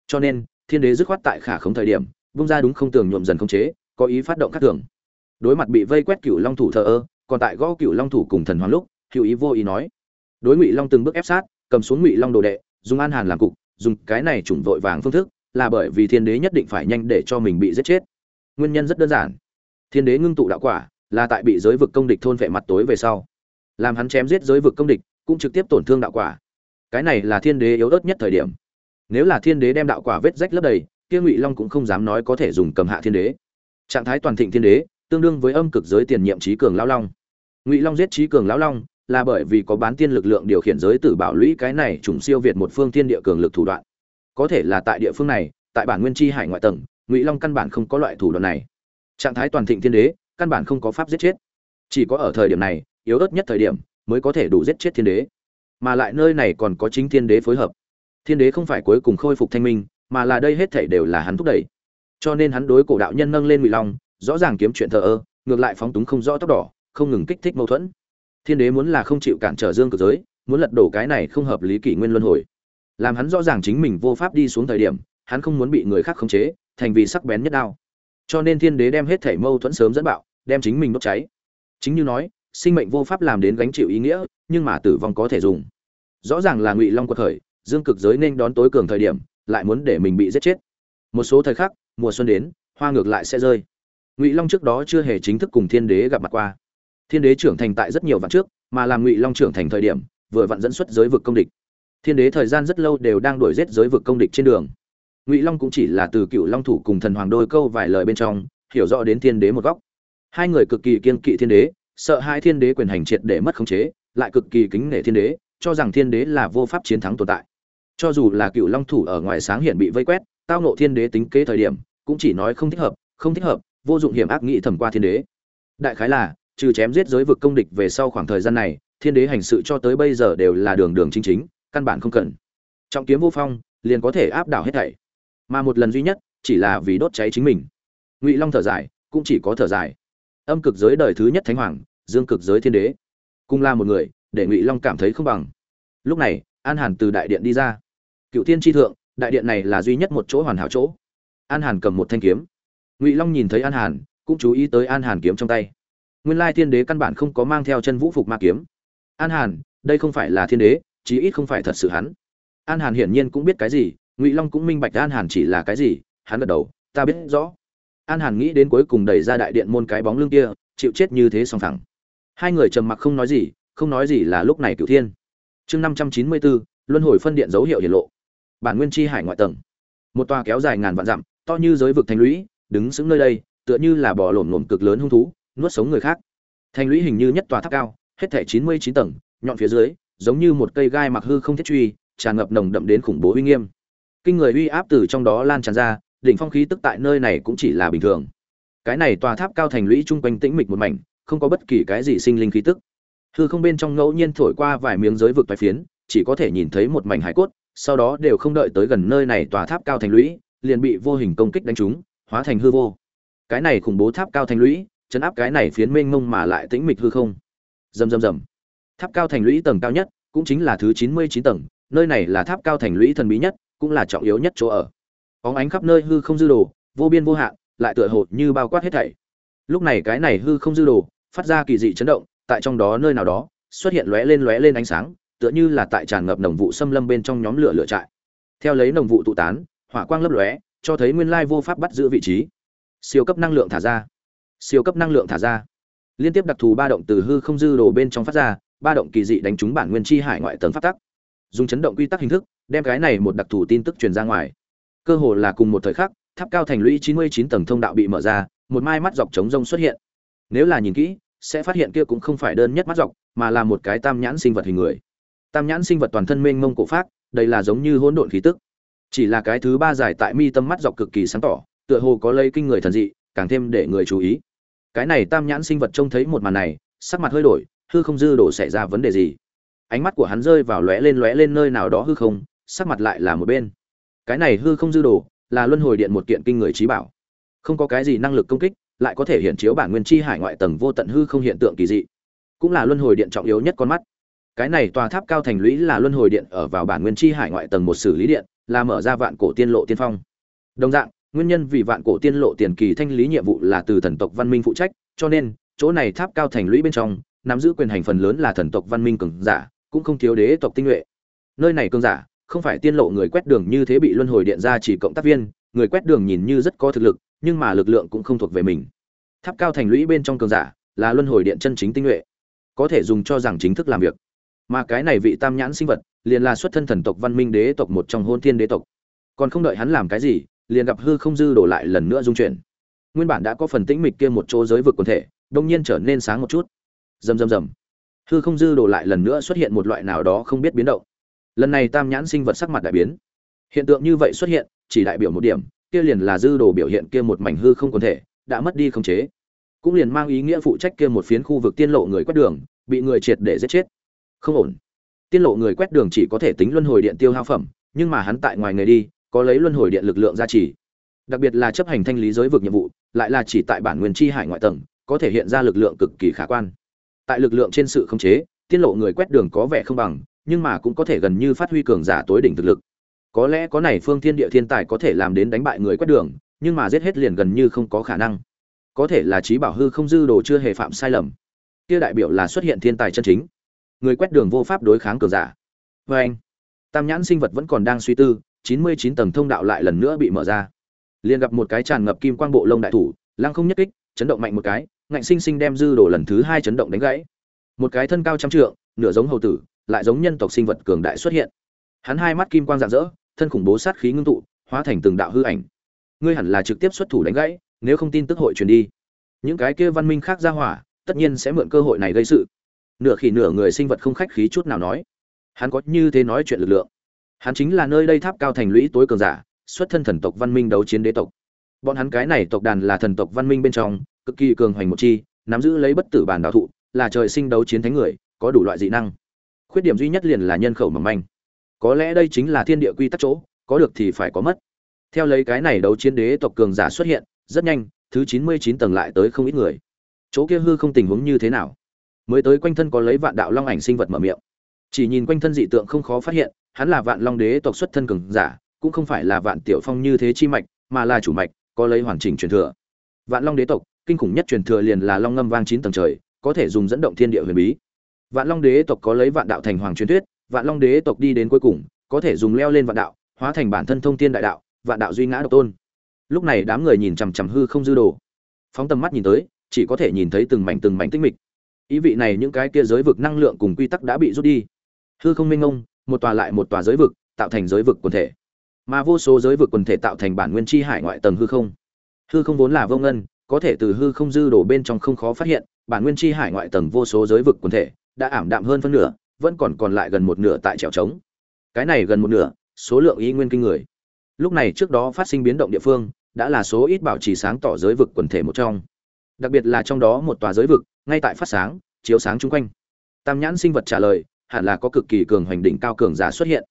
Cho nên, thiên đế dứt khoát tại khả không thời điểm, vung ra đúng không tường nhuộm dần không chế, có ý phát động các thường. Đối mặt bị vây quét cựu long thủ thờ ơ, còn tại gõ cựu long thủ cùng thần hoàng lúc, hữu ý vô ý nói, đối ngụy long từng bước ép sát, cầm xuống ngụy long đồ đệ, dùng an hàn làm cục, dùng cái này chủng vội vàng phương thức, là bởi vì thiên đế nhất định phải nhanh để cho mình bị giết chết. Nguyên nhân rất đơn giản. Thiên đế ngưng tụ đạo quả, là tại bị giới vực công địch thôn vệ mặt tối về sau. Làm hắn chém giết giới vực công địch, cũng trực tiếp tổn thương đạo quả cái này là thiên đế yếu ớt nhất thời điểm. Nếu là thiên đế đem đạo quả vết rách lấp đầy, kia ngụy long cũng không dám nói có thể dùng cầm hạ thiên đế. Trạng thái toàn thịnh thiên đế, tương đương với âm cực giới tiền nhiệm trí cường lão long. Ngụy long giết trí cường lão long, là bởi vì có bán tiên lực lượng điều khiển giới tử bảo lũy cái này trùng siêu việt một phương thiên địa cường lực thủ đoạn. Có thể là tại địa phương này, tại bản nguyên chi hải ngoại tầng, ngụy long căn bản không có loại thủ đoạn này. Trạng thái toàn thịnh thiên đế, căn bản không có pháp giết chết. Chỉ có ở thời điểm này, yếu ớt nhất thời điểm, mới có thể đủ giết chết thiên đế mà lại nơi này còn có chính thiên đế phối hợp. Thiên đế không phải cuối cùng khôi phục thanh minh, mà là đây hết thảy đều là hắn thúc đẩy. Cho nên hắn đối cổ đạo nhân nâng lên ngụy long, rõ ràng kiếm chuyện thờ ơ, ngược lại phóng túng không rõ tóc đỏ, không ngừng kích thích mâu thuẫn. Thiên đế muốn là không chịu cản trở dương cực giới, muốn lật đổ cái này không hợp lý kỷ nguyên luân hồi. Làm hắn rõ ràng chính mình vô pháp đi xuống thời điểm, hắn không muốn bị người khác khống chế, thành vì sắc bén nhất đao. Cho nên thiên đế đem hết thảy mâu thuẫn sớm dẫn bạo, đem chính mình đốt cháy. Chính như nói sinh mệnh vô pháp làm đến gánh chịu ý nghĩa, nhưng mà tử vong có thể dùng. Rõ ràng là ngụy long quật khởi, dương cực giới nên đón tối cường thời điểm, lại muốn để mình bị giết chết. Một số thời khắc, mùa xuân đến, hoa ngược lại sẽ rơi. Ngụy long trước đó chưa hề chính thức cùng thiên đế gặp mặt qua. Thiên đế trưởng thành tại rất nhiều vạn trước, mà làm ngụy long trưởng thành thời điểm, vừa vặn dẫn xuất giới vực công địch. Thiên đế thời gian rất lâu đều đang đuổi giết giới vực công địch trên đường. Ngụy long cũng chỉ là từ cựu long thủ cùng thần hoàng đôi câu vài lời bên trong, hiểu rõ đến thiên đế một góc. Hai người cực kỳ kiên kỵ thiên đế sợ hai thiên đế quyền hành triệt để mất khống chế, lại cực kỳ kính nể thiên đế, cho rằng thiên đế là vô pháp chiến thắng tồn tại. Cho dù là cựu long thủ ở ngoài sáng hiện bị vây quét, tao nộ thiên đế tính kế thời điểm, cũng chỉ nói không thích hợp, không thích hợp, vô dụng hiểm ác nghị thẩm qua thiên đế. Đại khái là, trừ chém giết giới vực công địch về sau khoảng thời gian này, thiên đế hành sự cho tới bây giờ đều là đường đường chính chính, căn bản không cần. Trọng kiếm vô phong, liền có thể áp đảo hết thảy. Mà một lần duy nhất, chỉ là vì đốt cháy chính mình. Ngụy long thở dài, cũng chỉ có thở dài. Âm cực giới đời thứ nhất thánh hoàng dương cực giới thiên đế. Cung la một người, để ngụy long cảm thấy không bằng. Lúc này, an hàn từ đại điện đi ra. Cựu thiên tri thượng, đại điện này là duy nhất một chỗ hoàn hảo chỗ. An hàn cầm một thanh kiếm. Ngụy long nhìn thấy an hàn, cũng chú ý tới an hàn kiếm trong tay. Nguyên lai thiên đế căn bản không có mang theo chân vũ phục ma kiếm. An hàn, đây không phải là thiên đế, chí ít không phải thật sự hắn. An hàn hiển nhiên cũng biết cái gì, ngụy long cũng minh bạch an hàn chỉ là cái gì, hắn gật đầu, ta biết rõ. An hàn nghĩ đến cuối cùng đẩy ra đại điện môn cái bóng lưng kia, chịu chết như thế song thẳng hai người trầm mặc không nói gì, không nói gì là lúc này cửu thiên. Chương năm trăm chín mươi bốn luân hồi phân điện dấu hiệu hiển lộ. Bản nguyên chi hải ngoại tầng. Một tòa kéo dài ngàn vạn dặm, to như giới vực thành lũy, đứng sững nơi đây, tựa như là bò lổm lổm cực lớn hung thú, nuốt sống người khác. Thành lũy hình như nhất tòa tháp cao, hết thảy chín mươi chín tầng, nhọn phía dưới, giống như một cây gai mặc hư không thiết truy, tràn ngập nồng đậm đến khủng bố uy nghiêm. Kinh người uy áp từ trong đó lan tràn ra, đỉnh phong khí tức tại nơi này cũng chỉ là bình thường. Cái này tòa tháp cao thành lũy chung quanh tĩnh mịch một mảnh không có bất kỳ cái gì sinh linh khí tức. Hư không bên trong ngẫu nhiên thổi qua vài miếng giới vực toái phiến, chỉ có thể nhìn thấy một mảnh hải cốt, sau đó đều không đợi tới gần nơi này tòa tháp cao thành lũy, liền bị vô hình công kích đánh trúng, hóa thành hư vô. Cái này khủng bố tháp cao thành lũy, chấn áp cái này phiến mênh mông mà lại tĩnh mịch hư không. Rầm rầm rầm. Tháp cao thành lũy tầng cao nhất, cũng chính là thứ chín mươi chín tầng, nơi này là tháp cao thành lũy thần bí nhất, cũng là trọng yếu nhất chỗ ở. Óng ánh khắp nơi hư không dư đồ, vô biên vô hạn, lại tựa hồ như bao quát hết thảy. Lúc này cái này hư không dư đồ phát ra kỳ dị chấn động, tại trong đó nơi nào đó, xuất hiện lóe lên lóe lên ánh sáng, tựa như là tại tràn ngập nồng vụ xâm lâm bên trong nhóm lửa lửa trại. Theo lấy nồng vụ tụ tán, hỏa quang lấp lóe, cho thấy nguyên lai vô pháp bắt giữ vị trí. Siêu cấp năng lượng thả ra. Siêu cấp năng lượng thả ra. Liên tiếp đặc thù ba động từ hư không dư đồ bên trong phát ra, ba động kỳ dị đánh trúng bản nguyên chi hải ngoại tầng phát tắc. Dùng chấn động quy tắc hình thức, đem cái này một đặc thù tin tức truyền ra ngoài. Cơ hồ là cùng một thời khắc, tháp cao thành lũy 99 tầng thông đạo bị mở ra, một mai mắt dọc trống rông xuất hiện. Nếu là nhìn kỹ sẽ phát hiện kia cũng không phải đơn nhất mắt dọc, mà là một cái tam nhãn sinh vật hình người. Tam nhãn sinh vật toàn thân mênh mông cổ phát đây là giống như hỗn độn khí tức. Chỉ là cái thứ ba giải tại mi tâm mắt dọc cực kỳ sáng tỏ, tựa hồ có lây kinh người thần dị, càng thêm để người chú ý. Cái này tam nhãn sinh vật trông thấy một màn này, sắc mặt hơi đổi, hư không dư đổ xảy ra vấn đề gì. Ánh mắt của hắn rơi vào lóe lên lóe lên nơi nào đó hư không, sắc mặt lại là một bên. Cái này hư không dư đổ, là luân hồi điện một kiện kinh người trí bảo. Không có cái gì năng lực công kích lại có thể hiện chiếu bản nguyên chi hải ngoại tầng vô tận hư không hiện tượng kỳ dị. Cũng là luân hồi điện trọng yếu nhất con mắt. Cái này tòa tháp cao thành lũy là luân hồi điện ở vào bản nguyên chi hải ngoại tầng một xử lý điện, là mở ra vạn cổ tiên lộ tiên phong. Đồng dạng, nguyên nhân vì vạn cổ tiên lộ tiền kỳ thanh lý nhiệm vụ là từ thần tộc văn minh phụ trách, cho nên, chỗ này tháp cao thành lũy bên trong, nắm giữ quyền hành phần lớn là thần tộc văn minh cường giả, cũng không thiếu đế tộc tinh nhuệ. Nơi này cường giả, không phải tiên lộ người quét đường như thế bị luân hồi điện ra chỉ cộng tác viên, người quét đường nhìn như rất có thực lực nhưng mà lực lượng cũng không thuộc về mình. Tháp cao thành lũy bên trong cường giả là luân hồi điện chân chính tinh nhuệ, có thể dùng cho rằng chính thức làm việc. Mà cái này vị tam nhãn sinh vật liền là xuất thân thần tộc văn minh đế tộc một trong hôn thiên đế tộc. Còn không đợi hắn làm cái gì, liền gặp hư không dư đổ lại lần nữa dung chuyển. Nguyên bản đã có phần tĩnh mịch kia một chỗ giới vực quần thể đông nhiên trở nên sáng một chút. Rầm rầm rầm. Hư không dư đổ lại lần nữa xuất hiện một loại nào đó không biết biến động. Lần này tam nhãn sinh vật sắc mặt đại biến. Hiện tượng như vậy xuất hiện, chỉ đại biểu một điểm kia liền là dư đồ biểu hiện kia một mảnh hư không quần thể, đã mất đi khống chế. Cũng liền mang ý nghĩa phụ trách kia một phiến khu vực tiên lộ người quét đường, bị người triệt để giết chết. Không ổn. Tiên lộ người quét đường chỉ có thể tính luân hồi điện tiêu hao phẩm, nhưng mà hắn tại ngoài người đi, có lấy luân hồi điện lực lượng gia trì. Đặc biệt là chấp hành thanh lý giới vực nhiệm vụ, lại là chỉ tại bản nguyên chi hải ngoại tầng, có thể hiện ra lực lượng cực kỳ khả quan. Tại lực lượng trên sự khống chế, tiên lộ người quét đường có vẻ không bằng, nhưng mà cũng có thể gần như phát huy cường giả tối đỉnh thực lực có lẽ có này phương thiên địa thiên tài có thể làm đến đánh bại người quét đường, nhưng mà giết hết liền gần như không có khả năng. Có thể là trí bảo hư không dư đồ chưa hề phạm sai lầm. Kia đại biểu là xuất hiện thiên tài chân chính. Người quét đường vô pháp đối kháng cường giả. Vê anh, tam nhãn sinh vật vẫn còn đang suy tư, chín mươi chín tầng thông đạo lại lần nữa bị mở ra. Liền gặp một cái tràn ngập kim quang bộ lông đại thủ, lăng không nhất kích, chấn động mạnh một cái, ngạnh sinh sinh đem dư đồ lần thứ hai chấn động đánh gãy. Một cái thân cao trăm trượng, nửa giống hầu tử, lại giống nhân tộc sinh vật cường đại xuất hiện hắn hai mắt kim quang rạng rỡ, thân khủng bố sát khí ngưng tụ, hóa thành từng đạo hư ảnh. Ngươi hẳn là trực tiếp xuất thủ đánh gãy, nếu không tin tức hội truyền đi. Những cái kia văn minh khác ra hỏa, tất nhiên sẽ mượn cơ hội này gây sự. Nửa khỉ nửa người sinh vật không khách khí chút nào nói. Hắn có như thế nói chuyện lực lượng. Hắn chính là nơi đây tháp cao thành lũy tối cường giả, xuất thân thần tộc văn minh đấu chiến đế tộc. Bọn hắn cái này tộc đàn là thần tộc văn minh bên trong, cực kỳ cường hoành một chi, nắm giữ lấy bất tử bản đạo thụ, là trời sinh đấu chiến thánh người, có đủ loại dị năng. Khuyết điểm duy nhất liền là nhân khẩu mỏng manh có lẽ đây chính là thiên địa quy tắc chỗ, có được thì phải có mất. Theo lấy cái này đấu chiến đế tộc cường giả xuất hiện, rất nhanh, thứ chín mươi chín tầng lại tới không ít người. Chỗ kia hư không tình huống như thế nào? Mới tới quanh thân có lấy vạn đạo long ảnh sinh vật mở miệng. Chỉ nhìn quanh thân dị tượng không khó phát hiện, hắn là vạn long đế tộc xuất thân cường giả, cũng không phải là vạn tiểu phong như thế chi mạch, mà là chủ mạch, có lấy hoàn chỉnh truyền thừa. Vạn long đế tộc, kinh khủng nhất truyền thừa liền là long ngâm vang chín tầng trời, có thể dùng dẫn động thiên địa huyền bí. Vạn long đế tộc có lấy vạn đạo thành hoàng truyền thuyết vạn long đế tộc đi đến cuối cùng, có thể dùng leo lên vạn đạo, hóa thành bản thân thông thiên đại đạo, vạn đạo duy ngã độc tôn. Lúc này đám người nhìn chằm chằm hư không dư đồ. Phóng tầm mắt nhìn tới, chỉ có thể nhìn thấy từng mảnh từng mảnh tinh mịch. Ý vị này những cái kia giới vực năng lượng cùng quy tắc đã bị rút đi. Hư không minh ngông một tòa lại một tòa giới vực, tạo thành giới vực quần thể. Mà vô số giới vực quần thể tạo thành bản nguyên chi hải ngoại tầng hư không. Hư không vốn là vô ngân, có thể từ hư không dư đổ bên trong không khó phát hiện, bản nguyên chi hải ngoại tầng vô số giới vực quần thể đã ảm đạm hơn phân nửa vẫn còn còn lại gần một nửa tại trèo trống. Cái này gần một nửa, số lượng y nguyên kinh người. Lúc này trước đó phát sinh biến động địa phương, đã là số ít bảo trì sáng tỏ giới vực quần thể một trong. Đặc biệt là trong đó một tòa giới vực, ngay tại phát sáng, chiếu sáng chung quanh. Tam nhãn sinh vật trả lời, hẳn là có cực kỳ cường hoành đỉnh cao cường giả xuất hiện.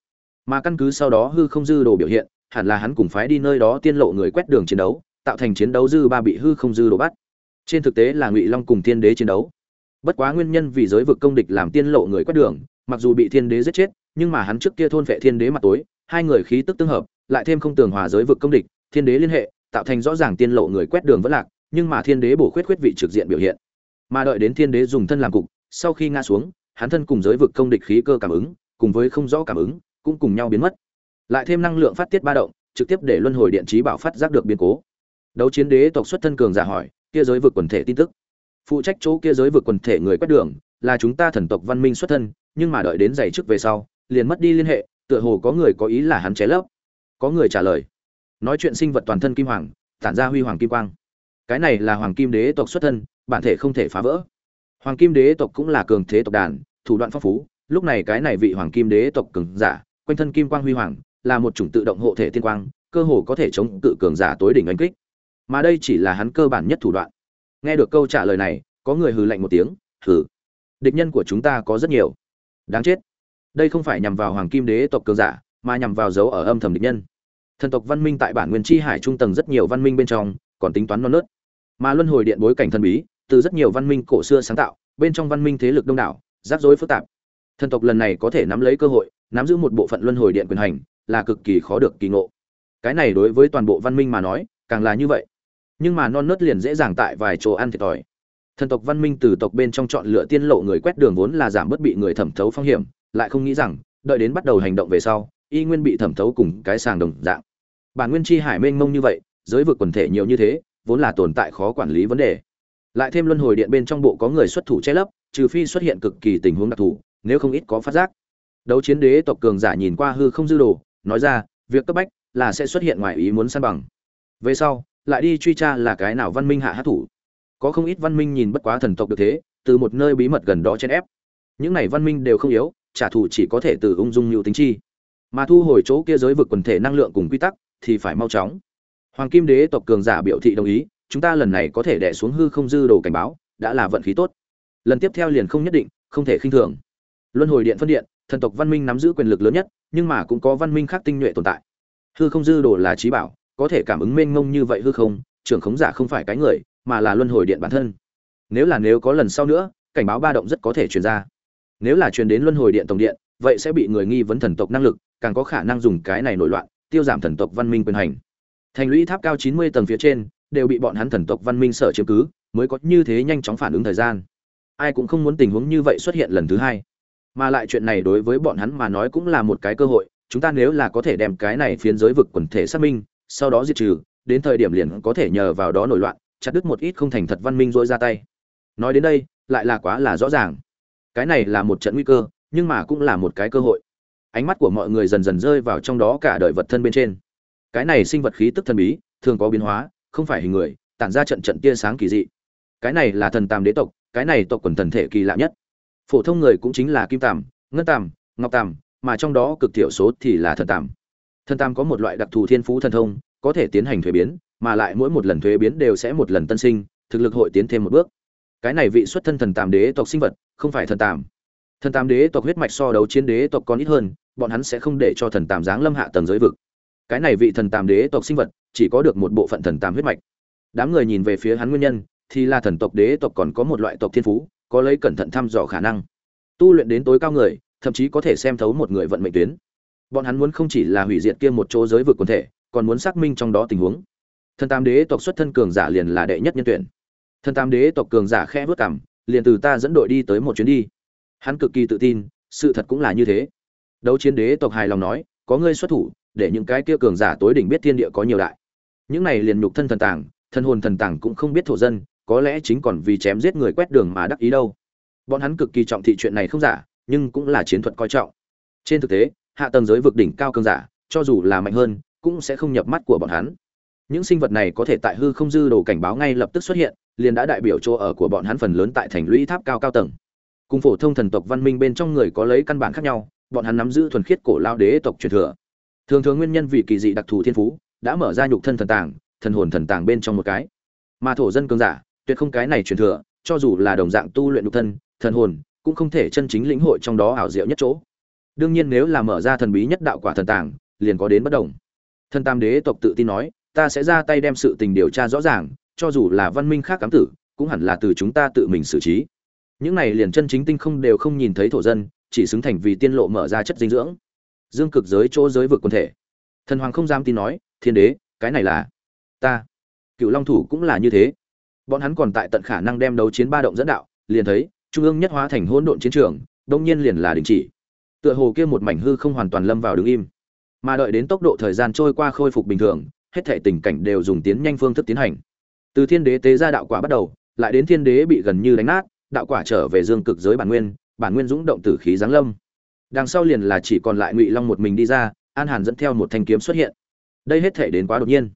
Mà căn cứ sau đó hư không dư đồ biểu hiện, hẳn là hắn cùng phái đi nơi đó tiên lộ người quét đường chiến đấu, tạo thành chiến đấu dư ba bị hư không dư đồ bắt. Trên thực tế là ngụy long cùng tiên đế chiến đấu bất quá nguyên nhân vì giới vực công địch làm tiên lộ người quét đường, mặc dù bị thiên đế giết chết, nhưng mà hắn trước kia thôn vệ thiên đế mặt tối, hai người khí tức tương hợp, lại thêm không tường hòa giới vực công địch, thiên đế liên hệ, tạo thành rõ ràng tiên lộ người quét đường vẫn lạc, nhưng mà thiên đế bổ khuyết khuyết vị trực diện biểu hiện. Mà đợi đến thiên đế dùng thân làm cục, sau khi ngã xuống, hắn thân cùng giới vực công địch khí cơ cảm ứng, cùng với không rõ cảm ứng, cũng cùng nhau biến mất. Lại thêm năng lượng phát tiết ba động, trực tiếp để luân hồi điện trí bảo phát giác được biến cố. Đấu chiến đế tộc xuất thân cường giả hỏi, kia giới vực quần thể tin tức phụ trách chỗ kia giới vực quần thể người quét đường, là chúng ta thần tộc văn minh xuất thân, nhưng mà đợi đến giày trước về sau, liền mất đi liên hệ, tựa hồ có người có ý là hắn chế lấp. Có người trả lời. Nói chuyện sinh vật toàn thân kim hoàng, tản ra huy hoàng kim quang. Cái này là hoàng kim đế tộc xuất thân, bản thể không thể phá vỡ. Hoàng kim đế tộc cũng là cường thế tộc đàn, thủ đoạn phong phú, lúc này cái này vị hoàng kim đế tộc cường giả, quanh thân kim quang huy hoàng, là một chủng tự động hộ thể tiên quang, cơ hồ có thể chống cự cường giả tối đỉnh oanh kích. Mà đây chỉ là hắn cơ bản nhất thủ đoạn nghe được câu trả lời này, có người hừ lạnh một tiếng, hừ, địch nhân của chúng ta có rất nhiều. Đáng chết. Đây không phải nhằm vào hoàng kim đế tộc cường giả, mà nhằm vào dấu ở âm thầm địch nhân. Thần tộc văn minh tại bản nguyên chi hải trung tầng rất nhiều văn minh bên trong, còn tính toán non nớt. Mà luân hồi điện bối cảnh thần bí, từ rất nhiều văn minh cổ xưa sáng tạo, bên trong văn minh thế lực đông đảo, rắc rối phức tạp. Thần tộc lần này có thể nắm lấy cơ hội, nắm giữ một bộ phận luân hồi điện quyền hành, là cực kỳ khó được kỳ ngộ. Cái này đối với toàn bộ văn minh mà nói, càng là như vậy nhưng mà non nớt liền dễ dàng tại vài chỗ ăn thiệt thòi. Thần tộc văn minh từ tộc bên trong chọn lựa tiên lộ người quét đường vốn là giảm bớt bị người thẩm thấu phong hiểm, lại không nghĩ rằng, đợi đến bắt đầu hành động về sau, y nguyên bị thẩm thấu cùng cái sàng đồng dạng. Bản nguyên chi hải mênh mông như vậy, giới vực quần thể nhiều như thế, vốn là tồn tại khó quản lý vấn đề. Lại thêm luân hồi điện bên trong bộ có người xuất thủ che lấp, trừ phi xuất hiện cực kỳ tình huống đặc thù, nếu không ít có phát giác. Đấu chiến đế tộc cường giả nhìn qua hư không dư đồ, nói ra, việc cấp bách là sẽ xuất hiện ngoài ý muốn săn bằng. Về sau lại đi truy tra là cái nào văn minh hạ hát thủ. Có không ít văn minh nhìn bất quá thần tộc được thế, từ một nơi bí mật gần đó chen ép. Những này văn minh đều không yếu, trả thù chỉ có thể từ ung dung nhiều tính chi. Mà thu hồi chỗ kia giới vực quần thể năng lượng cùng quy tắc, thì phải mau chóng. Hoàng kim đế tộc cường giả biểu thị đồng ý, chúng ta lần này có thể đẻ xuống hư không dư đồ cảnh báo, đã là vận khí tốt. Lần tiếp theo liền không nhất định, không thể khinh thường. Luân hồi điện phân điện, thần tộc văn minh nắm giữ quyền lực lớn nhất, nhưng mà cũng có văn minh khác tinh nhuệ tồn tại. Hư không dư đồ là trí bảo có thể cảm ứng mênh mông như vậy hư không, trưởng khống giả không phải cái người, mà là luân hồi điện bản thân. Nếu là nếu có lần sau nữa, cảnh báo ba động rất có thể truyền ra. Nếu là truyền đến luân hồi điện tổng điện, vậy sẽ bị người nghi vấn thần tộc năng lực, càng có khả năng dùng cái này nổi loạn, tiêu giảm thần tộc văn minh quyền hành. Thành lũy tháp cao chín mươi tầng phía trên, đều bị bọn hắn thần tộc văn minh sở chiếm cứ, mới có như thế nhanh chóng phản ứng thời gian. Ai cũng không muốn tình huống như vậy xuất hiện lần thứ hai. Mà lại chuyện này đối với bọn hắn mà nói cũng là một cái cơ hội, chúng ta nếu là có thể đem cái này phiến giới vực quần thể xác minh sau đó diệt trừ, đến thời điểm liền có thể nhờ vào đó nổi loạn, chặt đứt một ít không thành thật văn minh dỗi ra tay. Nói đến đây, lại là quá là rõ ràng. Cái này là một trận nguy cơ, nhưng mà cũng là một cái cơ hội. Ánh mắt của mọi người dần dần rơi vào trong đó cả đời vật thân bên trên. Cái này sinh vật khí tức thần bí, thường có biến hóa, không phải hình người, tản ra trận trận tia sáng kỳ dị. Cái này là thần tam đế tộc, cái này tộc quần thần thể kỳ lạ nhất. Phổ thông người cũng chính là kim tàm, ngân tàm, ngọc tàm, mà trong đó cực thiểu số thì là thần tàm thần tam có một loại đặc thù thiên phú thần thông, có thể tiến hành thuế biến, mà lại mỗi một lần thuế biến đều sẽ một lần tân sinh, thực lực hội tiến thêm một bước. Cái này vị xuất thân thần tam đế tộc sinh vật, không phải thần tam. Thần tam đế tộc huyết mạch so đấu chiến đế tộc còn ít hơn, bọn hắn sẽ không để cho thần tam giáng lâm hạ tầng giới vực. Cái này vị thần tam đế tộc sinh vật, chỉ có được một bộ phận thần tam huyết mạch. Đám người nhìn về phía hắn nguyên nhân, thì là thần tộc đế tộc còn có một loại tộc thiên phú, có lấy cẩn thận thăm dò khả năng. Tu luyện đến tối cao người, thậm chí có thể xem thấu một người vận mệnh tuyến bọn hắn muốn không chỉ là hủy diệt kia một chỗ giới vực quần thể, còn muốn xác minh trong đó tình huống. Thần tam đế tộc xuất thân cường giả liền là đệ nhất nhân tuyển. Thần tam đế tộc cường giả khẽ vớt cảm liền từ ta dẫn đội đi tới một chuyến đi. Hắn cực kỳ tự tin, sự thật cũng là như thế. Đấu chiến đế tộc hài lòng nói, có ngươi xuất thủ, để những cái kia cường giả tối đỉnh biết thiên địa có nhiều đại. Những này liền nhục thân thần tàng thân hồn thần tàng cũng không biết thổ dân, có lẽ chính còn vì chém giết người quét đường mà đắc ý đâu. Bọn hắn cực kỳ trọng thị chuyện này không giả, nhưng cũng là chiến thuật coi trọng. Trên thực tế hạ tầng giới vực đỉnh cao cường giả, cho dù là mạnh hơn, cũng sẽ không nhập mắt của bọn hắn. Những sinh vật này có thể tại hư không dư đồ cảnh báo ngay lập tức xuất hiện, liền đã đại biểu chỗ ở của bọn hắn phần lớn tại thành lũy tháp cao cao tầng. Cùng phổ thông thần tộc văn minh bên trong người có lấy căn bản khác nhau, bọn hắn nắm giữ thuần khiết cổ lao đế tộc truyền thừa. Thường thường nguyên nhân vì kỳ dị đặc thù thiên phú, đã mở ra nhục thân thần tàng, thần hồn thần tàng bên trong một cái. Mà thổ dân cường giả, tuyệt không cái này truyền thừa, cho dù là đồng dạng tu luyện nhục thân, thần hồn, cũng không thể chân chính lĩnh hội trong đó ảo diệu nhất chỗ đương nhiên nếu là mở ra thần bí nhất đạo quả thần tàng, liền có đến bất đồng. Thần tam đế tộc tự tin nói, ta sẽ ra tay đem sự tình điều tra rõ ràng, cho dù là văn minh khác cám tử, cũng hẳn là từ chúng ta tự mình xử trí. Những này liền chân chính tinh không đều không nhìn thấy thổ dân, chỉ xứng thành vì tiên lộ mở ra chất dinh dưỡng. Dương cực giới chỗ giới vực quần thể. Thần hoàng không dám tin nói, thiên đế, cái này là ta. Cựu long thủ cũng là như thế. Bọn hắn còn tại tận khả năng đem đấu chiến ba động dẫn đạo, liền thấy, trung ương nhất hóa thành hỗn độn chiến trường, đông nhiên liền là đình chỉ tựa hồ kia một mảnh hư không hoàn toàn lâm vào đứng im. Mà đợi đến tốc độ thời gian trôi qua khôi phục bình thường hết thể tình cảnh đều dùng tiến nhanh phương thức tiến hành. Từ thiên đế tế ra đạo quả bắt đầu lại đến thiên đế bị gần như đánh nát đạo quả trở về dương cực giới bản nguyên bản nguyên dũng động tử khí giáng lâm. Đằng sau liền là chỉ còn lại ngụy long một mình đi ra an hàn dẫn theo một thanh kiếm xuất hiện. Đây hết thể đến quá đột nhiên.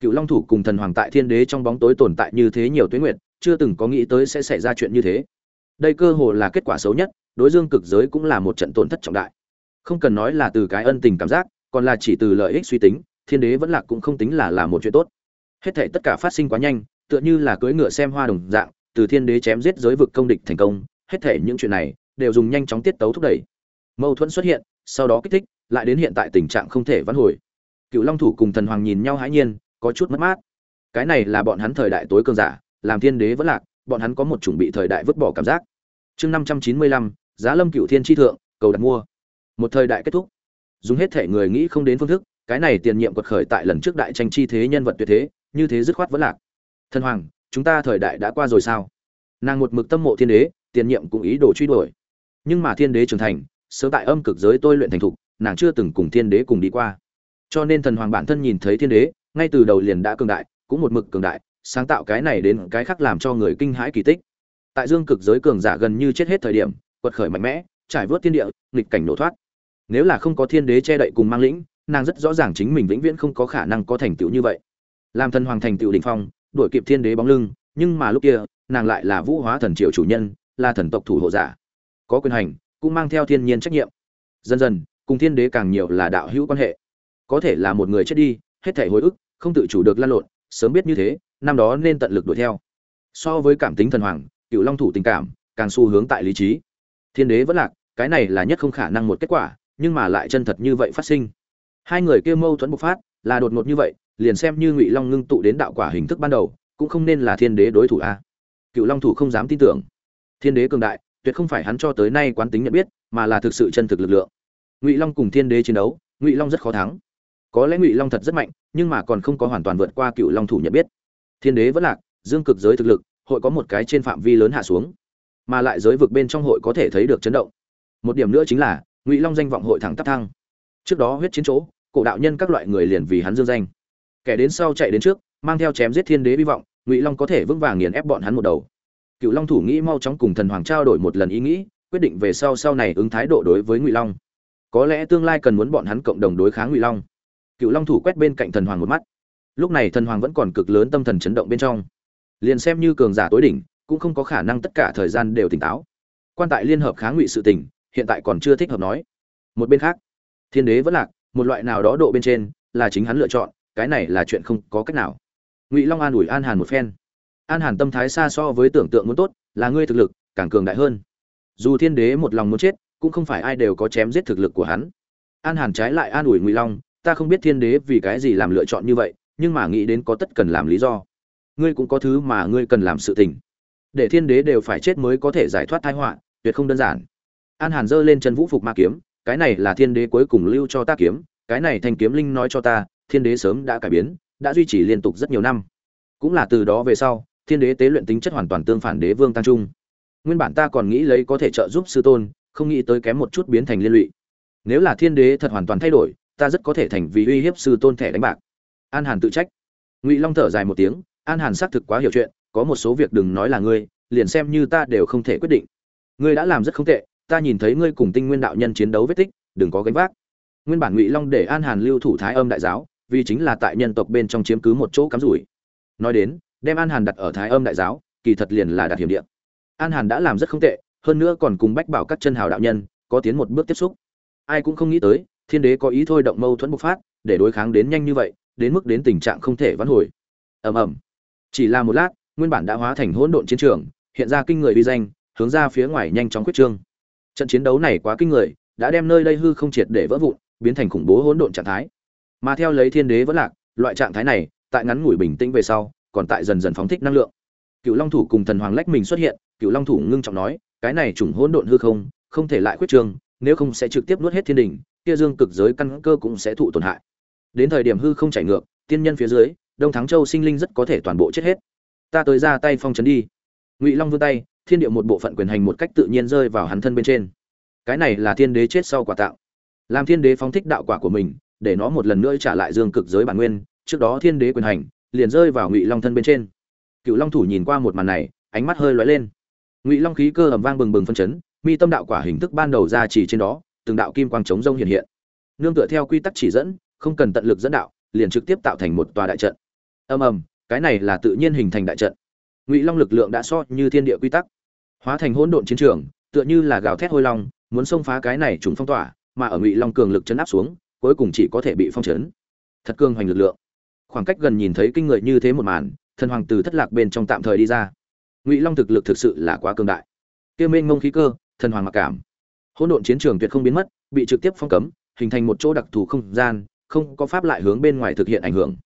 Cựu long thủ cùng thần hoàng tại thiên đế trong bóng tối tồn tại như thế nhiều tuyến nguyện, chưa từng có nghĩ tới sẽ xảy ra chuyện như thế. Đây cơ hồ là kết quả xấu nhất đối dương cực giới cũng là một trận tổn thất trọng đại. Không cần nói là từ cái ân tình cảm giác, còn là chỉ từ lợi ích suy tính, thiên đế vẫn lạc cũng không tính là là một chuyện tốt. Hết thể tất cả phát sinh quá nhanh, tựa như là cưỡi ngựa xem hoa đồng dạng, từ thiên đế chém giết giới vực công địch thành công, hết thể những chuyện này đều dùng nhanh chóng tiết tấu thúc đẩy. Mâu thuẫn xuất hiện, sau đó kích thích, lại đến hiện tại tình trạng không thể vãn hồi. Cựu long thủ cùng thần hoàng nhìn nhau hãi nhiên, có chút mất mát. Cái này là bọn hắn thời đại tối cường giả, làm thiên đế vẫn lạc, bọn hắn có một chuẩn bị thời đại vứt bỏ cảm giác chương năm trăm chín mươi lăm, giá lâm cựu thiên tri thượng, cầu đặt mua. Một thời đại kết thúc. Dùng hết thể người nghĩ không đến phương thức, cái này tiền nhiệm quật khởi tại lần trước đại tranh chi thế nhân vật tuyệt thế, như thế dứt khoát vẫn lạc. Thần hoàng, chúng ta thời đại đã qua rồi sao? Nàng một mực tâm mộ thiên đế, tiền nhiệm cũng ý đồ truy đuổi. Nhưng mà thiên đế trưởng thành, sớm tại âm cực giới tôi luyện thành thục, nàng chưa từng cùng thiên đế cùng đi qua. Cho nên thần hoàng bản thân nhìn thấy thiên đế, ngay từ đầu liền đã cường đại, cũng một mực cường đại, sáng tạo cái này đến cái khác làm cho người kinh hãi kỳ tích tại dương cực giới cường giả gần như chết hết thời điểm, quật khởi mạnh mẽ, trải vớt thiên địa, nghịch cảnh nổ thoát. Nếu là không có thiên đế che đậy cùng mang lĩnh, nàng rất rõ ràng chính mình vĩnh viễn không có khả năng có thành tựu như vậy. Làm thần hoàng thành tựu đỉnh phong, đuổi kịp thiên đế bóng lưng, nhưng mà lúc kia, nàng lại là vũ hóa thần triều chủ nhân, là thần tộc thủ hộ giả. Có quyền hành, cũng mang theo thiên nhiên trách nhiệm. Dần dần, cùng thiên đế càng nhiều là đạo hữu quan hệ. Có thể là một người chết đi, hết thể hồi ức, không tự chủ được lan lộn, sớm biết như thế, năm đó nên tận lực đuổi theo. So với cảm tính thần hoàng cựu long thủ tình cảm, càng xu hướng tại lý trí. Thiên đế vẫn lạc, cái này là nhất không khả năng một kết quả, nhưng mà lại chân thật như vậy phát sinh. Hai người kia mâu thuẫn bộc phát, là đột ngột như vậy, liền xem như ngụy long ngưng tụ đến đạo quả hình thức ban đầu, cũng không nên là thiên đế đối thủ a. Cựu long thủ không dám tin tưởng. Thiên đế cường đại, tuyệt không phải hắn cho tới nay quán tính nhận biết, mà là thực sự chân thực lực lượng. Ngụy long cùng thiên đế chiến đấu, ngụy long rất khó thắng. Có lẽ ngụy long thật rất mạnh, nhưng mà còn không có hoàn toàn vượt qua cựu long thủ nhận biết. Thiên đế vẫn lạc, dương cực giới thực lực hội có một cái trên phạm vi lớn hạ xuống, mà lại giới vực bên trong hội có thể thấy được chấn động. Một điểm nữa chính là, ngụy long danh vọng hội thẳng tắp thăng. Trước đó huyết chiến chỗ, cổ đạo nhân các loại người liền vì hắn dương danh. Kẻ đến sau chạy đến trước, mang theo chém giết thiên đế hy vọng, ngụy long có thể vững vàng nghiền ép bọn hắn một đầu. Cựu long thủ nghĩ mau chóng cùng thần hoàng trao đổi một lần ý nghĩ, quyết định về sau sau này ứng thái độ đối với ngụy long. Có lẽ tương lai cần muốn bọn hắn cộng đồng đối kháng ngụy long. Cựu long thủ quét bên cạnh thần hoàng một mắt. Lúc này thần hoàng vẫn còn cực lớn tâm thần chấn động bên trong liền xem như cường giả tối đỉnh, cũng không có khả năng tất cả thời gian đều tỉnh táo. Quan tại liên hợp kháng ngụy sự tình, hiện tại còn chưa thích hợp nói. Một bên khác, thiên đế vẫn lạc, một loại nào đó độ bên trên, là chính hắn lựa chọn, cái này là chuyện không có cách nào. Ngụy long an ủi an hàn một phen. An hàn tâm thái xa so với tưởng tượng muốn tốt, là ngươi thực lực, càng cường đại hơn. Dù thiên đế một lòng muốn chết, cũng không phải ai đều có chém giết thực lực của hắn. An hàn trái lại an ủi ngụy long, ta không biết thiên đế vì cái gì làm lựa chọn như vậy, nhưng mà nghĩ đến có tất cần làm lý do ngươi cũng có thứ mà ngươi cần làm sự tình. Để thiên đế đều phải chết mới có thể giải thoát tai họa, tuyệt không đơn giản. An hàn giơ lên chân vũ phục ma kiếm, cái này là thiên đế cuối cùng lưu cho ta kiếm, cái này thanh kiếm linh nói cho ta, thiên đế sớm đã cải biến, đã duy trì liên tục rất nhiều năm. Cũng là từ đó về sau, thiên đế tế luyện tính chất hoàn toàn tương phản đế vương tăng trung. Nguyên bản ta còn nghĩ lấy có thể trợ giúp sư tôn, không nghĩ tới kém một chút biến thành liên lụy. Nếu là thiên đế thật hoàn toàn thay đổi, ta rất có thể thành vì uy hiếp sư tôn thẻ đánh bạc. An hàn tự trách. Ngụy long thở dài một tiếng an hàn xác thực quá hiểu chuyện, có một số việc đừng nói là ngươi, liền xem như ta đều không thể quyết định. Ngươi đã làm rất không tệ, ta nhìn thấy ngươi cùng tinh nguyên đạo nhân chiến đấu vết tích, đừng có gánh vác. Nguyên bản ngụy long để an hàn lưu thủ thái âm đại giáo, vì chính là tại nhân tộc bên trong chiếm cứ một chỗ cắm rủi. Nói đến, đem an hàn đặt ở thái âm đại giáo, kỳ thật liền là đặt hiểm địa. An hàn đã làm rất không tệ, hơn nữa còn cùng bách bảo các chân hào đạo nhân, có tiến một bước tiếp xúc. Ai cũng không nghĩ tới, thiên đế có ý thôi động mâu thuẫn bộc phát, để đối kháng đến nhanh như vậy, đến mức đến tình trạng không thể vãn hồi. Ầm ầm chỉ là một lát, nguyên bản đã hóa thành hỗn độn chiến trường, hiện ra kinh người uy danh, hướng ra phía ngoài nhanh chóng quyết trương. Trận chiến đấu này quá kinh người, đã đem nơi đây hư không triệt để vỡ vụn, biến thành khủng bố hỗn độn trạng thái. Mà theo lấy thiên đế vẫn lạc, loại trạng thái này, tại ngắn ngủi bình tĩnh về sau, còn tại dần dần phóng thích năng lượng. Cựu long thủ cùng thần hoàng lách mình xuất hiện, cựu long thủ ngưng trọng nói, cái này trùng hỗn độn hư không không thể lại khuyết trường nếu không sẽ trực tiếp nuốt hết thiên đình kia dương cực giới căn cơ cũng sẽ thụ tổn hại. Đến thời điểm hư không chảy ngược, tiên nhân phía dưới đông thắng châu sinh linh rất có thể toàn bộ chết hết. Ta tới ra tay phong trấn đi. Ngụy long vươn tay, thiên địa một bộ phận quyền hành một cách tự nhiên rơi vào hắn thân bên trên. Cái này là thiên đế chết sau quả tạo. Làm thiên đế phóng thích đạo quả của mình, để nó một lần nữa trả lại dương cực giới bản nguyên, trước đó thiên đế quyền hành, liền rơi vào ngụy long thân bên trên. Cựu long thủ nhìn qua một màn này, ánh mắt hơi lóe lên. Ngụy long khí cơ ầm vang bừng bừng phân chấn, mi tâm đạo quả hình thức ban đầu ra chỉ trên đó, từng đạo kim quang chống rông hiện hiện. Nương tựa theo quy tắc chỉ dẫn, không cần tận lực dẫn đạo, liền trực tiếp tạo thành một tòa đại trận ầm ầm, cái này là tự nhiên hình thành đại trận. Ngụy long lực lượng đã so như thiên địa quy tắc, hóa thành hỗn độn chiến trường, tựa như là gào thét hôi long, muốn xông phá cái này trùng phong tỏa, mà ở ngụy long cường lực chấn áp xuống, cuối cùng chỉ có thể bị phong chấn. Thật cương hoành lực lượng. Khoảng cách gần nhìn thấy kinh người như thế một màn, thần hoàng từ thất lạc bên trong tạm thời đi ra. Ngụy long thực lực thực sự là quá cường đại. Kia mênh mông khí cơ, thần hoàng mặc cảm. Hỗn độn chiến trường tuyệt không biến mất, bị trực tiếp phong cấm, hình thành một chỗ đặc thù không gian, không có pháp lại hướng bên ngoài thực hiện ảnh hưởng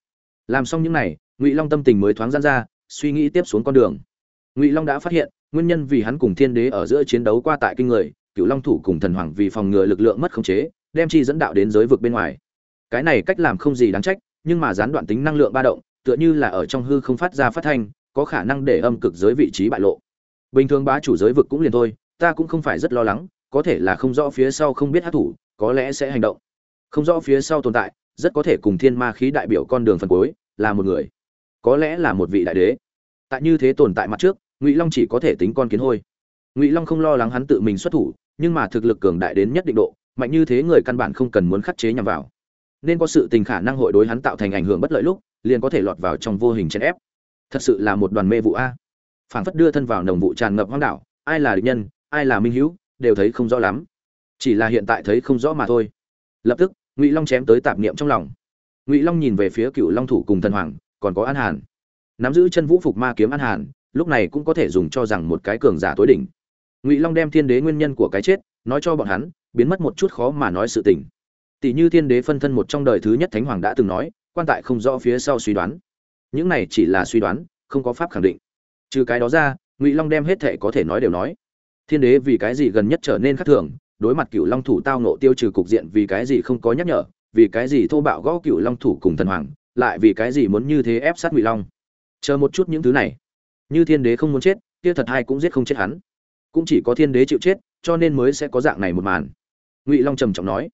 làm xong những này, ngụy long tâm tình mới thoáng gian ra, suy nghĩ tiếp xuống con đường. Ngụy long đã phát hiện, nguyên nhân vì hắn cùng thiên đế ở giữa chiến đấu qua tại kinh người cựu long thủ cùng thần hoàng vì phòng ngừa lực lượng mất khống chế, đem chi dẫn đạo đến giới vực bên ngoài. Cái này cách làm không gì đáng trách, nhưng mà gián đoạn tính năng lượng ba động, tựa như là ở trong hư không phát ra phát thanh, có khả năng để âm cực giới vị trí bại lộ. Bình thường bá chủ giới vực cũng liền thôi, ta cũng không phải rất lo lắng, có thể là không rõ phía sau không biết hát thủ, có lẽ sẽ hành động. Không rõ phía sau tồn tại rất có thể cùng thiên ma khí đại biểu con đường phần cuối, là một người. Có lẽ là một vị đại đế. Tại như thế tồn tại mặt trước, ngụy long chỉ có thể tính con kiến hôi. Ngụy long không lo lắng hắn tự mình xuất thủ, nhưng mà thực lực cường đại đến nhất định độ, mạnh như thế người căn bản không cần muốn khắc chế nhằm vào. Nên có sự tình khả năng hội đối hắn tạo thành ảnh hưởng bất lợi lúc, liền có thể lọt vào trong vô hình chèn ép. Thật sự là một đoàn mê vụ a. Phảng phất đưa thân vào nồng vụ tràn ngập hoang đảo, ai là địch nhân, ai là minh hữu, đều thấy không rõ lắm. Chỉ là hiện tại thấy không rõ mà thôi. Lập tức ngụy long chém tới tạp niệm trong lòng ngụy long nhìn về phía cựu long thủ cùng thần hoàng còn có an hàn nắm giữ chân vũ phục ma kiếm an hàn lúc này cũng có thể dùng cho rằng một cái cường giả tối đỉnh ngụy long đem thiên đế nguyên nhân của cái chết nói cho bọn hắn biến mất một chút khó mà nói sự tình tỷ như thiên đế phân thân một trong đời thứ nhất thánh hoàng đã từng nói quan tại không rõ phía sau suy đoán những này chỉ là suy đoán không có pháp khẳng định trừ cái đó ra ngụy long đem hết thệ có thể nói đều nói thiên đế vì cái gì gần nhất trở nên khác thường đối mặt cựu long thủ tao nộ tiêu trừ cục diện vì cái gì không có nhắc nhở, vì cái gì thô bạo gõ cựu long thủ cùng thần hoàng, lại vì cái gì muốn như thế ép sát ngụy long. Chờ một chút những thứ này. Như thiên đế không muốn chết, kia thật hai cũng giết không chết hắn. Cũng chỉ có thiên đế chịu chết, cho nên mới sẽ có dạng này một màn. Ngụy long trầm trọng nói.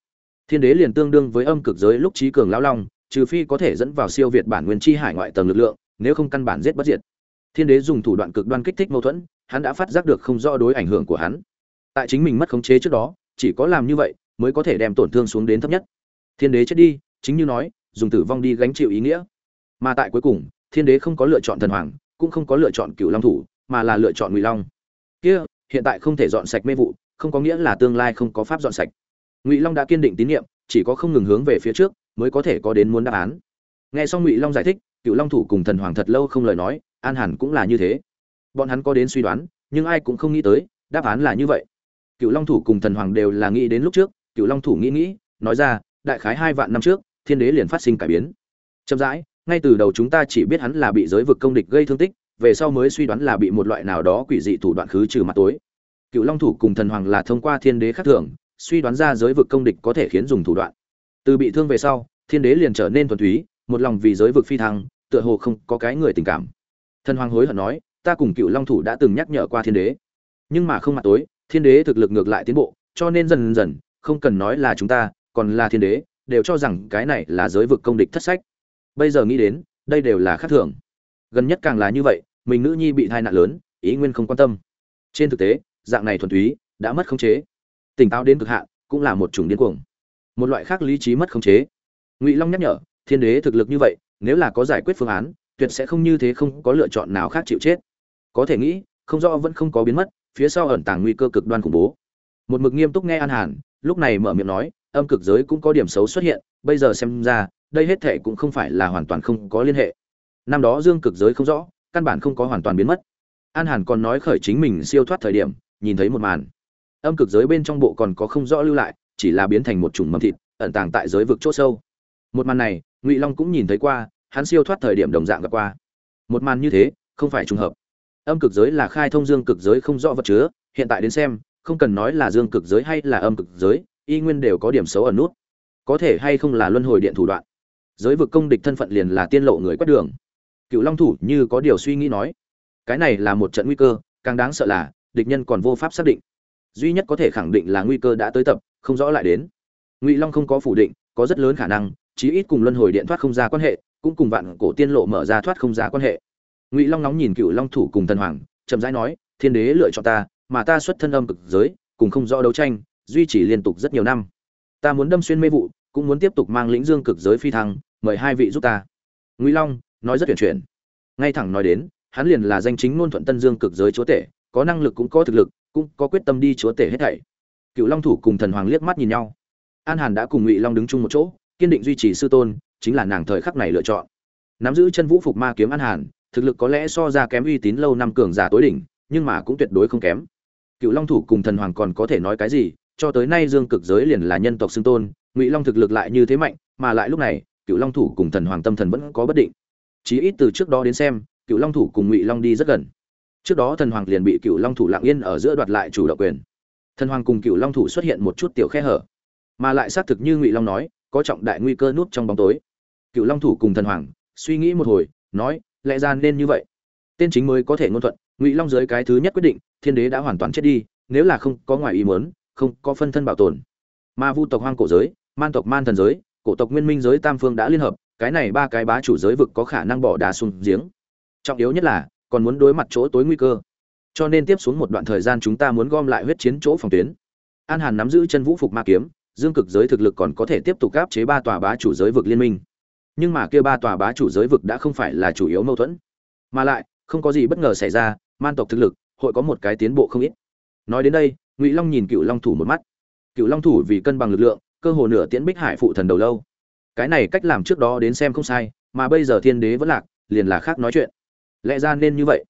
Thiên đế liền tương đương với âm cực giới lúc trí cường lão long, trừ phi có thể dẫn vào siêu việt bản nguyên chi hải ngoại tầng lực lượng, nếu không căn bản giết bất diệt. Thiên đế dùng thủ đoạn cực đoan kích thích mâu thuẫn, hắn đã phát giác được không rõ đối ảnh hưởng của hắn tại chính mình mất khống chế trước đó, chỉ có làm như vậy mới có thể đem tổn thương xuống đến thấp nhất. Thiên đế chết đi, chính như nói, dùng tử vong đi gánh chịu ý nghĩa. Mà tại cuối cùng, thiên đế không có lựa chọn thần hoàng, cũng không có lựa chọn cựu long thủ, mà là lựa chọn ngụy long. Kia, hiện tại không thể dọn sạch mê vụ, không có nghĩa là tương lai không có pháp dọn sạch. Ngụy long đã kiên định tín nhiệm, chỉ có không ngừng hướng về phía trước mới có thể có đến muốn đáp án. Nghe xong ngụy long giải thích cựu long thủ cùng thần hoàng thật lâu không lời nói, an hẳn cũng là như thế. Bọn hắn có đến suy đoán, nhưng ai cũng không nghĩ tới, đáp án là như vậy cựu long thủ cùng thần hoàng đều là nghĩ đến lúc trước cựu long thủ nghĩ nghĩ, nói ra, đại khái hai vạn năm trước, thiên đế liền phát sinh cải biến. Chậm rãi, ngay từ đầu chúng ta chỉ biết hắn là bị giới vực công địch gây thương tích, về sau mới suy đoán là bị một loại nào đó quỷ dị thủ đoạn khứ trừ mặt tối. Cựu long thủ cùng thần hoàng là thông qua thiên đế khắc thưởng suy đoán ra giới vực công địch có thể khiến dùng thủ đoạn. Từ bị thương về sau, thiên đế liền trở nên thuần túy, một lòng vì giới vực phi thăng, tựa hồ không có cái người tình cảm. Thần hoàng hối hận nói, ta cùng cựu long thủ đã từng nhắc nhở qua thiên đế, nhưng mà không mặt tối thiên đế thực lực ngược lại tiến bộ, cho nên dần dần, không cần nói là chúng ta, còn là thiên đế, đều cho rằng cái này là giới vực công địch thất sách. Bây giờ nghĩ đến, đây đều là khác thường. Gần nhất càng là như vậy, mình nữ nhi bị thai nạn lớn, ý nguyên không quan tâm. Trên thực tế, dạng này thuần túy, đã mất khống chế. Tỉnh táo đến cực hạn, cũng là một chủng điên cuồng. Một loại khác lý trí mất khống chế. Ngụy long nhắc nhở, thiên đế thực lực như vậy, nếu là có giải quyết phương án, tuyệt sẽ không như thế không có lựa chọn nào khác chịu chết. Có thể nghĩ, không rõ vẫn không có biến mất phía sau ẩn tàng nguy cơ cực đoan khủng bố. Một mực nghiêm túc nghe an hàn, lúc này mở miệng nói, âm cực giới cũng có điểm xấu xuất hiện, bây giờ xem ra, đây hết thệ cũng không phải là hoàn toàn không có liên hệ. Năm đó dương cực giới không rõ, căn bản không có hoàn toàn biến mất. An hàn còn nói khởi chính mình siêu thoát thời điểm, nhìn thấy một màn. Âm cực giới bên trong bộ còn có không rõ lưu lại, chỉ là biến thành một chủng mầm thịt, ẩn tàng tại giới vực chỗ sâu. Một màn này, ngụy long cũng nhìn thấy qua, hắn siêu thoát thời điểm đồng dạng gặp qua. Một màn như thế, không phải trùng hợp âm cực giới là khai thông dương cực giới không rõ vật chứa, hiện tại đến xem, không cần nói là dương cực giới hay là âm cực giới, y nguyên đều có điểm xấu ở nút. Có thể hay không là luân hồi điện thủ đoạn. Giới vực công địch thân phận liền là tiên lộ người quét đường. Cựu long thủ như có điều suy nghĩ nói, cái này là một trận nguy cơ, càng đáng sợ là, địch nhân còn vô pháp xác định. Duy nhất có thể khẳng định là nguy cơ đã tới tập, không rõ lại đến. Ngụy long không có phủ định, có rất lớn khả năng, chí ít cùng luân hồi điện thoát không ra quan hệ, cũng cùng vạn cổ tiên lộ mở ra thoát không ra quan hệ ngụy long nóng nhìn cựu long thủ cùng thần hoàng, chậm rãi nói, thiên đế lựa chọn ta, mà ta xuất thân âm cực giới, cùng không rõ đấu tranh, duy trì liên tục rất nhiều năm. Ta muốn đâm xuyên mê vụ, cũng muốn tiếp tục mang lĩnh dương cực giới phi thăng, mời hai vị giúp ta. Ngụy long nói rất tuyển chuyển. Ngay thẳng nói đến, hắn liền là danh chính ngôn thuận tân dương cực giới chúa tể, có năng lực cũng có thực lực, cũng có quyết tâm đi chúa tể hết thảy. Cựu long thủ cùng thần hoàng liếc mắt nhìn nhau. An hàn đã cùng ngụy long đứng chung một chỗ, kiên định duy trì sư tôn, chính là nàng thời khắc này lựa chọn. Nắm giữ chân vũ phục ma kiếm an hàn thực lực có lẽ so ra kém uy tín lâu năm cường giả tối đỉnh, nhưng mà cũng tuyệt đối không kém. Cựu long thủ cùng thần hoàng còn có thể nói cái gì, cho tới nay dương cực giới liền là nhân tộc xưng tôn, ngụy long thực lực lại như thế mạnh, mà lại lúc này, cựu long thủ cùng thần hoàng tâm thần vẫn có bất định. Chí ít từ trước đó đến xem, cựu long thủ cùng ngụy long đi rất gần. Trước đó thần hoàng liền bị cựu long thủ lặng yên ở giữa đoạt lại chủ đạo quyền. Thần hoàng cùng cựu long thủ xuất hiện một chút tiểu khe hở, mà lại xác thực như ngụy long nói, có trọng đại nguy cơ núp trong bóng tối. Cựu long thủ cùng thần hoàng suy nghĩ một hồi, nói lẽ ra nên như vậy. Tên chính mới có thể ngôn thuận, ngụy long dưới cái thứ nhất quyết định, thiên đế đã hoàn toàn chết đi, nếu là không có ngoài ý muốn, không có phân thân bảo tồn. Ma vu tộc hoang cổ giới, man tộc man thần giới, cổ tộc nguyên minh giới tam phương đã liên hợp, cái này ba cái bá chủ giới vực có khả năng bỏ đá xuống giếng. Trọng yếu nhất là, còn muốn đối mặt chỗ tối nguy cơ. Cho nên tiếp xuống một đoạn thời gian chúng ta muốn gom lại huyết chiến chỗ phòng tuyến. An hàn nắm giữ chân vũ phục ma kiếm, dương cực giới thực lực còn có thể tiếp tục áp chế ba tòa bá chủ giới vực liên minh nhưng mà kia ba tòa bá chủ giới vực đã không phải là chủ yếu mâu thuẫn. Mà lại, không có gì bất ngờ xảy ra, man tộc thực lực, hội có một cái tiến bộ không ít. Nói đến đây, ngụy long nhìn cựu long thủ một mắt. Cựu long thủ vì cân bằng lực lượng, cơ hồ nửa tiễn bích hải phụ thần đầu lâu. Cái này cách làm trước đó đến xem không sai, mà bây giờ thiên đế vẫn lạc, liền là khác nói chuyện. Lẽ ra nên như vậy?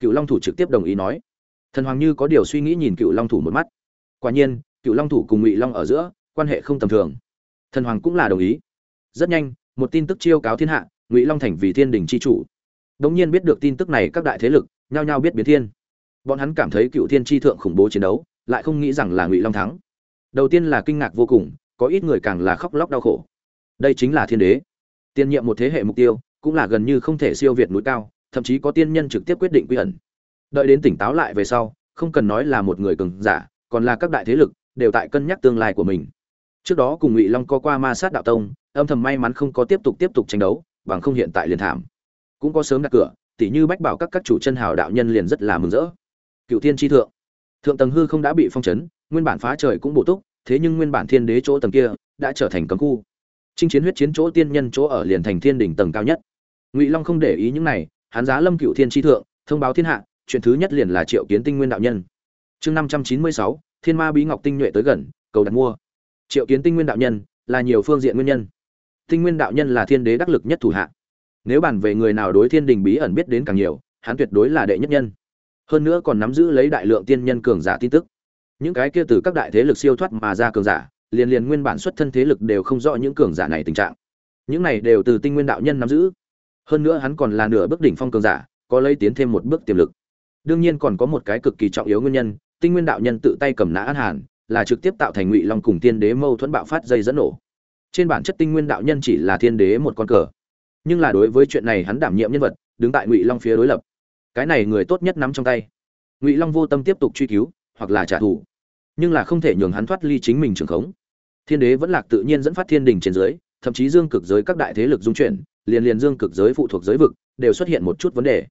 Cựu long thủ trực tiếp đồng ý nói. Thần hoàng như có điều suy nghĩ nhìn cựu long thủ một mắt. Quả nhiên, cựu long thủ cùng ngụy long ở giữa, quan hệ không tầm thường. Thần hoàng cũng là đồng ý. Rất nhanh một tin tức chiêu cáo thiên hạ, ngụy long thành vì thiên đình c h i chủ. Đ ỗ n g nhiên biết được tin tức này các đại thế lực, nhao nhao biết biến thiên. Bọn hắn cảm thấy cựu thiên tri thượng khủng bố chiến đấu, lại không nghĩ rằng là ngụy long thắng. Đầu tiên là kinh ngạc vô cùng, có ít người càng là khóc lóc đau khổ. Đây chính là thiên đế. Tiên nhiệm một thế hệ mục tiêu, cũng là gần như không thể siêu việt núi cao, thậm chí có tiên nhân trực tiếp quyết định quy ẩn. Đợi đến tỉnh táo lại về sau, không cần nói là một người cường giả, còn là các đại thế lực, đều tại cân nhắc tương lai của mình. Trước đó cùng ngụy long có qua ma sát đạo tông âm thầm may mắn không có tiếp tục tiếp tục tranh đấu, bằng không hiện tại liền thảm. Cũng có sớm đặt cửa, tỉ như bách bảo các các chủ chân hào đạo nhân liền rất là mừng rỡ. Cựu thiên tri thượng. Thượng tầng hư không đã bị phong chấn, nguyên bản phá trời cũng bổ túc, thế nhưng nguyên bản thiên đế chỗ tầng kia đã trở thành cấm khu. Chinh chiến huyết chiến chỗ tiên nhân chỗ ở liền thành thiên đỉnh tầng cao nhất. Ngụy long không để ý những này, hắn giá lâm cựu thiên tri thượng, thông báo thiên hạ, chuyện thứ nhất liền là triệu kiến tinh nguyên đạo nhân. Chương năm trăm chín mươi sáu, thiên ma bí ngọc tinh nhuệ tới gần, cầu đặt mua. Triệu kiến tinh nguyên đạo nhân là nhiều phương diện nguyên nhân tinh nguyên đạo nhân là thiên đế đắc lực nhất thủ hạ. Nếu bàn về người nào đối thiên đình bí ẩn biết đến càng nhiều, hắn tuyệt đối là đệ nhất nhân. Hơn nữa còn nắm giữ lấy đại lượng tiên nhân cường giả tin tức. Những cái kia từ các đại thế lực siêu thoát mà ra cường giả, liền liền nguyên bản xuất thân thế lực đều không rõ những cường giả này tình trạng. Những này đều từ tinh nguyên đạo nhân nắm giữ. Hơn nữa hắn còn là nửa bước đỉnh phong cường giả, có lấy tiến thêm một bước tiềm lực. Đương nhiên còn có một cái cực kỳ trọng yếu nguyên nhân, tinh nguyên đạo nhân tự tay cầm nã an hàn, là trực tiếp tạo thành ngụy long cùng tiên đế mâu thuẫn bạo phát dây dẫn nổ trên bản chất tinh nguyên đạo nhân chỉ là thiên đế một con cờ. Nhưng là đối với chuyện này hắn đảm nhiệm nhân vật, đứng tại ngụy long phía đối lập. Cái này người tốt nhất nắm trong tay. Ngụy long vô tâm tiếp tục truy cứu, hoặc là trả thù. Nhưng là không thể nhường hắn thoát ly chính mình trường khống. Thiên đế vẫn lạc tự nhiên dẫn phát thiên đình trên dưới, thậm chí dương cực giới các đại thế lực dung chuyển, liền liền dương cực giới phụ thuộc giới vực, đều xuất hiện một chút vấn đề.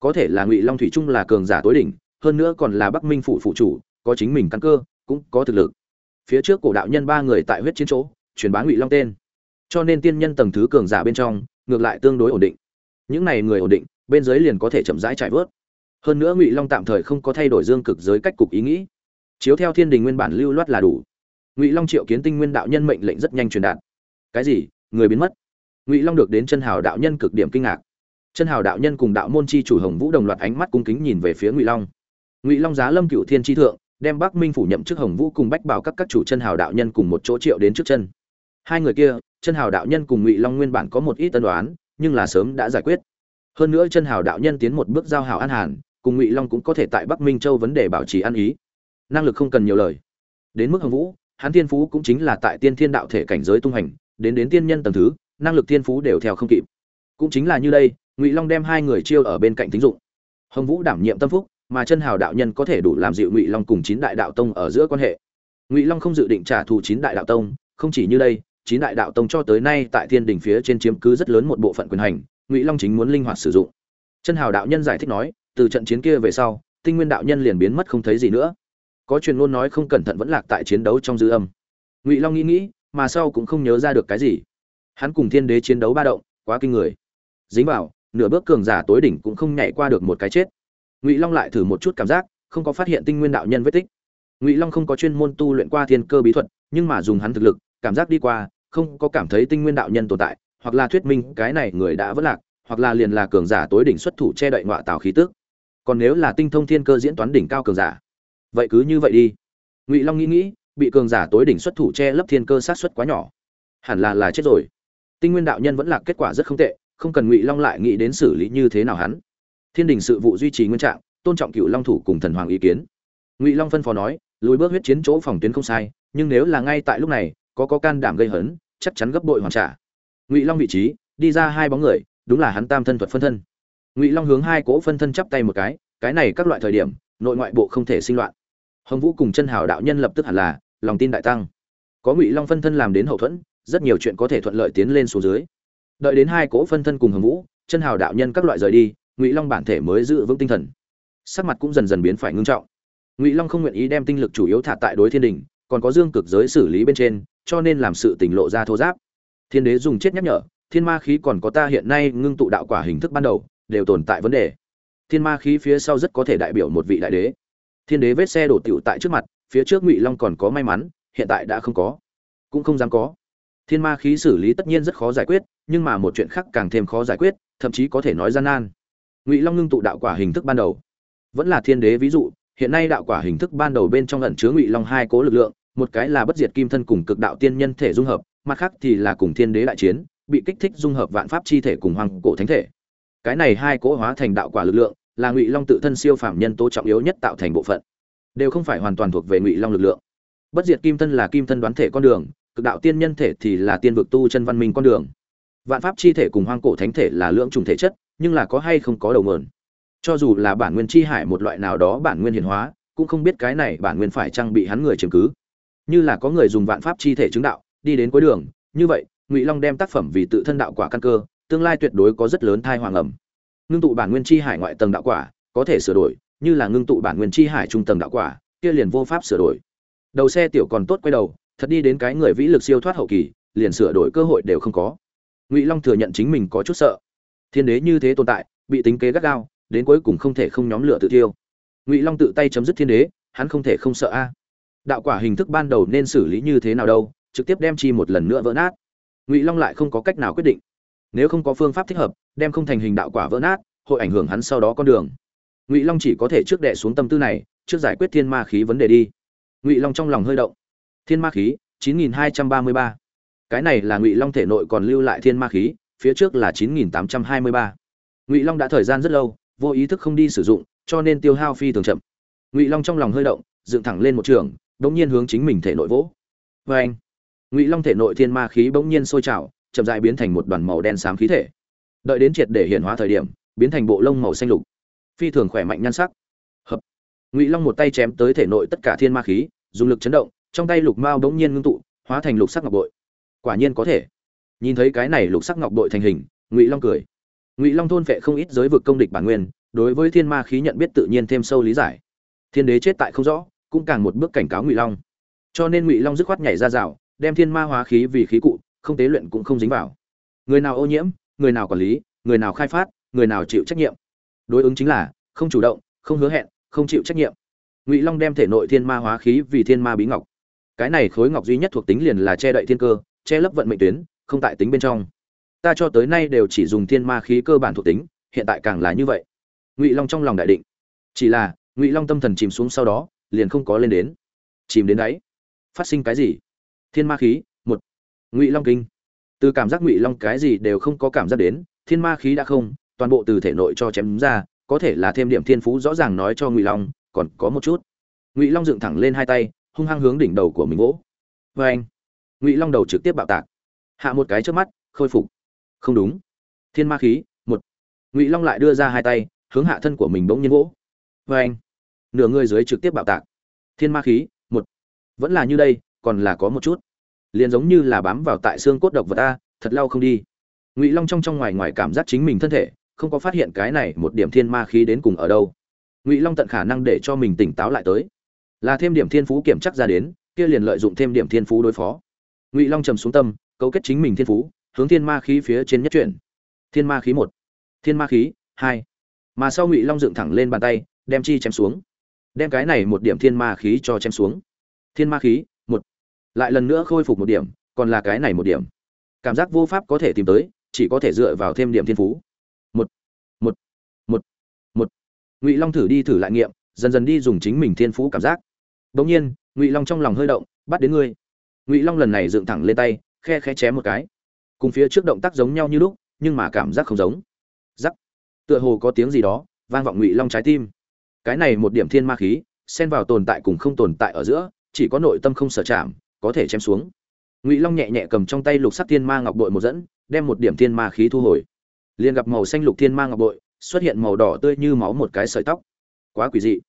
Có thể là ngụy long thủy trung là cường giả tối đỉnh, hơn nữa còn là bắc minh phụ phụ chủ, có chính mình căn cơ, cũng có thực lực. Phía trước cổ đạo nhân ba người tại huyết chiến chỗ truyền bá ngụy long tên. Cho nên tiên nhân tầng thứ cường giả bên trong, ngược lại tương đối ổn định. Những này người ổn định, bên dưới liền có thể chậm rãi trải vớt. Hơn nữa ngụy long tạm thời không có thay đổi dương cực giới cách cục ý nghĩ. Chiếu theo thiên đình nguyên bản lưu loát là đủ. Ngụy long triệu kiến tinh nguyên đạo nhân mệnh lệnh rất nhanh truyền đạt. Cái gì? Người biến mất. Ngụy long được đến chân hào đạo nhân cực điểm kinh ngạc. Chân hào đạo nhân cùng đạo môn chi chủ hồng vũ đồng loạt ánh mắt cung kính nhìn về phía ngụy long. Ngụy long giá lâm cựu thiên tri thượng, đem Bắc Minh phủ nhậm chức Hồng Vũ cùng Bách Bảo các các chủ chân hào đạo nhân cùng một chỗ triệu đến trước chân. Hai người kia, chân hào đạo nhân cùng Ngụy Long nguyên bản có một ít tân đoán, nhưng là sớm đã giải quyết. Hơn nữa chân hào đạo nhân tiến một bước giao hảo an hàn, cùng Ngụy Long cũng có thể tại Bắc Minh Châu vấn đề bảo trì ăn ý. năng lực không cần nhiều lời đến mức hồng vũ hắn thiên phú cũng chính là tại tiên thiên đạo thể cảnh giới tung hành đến đến tiên nhân tầng thứ năng lực thiên phú đều theo không kịp cũng chính là như đây ngụy long đem hai người chiêu ở bên cạnh tính dụng hồng vũ đảm nhiệm tâm phúc mà chân hào đạo nhân có thể đủ làm dịu ngụy long cùng chín đại đạo tông ở giữa quan hệ ngụy long không dự định trả thù chín đại đạo tông không chỉ như đây chín đại đạo tông cho tới nay tại thiên đình phía trên chiếm cứ rất lớn một bộ phận quyền hành, ngụy long chính muốn linh hoạt sử dụng. Chân hào đạo nhân giải thích nói, từ trận chiến kia về sau, tinh nguyên đạo nhân liền biến mất không thấy gì nữa. Có truyền ngôn nói không cẩn thận vẫn lạc tại chiến đấu trong dư âm. Ngụy long nghĩ nghĩ, mà sau cũng không nhớ ra được cái gì. Hắn cùng thiên đế chiến đấu ba động, quá kinh người. Dính vào, nửa bước cường giả tối đỉnh cũng không nhảy qua được một cái chết. Ngụy long lại thử một chút cảm giác, không có phát hiện tinh nguyên đạo nhân vết tích. Ngụy long không có chuyên môn tu luyện qua thiên cơ bí thuật, nhưng mà dùng hắn thực lực, cảm giác đi qua không có cảm thấy tinh nguyên đạo nhân tồn tại, hoặc là thuyết minh cái này người đã vất lạc, hoặc là liền là cường giả tối đỉnh xuất thủ che đậy ngọa tạo khí tức. Còn nếu là tinh thông thiên cơ diễn toán đỉnh cao cường giả, vậy cứ như vậy đi. Ngụy long nghĩ nghĩ, bị cường giả tối đỉnh xuất thủ che lấp thiên cơ sát xuất quá nhỏ. Hẳn là là chết rồi. Tinh nguyên đạo nhân vẫn là kết quả rất không tệ, không cần ngụy long lại nghĩ đến xử lý như thế nào hắn. Thiên đình sự vụ duy trì nguyên trạng, tôn trọng cựu long thủ cùng thần hoàng ý kiến. Ngụy long phân phó nói, lùi bước huyết chiến chỗ phòng tuyến không sai, nhưng nếu là ngay tại lúc này có có can đảm gây hấn, chắc chắn gấp bội hoàn trả. Ngụy long vị trí, đi ra hai bóng người, đúng là hắn tam thân thuật phân thân. Ngụy long hướng hai cỗ phân thân chắp tay một cái cái này các loại thời điểm, nội ngoại bộ không thể sinh loạn. Hồng vũ cùng chân hào đạo nhân lập tức hẳn là, lòng tin đại tăng. Có ngụy long phân thân làm đến hậu thuẫn, rất nhiều chuyện có thể thuận lợi tiến lên xuống dưới. Đợi đến hai cỗ phân thân cùng hồng vũ, chân hào đạo nhân các loại rời đi, ngụy long bản thể mới giữ vững tinh thần. Sắc mặt cũng dần dần biến phải ngưng trọng. Ngụy long không nguyện ý đem tinh lực chủ yếu thả tại đối thiên đình, còn có dương cực giới xử lý bên trên cho nên làm sự tỉnh lộ ra thô giáp. Thiên đế dùng chết nhắc nhở, thiên ma khí còn có ta hiện nay ngưng tụ đạo quả hình thức ban đầu, đều tồn tại vấn đề. Thiên ma khí phía sau rất có thể đại biểu một vị đại đế. Thiên đế vết xe đổ tiểu tại trước mặt, phía trước ngụy long còn có may mắn, hiện tại đã không có. Cũng không dám có. Thiên ma khí xử lý tất nhiên rất khó giải quyết, nhưng mà một chuyện khác càng thêm khó giải quyết, thậm chí có thể nói gian nan. Ngụy long ngưng tụ đạo quả hình thức ban đầu. Vẫn là thiên đế ví dụ, hiện nay đạo quả hình thức ban đầu bên trong ẩn chứa ngụy long hai cố lực lượng một cái là bất diệt kim thân cùng cực đạo tiên nhân thể dung hợp, mặt khác thì là cùng thiên đế đại chiến, bị kích thích dung hợp vạn pháp chi thể cùng hoàng cổ thánh thể. Cái này hai cố hóa thành đạo quả lực lượng, là ngụy long tự thân siêu phạm nhân tố trọng yếu nhất tạo thành bộ phận. Đều không phải hoàn toàn thuộc về ngụy long lực lượng. Bất diệt kim thân là kim thân đoán thể con đường, cực đạo tiên nhân thể thì là tiên vực tu chân văn minh con đường. Vạn pháp chi thể cùng hoang cổ thánh thể là lưỡng trùng thể chất, nhưng là có hay không có đầu mượn. Cho dù là bản nguyên chi hải một loại nào đó bản nguyên hiện hóa, cũng không biết cái này bản nguyên phải trang bị hắn người chứng cứ như là có người dùng vạn pháp chi thể chứng đạo, đi đến cuối đường, như vậy, ngụy long đem tác phẩm vì tự thân đạo quả căn cơ, tương lai tuyệt đối có rất lớn thai hoàng ẩm. Ngưng tụ bản nguyên chi hải ngoại tầng đạo quả, có thể sửa đổi, như là ngưng tụ bản nguyên chi hải trung tầng đạo quả, kia liền vô pháp sửa đổi. Đầu xe tiểu còn tốt quay đầu, thật đi đến cái người vĩ lực siêu thoát hậu kỳ, liền sửa đổi cơ hội đều không có. Ngụy long thừa nhận chính mình có chút sợ. Thiên đế như thế tồn tại, bị tính kế gắt gao, đến cuối cùng không thể không nhóm lửa tự tiêu ngụy long tự tay chấm dứt thiên đế, hắn không thể không sợ a đạo quả hình thức ban đầu nên xử lý như thế nào đâu, trực tiếp đem chi một lần nữa vỡ nát. Ngụy long lại không có cách nào quyết định. Nếu không có phương pháp thích hợp, đem không thành hình đạo quả vỡ nát, hội ảnh hưởng hắn sau đó con đường. Ngụy long chỉ có thể trước đệ xuống tâm tư này, trước giải quyết thiên ma khí vấn đề đi. Ngụy long trong lòng hơi động. Thiên ma khí 9233. cái này là ngụy long thể nội còn lưu lại thiên ma khí, phía trước là 9823. ngụy long đã thời gian rất lâu, vô ý thức không đi sử dụng, cho nên tiêu hao phi thường chậm. Ngụy long trong lòng hơi động, dựng thẳng lên một trường bỗng nhiên hướng chính mình thể nội vỗ. Vê anh, ngụy long thể nội thiên ma khí bỗng nhiên sôi trào, chậm dại biến thành một đoàn màu đen xám khí thể. Đợi đến triệt để hiện hóa thời điểm, biến thành bộ lông màu xanh lục. Phi thường khỏe mạnh nhan sắc. Hợp. Ngụy long một tay chém tới thể nội tất cả thiên ma khí, dùng lực chấn động, trong tay lục mao bỗng nhiên ngưng tụ, hóa thành lục sắc ngọc bội. Quả nhiên có thể. Nhìn thấy cái này lục sắc ngọc bội thành hình, ngụy long cười. Ngụy long thôn phệ không ít giới vực công địch bản nguyên, đối với thiên ma khí nhận biết tự nhiên thêm sâu lý giải. Thiên đế chết tại không rõ cũng càng một bước cảnh cáo ngụy long. Cho nên ngụy long dứt khoát nhảy ra rào, đem thiên ma hóa khí vì khí cụ, không tế luyện cũng không dính vào. Người nào ô nhiễm, người nào quản lý, người nào khai phát, người nào chịu trách nhiệm. Đối ứng chính là, không chủ động, không hứa hẹn, không chịu trách nhiệm. Ngụy long đem thể nội thiên ma hóa khí vì thiên ma bí ngọc. Cái này khối ngọc duy nhất thuộc tính liền là che đậy thiên cơ, che lấp vận mệnh tuyến, không tại tính bên trong. Ta cho tới nay đều chỉ dùng thiên ma khí cơ bản thuộc tính, hiện tại càng là như vậy. Ngụy long trong lòng đại định. Chỉ là, ngụy long tâm thần chìm xuống sau đó liền không có lên đến. Chìm đến đáy. Phát sinh cái gì? Thiên ma khí, một. Ngụy long kinh. Từ cảm giác ngụy long cái gì đều không có cảm giác đến, thiên ma khí đã không, toàn bộ từ thể nội cho chém ra, có thể là thêm điểm thiên phú rõ ràng nói cho ngụy long, còn có một chút. Ngụy long dựng thẳng lên hai tay, hung hăng hướng đỉnh đầu của mình vỗ. Vê anh, ngụy long đầu trực tiếp bạo tạc. Hạ một cái trước mắt, khôi phục. Không đúng. Thiên ma khí, một. Ngụy long lại đưa ra hai tay, hướng hạ thân của mình bỗng nhiên vỗ. Vê anh nửa người dưới trực tiếp bạo tạc. Thiên ma khí, một. Vẫn là như đây, còn là có một chút. Liền giống như là bám vào tại xương cốt độc vật ta, thật lau không đi. Ngụy long trong trong ngoài ngoài cảm giác chính mình thân thể, không có phát hiện cái này một điểm thiên ma khí đến cùng ở đâu. Ngụy long tận khả năng để cho mình tỉnh táo lại tới. Là thêm điểm thiên phú kiểm chắc ra đến, kia liền lợi dụng thêm điểm thiên phú đối phó. Ngụy long trầm xuống tâm, cấu kết chính mình thiên phú, hướng thiên ma khí phía trên nhất chuyển. Thiên ma khí một. Thiên ma khí, hai. Mà sau ngụy long dựng thẳng lên bàn tay, đem chi chém xuống đem cái này một điểm thiên ma khí cho chém xuống. Thiên ma khí, một. Lại lần nữa khôi phục một điểm, còn là cái này một điểm. Cảm giác vô pháp có thể tìm tới, chỉ có thể dựa vào thêm điểm thiên phú. Một. Một. Một. Một. Ngụy long thử đi thử lại nghiệm, dần dần đi dùng chính mình thiên phú cảm giác. Bỗng nhiên, ngụy long trong lòng hơi động, bắt đến ngươi. Ngụy long lần này dựng thẳng lên tay, khe khe chém một cái. Cùng phía trước động tác giống nhau như lúc, nhưng mà cảm giác không giống. Giắc tựa hồ có tiếng gì đó, vang vọng ngụy long trái tim cái này một điểm thiên ma khí, xen vào tồn tại cùng không tồn tại ở giữa, chỉ có nội tâm không sở chạm, có thể chém xuống. Ngụy long nhẹ nhẹ cầm trong tay lục sắc thiên ma ngọc bội một dẫn, đem một điểm thiên ma khí thu hồi. Liền gặp màu xanh lục thiên ma ngọc bội, xuất hiện màu đỏ tươi như máu một cái sợi tóc. Quá quỷ dị.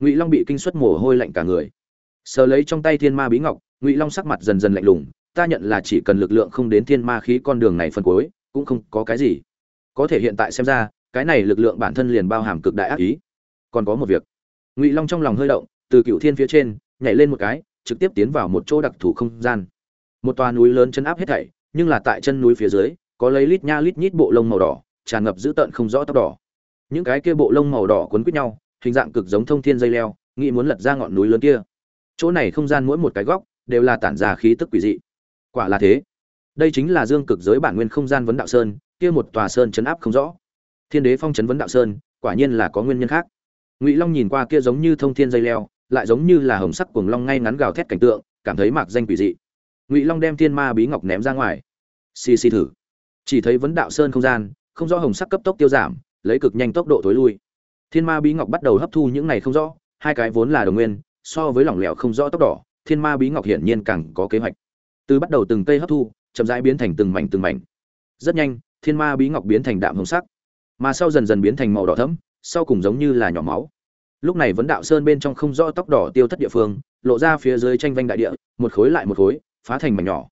Ngụy long bị kinh suất mồ hôi lạnh cả người. Sờ lấy trong tay thiên ma bí ngọc, ngụy long sắc mặt dần dần lạnh lùng, ta nhận là chỉ cần lực lượng không đến thiên ma khí con đường này phân cuối, cũng không có cái gì. Có thể hiện tại xem ra, cái này lực lượng bản thân liền bao hàm cực đại ác ý còn có một việc. Ngụy long trong lòng hơi động, từ cựu thiên phía trên, nhảy lên một cái, trực tiếp tiến vào một chỗ đặc thù không gian. Một tòa núi lớn chân áp hết thảy, nhưng là tại chân núi phía dưới, có lấy lít nha lít nhít bộ lông màu đỏ, tràn ngập dữ tợn không rõ tóc đỏ. Những cái kia bộ lông màu đỏ quấn quýt nhau, hình dạng cực giống thông thiên dây leo, nghĩ muốn lật ra ngọn núi lớn kia. Chỗ này không gian mỗi một cái góc, đều là tản ra khí tức quỷ dị. Quả là thế. Đây chính là dương cực giới bản nguyên không gian vấn đạo sơn, kia một tòa sơn chấn áp không rõ. Thiên đế phong chấn vấn đạo sơn, quả nhiên là có nguyên nhân khác ngụy long nhìn qua kia giống như thông thiên dây leo, lại giống như là hồng sắc cuồng long ngay ngắn gào thét cảnh tượng, cảm thấy mạc danh quỷ dị. Ngụy long đem thiên ma bí ngọc ném ra ngoài. Xì xì thử. Chỉ thấy vấn đạo sơn không gian, không rõ hồng sắc cấp tốc tiêu giảm, lấy cực nhanh tốc độ tối lui. Thiên ma bí ngọc bắt đầu hấp thu những này không rõ, hai cái vốn là đồng nguyên, so với lỏng lẻo không rõ tốc đỏ thiên ma bí ngọc hiển nhiên càng có kế hoạch. Từ bắt đầu từng cây hấp thu, chậm rãi biến thành từng mảnh từng mảnh. Rất nhanh, thiên ma bí ngọc biến thành đạm hồng sắc, mà sau dần dần biến thành màu đỏ thẫm sau cùng giống như là nhỏ máu. Lúc này vấn đạo sơn bên trong không rõ tóc đỏ tiêu thất địa phương, lộ ra phía dưới tranh vanh đại địa, một khối lại một khối, phá thành mảnh nhỏ.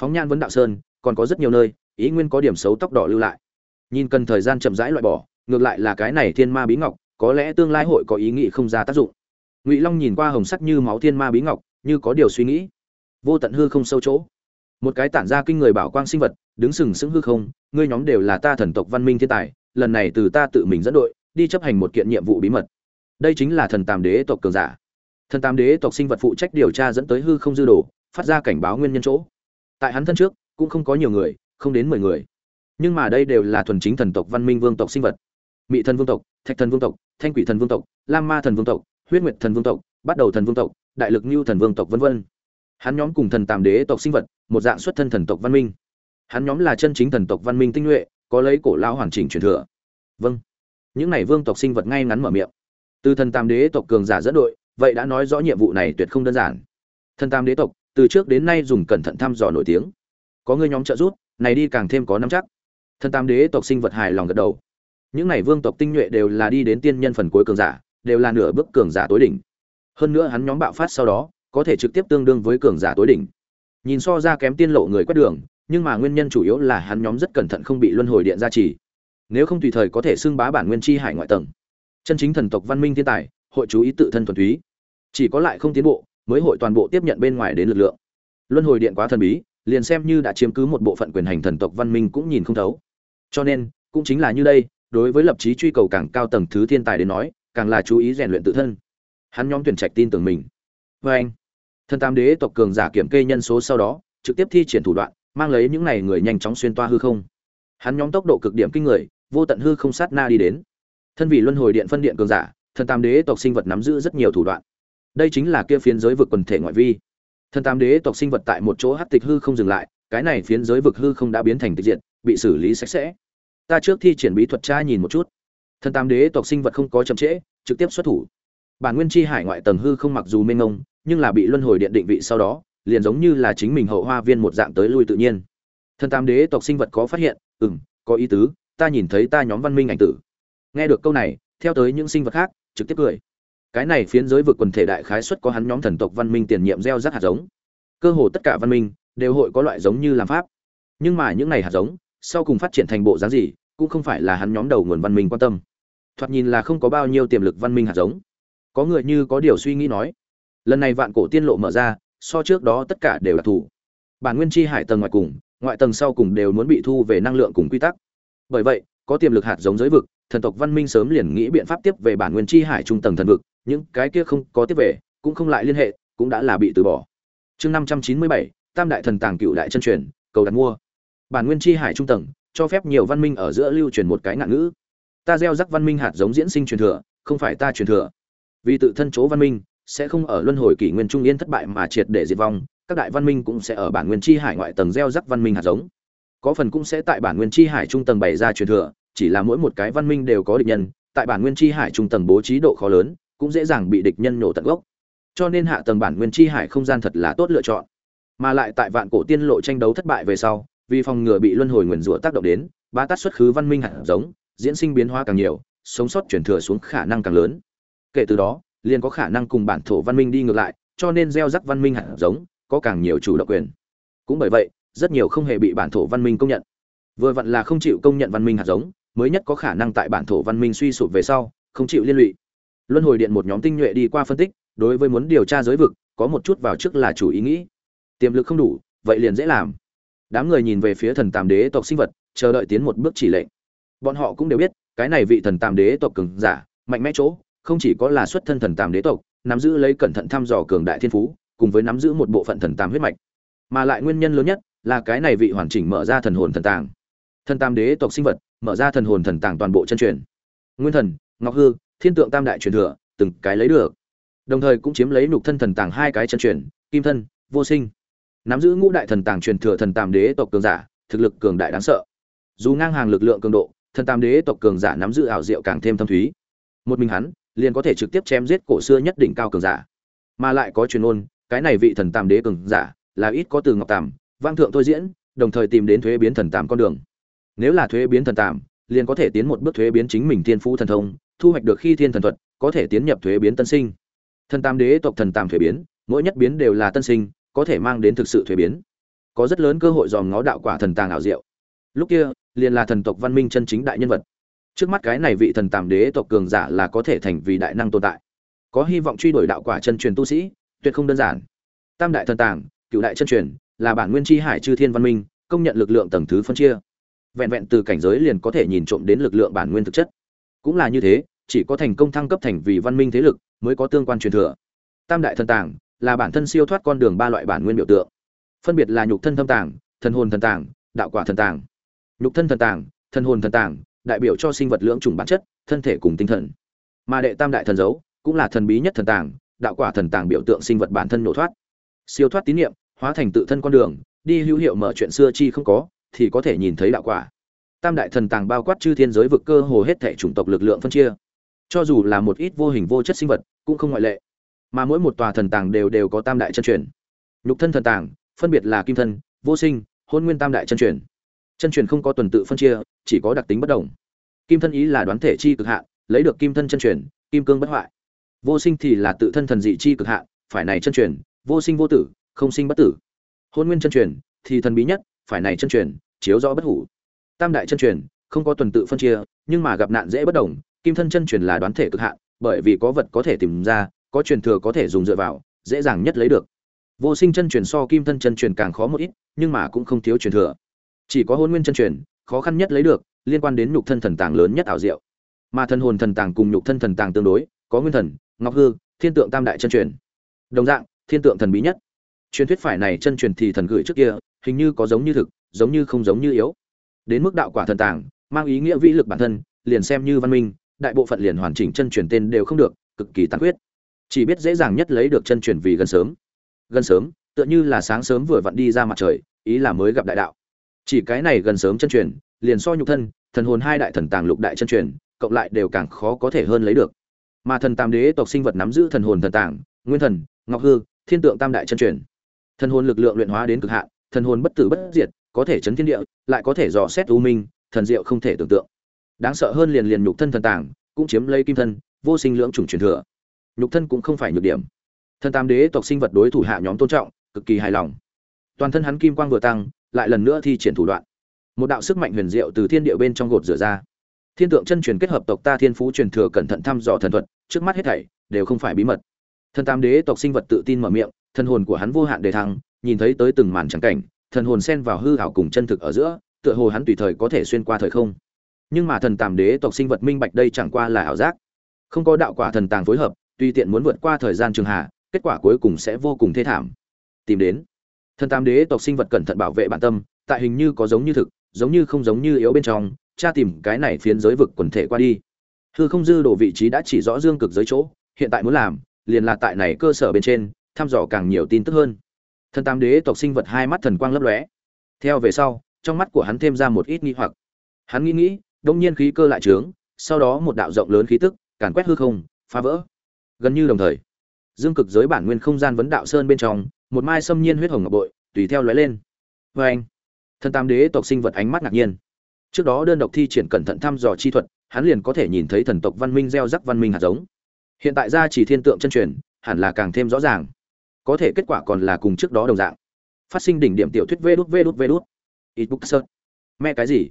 Phóng nhan vấn đạo sơn, còn có rất nhiều nơi, ý nguyên có điểm xấu tóc đỏ lưu lại. Nhìn cần thời gian chậm rãi loại bỏ, ngược lại là cái này thiên ma bí ngọc, có lẽ tương lai hội có ý nghĩ không ra tác dụng. Ngụy long nhìn qua hồng sắc như máu thiên ma bí ngọc, như có điều suy nghĩ. Vô tận hư không sâu chỗ. Một cái tản ra kinh người bảo quang sinh vật, đứng sừng sững hư không, ngươi nhóm đều là ta thần tộc văn minh thiên tài, lần này từ ta tự mình dẫn đội đi chấp hành một kiện nhiệm vụ bí mật. Đây chính là thần tam đế tộc cường giả. Thần tam đế tộc sinh vật phụ trách điều tra dẫn tới hư không dư đồ, phát ra cảnh báo nguyên nhân chỗ. Tại hắn thân trước, cũng không có nhiều người, không đến mười người. Nhưng mà đây đều là thuần chính thần tộc văn minh vương tộc sinh vật. Mị thần vương tộc, thạch thần vương tộc, thanh quỷ thần vương tộc, lam ma thần vương tộc, huyết nguyệt thần vương tộc bắt đầu thần vương tộc, đại lực như thần vương tộc, vân vân. Hắn nhóm cùng thần tam đế tộc sinh vật, một dạng xuất thân thần tộc văn minh. Hắn nhóm là chân chính thần tộc văn minh tinh nhuệ, có lấy cổ lao hoàn chỉnh truyền thừa. Vâng những này vương tộc sinh vật ngay ngắn mở miệng. Từ thần tam đế tộc cường giả dẫn đội, vậy đã nói rõ nhiệm vụ này tuyệt không đơn giản. Thần tam đế tộc, từ trước đến nay dùng cẩn thận thăm dò nổi tiếng. Có người nhóm trợ giúp, này đi càng thêm có nắm chắc. Thần tam đế tộc sinh vật hài lòng gật đầu. Những này vương tộc tinh nhuệ đều là đi đến tiên nhân phần cuối cường giả, đều là nửa bước cường giả tối đỉnh. Hơn nữa hắn nhóm bạo phát sau đó, có thể trực tiếp tương đương với cường giả tối đỉnh. Nhìn so ra kém tiên lộ người quét đường, nhưng mà nguyên nhân chủ yếu là hắn nhóm rất cẩn thận không bị luân hồi điện gia trì nếu không tùy thời có thể xưng bá bản nguyên chi hải ngoại tầng. Chân chính thần tộc văn minh thiên tài, hội chú ý tự thân thuần túy. Chỉ có lại không tiến bộ, mới hội toàn bộ tiếp nhận bên ngoài đến lực lượng. Luân hồi điện quá thần bí, liền xem như đã chiếm cứ một bộ phận quyền hành thần tộc văn minh cũng nhìn không thấu. Cho nên, cũng chính là như đây, đối với lập chí truy cầu càng cao tầng thứ thiên tài đến nói, càng là chú ý rèn luyện tự thân. Hắn nhóm tuyển trạch tin tưởng mình. Vê anh, thần tam đế tộc cường giả kiểm kê nhân số sau đó, trực tiếp thi triển thủ đoạn, mang lấy những này người nhanh chóng xuyên toa hư không. Hắn nhóm tốc độ cực điểm kinh người vô tận hư không sát na đi đến. Thân vị luân hồi điện phân điện cường giả, thần tam đế tộc sinh vật nắm giữ rất nhiều thủ đoạn. Đây chính là kia phiến giới vực quần thể ngoại vi. Thần tam đế tộc sinh vật tại một chỗ hắc tịch hư không dừng lại, cái này phiến giới vực hư không đã biến thành tịch diện bị xử lý sạch sẽ. Ta trước thi triển bí thuật tra nhìn một chút. Thần tam đế tộc sinh vật không có chậm trễ, trực tiếp xuất thủ. Bản nguyên chi hải ngoại tầng hư không mặc dù mênh mông, nhưng là bị luân hồi điện định vị sau đó, liền giống như là chính mình hậu hoa viên một dạng tới lui tự nhiên. Thần tam đế tộc sinh vật có phát hiện ừ có ý tứ ta nhìn thấy ta nhóm văn minh ảnh tử. Nghe được câu này, theo tới những sinh vật khác, trực tiếp cười. Cái này phiến giới vực quần thể đại khái xuất có hắn nhóm thần tộc văn minh tiền nhiệm gieo rắc hạt giống. Cơ hồ tất cả văn minh đều hội có loại giống như làm pháp. Nhưng mà những này hạt giống, sau cùng phát triển thành bộ dáng gì, cũng không phải là hắn nhóm đầu nguồn văn minh quan tâm. Thoạt nhìn là không có bao nhiêu tiềm lực văn minh hạt giống. Có người như có điều suy nghĩ nói, lần này vạn cổ tiên lộ mở ra, so trước đó tất cả đều là thủ. Bản nguyên chi hải tầng ngoài cùng, ngoại tầng sau cùng đều muốn bị thu về năng lượng cùng quy tắc bởi vậy, có tiềm lực hạt giống giới vực, thần tộc văn minh sớm liền nghĩ biện pháp tiếp về bản nguyên chi hải trung tầng thần vực, những cái kia không có tiếp về, cũng không lại liên hệ, cũng đã là bị từ bỏ. Chương năm trăm chín mươi bảy, tam đại thần tàng cựu đại chân truyền, cầu đặt mua. Bản nguyên chi hải trung tầng, cho phép nhiều văn minh ở giữa lưu truyền một cái ngạn ngữ. Ta gieo rắc văn minh hạt giống diễn sinh truyền thừa, không phải ta truyền thừa. Vì tự thân chỗ văn minh, sẽ không ở luân hồi kỷ nguyên trung yên thất bại mà triệt để diệt vong, các đại văn minh cũng sẽ ở bản nguyên chi hải ngoại tầng gieo rắc văn minh hạt giống có phần cũng sẽ tại bản nguyên chi hải trung tầng bày ra truyền thừa, chỉ là mỗi một cái văn minh đều có địch nhân, tại bản nguyên chi hải trung tầng bố trí độ khó lớn, cũng dễ dàng bị địch nhân nổ tận gốc. Cho nên hạ tầng bản nguyên chi hải không gian thật là tốt lựa chọn. Mà lại tại vạn cổ tiên lộ tranh đấu thất bại về sau, vì phòng ngừa bị luân hồi nguyền rủa tác động đến, ba tát xuất khứ văn minh hạt giống, diễn sinh biến hóa càng nhiều, sống sót chuyển thừa xuống khả năng càng lớn. Kể từ đó, liền có khả năng cùng bản thổ văn minh đi ngược lại, cho nên gieo rắc văn minh hạt giống, có càng nhiều chủ độc quyền. Cũng bởi vậy rất nhiều không hề bị bản thổ văn minh công nhận. Vừa vặn là không chịu công nhận văn minh hạt giống, mới nhất có khả năng tại bản thổ văn minh suy sụp về sau, không chịu liên lụy. Luân hồi điện một nhóm tinh nhuệ đi qua phân tích, đối với muốn điều tra giới vực, có một chút vào trước là chủ ý nghĩ. Tiềm lực không đủ, vậy liền dễ làm. Đám người nhìn về phía thần tam đế tộc sinh vật, chờ đợi tiến một bước chỉ lệnh. Bọn họ cũng đều biết, cái này vị thần tam đế tộc cường giả, mạnh mẽ chỗ, không chỉ có là xuất thân thần tam đế tộc, nắm giữ lấy cẩn thận thăm dò cường đại thiên phú, cùng với nắm giữ một bộ phận thần tam huyết mạch. Mà lại nguyên nhân lớn nhất là cái này vị hoàn chỉnh mở ra thần hồn thần tàng. Thần tam đế tộc sinh vật, mở ra thần hồn thần tàng toàn bộ chân truyền. Nguyên thần, ngọc hư, thiên tượng tam đại truyền thừa, từng cái lấy được. Đồng thời cũng chiếm lấy nhục thân thần tàng hai cái chân truyền, kim thân, vô sinh. Nắm giữ ngũ đại thần tàng truyền thừa thần tam đế tộc cường giả, thực lực cường đại đáng sợ. Dù ngang hàng lực lượng cường độ, thần tam đế tộc cường giả nắm giữ ảo diệu càng thêm thâm thúy. Một mình hắn, liền có thể trực tiếp chém giết cổ xưa nhất đỉnh cao cường giả. Mà lại có truyền ôn, cái này vị thần tam đế cường giả, là ít có từ ngọc tàm vang thượng thôi diễn, đồng thời tìm đến thuế biến thần tàm con đường. Nếu là thuế biến thần tàm liền có thể tiến một bước thuế biến chính mình thiên phú thần thông, thu hoạch được khi thiên thần thuật, có thể tiến nhập thuế biến tân sinh. Thần tam đế tộc thần tam thuế biến, mỗi nhất biến đều là tân sinh, có thể mang đến thực sự thuế biến. Có rất lớn cơ hội dòm ngó đạo quả thần tàng ảo diệu. Lúc kia, liền là thần tộc văn minh chân chính đại nhân vật. Trước mắt cái này vị thần tam đế tộc cường giả là có thể thành vì đại năng tồn tại. Có hy vọng truy đuổi đạo quả chân truyền tu sĩ, tuyệt không đơn giản. Tam đại thần tàng, cựu đại chân truyền là bản nguyên chi hải chư thiên văn minh, công nhận lực lượng tầng thứ phân chia. Vẹn vẹn từ cảnh giới liền có thể nhìn trộm đến lực lượng bản nguyên thực chất. Cũng là như thế, chỉ có thành công thăng cấp thành vì văn minh thế lực mới có tương quan truyền thừa. Tam đại thần tàng là bản thân siêu thoát con đường ba loại bản nguyên biểu tượng. Phân biệt là nhục thân thâm tàng, thần hồn thần tàng, đạo quả thần tàng. Nhục thân thần tàng, thần hồn thần tàng, đại biểu cho sinh vật lưỡng chủng bản chất, thân thể cùng tinh thần. Mà đệ tam đại thần dấu cũng là thần bí nhất thần tàng, đạo quả thần tàng biểu tượng sinh vật bản thân nổ thoát. Siêu thoát tín niệm hóa thành tự thân con đường, đi hữu hiệu mở chuyện xưa chi không có, thì có thể nhìn thấy đạo quả. Tam đại thần tàng bao quát chư thiên giới vực cơ hồ hết thể chủng tộc lực lượng phân chia. Cho dù là một ít vô hình vô chất sinh vật, cũng không ngoại lệ. Mà mỗi một tòa thần tàng đều đều có tam đại chân truyền. Nhục thân thần tàng, phân biệt là kim thân, vô sinh, hôn nguyên tam đại chân truyền. Chân truyền không có tuần tự phân chia, chỉ có đặc tính bất đồng. Kim thân ý là đoán thể chi cực hạn, lấy được kim thân chân truyền, kim cương bất hoại. Vô sinh thì là tự thân thần dị chi cực hạn, phải này chân truyền, vô sinh vô tử không sinh bất tử. Hôn nguyên chân truyền, thì thần bí nhất, phải này chân truyền, chiếu rõ bất hủ. Tam đại chân truyền, không có tuần tự phân chia, nhưng mà gặp nạn dễ bất đồng, kim thân chân truyền là đoán thể cực hạn, bởi vì có vật có thể tìm ra, có truyền thừa có thể dùng dựa vào, dễ dàng nhất lấy được. Vô sinh chân truyền so kim thân chân truyền càng khó một ít, nhưng mà cũng không thiếu truyền thừa. Chỉ có hôn nguyên chân truyền, khó khăn nhất lấy được, liên quan đến nhục thân thần tàng lớn nhất ảo diệu. Mà thần hồn thần tàng cùng nhục thân thần tàng tương đối, có nguyên thần, ngọc hư, thiên tượng tam đại chân truyền. Đồng dạng, thiên tượng thần bí nhất truyền thuyết phải này chân truyền thì thần gửi trước kia hình như có giống như thực giống như không giống như yếu. Đến mức đạo quả thần tàng mang ý nghĩa vĩ lực bản thân liền xem như văn minh đại bộ phận liền hoàn chỉnh chân truyền tên đều không được cực kỳ tàn khuyết. Chỉ biết dễ dàng nhất lấy được chân truyền vì gần sớm. Gần sớm tựa như là sáng sớm vừa vặn đi ra mặt trời ý là mới gặp đại đạo. Chỉ cái này gần sớm chân truyền liền so nhục thân thần hồn hai đại thần tàng lục đại chân truyền cộng lại đều càng khó có thể hơn lấy được. Mà thần tam đế tộc sinh vật nắm giữ thần hồn thần tàng, nguyên thần ngọc hư thiên tượng tam đại chân truyền thần hồn lực lượng luyện hóa đến cực hạn thần hồn bất tử bất diệt có thể chấn thiên địa lại có thể dò xét u minh thần diệu không thể tưởng tượng. Đáng sợ hơn liền liền nhục thân thần tàng, cũng chiếm lấy kim thân vô sinh lưỡng chủng truyền thừa. Nhục thân cũng không phải nhược điểm. Thần tam đế tộc sinh vật đối thủ hạ nhóm tôn trọng cực kỳ hài lòng. Toàn thân hắn kim quang vừa tăng lại lần nữa thi triển thủ đoạn. Một đạo sức mạnh huyền diệu từ thiên địa bên trong gột rửa ra. Thiên tượng chân truyền kết hợp tộc ta thiên phú truyền thừa cẩn thận thăm dò thần thuật trước mắt hết thảy đều không phải bí mật. Thần tam đế tộc sinh vật tự tin mở miệng thần hồn của hắn vô hạn đề thăng, nhìn thấy tới từng màn trắng cảnh, thần hồn xen vào hư ảo cùng chân thực ở giữa, tựa hồ hắn tùy thời có thể xuyên qua thời không. Nhưng mà thần tam đế tộc sinh vật minh bạch đây chẳng qua là ảo giác. Không có đạo quả thần tàng phối hợp tùy tiện muốn vượt qua thời gian trường hạ, kết quả cuối cùng sẽ vô cùng thê thảm. Tìm đến. Thần tam đế tộc sinh vật cẩn thận bảo vệ bản tâm, tại hình như có giống như thực, giống như không giống như yếu bên trong cha tìm cái này phiến giới vực quần thể qua đi. Hư không dư đổ vị trí đã chỉ rõ dương cực giới chỗ, hiện tại muốn làm, liền là tại này cơ sở bên trên thăm dò càng nhiều tin tức hơn. Thần tam đế tộc sinh vật hai mắt thần quang lấp lóe. Theo về sau, trong mắt của hắn thêm ra một ít nghi hoặc. Hắn nghĩ nghĩ, đông nhiên khí cơ lại trướng, sau đó một đạo rộng lớn khí tức, càn quét hư không, phá vỡ. Gần như đồng thời, dương cực giới bản nguyên không gian vấn đạo sơn bên trong, một mai xâm nhiên huyết hồng ngọc bội, tùy theo lóe lên. Vê anh, thần tam đế tộc sinh vật ánh mắt ngạc nhiên. Trước đó đơn độc thi triển cẩn thận thăm dò chi thuật, hắn liền có thể nhìn thấy thần tộc văn minh gieo rắc văn minh hạt giống. Hiện tại ra chỉ thiên tượng chân truyền, hẳn là càng thêm rõ ràng có thể kết quả còn là cùng trước đó đồng dạng. Phát sinh đỉnh điểm tiểu thuyết vê đút vê đút vê đút. Ít book search. Mẹ cái gì?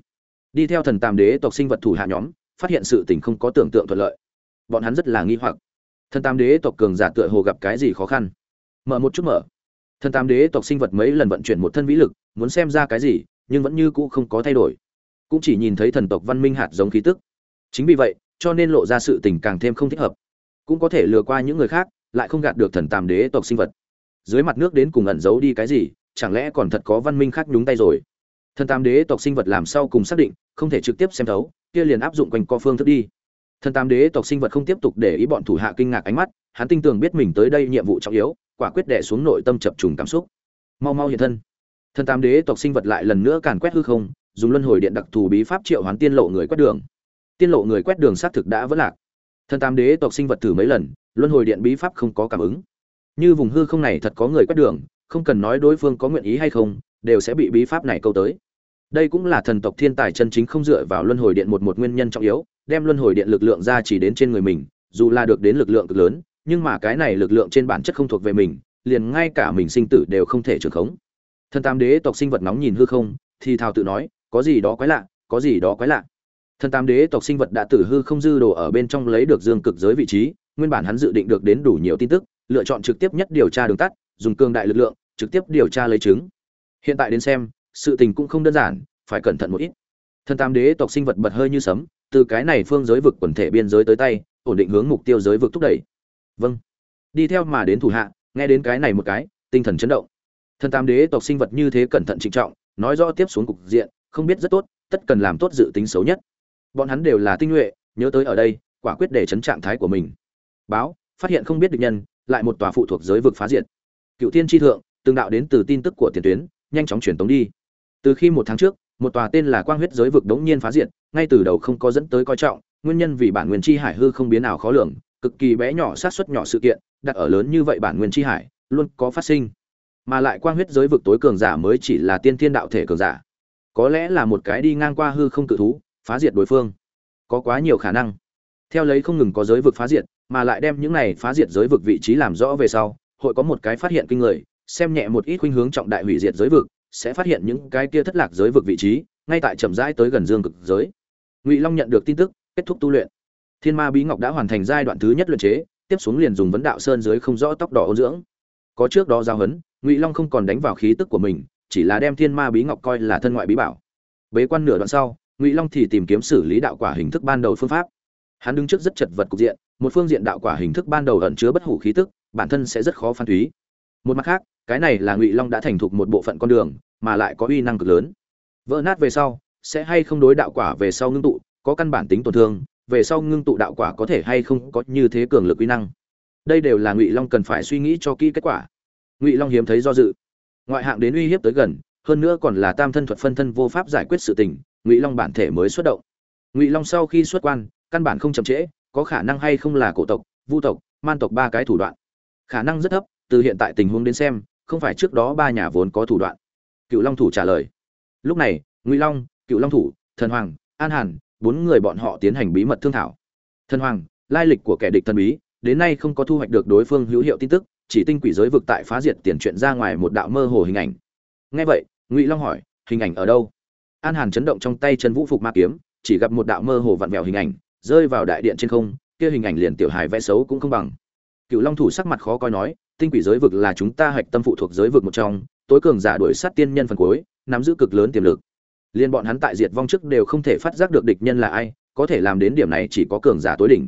Đi theo thần tam đế tộc sinh vật thủ hạ nhóm, phát hiện sự tình không có tưởng tượng thuận lợi. Bọn hắn rất là nghi hoặc. Thần tam đế tộc cường giả tựa hồ gặp cái gì khó khăn? Mở một chút mở. Thần tam đế tộc sinh vật mấy lần vận chuyển một thân vĩ lực, muốn xem ra cái gì, nhưng vẫn như cũ không có thay đổi. Cũng chỉ nhìn thấy thần tộc văn minh hạt giống khí tức. Chính vì vậy, cho nên lộ ra sự tình càng thêm không thích hợp. Cũng có thể lừa qua những người khác, lại không gạt được thần tam đế tộc sinh vật dưới mặt nước đến cùng ẩn giấu đi cái gì, chẳng lẽ còn thật có văn minh khác nhúng tay rồi? Thần tam đế tộc sinh vật làm sao cùng xác định, không thể trực tiếp xem thấu, kia liền áp dụng quanh co phương thức đi. Thần tam đế tộc sinh vật không tiếp tục để ý bọn thủ hạ kinh ngạc ánh mắt, hắn tin tưởng biết mình tới đây nhiệm vụ trọng yếu, quả quyết đẻ xuống nội tâm chập trùng cảm xúc. Mau mau hiện thân. Thần tam đế tộc sinh vật lại lần nữa càn quét hư không, dùng luân hồi điện đặc thù bí pháp triệu hoán tiên lộ người quét đường. Tiên lộ người quét đường xác thực đã vỡ lạc. Thần tam đế tộc sinh vật thử mấy lần, luân hồi điện bí pháp không có cảm ứng như vùng hư không này thật có người quét đường, không cần nói đối phương có nguyện ý hay không, đều sẽ bị bí pháp này câu tới. Đây cũng là thần tộc thiên tài chân chính không dựa vào luân hồi điện một một nguyên nhân trọng yếu, đem luân hồi điện lực lượng ra chỉ đến trên người mình, dù là được đến lực lượng cực lớn, nhưng mà cái này lực lượng trên bản chất không thuộc về mình, liền ngay cả mình sinh tử đều không thể trường khống. Thần tam đế tộc sinh vật nóng nhìn hư không, thì thào tự nói, có gì đó quái lạ, có gì đó quái lạ. Thần tam đế tộc sinh vật đã tử hư không dư đồ ở bên trong lấy được dương cực giới vị trí, nguyên bản hắn dự định được đến đủ nhiều tin tức lựa chọn trực tiếp nhất điều tra đường tắt, dùng cường đại lực lượng trực tiếp điều tra lấy chứng. Hiện tại đến xem, sự tình cũng không đơn giản, phải cẩn thận một ít. Thần tam đế tộc sinh vật bật hơi như sấm, từ cái này phương giới vực quần thể biên giới tới tay, ổn định hướng mục tiêu giới vực thúc đẩy. Vâng. Đi theo mà đến thủ hạ, nghe đến cái này một cái, tinh thần chấn động. Thần tam đế tộc sinh vật như thế cẩn thận trịnh trọng, nói rõ tiếp xuống cục diện, không biết rất tốt, tất cần làm tốt dự tính xấu nhất. Bọn hắn đều là tinh nhuệ, nhớ tới ở đây, quả quyết để chấn trạng thái của mình. Báo, phát hiện không biết địch nhân lại một tòa phụ thuộc giới vực phá diệt. Cựu tiên tri thượng, từng đạo đến từ tin tức của tiền tuyến, nhanh chóng chuyển tống đi. Từ khi một tháng trước, một tòa tên là quang huyết giới vực đống nhiên phá diệt, ngay từ đầu không có dẫn tới coi trọng, nguyên nhân vì bản nguyên chi hải hư không biến nào khó lường, cực kỳ bé nhỏ sát xuất nhỏ sự kiện, đặt ở lớn như vậy bản nguyên chi hải, luôn có phát sinh. Mà lại quang huyết giới vực tối cường giả mới chỉ là tiên thiên đạo thể cường giả. Có lẽ là một cái đi ngang qua hư không cự thú, phá diệt đối phương. Có quá nhiều khả năng. Theo lấy không ngừng có giới vực phá diệt mà lại đem những này phá diệt giới vực vị trí làm rõ về sau, hội có một cái phát hiện kinh người, xem nhẹ một ít khuynh hướng trọng đại hủy diệt giới vực, sẽ phát hiện những cái kia thất lạc giới vực vị trí, ngay tại chậm rãi tới gần dương cực giới. Ngụy long nhận được tin tức, kết thúc tu luyện. Thiên ma bí ngọc đã hoàn thành giai đoạn thứ nhất luyện chế, tiếp xuống liền dùng vấn đạo sơn dưới không rõ tóc đỏ ôn dưỡng. Có trước đó giao hấn, ngụy long không còn đánh vào khí tức của mình, chỉ là đem thiên ma bí ngọc coi là thân ngoại bí bảo. Bế quan nửa đoạn sau, ngụy long thì tìm kiếm xử lý đạo quả hình thức ban đầu phương pháp. Hắn đứng trước rất chật vật cục diện một phương diện đạo quả hình thức ban đầu ẩn chứa bất hủ khí tức, bản thân sẽ rất khó phan thúy. một mặt khác, cái này là ngụy long đã thành thục một bộ phận con đường, mà lại có uy năng cực lớn. Vỡ nát về sau, sẽ hay không đối đạo quả về sau ngưng tụ, có căn bản tính tổn thương, về sau ngưng tụ đạo quả có thể hay không có như thế cường lực uy năng. Đây đều là ngụy long cần phải suy nghĩ cho kỹ kết quả. Ngụy long hiếm thấy do dự. Ngoại hạng đến uy hiếp tới gần, hơn nữa còn là tam thân thuật phân thân vô pháp giải quyết sự tình, ngụy long bản thể mới xuất động. Ngụy long sau khi xuất quan, căn bản không chậm trễ có khả năng hay không là cổ tộc, vu tộc, man tộc ba cái thủ đoạn. Khả năng rất thấp, từ hiện tại tình huống đến xem, không phải trước đó ba nhà vốn có thủ đoạn. Cựu long thủ trả lời. Lúc này, ngụy long, cựu long thủ, thần hoàng, an hàn, bốn người bọn họ tiến hành bí mật thương thảo. Thần hoàng, lai lịch của kẻ địch thần bí, đến nay không có thu hoạch được đối phương hữu hiệu tin tức, chỉ tinh quỷ giới vực tại phá diệt tiền chuyện ra ngoài một đạo mơ hồ hình ảnh. Ngay vậy, ngụy long hỏi, hình ảnh ở đâu? An hàn chấn động trong tay chân vũ phục ma kiếm, chỉ gặp một đạo mơ hồ vặn vẹo hình ảnh rơi vào đại điện trên không, kia hình ảnh liền tiểu hài vẽ xấu cũng không bằng. Cựu long thủ sắc mặt khó coi nói, tinh quỷ giới vực là chúng ta hạch tâm phụ thuộc giới vực một trong, tối cường giả đuổi sát tiên nhân phần cuối, nắm giữ cực lớn tiềm lực. Liên bọn hắn tại diệt vong trước đều không thể phát giác được địch nhân là ai, có thể làm đến điểm này chỉ có cường giả tối đỉnh.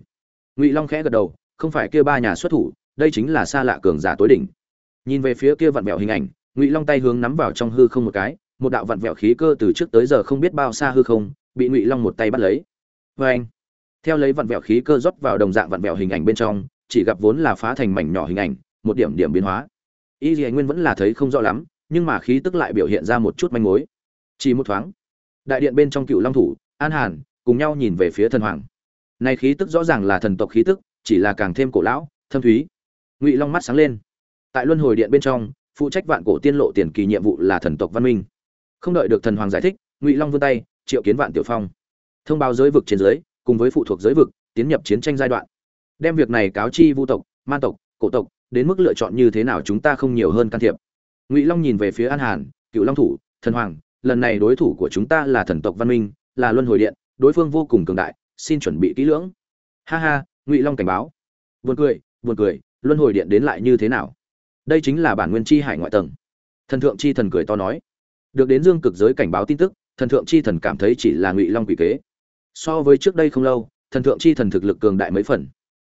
Ngụy long khẽ gật đầu, không phải kia ba nhà xuất thủ, đây chính là xa lạ cường giả tối đỉnh. Nhìn về phía kia vặn vẹo hình ảnh, ngụy long tay hướng nắm vào trong hư không một cái, một đạo vặn vẹo khí cơ từ trước tới giờ không biết bao xa hư không, bị ngụy long một tay bắt lấy. Vê anh theo lấy vặn vẹo khí cơ rót vào đồng dạng vặn vẹo hình ảnh bên trong, chỉ gặp vốn là phá thành mảnh nhỏ hình ảnh, một điểm điểm biến hóa. Y dì nguyên vẫn là thấy không rõ lắm, nhưng mà khí tức lại biểu hiện ra một chút manh mối. Chỉ một thoáng, đại điện bên trong cựu long thủ, an hàn, cùng nhau nhìn về phía thần hoàng. Này khí tức rõ ràng là thần tộc khí tức, chỉ là càng thêm cổ lão, thâm thúy. Ngụy long mắt sáng lên. Tại luân hồi điện bên trong, phụ trách vạn cổ tiên lộ tiền kỳ nhiệm vụ là thần tộc văn minh. Không đợi được thần hoàng giải thích, ngụy long vươn tay, triệu kiến vạn tiểu phong. Thông báo giới vực trên dưới cùng với phụ thuộc giới vực, tiến nhập chiến tranh giai đoạn. Đem việc này cáo chi vu tộc, man tộc, cổ tộc, đến mức lựa chọn như thế nào chúng ta không nhiều hơn can thiệp. Ngụy long nhìn về phía an hàn, cựu long thủ, thần hoàng, lần này đối thủ của chúng ta là thần tộc văn minh, là luân hồi điện, đối phương vô cùng cường đại, xin chuẩn bị kỹ lưỡng. Ha ha, ngụy long cảnh báo. Buồn cười buồn cười, luân hồi điện đến lại như thế nào? Đây chính là bản nguyên chi hải ngoại tầng. Thần thượng chi thần cười to nói. Được đến dương cực giới cảnh báo tin tức, thần thượng chi thần cảm thấy chỉ là ngụy long quỷ kế so với trước đây không lâu, thần thượng chi thần thực lực cường đại mấy phần.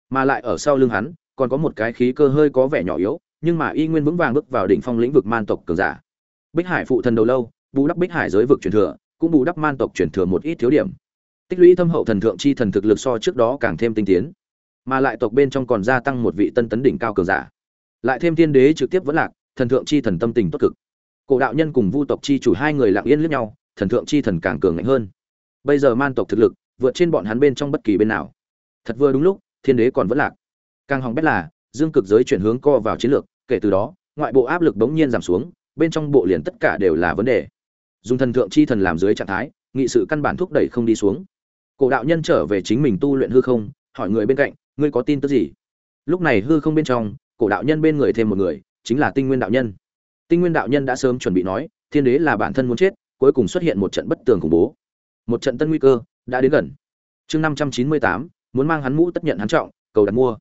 Mà lại ở sau lưng hắn, còn có một cái khí cơ hơi có vẻ nhỏ yếu, nhưng mà y nguyên vững vàng bước vào đỉnh phong lĩnh vực man tộc cường giả. Bích hải phụ thần đầu lâu, bù đắp bích hải giới vực truyền thừa, cũng bù đắp man tộc truyền thừa một ít thiếu điểm. Tích lũy thâm hậu thần thượng chi thần thực lực so trước đó càng thêm tinh tiến. Mà lại tộc bên trong còn gia tăng một vị tân tấn đỉnh cao cường giả. Lại thêm thiên đế trực tiếp vẫn lạc, thần thượng chi thần tâm tình tốt cực. Cổ đạo nhân cùng vu tộc chi chủ hai người lặng yên liếc nhau, thần thượng chi thần càng cường mạnh hơn bây giờ man tộc thực lực vượt trên bọn hắn bên trong bất kỳ bên nào. Thật vừa đúng lúc, thiên đế còn vẫn lạc. Càng hỏng bét là, dương cực giới chuyển hướng co vào chiến lược, kể từ đó, ngoại bộ áp lực bỗng nhiên giảm xuống, bên trong bộ liền tất cả đều là vấn đề. Dùng thần thượng chi thần làm dưới trạng thái, nghị sự căn bản thúc đẩy không đi xuống. Cổ đạo nhân trở về chính mình tu luyện hư không, hỏi người bên cạnh, ngươi có tin tức gì? Lúc này hư không bên trong, cổ đạo nhân bên người thêm một người, chính là tinh nguyên đạo nhân. Tinh nguyên đạo nhân đã sớm chuẩn bị nói, thiên đế là bản thân muốn chết, cuối cùng xuất hiện một trận bất tường khủng bố một trận tân nguy cơ, đã đến gần. Chương năm trăm chín mươi tám, muốn mang hắn mũ tất nhận hắn trọng, cầu đặt mua.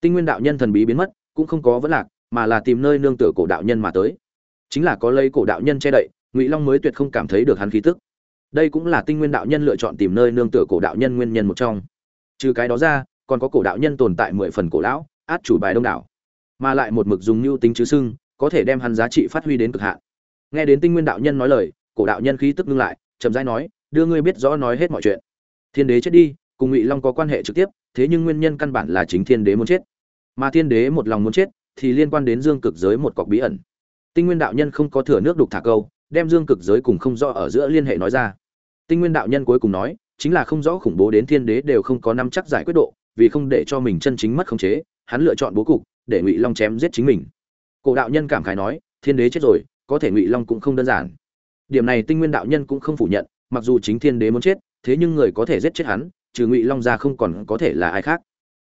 Tinh nguyên đạo nhân thần bí biến mất, cũng không có vấn lạc, mà là tìm nơi nương tựa cổ đạo nhân mà tới. Chính là có lấy cổ đạo nhân che đậy, ngụy long mới tuyệt không cảm thấy được hắn khí tức. Đây cũng là tinh nguyên đạo nhân lựa chọn tìm nơi nương tựa cổ đạo nhân nguyên nhân một trong. Trừ cái đó ra, còn có cổ đạo nhân tồn tại mười phần cổ lão, át chủ bài đông đảo. Mà lại một mực dùng mưu tính chứ sưng có thể đem hắn giá trị phát huy đến cực hạn. Nghe đến tinh nguyên đạo nhân nói lời, cổ đạo nhân khí tức ngưng lại, chậm rãi nói đưa ngươi biết rõ nói hết mọi chuyện. Thiên đế chết đi, cùng ngụy long có quan hệ trực tiếp, thế nhưng nguyên nhân căn bản là chính thiên đế muốn chết. Mà thiên đế một lòng muốn chết, thì liên quan đến dương cực giới một cọc bí ẩn. Tinh nguyên đạo nhân không có thừa nước đục thả câu, đem dương cực giới cùng không rõ ở giữa liên hệ nói ra. Tinh nguyên đạo nhân cuối cùng nói, chính là không rõ khủng bố đến thiên đế đều không có năm chắc giải quyết độ, vì không để cho mình chân chính mất khống chế, hắn lựa chọn bố cục, để ngụy long chém giết chính mình. Cổ đạo nhân cảm khái nói, thiên đế chết rồi, có thể ngụy long cũng không đơn giản. Điểm này tinh nguyên đạo nhân cũng không phủ nhận mặc dù chính thiên đế muốn chết, thế nhưng người có thể giết chết hắn, trừ ngụy long ra không còn có thể là ai khác.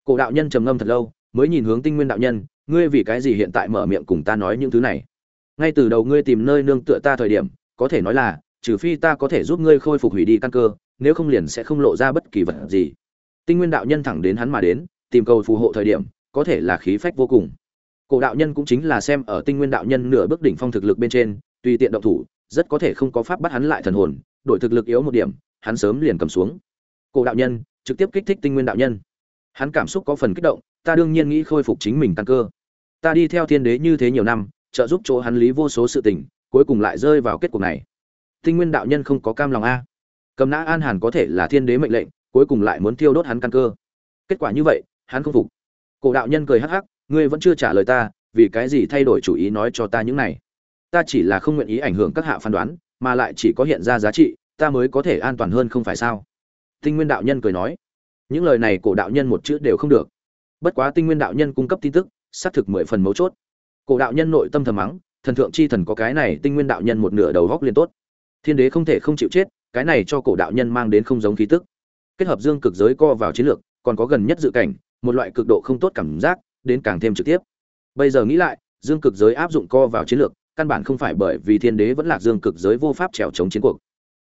Cổ đạo nhân trầm ngâm thật lâu, mới nhìn hướng tinh nguyên đạo nhân, ngươi vì cái gì hiện tại mở miệng cùng ta nói những thứ này? Ngay từ đầu ngươi tìm nơi nương tựa ta thời điểm, có thể nói là, trừ phi ta có thể giúp ngươi khôi phục hủy đi căn cơ, nếu không liền sẽ không lộ ra bất kỳ vật gì. Tinh nguyên đạo nhân thẳng đến hắn mà đến, tìm cầu phù hộ thời điểm, có thể là khí phách vô cùng. Cổ đạo nhân cũng chính là xem ở tinh nguyên đạo nhân nửa bước đỉnh phong thực lực bên trên, tùy tiện động thủ, rất có thể không có pháp bắt hắn lại thần hồn đổi thực lực yếu một điểm, hắn sớm liền cầm xuống. Cổ đạo nhân, trực tiếp kích thích tinh nguyên đạo nhân. Hắn cảm xúc có phần kích động, ta đương nhiên nghĩ khôi phục chính mình căn cơ. Ta đi theo thiên đế như thế nhiều năm, trợ giúp chỗ hắn lý vô số sự tình, cuối cùng lại rơi vào kết cục này. Tinh nguyên đạo nhân không có cam lòng a. Cầm nã an hàn có thể là thiên đế mệnh lệnh, cuối cùng lại muốn tiêu đốt hắn căn cơ. Kết quả như vậy, hắn không phục. Cổ đạo nhân cười hắc hắc, ngươi vẫn chưa trả lời ta, vì cái gì thay đổi chủ ý nói cho ta những này? Ta chỉ là không nguyện ý ảnh hưởng các hạ phán đoán mà lại chỉ có hiện ra giá trị, ta mới có thể an toàn hơn không phải sao? Tinh nguyên đạo nhân cười nói. Những lời này cổ đạo nhân một chữ đều không được. Bất quá tinh nguyên đạo nhân cung cấp tin tức, xác thực mười phần mấu chốt. Cổ đạo nhân nội tâm thầm mắng, thần thượng chi thần có cái này tinh nguyên đạo nhân một nửa đầu góc liên tốt. Thiên đế không thể không chịu chết, cái này cho cổ đạo nhân mang đến không giống khí tức. Kết hợp dương cực giới co vào chiến lược, còn có gần nhất dự cảnh, một loại cực độ không tốt cảm giác, đến càng thêm trực tiếp. Bây giờ nghĩ lại, dương cực giới áp dụng co vào chiến lược căn bản không phải bởi vì thiên đế vẫn lạc dương cực giới vô pháp trèo chống chiến cuộc,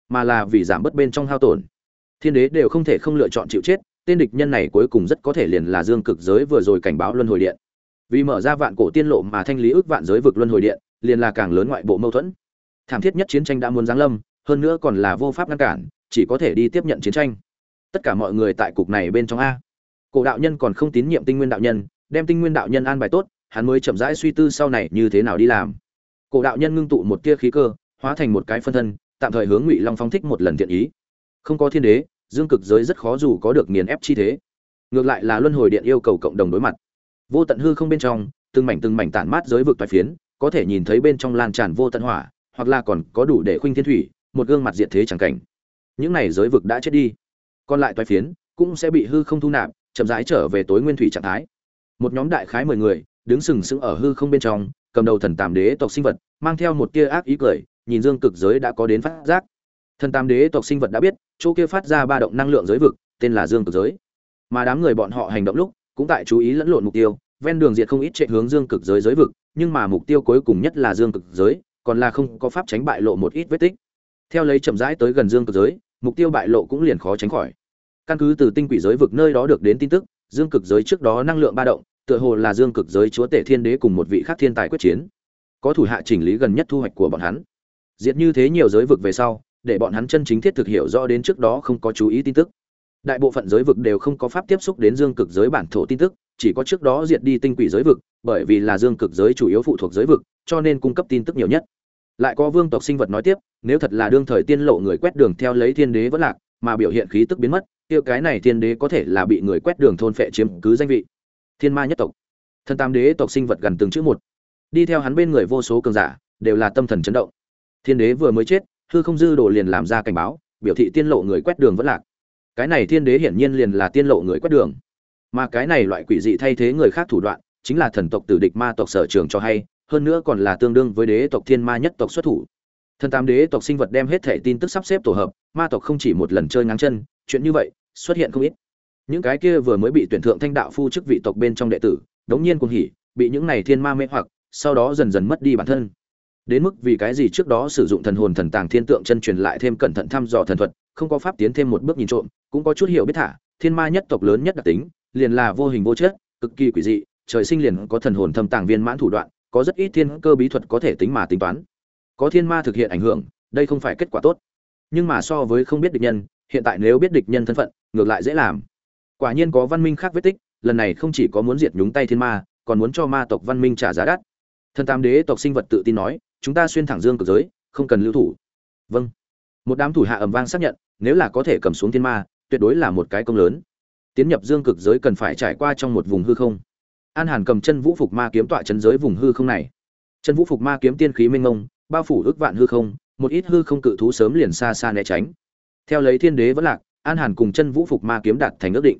mà là vì giảm bớt bên trong hao tổn. Thiên đế đều không thể không lựa chọn chịu chết, tên địch nhân này cuối cùng rất có thể liền là dương cực giới vừa rồi cảnh báo luân hồi điện. Vì mở ra vạn cổ tiên lộ mà thanh lý ước vạn giới vực luân hồi điện, liền là càng lớn ngoại bộ mâu thuẫn. Thảm thiết nhất chiến tranh đã muốn giáng lâm, hơn nữa còn là vô pháp ngăn cản, chỉ có thể đi tiếp nhận chiến tranh. Tất cả mọi người tại cục này bên trong a. Cổ đạo nhân còn không tín nhiệm tinh nguyên đạo nhân, đem tinh nguyên đạo nhân an bài tốt, hắn mới chậm rãi suy tư sau này như thế nào đi làm cổ đạo nhân ngưng tụ một tia khí cơ, hóa thành một cái phân thân, tạm thời hướng ngụy long phong thích một lần thiện ý. Không có thiên đế, dương cực giới rất khó dù có được nghiền ép chi thế. Ngược lại là luân hồi điện yêu cầu cộng đồng đối mặt. Vô tận hư không bên trong, từng mảnh từng mảnh tản mát giới vực toái phiến, có thể nhìn thấy bên trong lan tràn vô tận hỏa, hoặc là còn có đủ để khuynh thiên thủy, một gương mặt diệt thế chẳng cảnh. Những này giới vực đã chết đi. Còn lại toái phiến cũng sẽ bị hư không thu nạp, chậm rãi trở về tối nguyên thủy trạng thái. Một nhóm đại khái mười người, đứng sừng sững ở hư không bên trong cầm đầu thần tam đế tộc sinh vật, mang theo một tia ác ý cười, nhìn dương cực giới đã có đến phát giác. Thần tam đế tộc sinh vật đã biết, chỗ kia phát ra ba động năng lượng giới vực, tên là dương cực giới. Mà đám người bọn họ hành động lúc, cũng tại chú ý lẫn lộn mục tiêu, ven đường diệt không ít chạy hướng dương cực giới giới vực, nhưng mà mục tiêu cuối cùng nhất là dương cực giới, còn là không có pháp tránh bại lộ một ít vết tích. Theo lấy chậm rãi tới gần dương cực giới, mục tiêu bại lộ cũng liền khó tránh khỏi. Căn cứ từ tinh quỷ giới vực nơi đó được đến tin tức, dương cực giới trước đó năng lượng ba động tựa hồ là dương cực giới chúa tể thiên đế cùng một vị khác thiên tài quyết chiến. Có thủ hạ chỉnh lý gần nhất thu hoạch của bọn hắn. Diệt như thế nhiều giới vực về sau, để bọn hắn chân chính thiết thực hiểu rõ đến trước đó không có chú ý tin tức. Đại bộ phận giới vực đều không có pháp tiếp xúc đến dương cực giới bản thổ tin tức, chỉ có trước đó diệt đi tinh quỷ giới vực, bởi vì là dương cực giới chủ yếu phụ thuộc giới vực, cho nên cung cấp tin tức nhiều nhất. Lại có vương tộc sinh vật nói tiếp, nếu thật là đương thời tiên lộ người quét đường theo lấy thiên đế vẫn lạc, mà biểu hiện khí tức biến mất, kia cái này thiên đế có thể là bị người quét đường thôn phệ chiếm cứ danh vị thiên ma nhất tộc. Thần tam đế tộc sinh vật gần từng chữ một. Đi theo hắn bên người vô số cường giả, đều là tâm thần chấn động. Thiên đế vừa mới chết, hư không dư đồ liền làm ra cảnh báo, biểu thị tiên lộ người quét đường vẫn lạc. Cái này thiên đế hiển nhiên liền là tiên lộ người quét đường. Mà cái này loại quỷ dị thay thế người khác thủ đoạn, chính là thần tộc tử địch ma tộc sở trường cho hay, hơn nữa còn là tương đương với đế tộc thiên ma nhất tộc xuất thủ. Thần tam đế tộc sinh vật đem hết thể tin tức sắp xếp tổ hợp, ma tộc không chỉ một lần chơi ngang chân, chuyện như vậy, xuất hiện không ít những cái kia vừa mới bị tuyển thượng thanh đạo phu chức vị tộc bên trong đệ tử, đống nhiên cuồng hỉ, bị những này thiên ma mê hoặc, sau đó dần dần mất đi bản thân. Đến mức vì cái gì trước đó sử dụng thần hồn thần tàng thiên tượng chân truyền lại thêm cẩn thận thăm dò thần thuật, không có pháp tiến thêm một bước nhìn trộm, cũng có chút hiểu biết thả, thiên ma nhất tộc lớn nhất đặc tính, liền là vô hình vô chất, cực kỳ quỷ dị, trời sinh liền có thần hồn thâm tàng viên mãn thủ đoạn, có rất ít thiên cơ bí thuật có thể tính mà tính toán. Có thiên ma thực hiện ảnh hưởng, đây không phải kết quả tốt. Nhưng mà so với không biết địch nhân, hiện tại nếu biết địch nhân thân phận, ngược lại dễ làm quả nhiên có văn minh khác vết tích, lần này không chỉ có muốn diệt nhúng tay thiên ma, còn muốn cho ma tộc văn minh trả giá đắt. Thần tam đế tộc sinh vật tự tin nói, chúng ta xuyên thẳng dương cực giới, không cần lưu thủ. Vâng. Một đám thủ hạ ầm vang xác nhận, nếu là có thể cầm xuống thiên ma, tuyệt đối là một cái công lớn. Tiến nhập dương cực giới cần phải trải qua trong một vùng hư không. An hàn cầm chân vũ phục ma kiếm tọa chân giới vùng hư không này. Chân vũ phục ma kiếm tiên khí minh ngông bao phủ ước vạn hư không, một ít hư không cự thú sớm liền xa xa né tránh. Theo lấy thiên đế vẫn lạc, an hàn cùng chân vũ phục ma kiếm đạt thành ước định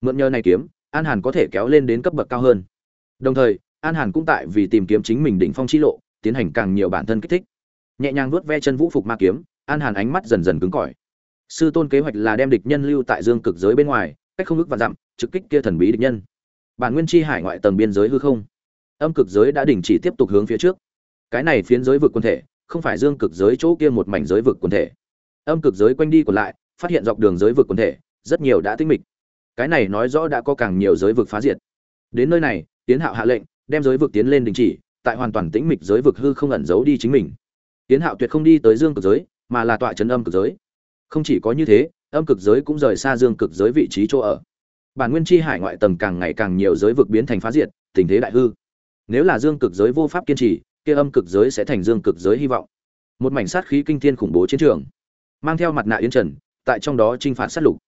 mượn nhờ này kiếm, an hàn có thể kéo lên đến cấp bậc cao hơn. Đồng thời, an hàn cũng tại vì tìm kiếm chính mình đỉnh phong chi lộ, tiến hành càng nhiều bản thân kích thích. Nhẹ nhàng vuốt ve chân vũ phục ma kiếm, an hàn ánh mắt dần dần cứng cỏi. Sư tôn kế hoạch là đem địch nhân lưu tại dương cực giới bên ngoài, cách không ước và dặm, trực kích kia thần bí địch nhân. Bản nguyên chi hải ngoại tầng biên giới hư không. Âm cực giới đã đình chỉ tiếp tục hướng phía trước. Cái này phiến giới vực quân thể, không phải dương cực giới chỗ kia một mảnh giới vực quân thể. Âm cực giới quanh đi còn lại, phát hiện dọc đường giới vực quân thể, rất nhiều đã tinh mịch cái này nói rõ đã có càng nhiều giới vực phá diệt. Đến nơi này, tiến hạo hạ lệnh, đem giới vực tiến lên đình chỉ, tại hoàn toàn tĩnh mịch giới vực hư không ẩn giấu đi chính mình. Tiến hạo tuyệt không đi tới dương cực giới, mà là tọa trấn âm cực giới. Không chỉ có như thế, âm cực giới cũng rời xa dương cực giới vị trí chỗ ở. Bản nguyên chi hải ngoại tầng càng ngày càng nhiều giới vực biến thành phá diệt, tình thế đại hư. Nếu là dương cực giới vô pháp kiên trì, kia âm cực giới sẽ thành dương cực giới hy vọng. Một mảnh sát khí kinh thiên khủng bố chiến trường, mang theo mặt nạ yến trần, tại trong đó chinh phạt sát lục.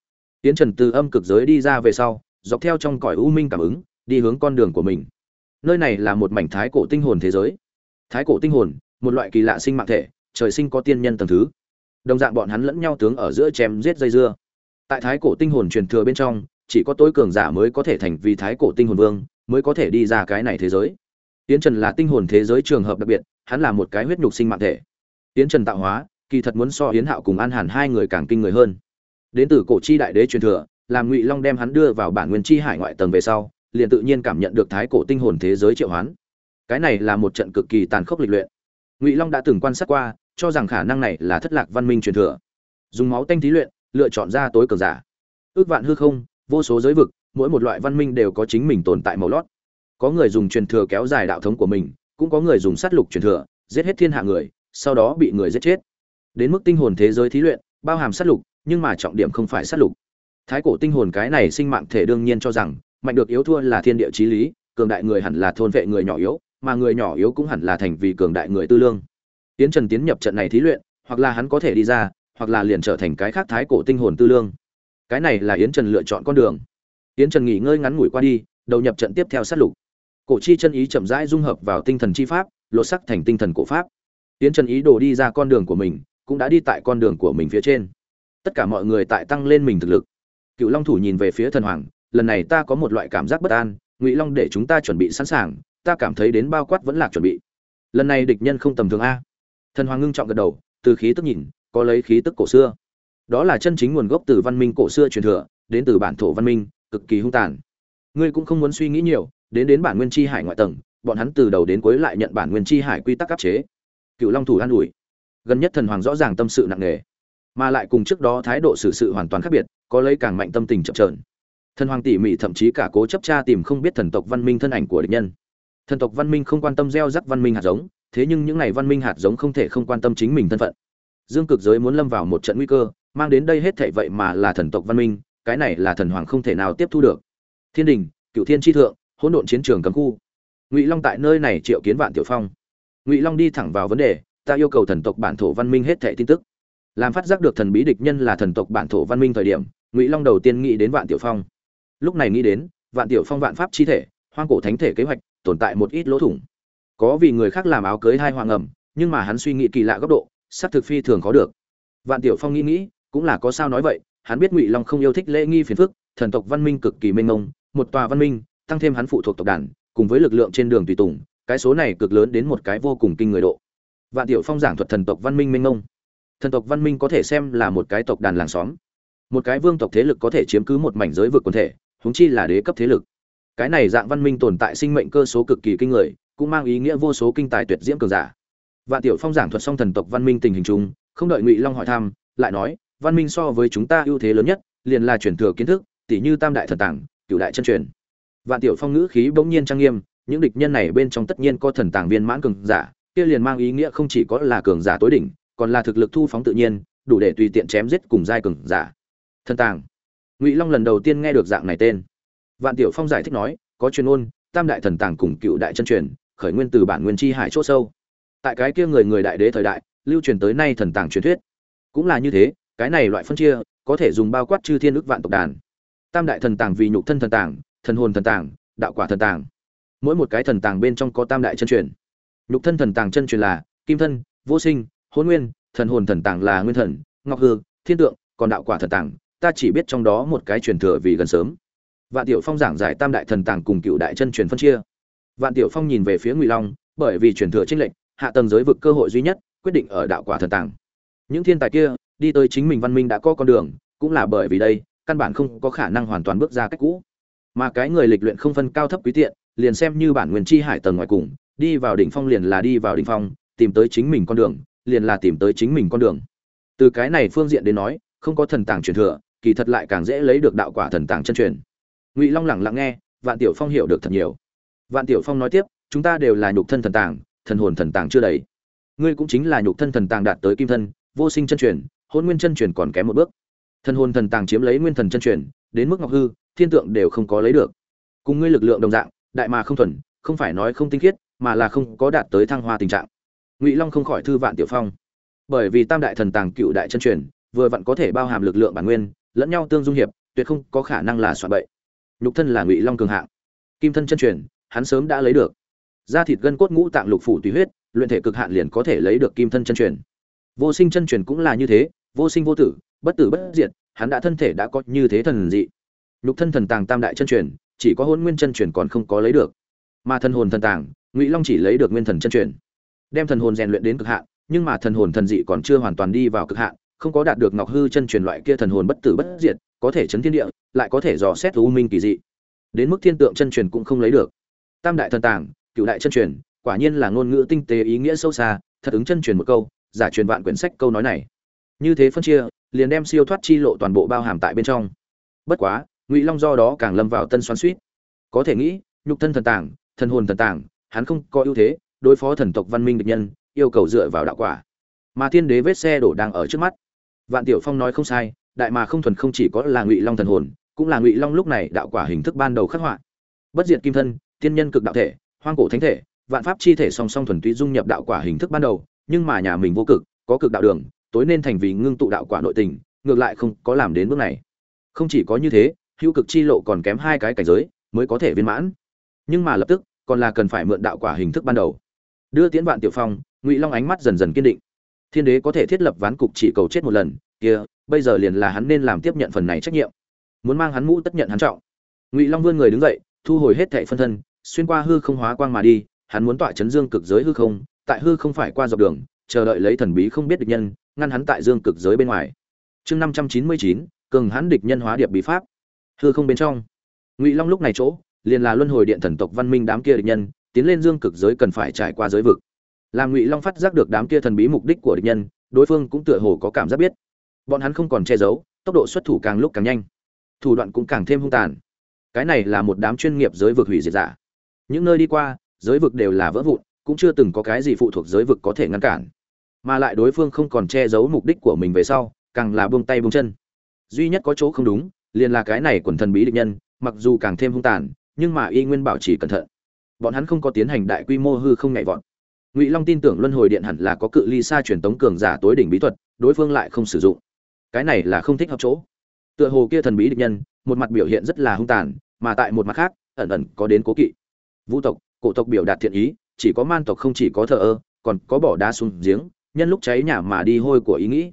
Tiễn trần từ âm cực giới đi ra về sau, dọc theo trong cõi u minh cảm ứng, đi hướng con đường của mình. Nơi này là một mảnh thái cổ tinh hồn thế giới. Thái cổ tinh hồn, một loại kỳ lạ sinh mạng thể, trời sinh có tiên nhân tầng thứ. Đồng dạng bọn hắn lẫn nhau tướng ở giữa chém giết dây dưa. Tại thái cổ tinh hồn truyền thừa bên trong, chỉ có tối cường giả mới có thể thành vì thái cổ tinh hồn vương, mới có thể đi ra cái này thế giới. Tiến trần là tinh hồn thế giới trường hợp đặc biệt, hắn là một cái huyết nhục sinh mạng thể. Tiến trần tạo hóa, kỳ thật muốn so hiến hạo cùng an hàn hai người càng kinh người hơn đến từ cổ chi đại đế truyền thừa, làm ngụy long đem hắn đưa vào bản nguyên chi hải ngoại tầng về sau, liền tự nhiên cảm nhận được thái cổ tinh hồn thế giới triệu hoán. Cái này là một trận cực kỳ tàn khốc lịch luyện. Ngụy long đã từng quan sát qua, cho rằng khả năng này là thất lạc văn minh truyền thừa. Dùng máu tanh thí luyện, lựa chọn ra tối cường giả. Ước vạn hư không, vô số giới vực, mỗi một loại văn minh đều có chính mình tồn tại màu lót. Có người dùng truyền thừa kéo dài đạo thống của mình, cũng có người dùng sát lục truyền thừa, giết hết thiên hạ người, sau đó bị người giết chết. Đến mức tinh hồn thế giới thí luyện, bao hàm sát lục nhưng mà trọng điểm không phải sát lục. Thái cổ tinh hồn cái này sinh mạng thể đương nhiên cho rằng, mạnh được yếu thua là thiên địa chí lý, cường đại người hẳn là thôn vệ người nhỏ yếu, mà người nhỏ yếu cũng hẳn là thành vì cường đại người tư lương. Tiến trần tiến nhập trận này thí luyện, hoặc là hắn có thể đi ra, hoặc là liền trở thành cái khác thái cổ tinh hồn tư lương. Cái này là yến trần lựa chọn con đường. Yến trần nghỉ ngơi ngắn ngủi qua đi, đầu nhập trận tiếp theo sát lục. Cổ chi chân ý chậm rãi dung hợp vào tinh thần chi pháp, lột sắc thành tinh thần cổ pháp. Yến trần ý đồ đi ra con đường của mình, cũng đã đi tại con đường của mình phía trên tất cả mọi người tại tăng lên mình thực lực. Cựu long thủ nhìn về phía thần hoàng, lần này ta có một loại cảm giác bất an, ngụy long để chúng ta chuẩn bị sẵn sàng, ta cảm thấy đến bao quát vẫn lạc chuẩn bị. Lần này địch nhân không tầm thường a. Thần hoàng ngưng trọng gật đầu, từ khí tức nhìn, có lấy khí tức cổ xưa. Đó là chân chính nguồn gốc từ văn minh cổ xưa truyền thừa, đến từ bản thổ văn minh, cực kỳ hung tàn. Ngươi cũng không muốn suy nghĩ nhiều, đến đến bản nguyên chi hải ngoại tầng, bọn hắn từ đầu đến cuối lại nhận bản nguyên chi hải quy tắc áp chế. Cựu long thủ an ủi. Gần nhất thần hoàng rõ ràng tâm sự nặng nề mà lại cùng trước đó thái độ xử sự hoàn toàn khác biệt, có lấy càng mạnh tâm tình chậm trởn thần hoàng tỉ mỉ thậm chí cả cố chấp tra tìm không biết thần tộc văn minh thân ảnh của địch nhân. Thần tộc văn minh không quan tâm gieo rắc văn minh hạt giống, thế nhưng những ngày văn minh hạt giống không thể không quan tâm chính mình thân phận. Dương cực giới muốn lâm vào một trận nguy cơ, mang đến đây hết thảy vậy mà là thần tộc văn minh, cái này là thần hoàng không thể nào tiếp thu được. Thiên đình cựu thiên tri thượng, hỗn độn chiến trường cấm khu. Ngụy long tại nơi này triệu kiến vạn tiểu phong. Ngụy long đi thẳng vào vấn đề, ta yêu cầu thần tộc bản thổ văn minh hết thảy tin tức làm phát giác được thần bí địch nhân là thần tộc bản thổ văn minh thời điểm, ngụy long đầu tiên nghĩ đến vạn tiểu phong. Lúc này nghĩ đến, vạn tiểu phong vạn pháp chi thể, hoang cổ thánh thể kế hoạch, tồn tại một ít lỗ thủng. Có vì người khác làm áo cưới hai hoàng ẩm, nhưng mà hắn suy nghĩ kỳ lạ góc độ sắc thực phi thường có được. Vạn tiểu phong nghĩ nghĩ, cũng là có sao nói vậy, hắn biết ngụy long không yêu thích lễ nghi phiền phức, thần tộc văn minh cực kỳ mênh mông, một tòa văn minh, tăng thêm hắn phụ thuộc tộc đàn, cùng với lực lượng trên đường tùy tùng, cái số này cực lớn đến một cái vô cùng kinh người độ. Vạn tiểu phong giảng thuật thần tộc văn minh mênh mông thần tộc văn minh có thể xem là một cái tộc đàn làng xóm. Một cái vương tộc thế lực có thể chiếm cứ một mảnh giới vực quần thể húng chi là đế cấp thế lực. Cái này dạng văn minh tồn tại sinh mệnh cơ số cực kỳ kinh người, cũng mang ý nghĩa vô số kinh tài tuyệt diễm cường giả. Vạn tiểu phong giảng thuật xong thần tộc văn minh tình hình chung, không đợi ngụy long hỏi thăm, lại nói, văn minh so với chúng ta ưu thế lớn nhất, liền là chuyển thừa kiến thức tỷ như tam đại thần tàng cựu đại chân truyền. Vạn tiểu phong ngữ khí bỗng nhiên trang nghiêm, những địch nhân này bên trong tất nhiên có thần tàng viên mãn cường giả, kia liền mang ý nghĩa không chỉ có là cường giả tối đỉnh còn là thực lực thu phóng tự nhiên, đủ để tùy tiện chém giết cùng giai cường giả. Thần tàng. Ngụy long lần đầu tiên nghe được dạng này tên. Vạn tiểu phong giải thích nói, có chuyên ôn, tam đại thần tàng cùng cựu đại chân truyền, khởi nguyên từ bản nguyên chi hải chỗ sâu. Tại cái kia người người đại đế thời đại, lưu truyền tới nay thần tàng truyền thuyết. Cũng là như thế, cái này loại phân chia, có thể dùng bao quát chư thiên ức vạn tộc đàn. Tam đại thần tàng vì nhục thân thần tàng, thần hồn thần tàng, đạo quả thần tàng. Mỗi một cái thần tàng bên trong có tam đại chân truyền. Nhục thân thần tàng chân truyền là kim thân, vô sinh hôn nguyên, thần hồn thần tàng là nguyên thần, ngọc hư, thiên tượng, còn đạo quả thần tàng, ta chỉ biết trong đó một cái truyền thừa vì gần sớm. Vạn tiểu phong giảng giải tam đại thần tàng cùng cựu đại chân truyền phân chia. Vạn tiểu phong nhìn về phía ngụy long, bởi vì truyền thừa tranh lệnh hạ tầng giới vực cơ hội duy nhất, quyết định ở đạo quả thần tàng. Những thiên tài kia, đi tới chính mình văn minh đã có con đường, cũng là bởi vì đây, căn bản không có khả năng hoàn toàn bước ra cách cũ. Mà cái người lịch luyện không phân cao thấp quý tiện, liền xem như bản nguyên chi hải tầng ngoài cùng, đi vào đỉnh phong liền là đi vào đỉnh phong, tìm tới chính mình con đường liền là tìm tới chính mình con đường. Từ cái này phương diện đến nói, không có thần tàng truyền thừa, kỳ thật lại càng dễ lấy được đạo quả thần tàng chân truyền. Ngụy long lẳng lặng nghe, vạn tiểu phong hiểu được thật nhiều. Vạn tiểu phong nói tiếp, chúng ta đều là nhục thân thần tàng, thần hồn thần tàng chưa đầy. Ngươi cũng chính là nhục thân thần tàng đạt tới kim thân, vô sinh chân truyền, hôn nguyên chân truyền còn kém một bước. Thần hồn thần tàng chiếm lấy nguyên thần chân truyền, đến mức ngọc hư, thiên tượng đều không có lấy được. Cùng ngươi lực lượng đồng dạng, đại mà không thuần, không phải nói không tinh khiết, mà là không có đạt tới thăng hoa tình trạng ngụy long không khỏi thư vạn tiểu phong bởi vì tam đại thần tàng cựu đại chân truyền vừa vặn có thể bao hàm lực lượng bản nguyên lẫn nhau tương dung hiệp tuyệt không có khả năng là soạn bậy nhục thân là ngụy long cường hạng kim thân chân truyền hắn sớm đã lấy được da thịt gân cốt ngũ tạng lục phủ tùy huyết luyện thể cực hạn liền có thể lấy được kim thân chân truyền vô sinh chân truyền cũng là như thế vô sinh vô tử bất tử bất diệt hắn đã thân thể đã có như thế thần dị nhục thân thần tàng tam đại chân truyền chỉ có hôn nguyên chân truyền còn không có lấy được mà thân hồn thần tàng ngụy long chỉ lấy được nguyên thần chân truyền đem thần hồn rèn luyện đến cực hạn, nhưng mà thần hồn thần dị còn chưa hoàn toàn đi vào cực hạn, không có đạt được ngọc hư chân truyền loại kia thần hồn bất tử bất diệt, có thể chấn thiên địa, lại có thể dò xét u minh kỳ dị. Đến mức thiên tượng chân truyền cũng không lấy được. Tam đại thần tàng, cựu đại chân truyền, quả nhiên là ngôn ngữ tinh tế ý nghĩa sâu xa, thật ứng chân truyền một câu, giả truyền vạn quyển sách câu nói này. Như thế phân chia, liền đem siêu thoát chi lộ toàn bộ bao hàm tại bên trong. Bất quá, ngụy long do đó càng lâm vào tân xoắn suýt. Có thể nghĩ, nhục thân thần tàng, thần hồn thần tàng, hắn không có ưu thế đối phó thần tộc văn minh địch nhân, yêu cầu dựa vào đạo quả. Mà thiên đế vết xe đổ đang ở trước mắt. Vạn tiểu phong nói không sai, đại mà không thuần không chỉ có là ngụy long thần hồn, cũng là ngụy long lúc này đạo quả hình thức ban đầu khắc họa. Bất diệt kim thân, tiên nhân cực đạo thể, hoang cổ thánh thể, vạn pháp chi thể song song thuần túy dung nhập đạo quả hình thức ban đầu, nhưng mà nhà mình vô cực, có cực đạo đường, tối nên thành vì ngưng tụ đạo quả nội tình, ngược lại không có làm đến bước này. Không chỉ có như thế, hữu cực chi lộ còn kém hai cái cảnh giới, mới có thể viên mãn. Nhưng mà lập tức, còn là cần phải mượn đạo quả hình thức ban đầu đưa tiến vạn tiểu phong, ngụy long ánh mắt dần dần kiên định. Thiên đế có thể thiết lập ván cục chỉ cầu chết một lần, kia, bây giờ liền là hắn nên làm tiếp nhận phần này trách nhiệm. Muốn mang hắn mũ tất nhận hắn trọng. Ngụy long vươn người đứng dậy, thu hồi hết thệ phân thân, xuyên qua hư không hóa quang mà đi, hắn muốn tọa chấn dương cực giới hư không, tại hư không phải qua dọc đường, chờ đợi lấy thần bí không biết địch nhân, ngăn hắn tại dương cực giới bên ngoài. Chương năm trăm chín mươi chín, cường hắn địch nhân hóa điệp bí pháp. Hư không bên trong. Ngụy long lúc này chỗ, liền là luân hồi điện thần tộc văn minh đám kia địch nhân tiến lên dương cực giới cần phải trải qua giới vực. Làm ngụy long phát giác được đám kia thần bí mục đích của địch nhân, đối phương cũng tựa hồ có cảm giác biết. Bọn hắn không còn che giấu, tốc độ xuất thủ càng lúc càng nhanh. Thủ đoạn cũng càng thêm hung tàn. Cái này là một đám chuyên nghiệp giới vực hủy diệt giả. Những nơi đi qua, giới vực đều là vỡ vụn, cũng chưa từng có cái gì phụ thuộc giới vực có thể ngăn cản. Mà lại đối phương không còn che giấu mục đích của mình về sau, càng là buông tay buông chân. Duy nhất có chỗ không đúng, liền là cái này quần thần bí địch nhân, mặc dù càng thêm hung tàn, nhưng mà y nguyên bảo trì cẩn thận bọn hắn không có tiến hành đại quy mô hư không nhảy vọt. Ngụy long tin tưởng luân hồi điện hẳn là có cự ly xa truyền tống cường giả tối đỉnh bí thuật, đối phương lại không sử dụng. Cái này là không thích hợp chỗ. Tựa hồ kia thần bí địch nhân, một mặt biểu hiện rất là hung tàn, mà tại một mặt khác, ẩn ẩn có đến cố kỵ. Vũ tộc, cổ tộc biểu đạt thiện ý, chỉ có man tộc không chỉ có thờ ơ, còn có bỏ đá xuống giếng, nhân lúc cháy nhà mà đi hôi của ý nghĩ.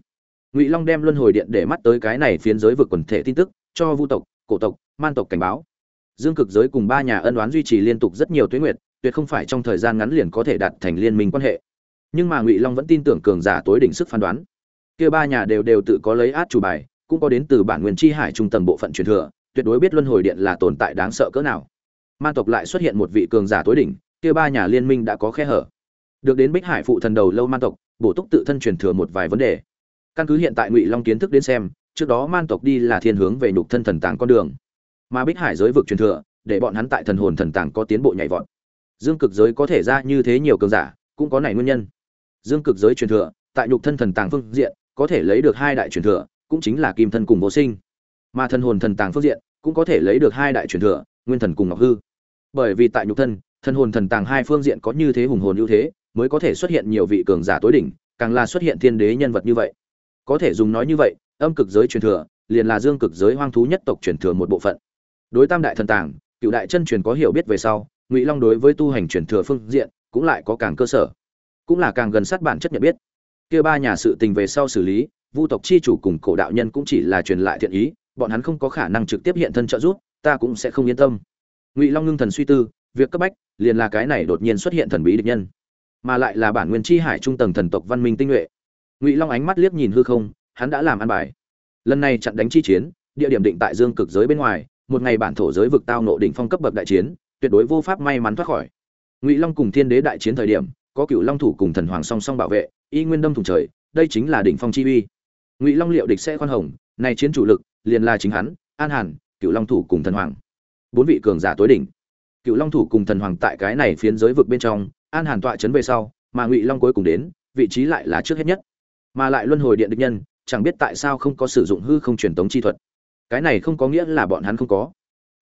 Ngụy long đem luân hồi điện để mắt tới cái này phiến giới vực quần thể tin tức, cho vu tộc, cổ tộc, man tộc cảnh báo dương cực giới cùng ba nhà ân oán duy trì liên tục rất nhiều tuyến nguyệt, tuyệt không phải trong thời gian ngắn liền có thể đạt thành liên minh quan hệ. Nhưng mà ngụy long vẫn tin tưởng cường giả tối đỉnh sức phán đoán. Kia ba nhà đều đều tự có lấy át chủ bài, cũng có đến từ bản nguyên chi hải trung tầng bộ phận truyền thừa, tuyệt đối biết luân hồi điện là tồn tại đáng sợ cỡ nào. Man tộc lại xuất hiện một vị cường giả tối đỉnh, kia ba nhà liên minh đã có khe hở. Được đến bích hải phụ thần đầu lâu man tộc, bổ túc tự thân truyền thừa một vài vấn đề. Căn cứ hiện tại ngụy long kiến thức đến xem, trước đó man tộc đi là thiên hướng về nhục thân thần tàng con đường mà bích hải giới vực truyền thừa, để bọn hắn tại thần hồn thần tàng có tiến bộ nhảy vọt. Dương cực giới có thể ra như thế nhiều cường giả, cũng có này nguyên nhân. Dương cực giới truyền thừa, tại nhục thân thần tàng phương diện, có thể lấy được hai đại truyền thừa, cũng chính là kim thân cùng vô sinh. Mà thần hồn thần tàng phương diện, cũng có thể lấy được hai đại truyền thừa, nguyên thần cùng ngọc hư. Bởi vì tại nhục thân, thần hồn thần tàng hai phương diện có như thế hùng hồn ưu thế, mới có thể xuất hiện nhiều vị cường giả tối đỉnh, càng là xuất hiện thiên đế nhân vật như vậy. Có thể dùng nói như vậy, âm cực giới truyền thừa, liền là dương cực giới hoang thú nhất tộc truyền thừa một bộ phận đối tam đại thần tàng, cựu đại chân truyền có hiểu biết về sau, ngụy long đối với tu hành truyền thừa phương diện cũng lại có càng cơ sở, cũng là càng gần sát bản chất nhận biết. Kia ba nhà sự tình về sau xử lý, vu tộc chi chủ cùng cổ đạo nhân cũng chỉ là truyền lại thiện ý, bọn hắn không có khả năng trực tiếp hiện thân trợ giúp, ta cũng sẽ không yên tâm. Ngụy long ngưng thần suy tư, việc cấp bách, liền là cái này đột nhiên xuất hiện thần bí địch nhân, mà lại là bản nguyên chi hải trung tầng thần tộc văn minh tinh nhuệ. Ngụy long ánh mắt liếc nhìn hư không, hắn đã làm ăn bài. Lần này chặn đánh chi chiến, địa điểm định tại dương cực giới bên ngoài một ngày bản thổ giới vực tao nộ đỉnh phong cấp bậc đại chiến, tuyệt đối vô pháp may mắn thoát khỏi. Ngụy long cùng thiên đế đại chiến thời điểm, có cựu long thủ cùng thần hoàng song song bảo vệ, y nguyên đâm thủng trời, đây chính là đỉnh phong chi uy. Ngụy long liệu địch sẽ khoan hồng, này chiến chủ lực, liền là chính hắn, an hàn cựu long thủ cùng thần hoàng. Bốn vị cường giả tối đỉnh. Cựu long thủ cùng thần hoàng tại cái này phiến giới vực bên trong, an hàn tọa chấn về sau, mà ngụy long cuối cùng đến, vị trí lại là trước hết nhất. Mà lại luân hồi điện địch nhân, chẳng biết tại sao không có sử dụng hư không truyền tống chi thuật cái này không có nghĩa là bọn hắn không có.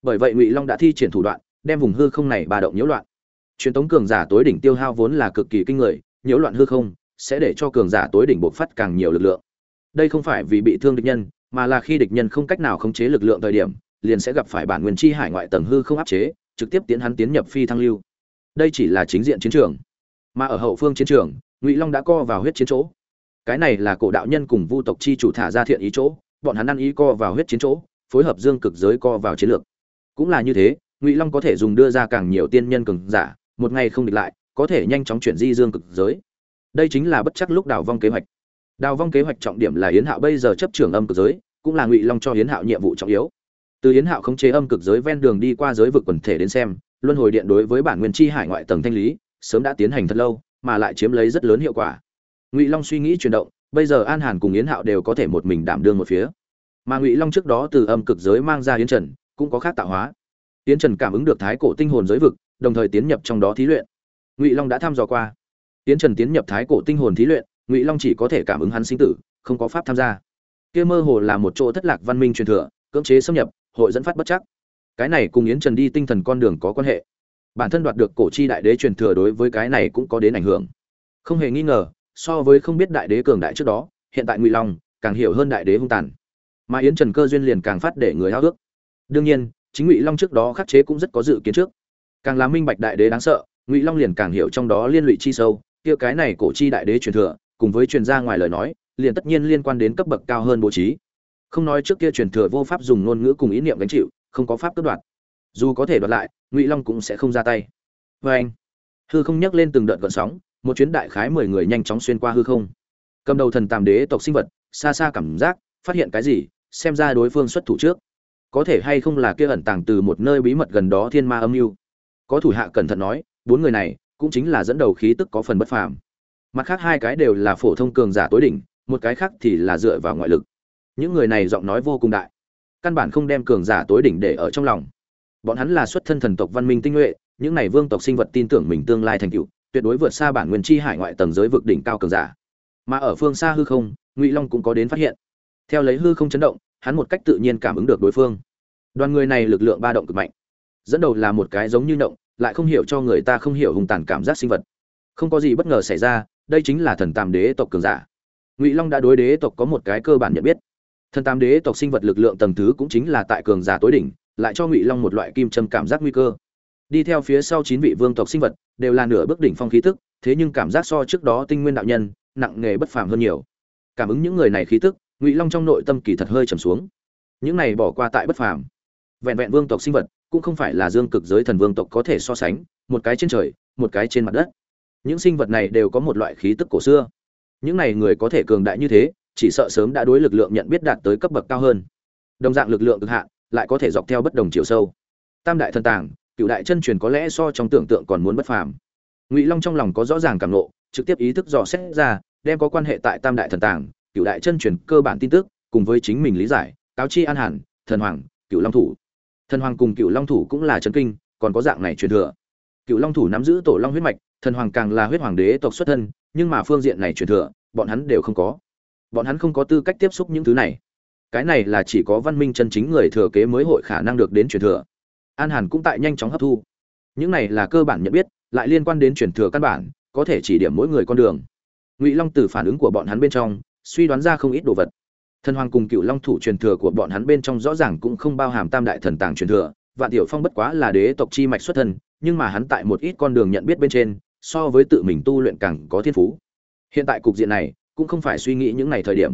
Bởi vậy ngụy long đã thi triển thủ đoạn, đem vùng hư không này bà động nhiễu loạn. Truyền tống cường giả tối đỉnh tiêu hao vốn là cực kỳ kinh người, nhiễu loạn hư không sẽ để cho cường giả tối đỉnh bộc phát càng nhiều lực lượng. Đây không phải vì bị thương địch nhân, mà là khi địch nhân không cách nào khống chế lực lượng thời điểm, liền sẽ gặp phải bản nguyên chi hải ngoại tầng hư không áp chế, trực tiếp tiến hắn tiến nhập phi thăng lưu. Đây chỉ là chính diện chiến trường. Mà ở hậu phương chiến trường, ngụy long đã co vào huyết chiến chỗ. Cái này là cổ đạo nhân cùng vu tộc chi chủ thả ra thiện ý chỗ bọn hắn ăn ý co vào huyết chiến chỗ, phối hợp dương cực giới co vào chiến lược. Cũng là như thế, ngụy long có thể dùng đưa ra càng nhiều tiên nhân cường giả, một ngày không địch lại, có thể nhanh chóng chuyển di dương cực giới. Đây chính là bất chắc lúc đào vong kế hoạch. Đào vong kế hoạch trọng điểm là yến hạo bây giờ chấp trưởng âm cực giới, cũng là ngụy long cho yến hạo nhiệm vụ trọng yếu. Từ yến hạo khống chế âm cực giới ven đường đi qua giới vực quần thể đến xem, luân hồi điện đối với bản nguyên chi hải ngoại tầng thanh lý, sớm đã tiến hành thật lâu, mà lại chiếm lấy rất lớn hiệu quả. Ngụy long suy nghĩ chuyển động bây giờ an hàn cùng yến hạo đều có thể một mình đảm đương một phía. Mà ngụy long trước đó từ âm cực giới mang ra yến trần, cũng có khác tạo hóa. Yến trần cảm ứng được thái cổ tinh hồn giới vực, đồng thời tiến nhập trong đó thí luyện. Ngụy long đã thăm dò qua. Yến trần tiến nhập thái cổ tinh hồn thí luyện, ngụy long chỉ có thể cảm ứng hắn sinh tử, không có pháp tham gia. Kia mơ hồ là một chỗ thất lạc văn minh truyền thừa, cưỡng chế xâm nhập, hội dẫn phát bất chắc. Cái này cùng yến trần đi tinh thần con đường có quan hệ. Bản thân đoạt được cổ chi đại đế truyền thừa đối với cái này cũng có đến ảnh hưởng. Không hề nghi ngờ so với không biết đại đế cường đại trước đó, hiện tại ngụy long càng hiểu hơn đại đế hung tàn. Mà yến trần cơ duyên liền càng phát để người hao ước đương nhiên, chính ngụy long trước đó khắc chế cũng rất có dự kiến trước. Càng là minh bạch đại đế đáng sợ, ngụy long liền càng hiểu trong đó liên lụy chi sâu, kia cái này cổ chi đại đế truyền thừa, cùng với truyền ra ngoài lời nói, liền tất nhiên liên quan đến cấp bậc cao hơn bố trí. Không nói trước kia truyền thừa vô pháp dùng ngôn ngữ cùng ý niệm gánh chịu, không có pháp cướp đoạt dù có thể đoạt lại, ngụy long cũng sẽ không ra tay. Vê anh hư không nhắc lên từng đợt gợn sóng một chuyến đại khái mười người nhanh chóng xuyên qua hư không. Cầm đầu thần tàm đế tộc sinh vật, xa xa cảm giác, phát hiện cái gì, xem ra đối phương xuất thủ trước. Có thể hay không là kia ẩn tàng từ một nơi bí mật gần đó thiên ma âm mưu. Có thủ hạ cẩn thận nói, bốn người này cũng chính là dẫn đầu khí tức có phần bất phàm. Mặt khác hai cái đều là phổ thông cường giả tối đỉnh, một cái khác thì là dựa vào ngoại lực. Những người này giọng nói vô cùng đại. Căn bản không đem cường giả tối đỉnh để ở trong lòng. Bọn hắn là xuất thân thần tộc văn minh tinh nhuệ, những này vương tộc sinh vật tin tưởng mình tương lai thành tựu tuyệt đối vượt xa bản nguyên chi hải ngoại tầng giới vực đỉnh cao cường giả. Mà ở phương xa hư không, ngụy long cũng có đến phát hiện. Theo lấy hư không chấn động, hắn một cách tự nhiên cảm ứng được đối phương. Đoàn người này lực lượng ba động cực mạnh. Dẫn đầu là một cái giống như động, lại không hiểu cho người ta không hiểu hùng tàn cảm giác sinh vật. Không có gì bất ngờ xảy ra, đây chính là thần tam đế tộc cường giả. Ngụy long đã đối đế tộc có một cái cơ bản nhận biết. Thần tam đế tộc sinh vật lực lượng tầng thứ cũng chính là tại cường giả tối đỉnh, lại cho ngụy long một loại kim châm cảm giác nguy cơ đi theo phía sau chín vị vương tộc sinh vật, đều là nửa bước đỉnh phong khí tức, thế nhưng cảm giác so trước đó tinh nguyên đạo nhân, nặng nghề bất phàm hơn nhiều. Cảm ứng những người này khí tức, ngụy long trong nội tâm kỳ thật hơi trầm xuống. Những này bỏ qua tại bất phàm. Vẹn vẹn vương tộc sinh vật, cũng không phải là dương cực giới thần vương tộc có thể so sánh, một cái trên trời, một cái trên mặt đất. Những sinh vật này đều có một loại khí tức cổ xưa. Những này người có thể cường đại như thế, chỉ sợ sớm đã đối lực lượng nhận biết đạt tới cấp bậc cao hơn. Đồng dạng lực lượng cực hạn, lại có thể dọc theo bất đồng chiều sâu. Tam đại thần tàng cựu đại chân truyền có lẽ so trong tưởng tượng còn muốn bất phàm. Ngụy long trong lòng có rõ ràng cảm nộ trực tiếp ý thức dò xét ra, đem có quan hệ tại tam đại thần tàng, cựu đại chân truyền cơ bản tin tức, cùng với chính mình lý giải, cáo chi an hàn, thần hoàng, cựu long thủ. Thần hoàng cùng cựu long thủ cũng là chân kinh, còn có dạng này truyền thừa. Cựu long thủ nắm giữ tổ long huyết mạch, thần hoàng càng là huyết hoàng đế tộc xuất thân, nhưng mà phương diện này truyền thừa, bọn hắn đều không có. Bọn hắn không có tư cách tiếp xúc những thứ này. Cái này là chỉ có văn minh chân chính người thừa kế mới hội khả năng được đến truyền thừa an hàn cũng tại nhanh chóng hấp thu. Những này là cơ bản nhận biết, lại liên quan đến truyền thừa căn bản, có thể chỉ điểm mỗi người con đường. Ngụy long từ phản ứng của bọn hắn bên trong, suy đoán ra không ít đồ vật. Thần hoàng cùng cựu long thủ truyền thừa của bọn hắn bên trong rõ ràng cũng không bao hàm tam đại thần tàng truyền thừa, vạn tiểu phong bất quá là đế tộc chi mạch xuất thân, nhưng mà hắn tại một ít con đường nhận biết bên trên, so với tự mình tu luyện càng có thiên phú. Hiện tại cục diện này, cũng không phải suy nghĩ những ngày thời điểm.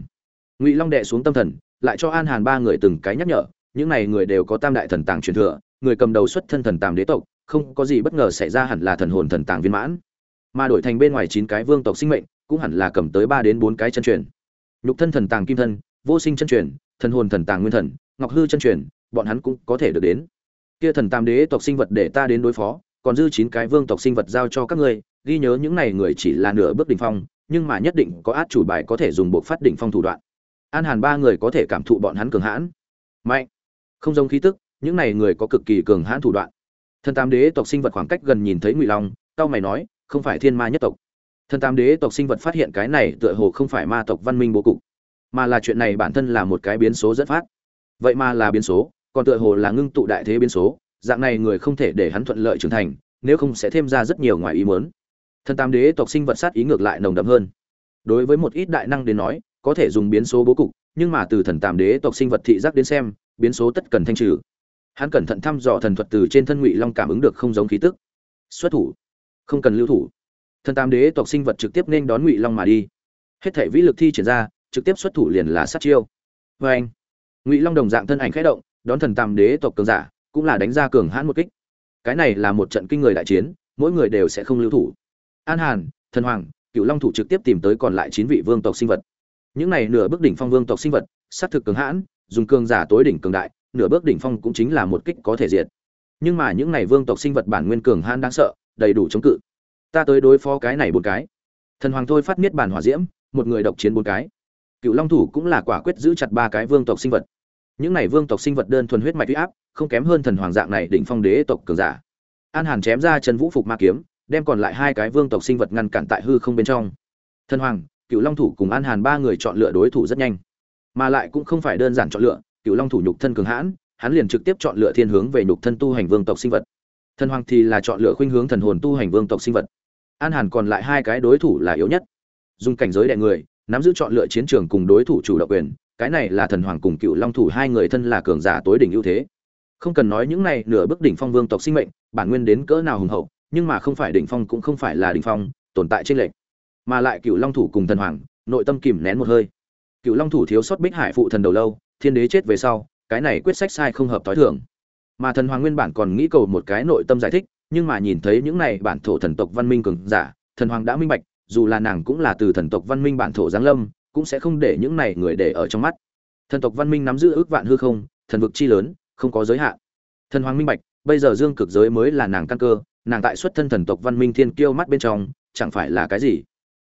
Ngụy long đệ xuống tâm thần, lại cho an hàn ba người từng cái nhắc nhở, những này người đều có tam đại thần tàng truyền thừa người cầm đầu xuất thân thần tàng đế tộc, không có gì bất ngờ xảy ra hẳn là thần hồn thần tàng viên mãn. Mà đổi thành bên ngoài chín cái vương tộc sinh mệnh, cũng hẳn là cầm tới ba đến bốn cái chân truyền. Nhục thân thần tàng kim thân, vô sinh chân truyền, thần hồn thần tàng nguyên thần, ngọc hư chân truyền, bọn hắn cũng có thể được đến. Kia thần tam đế tộc sinh vật để ta đến đối phó, còn dư chín cái vương tộc sinh vật giao cho các ngươi, ghi nhớ những này người chỉ là nửa bước đỉnh phong, nhưng mà nhất định có át chủ bài có thể dùng buộc phát đỉnh phong thủ đoạn. An hàn ba người có thể cảm thụ bọn hắn cường hãn. Mạnh. Không giống khí tức những này người có cực kỳ cường hãn thủ đoạn. Thần tam đế tộc sinh vật khoảng cách gần nhìn thấy ngụy long tao mày nói, không phải thiên ma nhất tộc. Thần tam đế tộc sinh vật phát hiện cái này tựa hồ không phải ma tộc văn minh bố cục, mà là chuyện này bản thân là một cái biến số rất phát. Vậy mà là biến số, còn tựa hồ là ngưng tụ đại thế biến số, dạng này người không thể để hắn thuận lợi trưởng thành, nếu không sẽ thêm ra rất nhiều ngoài ý muốn. Thần tam đế tộc sinh vật sát ý ngược lại nồng đậm hơn. Đối với một ít đại năng đến nói, có thể dùng biến số bố cục, nhưng mà từ thần tam đế tộc sinh vật thị giác đến xem, biến số tất cần thanh trừ hắn cẩn thận thăm dò thần thuật từ trên thân ngụy long cảm ứng được không giống khí tức. Xuất thủ. Không cần lưu thủ. Thần tam đế tộc sinh vật trực tiếp nên đón ngụy long mà đi. Hết thể vĩ lực thi triển ra, trực tiếp xuất thủ liền là sát chiêu. Vê anh, ngụy long đồng dạng thân ảnh khẽ động, đón thần tam đế tộc cường giả, cũng là đánh ra cường hãn một kích. Cái này là một trận kinh người đại chiến, mỗi người đều sẽ không lưu thủ. An hàn, thần hoàng cựu long thủ trực tiếp tìm tới còn lại chín vị vương tộc sinh vật. Những này nửa bước đỉnh phong vương tộc sinh vật xác thực cường hãn, dùng cường giả tối đỉnh cường đại nửa bước đỉnh phong cũng chính là một kích có thể diệt. Nhưng mà những này vương tộc sinh vật bản nguyên cường hãn đáng sợ, đầy đủ chống cự. Ta tới đối phó cái này bốn cái. Thần hoàng thôi phát miết bản hỏa diễm, một người độc chiến bốn cái. Cựu long thủ cũng là quả quyết giữ chặt ba cái vương tộc sinh vật. Những này vương tộc sinh vật đơn thuần huyết mạch uy áp, không kém hơn thần hoàng dạng này đỉnh phong đế tộc cường giả. An hàn chém ra chân vũ phục ma kiếm, đem còn lại hai cái vương tộc sinh vật ngăn cản tại hư không bên trong. Thần hoàng, cựu long thủ cùng an hàn ba người chọn lựa đối thủ rất nhanh. Mà lại cũng không phải đơn giản chọn lựa cựu long thủ nhục thân cường hãn, hắn liền trực tiếp chọn lựa thiên hướng về nhục thân tu hành vương tộc sinh vật. Thần hoàng thì là chọn lựa khuynh hướng thần hồn tu hành vương tộc sinh vật. An hàn còn lại hai cái đối thủ là yếu nhất. Dùng cảnh giới đại người, nắm giữ chọn lựa chiến trường cùng đối thủ chủ động quyền, cái này là thần hoàng cùng cựu long thủ hai người thân là cường giả tối đỉnh ưu thế. Không cần nói những này, nửa bước đỉnh phong vương tộc sinh mệnh, bản nguyên đến cỡ nào hùng hậu, nhưng mà không phải đỉnh phong cũng không phải là đỉnh phong, tồn tại trên lệnh mà lại cựu long thủ cùng thần hoàng, nội tâm kìm nén một hơi. Cựu long thủ thiếu sót bích hải phụ thần đầu lâu thiên đế chết về sau, cái này quyết sách sai không hợp thói thường. Mà thần hoàng nguyên bản còn nghĩ cầu một cái nội tâm giải thích, nhưng mà nhìn thấy những này bản thổ thần tộc văn minh cường giả, thần hoàng đã minh bạch, dù là nàng cũng là từ thần tộc văn minh bản thổ giáng lâm, cũng sẽ không để những này người để ở trong mắt. Thần tộc văn minh nắm giữ ước vạn hư không, thần vực chi lớn, không có giới hạn. Thần hoàng minh bạch, bây giờ dương cực giới mới là nàng căn cơ, nàng tại xuất thân thần tộc văn minh thiên kiêu mắt bên trong, chẳng phải là cái gì?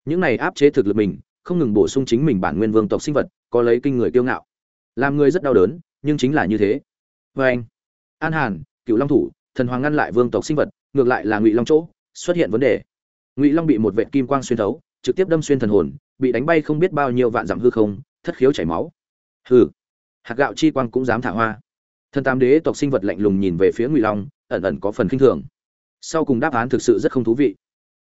Những này áp chế thực lực mình, không ngừng bổ sung chính mình bản nguyên vương tộc sinh vật, có lấy kinh người kiêu ngạo làm người rất đau đớn, nhưng chính là như thế. Vê anh, an hàn cựu long thủ, thần hoàng ngăn lại vương tộc sinh vật, ngược lại là ngụy long chỗ, xuất hiện vấn đề. Ngụy long bị một vệ kim quang xuyên thấu, trực tiếp đâm xuyên thần hồn, bị đánh bay không biết bao nhiêu vạn dặm hư không, thất khiếu chảy máu. Hừ, hạt gạo chi quang cũng dám thả hoa. Thần tam đế tộc sinh vật lạnh lùng nhìn về phía ngụy long, ẩn ẩn có phần khinh thường. Sau cùng đáp án thực sự rất không thú vị.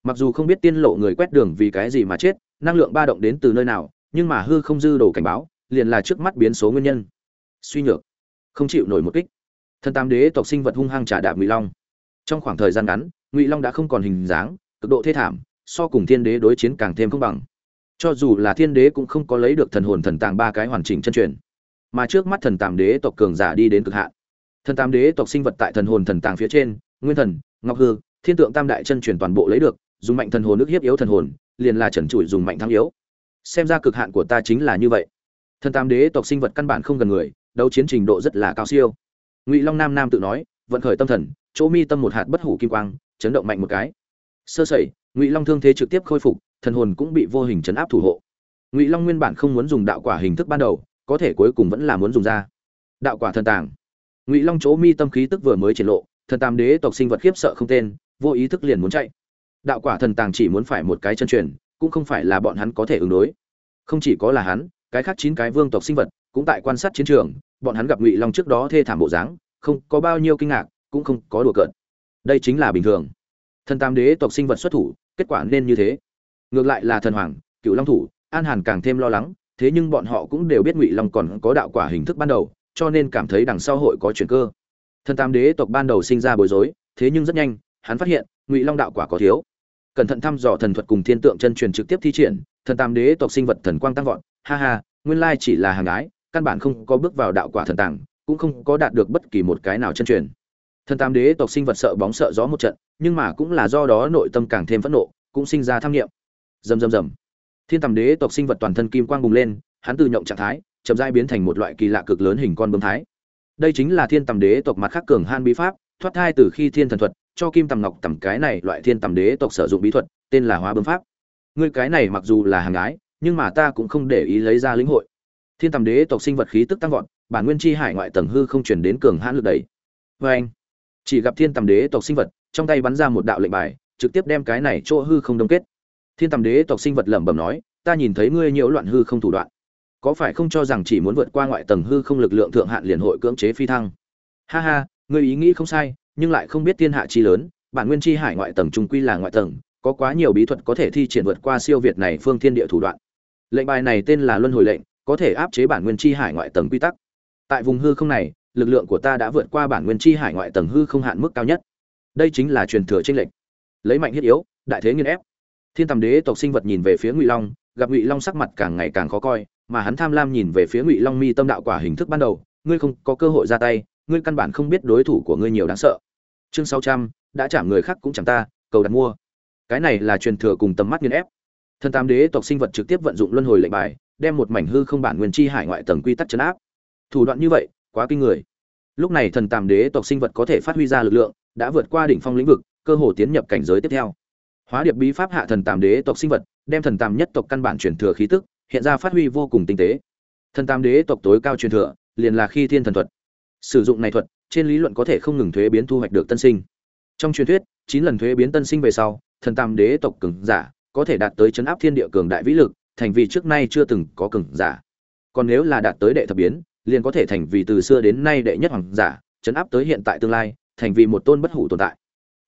Mặc dù không biết tiên lộ người quét đường vì cái gì mà chết, năng lượng ba động đến từ nơi nào, nhưng mà hư không dư đồ cảnh báo liền là trước mắt biến số nguyên nhân. Suy nhược, không chịu nổi một kích. Thần tam đế tộc sinh vật hung hăng trả đạp ngụy long. Trong khoảng thời gian ngắn, ngụy long đã không còn hình dáng, cực độ thê thảm, so cùng thiên đế đối chiến càng thêm công bằng. Cho dù là thiên đế cũng không có lấy được thần hồn thần tàng ba cái hoàn chỉnh chân truyền. Mà trước mắt thần tam đế tộc cường giả đi đến cực hạn. Thần tam đế tộc sinh vật tại thần hồn thần tàng phía trên, nguyên thần, ngọc hư, thiên tượng tam đại chân truyền toàn bộ lấy được, dùng mạnh thần hồn nước hiếp yếu thần hồn, liền là trần trụi dùng mạnh thắng yếu. Xem ra cực hạn của ta chính là như vậy thần tam đế tộc sinh vật căn bản không gần người, đấu chiến trình độ rất là cao siêu. Ngụy long nam nam tự nói, vận khởi tâm thần, chỗ mi tâm một hạt bất hủ kim quang, chấn động mạnh một cái. Sơ sẩy, ngụy long thương thế trực tiếp khôi phục, thần hồn cũng bị vô hình chấn áp thủ hộ. Ngụy long nguyên bản không muốn dùng đạo quả hình thức ban đầu, có thể cuối cùng vẫn là muốn dùng ra. Đạo quả thần tàng. Ngụy long chỗ mi tâm khí tức vừa mới triển lộ, thần tam đế tộc sinh vật khiếp sợ không tên, vô ý thức liền muốn chạy. Đạo quả thần tàng chỉ muốn phải một cái chân truyền, cũng không phải là bọn hắn có thể ứng đối. Không chỉ có là hắn cái khác chín cái vương tộc sinh vật cũng tại quan sát chiến trường, bọn hắn gặp ngụy long trước đó thê thảm bộ dáng, không có bao nhiêu kinh ngạc, cũng không có đùa cợt. Đây chính là bình thường. Thần tam đế tộc sinh vật xuất thủ, kết quả nên như thế. Ngược lại là thần hoàng cựu long thủ, an hàn càng thêm lo lắng, thế nhưng bọn họ cũng đều biết ngụy long còn có đạo quả hình thức ban đầu, cho nên cảm thấy đằng sau hội có chuyện cơ. Thần tam đế tộc ban đầu sinh ra bối rối, thế nhưng rất nhanh, hắn phát hiện, ngụy long đạo quả có thiếu. Cẩn thận thăm dò thần thuật cùng thiên tượng chân truyền trực tiếp thi triển, thần tam đế tộc sinh vật thần quang tăng vọt ha ha, nguyên lai chỉ là hàng ái căn bản không có bước vào đạo quả thần tàng, cũng không có đạt được bất kỳ một cái nào chân truyền. Thần tam đế tộc sinh vật sợ bóng sợ gió một trận, nhưng mà cũng là do đó nội tâm càng thêm phẫn nộ, cũng sinh ra tham nghiệm rầm rầm rầm. Thiên tam đế tộc sinh vật toàn thân kim quang bùng lên, hắn từ nhộng trạng thái, chậm rãi biến thành một loại kỳ lạ cực lớn hình con bướm thái. Đây chính là thiên tam đế tộc mặt khắc cường han bí pháp, thoát thai từ khi thiên thần thuật, cho kim tầm ngọc tầm cái này loại thiên tầm đế tộc sử dụng bí thuật, tên là hóa bướm pháp. Ngươi cái này mặc dù là hàng ái nhưng mà ta cũng không để ý lấy ra lĩnh hội. Thiên tầm đế tộc sinh vật khí tức tăng vọt, bản nguyên chi hải ngoại tầng hư không chuyển đến cường hãn lực đẩy. Vê anh, chỉ gặp thiên tầm đế tộc sinh vật, trong tay bắn ra một đạo lệnh bài, trực tiếp đem cái này chỗ hư không đông kết. Thiên tầm đế tộc sinh vật lẩm bẩm nói, ta nhìn thấy ngươi nhiễu loạn hư không thủ đoạn. Có phải không cho rằng chỉ muốn vượt qua ngoại tầng hư không lực lượng thượng hạn liền hội cưỡng chế phi thăng? Ha ha, ngươi ý nghĩ không sai, nhưng lại không biết thiên hạ chi lớn, bản nguyên chi hải ngoại tầng trung quy là ngoại tầng, có quá nhiều bí thuật có thể thi triển vượt qua siêu việt này phương thiên địa thủ đoạn lệnh bài này tên là luân hồi lệnh, có thể áp chế bản nguyên chi hải ngoại tầng quy tắc. Tại vùng hư không này, lực lượng của ta đã vượt qua bản nguyên chi hải ngoại tầng hư không hạn mức cao nhất. Đây chính là truyền thừa tranh lệnh lấy mạnh thiết yếu, đại thế nghiên ép. Thiên tầm đế tộc sinh vật nhìn về phía ngụy long, gặp ngụy long sắc mặt càng ngày càng khó coi, mà hắn tham lam nhìn về phía ngụy long mi tâm đạo quả hình thức ban đầu, ngươi không có cơ hội ra tay, ngươi căn bản không biết đối thủ của ngươi nhiều đáng sợ. Chương sáu trăm, đã chạm người khác cũng chẳng ta, cầu đặt mua. Cái này là truyền thừa cùng tầm mắt nghiên ép thần tam đế tộc sinh vật trực tiếp vận dụng luân hồi lệnh bài, đem một mảnh hư không bản nguyên chi hải ngoại tầng quy tắc chấn áp. Thủ đoạn như vậy, quá kinh người. Lúc này thần tam đế tộc sinh vật có thể phát huy ra lực lượng, đã vượt qua đỉnh phong lĩnh vực, cơ hồ tiến nhập cảnh giới tiếp theo. Hóa điệp bí pháp hạ thần tam đế tộc sinh vật, đem thần tam nhất tộc căn bản truyền thừa khí tức, hiện ra phát huy vô cùng tinh tế. Thần tam đế tộc tối cao truyền thừa, liền là khi thiên thần thuật. Sử dụng này thuật, trên lý luận có thể không ngừng thuế biến thu hoạch được tân sinh. Trong truyền thuyết, chín lần thuế biến tân sinh về sau, thần tam đế tộc cường giả có thể đạt tới chấn áp thiên địa cường đại vĩ lực, thành vì trước nay chưa từng có cường giả. Còn nếu là đạt tới đệ thập biến, liền có thể thành vì từ xưa đến nay đệ nhất hoàng giả, chấn áp tới hiện tại tương lai, thành vì một tôn bất hủ tồn tại.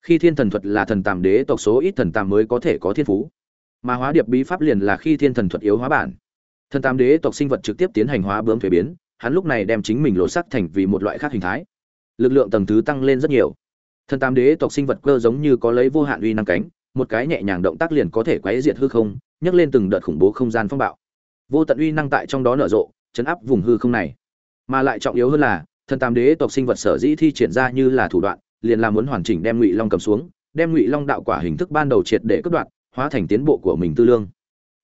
Khi thiên thần thuật là thần tam đế tộc số ít thần tam mới có thể có thiên phú. Mà hóa điệp bí pháp liền là khi thiên thần thuật yếu hóa bản. Thần tam đế tộc sinh vật trực tiếp tiến hành hóa bướm thuế biến, hắn lúc này đem chính mình lộ sắc thành vì một loại khác hình thái. Lực lượng tầng thứ tăng lên rất nhiều. Thần tam đế tộc sinh vật cơ giống như có lấy vô hạn uy năng cánh một cái nhẹ nhàng động tác liền có thể quấy diệt hư không, nhấc lên từng đợt khủng bố không gian phong bạo. Vô tận uy năng tại trong đó nở rộ, chấn áp vùng hư không này. Mà lại trọng yếu hơn là, thần tam đế tộc sinh vật sở dĩ thi triển ra như là thủ đoạn, liền là muốn hoàn chỉnh đem ngụy long cầm xuống, đem ngụy long đạo quả hình thức ban đầu triệt để cắt đoạn hóa thành tiến bộ của mình tư lương.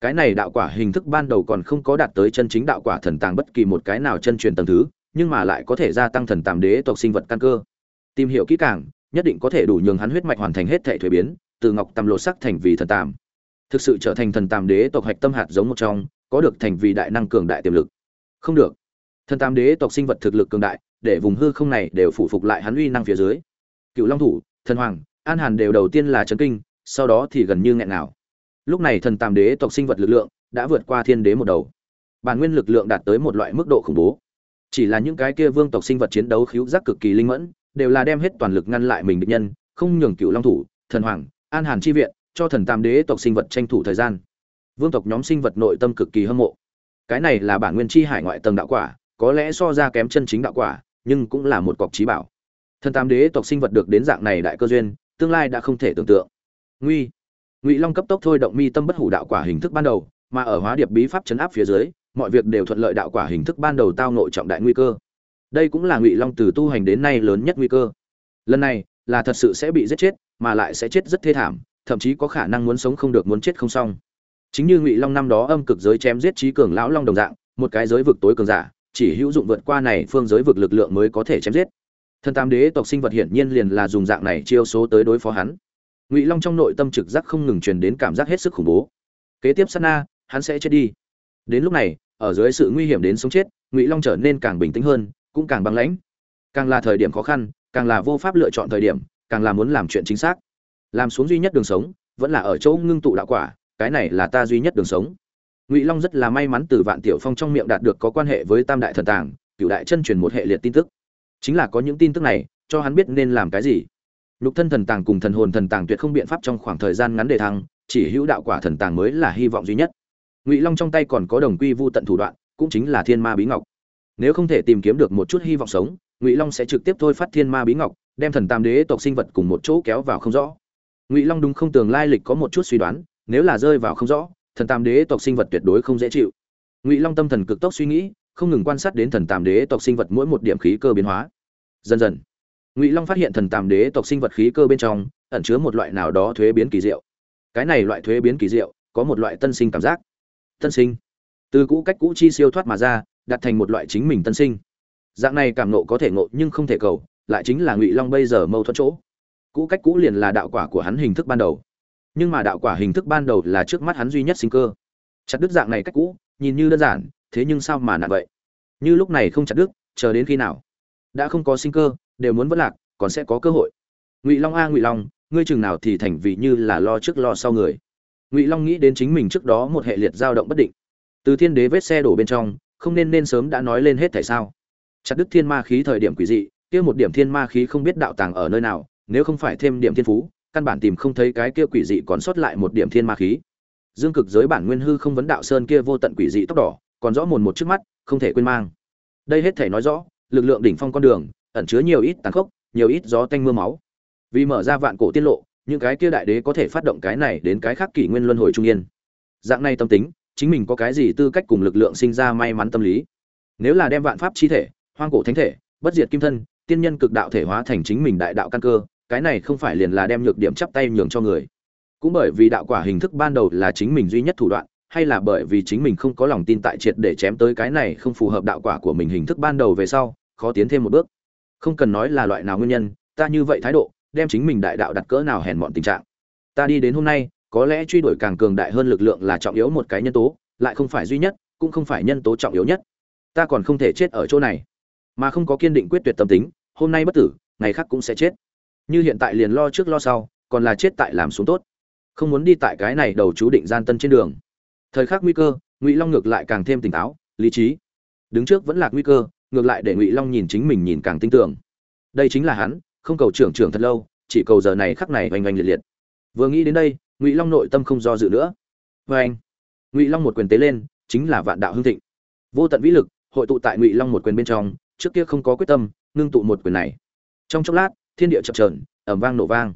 Cái này đạo quả hình thức ban đầu còn không có đạt tới chân chính đạo quả thần tàng bất kỳ một cái nào chân truyền tầng thứ, nhưng mà lại có thể gia tăng thần tam đế tộc sinh vật căn cơ. Tìm hiểu kỹ càng, nhất định có thể đủ nhường hắn huyết mạch hoàn thành hết thảy thuế biến từ ngọc tầm lột sắc thành vì thần tàm. Thực sự trở thành thần tàm đế tộc hạch tâm hạt giống một trong, có được thành vì đại năng cường đại tiềm lực. Không được. Thần tàm đế tộc sinh vật thực lực cường đại, để vùng hư không này đều phụ phục lại hắn uy năng phía dưới. Cựu long thủ, thần hoàng, an hàn đều đầu tiên là chấn kinh, sau đó thì gần như nghẹn nào lúc này thần tàm đế tộc sinh vật lực lượng đã vượt qua thiên đế một đầu. Bản nguyên lực lượng đạt tới một loại mức độ khủng bố. Chỉ là những cái kia vương tộc sinh vật chiến đấu khiếu giác cực kỳ linh mẫn, đều là đem hết toàn lực ngăn lại mình địch nhân, không nhường cựu long thủ, thần hoàng an hàn chi viện, cho thần tam đế tộc sinh vật tranh thủ thời gian. Vương tộc nhóm sinh vật nội tâm cực kỳ hâm mộ. Cái này là bản nguyên chi hải ngoại tầng đạo quả, có lẽ so ra kém chân chính đạo quả, nhưng cũng là một cọc trí bảo. Thần tam đế tộc sinh vật được đến dạng này đại cơ duyên, tương lai đã không thể tưởng tượng. Nguy. Ngụy long cấp tốc thôi động mi tâm bất hủ đạo quả hình thức ban đầu, mà ở hóa điệp bí pháp chấn áp phía dưới, mọi việc đều thuận lợi đạo quả hình thức ban đầu tao nội trọng đại nguy cơ. Đây cũng là ngụy long từ tu hành đến nay lớn nhất nguy cơ. Lần này, là thật sự sẽ bị giết chết mà lại sẽ chết rất thê thảm, thậm chí có khả năng muốn sống không được muốn chết không xong. Chính như ngụy long năm đó âm cực giới chém giết trí cường lão long đồng dạng, một cái giới vực tối cường giả, chỉ hữu dụng vượt qua này phương giới vực lực lượng mới có thể chém giết. Thần tam đế tộc sinh vật hiển nhiên liền là dùng dạng này chiêu số tới đối phó hắn. Ngụy long trong nội tâm trực giác không ngừng truyền đến cảm giác hết sức khủng bố. Kế tiếp sana hắn sẽ chết đi. Đến lúc này, ở dưới sự nguy hiểm đến sống chết, ngụy long trở nên càng bình tĩnh hơn, cũng càng băng lãnh. Càng là thời điểm khó khăn, càng là vô pháp lựa chọn thời điểm càng là muốn làm chuyện chính xác. Làm xuống duy nhất đường sống, vẫn là ở chỗ ngưng tụ đạo quả, cái này là ta duy nhất đường sống. Ngụy long rất là may mắn từ vạn tiểu phong trong miệng đạt được có quan hệ với tam đại thần tàng, cựu đại chân truyền một hệ liệt tin tức. Chính là có những tin tức này, cho hắn biết nên làm cái gì. Lục thân thần tàng cùng thần hồn thần tàng tuyệt không biện pháp trong khoảng thời gian ngắn để thăng, chỉ hữu đạo quả thần tàng mới là hy vọng duy nhất. Ngụy long trong tay còn có đồng quy vu tận thủ đoạn, cũng chính là thiên ma bí ngọc. Nếu không thể tìm kiếm được một chút hy vọng sống, ngụy long sẽ trực tiếp thôi phát thiên ma bí ngọc đem thần tam đế tộc sinh vật cùng một chỗ kéo vào không rõ. Ngụy long đúng không tường lai lịch có một chút suy đoán, nếu là rơi vào không rõ, thần tam đế tộc sinh vật tuyệt đối không dễ chịu. Ngụy long tâm thần cực tốc suy nghĩ, không ngừng quan sát đến thần tam đế tộc sinh vật mỗi một điểm khí cơ biến hóa. Dần dần, ngụy long phát hiện thần tam đế tộc sinh vật khí cơ bên trong ẩn chứa một loại nào đó thuế biến kỳ diệu. Cái này loại thuế biến kỳ diệu có một loại tân sinh cảm giác. Tân sinh. Từ cũ cách cũ chi siêu thoát mà ra, đặt thành một loại chính mình tân sinh. Dạng này cảm nộ có thể ngộ nhưng không thể cầu lại chính là ngụy long bây giờ mâu thuẫn chỗ. Cũ cách cũ liền là đạo quả của hắn hình thức ban đầu. Nhưng mà đạo quả hình thức ban đầu là trước mắt hắn duy nhất sinh cơ. Chặt đứt dạng này cách cũ, nhìn như đơn giản, thế nhưng sao mà nặng vậy? Như lúc này không chặt đứt, chờ đến khi nào? Đã không có sinh cơ, đều muốn vất lạc, còn sẽ có cơ hội. Ngụy long a, ngụy long, ngươi chừng nào thì thành vị như là lo trước lo sau người. Ngụy long nghĩ đến chính mình trước đó một hệ liệt dao động bất định. Từ thiên đế vết xe đổ bên trong, không nên nên sớm đã nói lên hết tại sao? Chặt đứt thiên ma khí thời điểm quỷ dị kia một điểm thiên ma khí không biết đạo tàng ở nơi nào, nếu không phải thêm điểm thiên phú, căn bản tìm không thấy cái kia quỷ dị còn sót lại một điểm thiên ma khí. Dương cực giới bản nguyên hư không vấn đạo sơn kia vô tận quỷ dị tóc đỏ, còn rõ mồn một trước mắt, không thể quên mang. Đây hết thể nói rõ, lực lượng đỉnh phong con đường, ẩn chứa nhiều ít tàn khốc, nhiều ít gió tanh mưa máu. Vì mở ra vạn cổ tiết lộ, những cái kia đại đế có thể phát động cái này đến cái khác kỷ nguyên luân hồi trung yên. Dạng này tâm tính, chính mình có cái gì tư cách cùng lực lượng sinh ra may mắn tâm lý? Nếu là đem vạn pháp chi thể, hoang cổ thánh thể, bất diệt kim thân tiên nhân cực đạo thể hóa thành chính mình đại đạo căn cơ, cái này không phải liền là đem nhược điểm chắp tay nhường cho người. Cũng bởi vì đạo quả hình thức ban đầu là chính mình duy nhất thủ đoạn, hay là bởi vì chính mình không có lòng tin tại triệt để chém tới cái này không phù hợp đạo quả của mình hình thức ban đầu về sau, khó tiến thêm một bước. Không cần nói là loại nào nguyên nhân, ta như vậy thái độ, đem chính mình đại đạo đặt cỡ nào hèn mọn tình trạng. Ta đi đến hôm nay, có lẽ truy đuổi càng cường đại hơn lực lượng là trọng yếu một cái nhân tố, lại không phải duy nhất, cũng không phải nhân tố trọng yếu nhất. Ta còn không thể chết ở chỗ này mà không có kiên định quyết tuyệt tâm tính, hôm nay bất tử, ngày khác cũng sẽ chết. Như hiện tại liền lo trước lo sau, còn là chết tại làm xuống tốt. Không muốn đi tại cái này đầu chú định gian tân trên đường. Thời khắc nguy cơ, ngụy long ngược lại càng thêm tỉnh táo, lý trí. Đứng trước vẫn là nguy cơ, ngược lại để ngụy long nhìn chính mình nhìn càng tin tưởng đây chính là hắn, không cầu trưởng trưởng thật lâu, chỉ cầu giờ này khắc này oanh oanh liệt liệt. Vừa nghĩ đến đây, ngụy long nội tâm không do dự nữa. Vê anh ngụy long một quyền tế lên, chính là vạn đạo hưng thịnh. Vô tận vĩ lực, hội tụ tại ngụy long một quyền bên trong trước kia không có quyết tâm, ngưng tụ một quyền này. Trong chốc lát, thiên địa chập trờn ẩm vang nổ vang.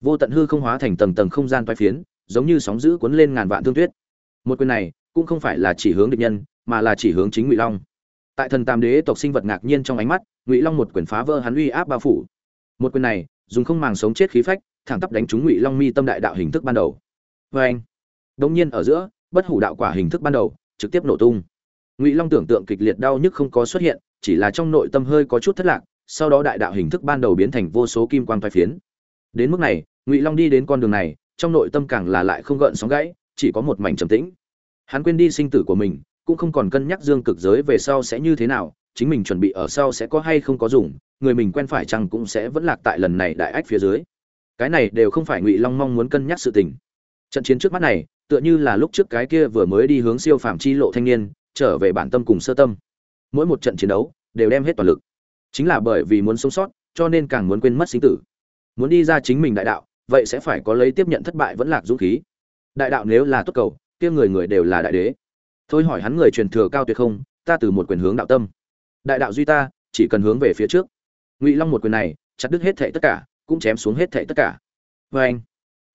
Vô tận hư không hóa thành tầng tầng không gian toai phiến, giống như sóng dữ cuốn lên ngàn vạn thương tuyết. Một quyền này, cũng không phải là chỉ hướng địch nhân, mà là chỉ hướng chính ngụy long. Tại thần tam đế tộc sinh vật ngạc nhiên trong ánh mắt, ngụy long một quyền phá vỡ hắn uy áp bao phủ. Một quyền này, dùng không màng sống chết khí phách, thẳng tắp đánh trúng ngụy long mi tâm đại đạo hình thức ban đầu. Vê anh đông nhiên ở giữa, bất hủ đạo quả hình thức ban đầu, trực tiếp nổ tung. Ngụy long tưởng tượng kịch liệt đau nhức không có xuất hiện chỉ là trong nội tâm hơi có chút thất lạc, sau đó đại đạo hình thức ban đầu biến thành vô số kim quang phai phiến. Đến mức này, ngụy long đi đến con đường này, trong nội tâm càng là lại không gợn sóng gãy, chỉ có một mảnh trầm tĩnh. Hắn quên đi sinh tử của mình, cũng không còn cân nhắc dương cực giới về sau sẽ như thế nào, chính mình chuẩn bị ở sau sẽ có hay không có dùng, người mình quen phải chăng cũng sẽ vẫn lạc tại lần này đại ách phía dưới. Cái này đều không phải ngụy long mong muốn cân nhắc sự tình. Trận chiến trước mắt này, tựa như là lúc trước cái kia vừa mới đi hướng siêu phàm chi lộ thanh niên, trở về bản tâm cùng sơ tâm mỗi một trận chiến đấu đều đem hết toàn lực. Chính là bởi vì muốn sống sót, cho nên càng muốn quên mất sinh tử. Muốn đi ra chính mình đại đạo, vậy sẽ phải có lấy tiếp nhận thất bại vẫn lạc dũng khí. Đại đạo nếu là tốt cầu, kia người người đều là đại đế. Thôi hỏi hắn người truyền thừa cao tuyệt không, ta từ một quyền hướng đạo tâm. Đại đạo duy ta, chỉ cần hướng về phía trước. Ngụy long một quyền này, chặt đứt hết thệ tất cả, cũng chém xuống hết thệ tất cả. Vê anh,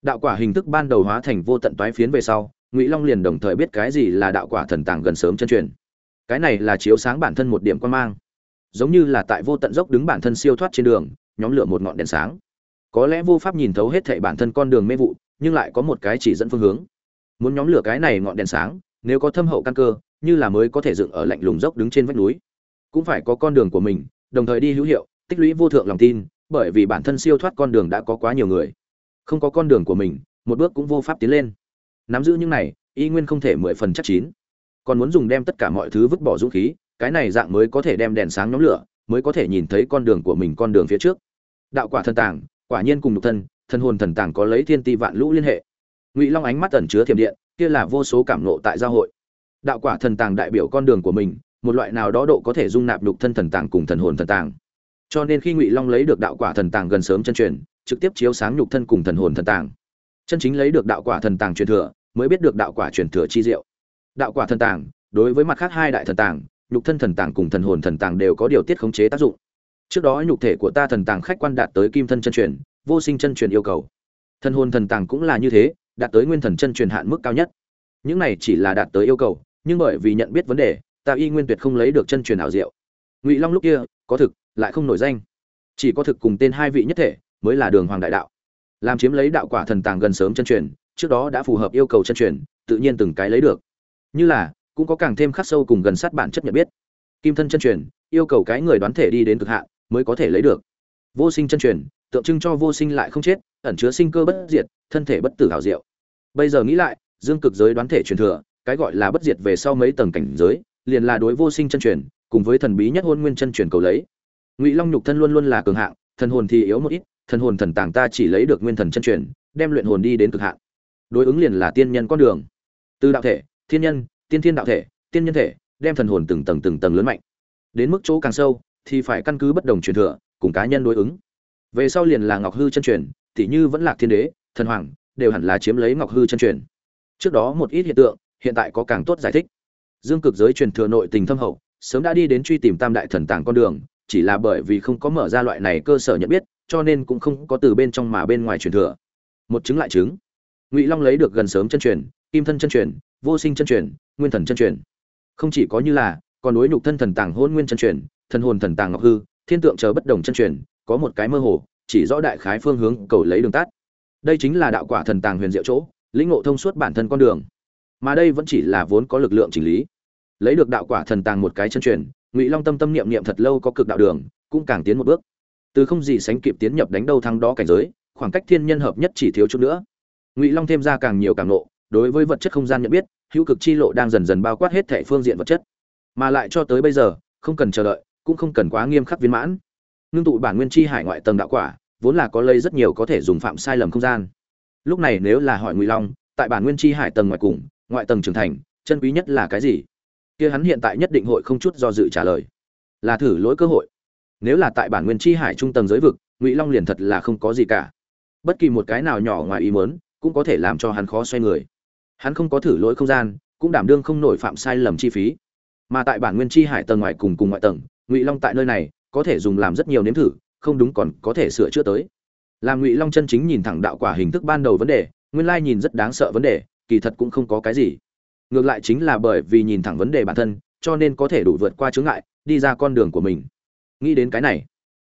đạo quả hình thức ban đầu hóa thành vô tận toái phiến về sau, ngụy long liền đồng thời biết cái gì là đạo quả thần tàng gần sớm chân truyền cái này là chiếu sáng bản thân một điểm quan mang. Giống như là tại vô tận dốc đứng bản thân siêu thoát trên đường, nhóm lửa một ngọn đèn sáng. Có lẽ vô pháp nhìn thấu hết thệ bản thân con đường mê vụ, nhưng lại có một cái chỉ dẫn phương hướng. Muốn nhóm lửa cái này ngọn đèn sáng, nếu có thâm hậu căn cơ, như là mới có thể dựng ở lạnh lùng dốc đứng trên vách núi. Cũng phải có con đường của mình, đồng thời đi hữu hiệu, tích lũy vô thượng lòng tin, bởi vì bản thân siêu thoát con đường đã có quá nhiều người. Không có con đường của mình, một bước cũng vô pháp tiến lên. Nắm giữ những này, y nguyên không thể mười phần chắc chín còn muốn dùng đem tất cả mọi thứ vứt bỏ dũng khí, cái này dạng mới có thể đem đèn sáng nhóm lửa, mới có thể nhìn thấy con đường của mình con đường phía trước. Đạo quả thần tàng, quả nhiên cùng nhục thân thân hồn thần tàng có lấy thiên ti vạn lũ liên hệ. Ngụy long ánh mắt ẩn chứa thiểm điện, kia là vô số cảm nộ tại giao hội. Đạo quả thần tàng đại biểu con đường của mình, một loại nào đó độ có thể dung nạp nhục thân thần tàng cùng thần hồn thần tàng. Cho nên khi ngụy long lấy được đạo quả thần tàng gần sớm chân truyền, trực tiếp chiếu sáng nhục thân cùng thần hồn thần tàng. Chân chính lấy được đạo quả thần tàng truyền thừa, mới biết được đạo quả truyền thừa chi diệu đạo quả thần tàng, đối với mặt khác hai đại thần tàng, nhục thân thần tàng cùng thần hồn thần tàng đều có điều tiết khống chế tác dụng. Trước đó nhục thể của ta thần tàng khách quan đạt tới kim thân chân truyền, vô sinh chân truyền yêu cầu. Thần hồn thần tàng cũng là như thế, đạt tới nguyên thần chân truyền hạn mức cao nhất. Những này chỉ là đạt tới yêu cầu, nhưng bởi vì nhận biết vấn đề, ta y nguyên tuyệt không lấy được chân truyền ảo diệu. Ngụy long lúc kia, có thực, lại không nổi danh. Chỉ có thực cùng tên hai vị nhất thể, mới là đường hoàng đại đạo. Làm chiếm lấy đạo quả thần tàng gần sớm chân truyền, trước đó đã phù hợp yêu cầu chân truyền, tự nhiên từng cái lấy được như là, cũng có càng thêm khắc sâu cùng gần sát bản chất nhận biết. Kim thân chân truyền, yêu cầu cái người đoán thể đi đến cực hạn mới có thể lấy được. Vô sinh chân truyền, tượng trưng cho vô sinh lại không chết, ẩn chứa sinh cơ bất diệt, thân thể bất tử hảo diệu. Bây giờ nghĩ lại, dương cực giới đoán thể truyền thừa, cái gọi là bất diệt về sau mấy tầng cảnh giới, liền là đối vô sinh chân truyền, cùng với thần bí nhất hôn nguyên chân truyền cầu lấy. Ngụy long nhục thân luôn luôn là cường hạng, thần hồn thì yếu một ít, thần hồn thần tàng ta chỉ lấy được nguyên thần chân truyền, đem luyện hồn đi đến cực hạn. Đối ứng liền là tiên nhân con đường. Từ đạo thể thiên nhân, tiên thiên đạo thể, tiên nhân thể, đem thần hồn từng tầng từng tầng lớn mạnh. Đến mức chỗ càng sâu, thì phải căn cứ bất đồng truyền thừa, cùng cá nhân đối ứng. Về sau liền là ngọc hư chân truyền tỷ như vẫn là thiên đế, thần hoàng, đều hẳn là chiếm lấy ngọc hư chân truyền. Trước đó một ít hiện tượng, hiện tại có càng tốt giải thích. Dương cực giới truyền thừa nội tình thâm hậu, sớm đã đi đến truy tìm tam đại thần tàng con đường, chỉ là bởi vì không có mở ra loại này cơ sở nhận biết, cho nên cũng không có từ bên trong mà bên ngoài truyền thừa. Một chứng lại chứng. Ngụy long lấy được gần sớm chân truyền, kim thân chân truyền vô sinh chân truyền, nguyên thần chân truyền. Không chỉ có như là, còn đối nhục thân thần tàng hôn nguyên chân truyền, thần hồn thần tàng ngọc hư, thiên tượng chờ bất đồng chân truyền, có một cái mơ hồ, chỉ rõ đại khái phương hướng cầu lấy đường tắt. Đây chính là đạo quả thần tàng huyền diệu chỗ, lĩnh ngộ thông suốt bản thân con đường. Mà đây vẫn chỉ là vốn có lực lượng chỉnh lý. Lấy được đạo quả thần tàng một cái chân truyền, ngụy long tâm tâm niệm niệm thật lâu có cực đạo đường, cũng càng tiến một bước. Từ không gì sánh kịp tiến nhập đánh đâu thắng đó cảnh giới, khoảng cách thiên nhân hợp nhất chỉ thiếu chút nữa. Ngụy long thêm ra càng nhiều càng nộ đối với vật chất không gian nhận biết, hữu cực chi lộ đang dần dần bao quát hết thảy phương diện vật chất. Mà lại cho tới bây giờ, không cần chờ đợi, cũng không cần quá nghiêm khắc viên mãn. Ngưng tụ bản nguyên chi hải ngoại tầng đạo quả, vốn là có lây rất nhiều có thể dùng phạm sai lầm không gian. Lúc này nếu là hỏi ngụy long, tại bản nguyên chi hải tầng ngoài cùng, ngoại tầng trưởng thành, chân quý nhất là cái gì? Kia hắn hiện tại nhất định hội không chút do dự trả lời. Là thử lỗi cơ hội. Nếu là tại bản nguyên chi hải trung tầng giới vực, ngụy long liền thật là không có gì cả. Bất kỳ một cái nào nhỏ ngoài ý mớn cũng có thể làm cho hắn khó xoay người hắn không có thử lỗi không gian, cũng đảm đương không nổi phạm sai lầm chi phí. Mà tại bản nguyên chi hải tầng ngoài cùng cùng ngoại tầng, ngụy long tại nơi này, có thể dùng làm rất nhiều nếm thử, không đúng còn có thể sửa chữa tới. Làm ngụy long chân chính nhìn thẳng đạo quả hình thức ban đầu vấn đề, nguyên lai nhìn rất đáng sợ vấn đề, kỳ thật cũng không có cái gì. Ngược lại chính là bởi vì nhìn thẳng vấn đề bản thân, cho nên có thể đủ vượt qua chướng ngại, đi ra con đường của mình. Nghĩ đến cái này,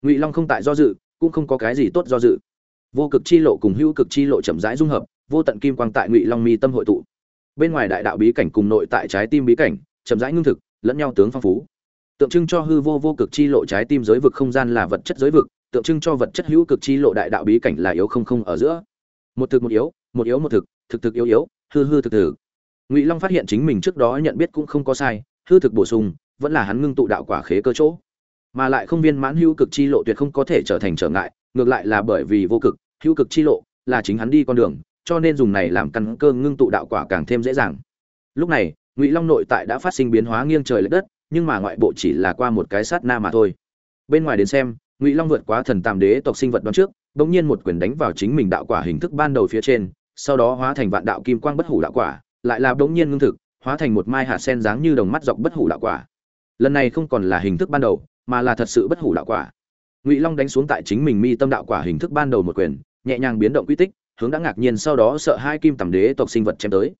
ngụy long không tại do dự, cũng không có cái gì tốt do dự. Vô cực chi lộ cùng hữu cực chi lộ chậm rãi dung hợp vô tận kim quang tại ngụy long mi tâm hội tụ bên ngoài đại đạo bí cảnh cùng nội tại trái tim bí cảnh chậm rãi ngưng thực lẫn nhau tướng phong phú tượng trưng cho hư vô vô cực chi lộ trái tim giới vực không gian là vật chất giới vực tượng trưng cho vật chất hữu cực chi lộ đại đạo bí cảnh là yếu không không ở giữa một thực một yếu một yếu một thực thực thực yếu yếu hư hư thực thực ngụy long phát hiện chính mình trước đó nhận biết cũng không có sai hư thực bổ sung vẫn là hắn ngưng tụ đạo quả khế cơ chỗ mà lại không viên mãn hữu cực chi lộ tuyệt không có thể trở thành trở ngại ngược lại là bởi vì vô cực hữu cực chi lộ là chính hắn đi con đường cho nên dùng này làm căn cơ ngưng tụ đạo quả càng thêm dễ dàng. Lúc này, ngụy long nội tại đã phát sinh biến hóa nghiêng trời l ệ đất, nhưng mà ngoại bộ chỉ là qua một cái sát na mà thôi. Bên ngoài đến xem, ngụy long vượt quá thần tam đế tộc sinh vật đoán trước đ ỗ n g nhiên một quyền đánh vào chính mình đạo quả hình thức ban đầu phía trên, sau đó hóa thành vạn đạo kim quang bất hủ đạo quả, lại là đ ỗ n g nhiên ngưng thực, hóa thành một mai hạ sen dáng như đồng mắt dọc bất hủ đạo quả. Lần này không còn là hình thức ban đầu, mà là thật sự bất hủ đạo quả. Ngụy long đánh xuống tại chính mình mi tâm đạo quả hình thức ban đầu một quyền, nhẹ nhàng biến động quy tích hướng đã ngạc nhiên sau đó sợ hai kim tầm đế tộc sinh vật chém tới.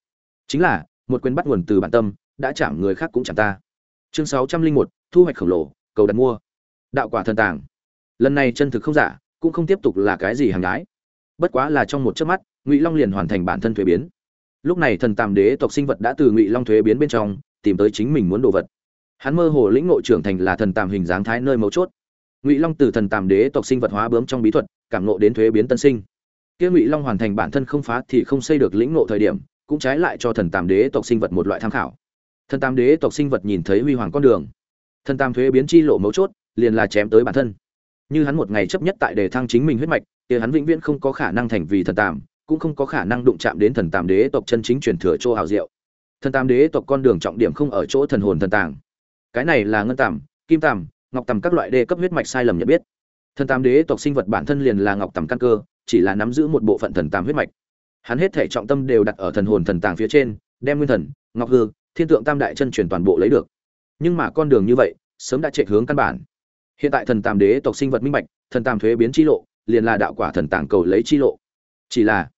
Chính là, một quyền bắt nguồn từ bản tâm, đã chạm người khác cũng chạm ta. Chương sáu trăm linh một, thu hoạch khổng lồ, cầu đặt mua. Đạo quả thần tàng. Lần này chân thực không giả, cũng không tiếp tục là cái gì hàng gái. Bất quá là trong một chớp mắt, ngụy long liền hoàn thành bản thân thuế biến. Lúc này thần tàm đế tộc sinh vật đã từ ngụy long thuế biến bên trong, tìm tới chính mình muốn đồ vật. Hắn mơ hồ lĩnh ngộ trưởng thành là thần tàm hình dáng thái nơi mấu chốt. Ngụy long từ thần tàm đế tộc sinh vật hóa bướm trong bí thuật, cảm ngộ đến thuế biến tân sinh kia ngụy long hoàn thành bản thân không phá thì không xây được lĩnh ngộ thời điểm, cũng trái lại cho thần tam đế tộc sinh vật một loại tham khảo. Thần tam đế tộc sinh vật nhìn thấy huy hoàng con đường. Thần tam thuế biến chi lộ mấu chốt, liền là chém tới bản thân. Như hắn một ngày chấp nhất tại đề thăng chính mình huyết mạch thì hắn vĩnh viễn không có khả năng thành vì thần tam, cũng không có khả năng đụng chạm đến thần tam đế tộc chân chính truyền thừa chỗ hào diệu. Thần tam đế tộc con đường trọng điểm không ở chỗ thần hồn thần tàng. Cái này là ngân tàm, kim tàm, ngọc tầm các loại đê cấp huyết mạch sai lầm nhận biết. Thần tam đế tộc sinh vật bản thân liền là ngọc tầm căn cơ chỉ là nắm giữ một bộ phận thần tàng huyết mạch. Hắn hết thể trọng tâm đều đặt ở thần hồn thần tàng phía trên, đem nguyên thần, ngọc hư, thiên tượng tam đại chân truyền toàn bộ lấy được. Nhưng mà con đường như vậy, sớm đã chạy hướng căn bản. Hiện tại thần tàng đế tộc sinh vật minh bạch, thần tàng thuế biến chi lộ, liền là đạo quả thần tàng cầu lấy chi lộ. Chỉ là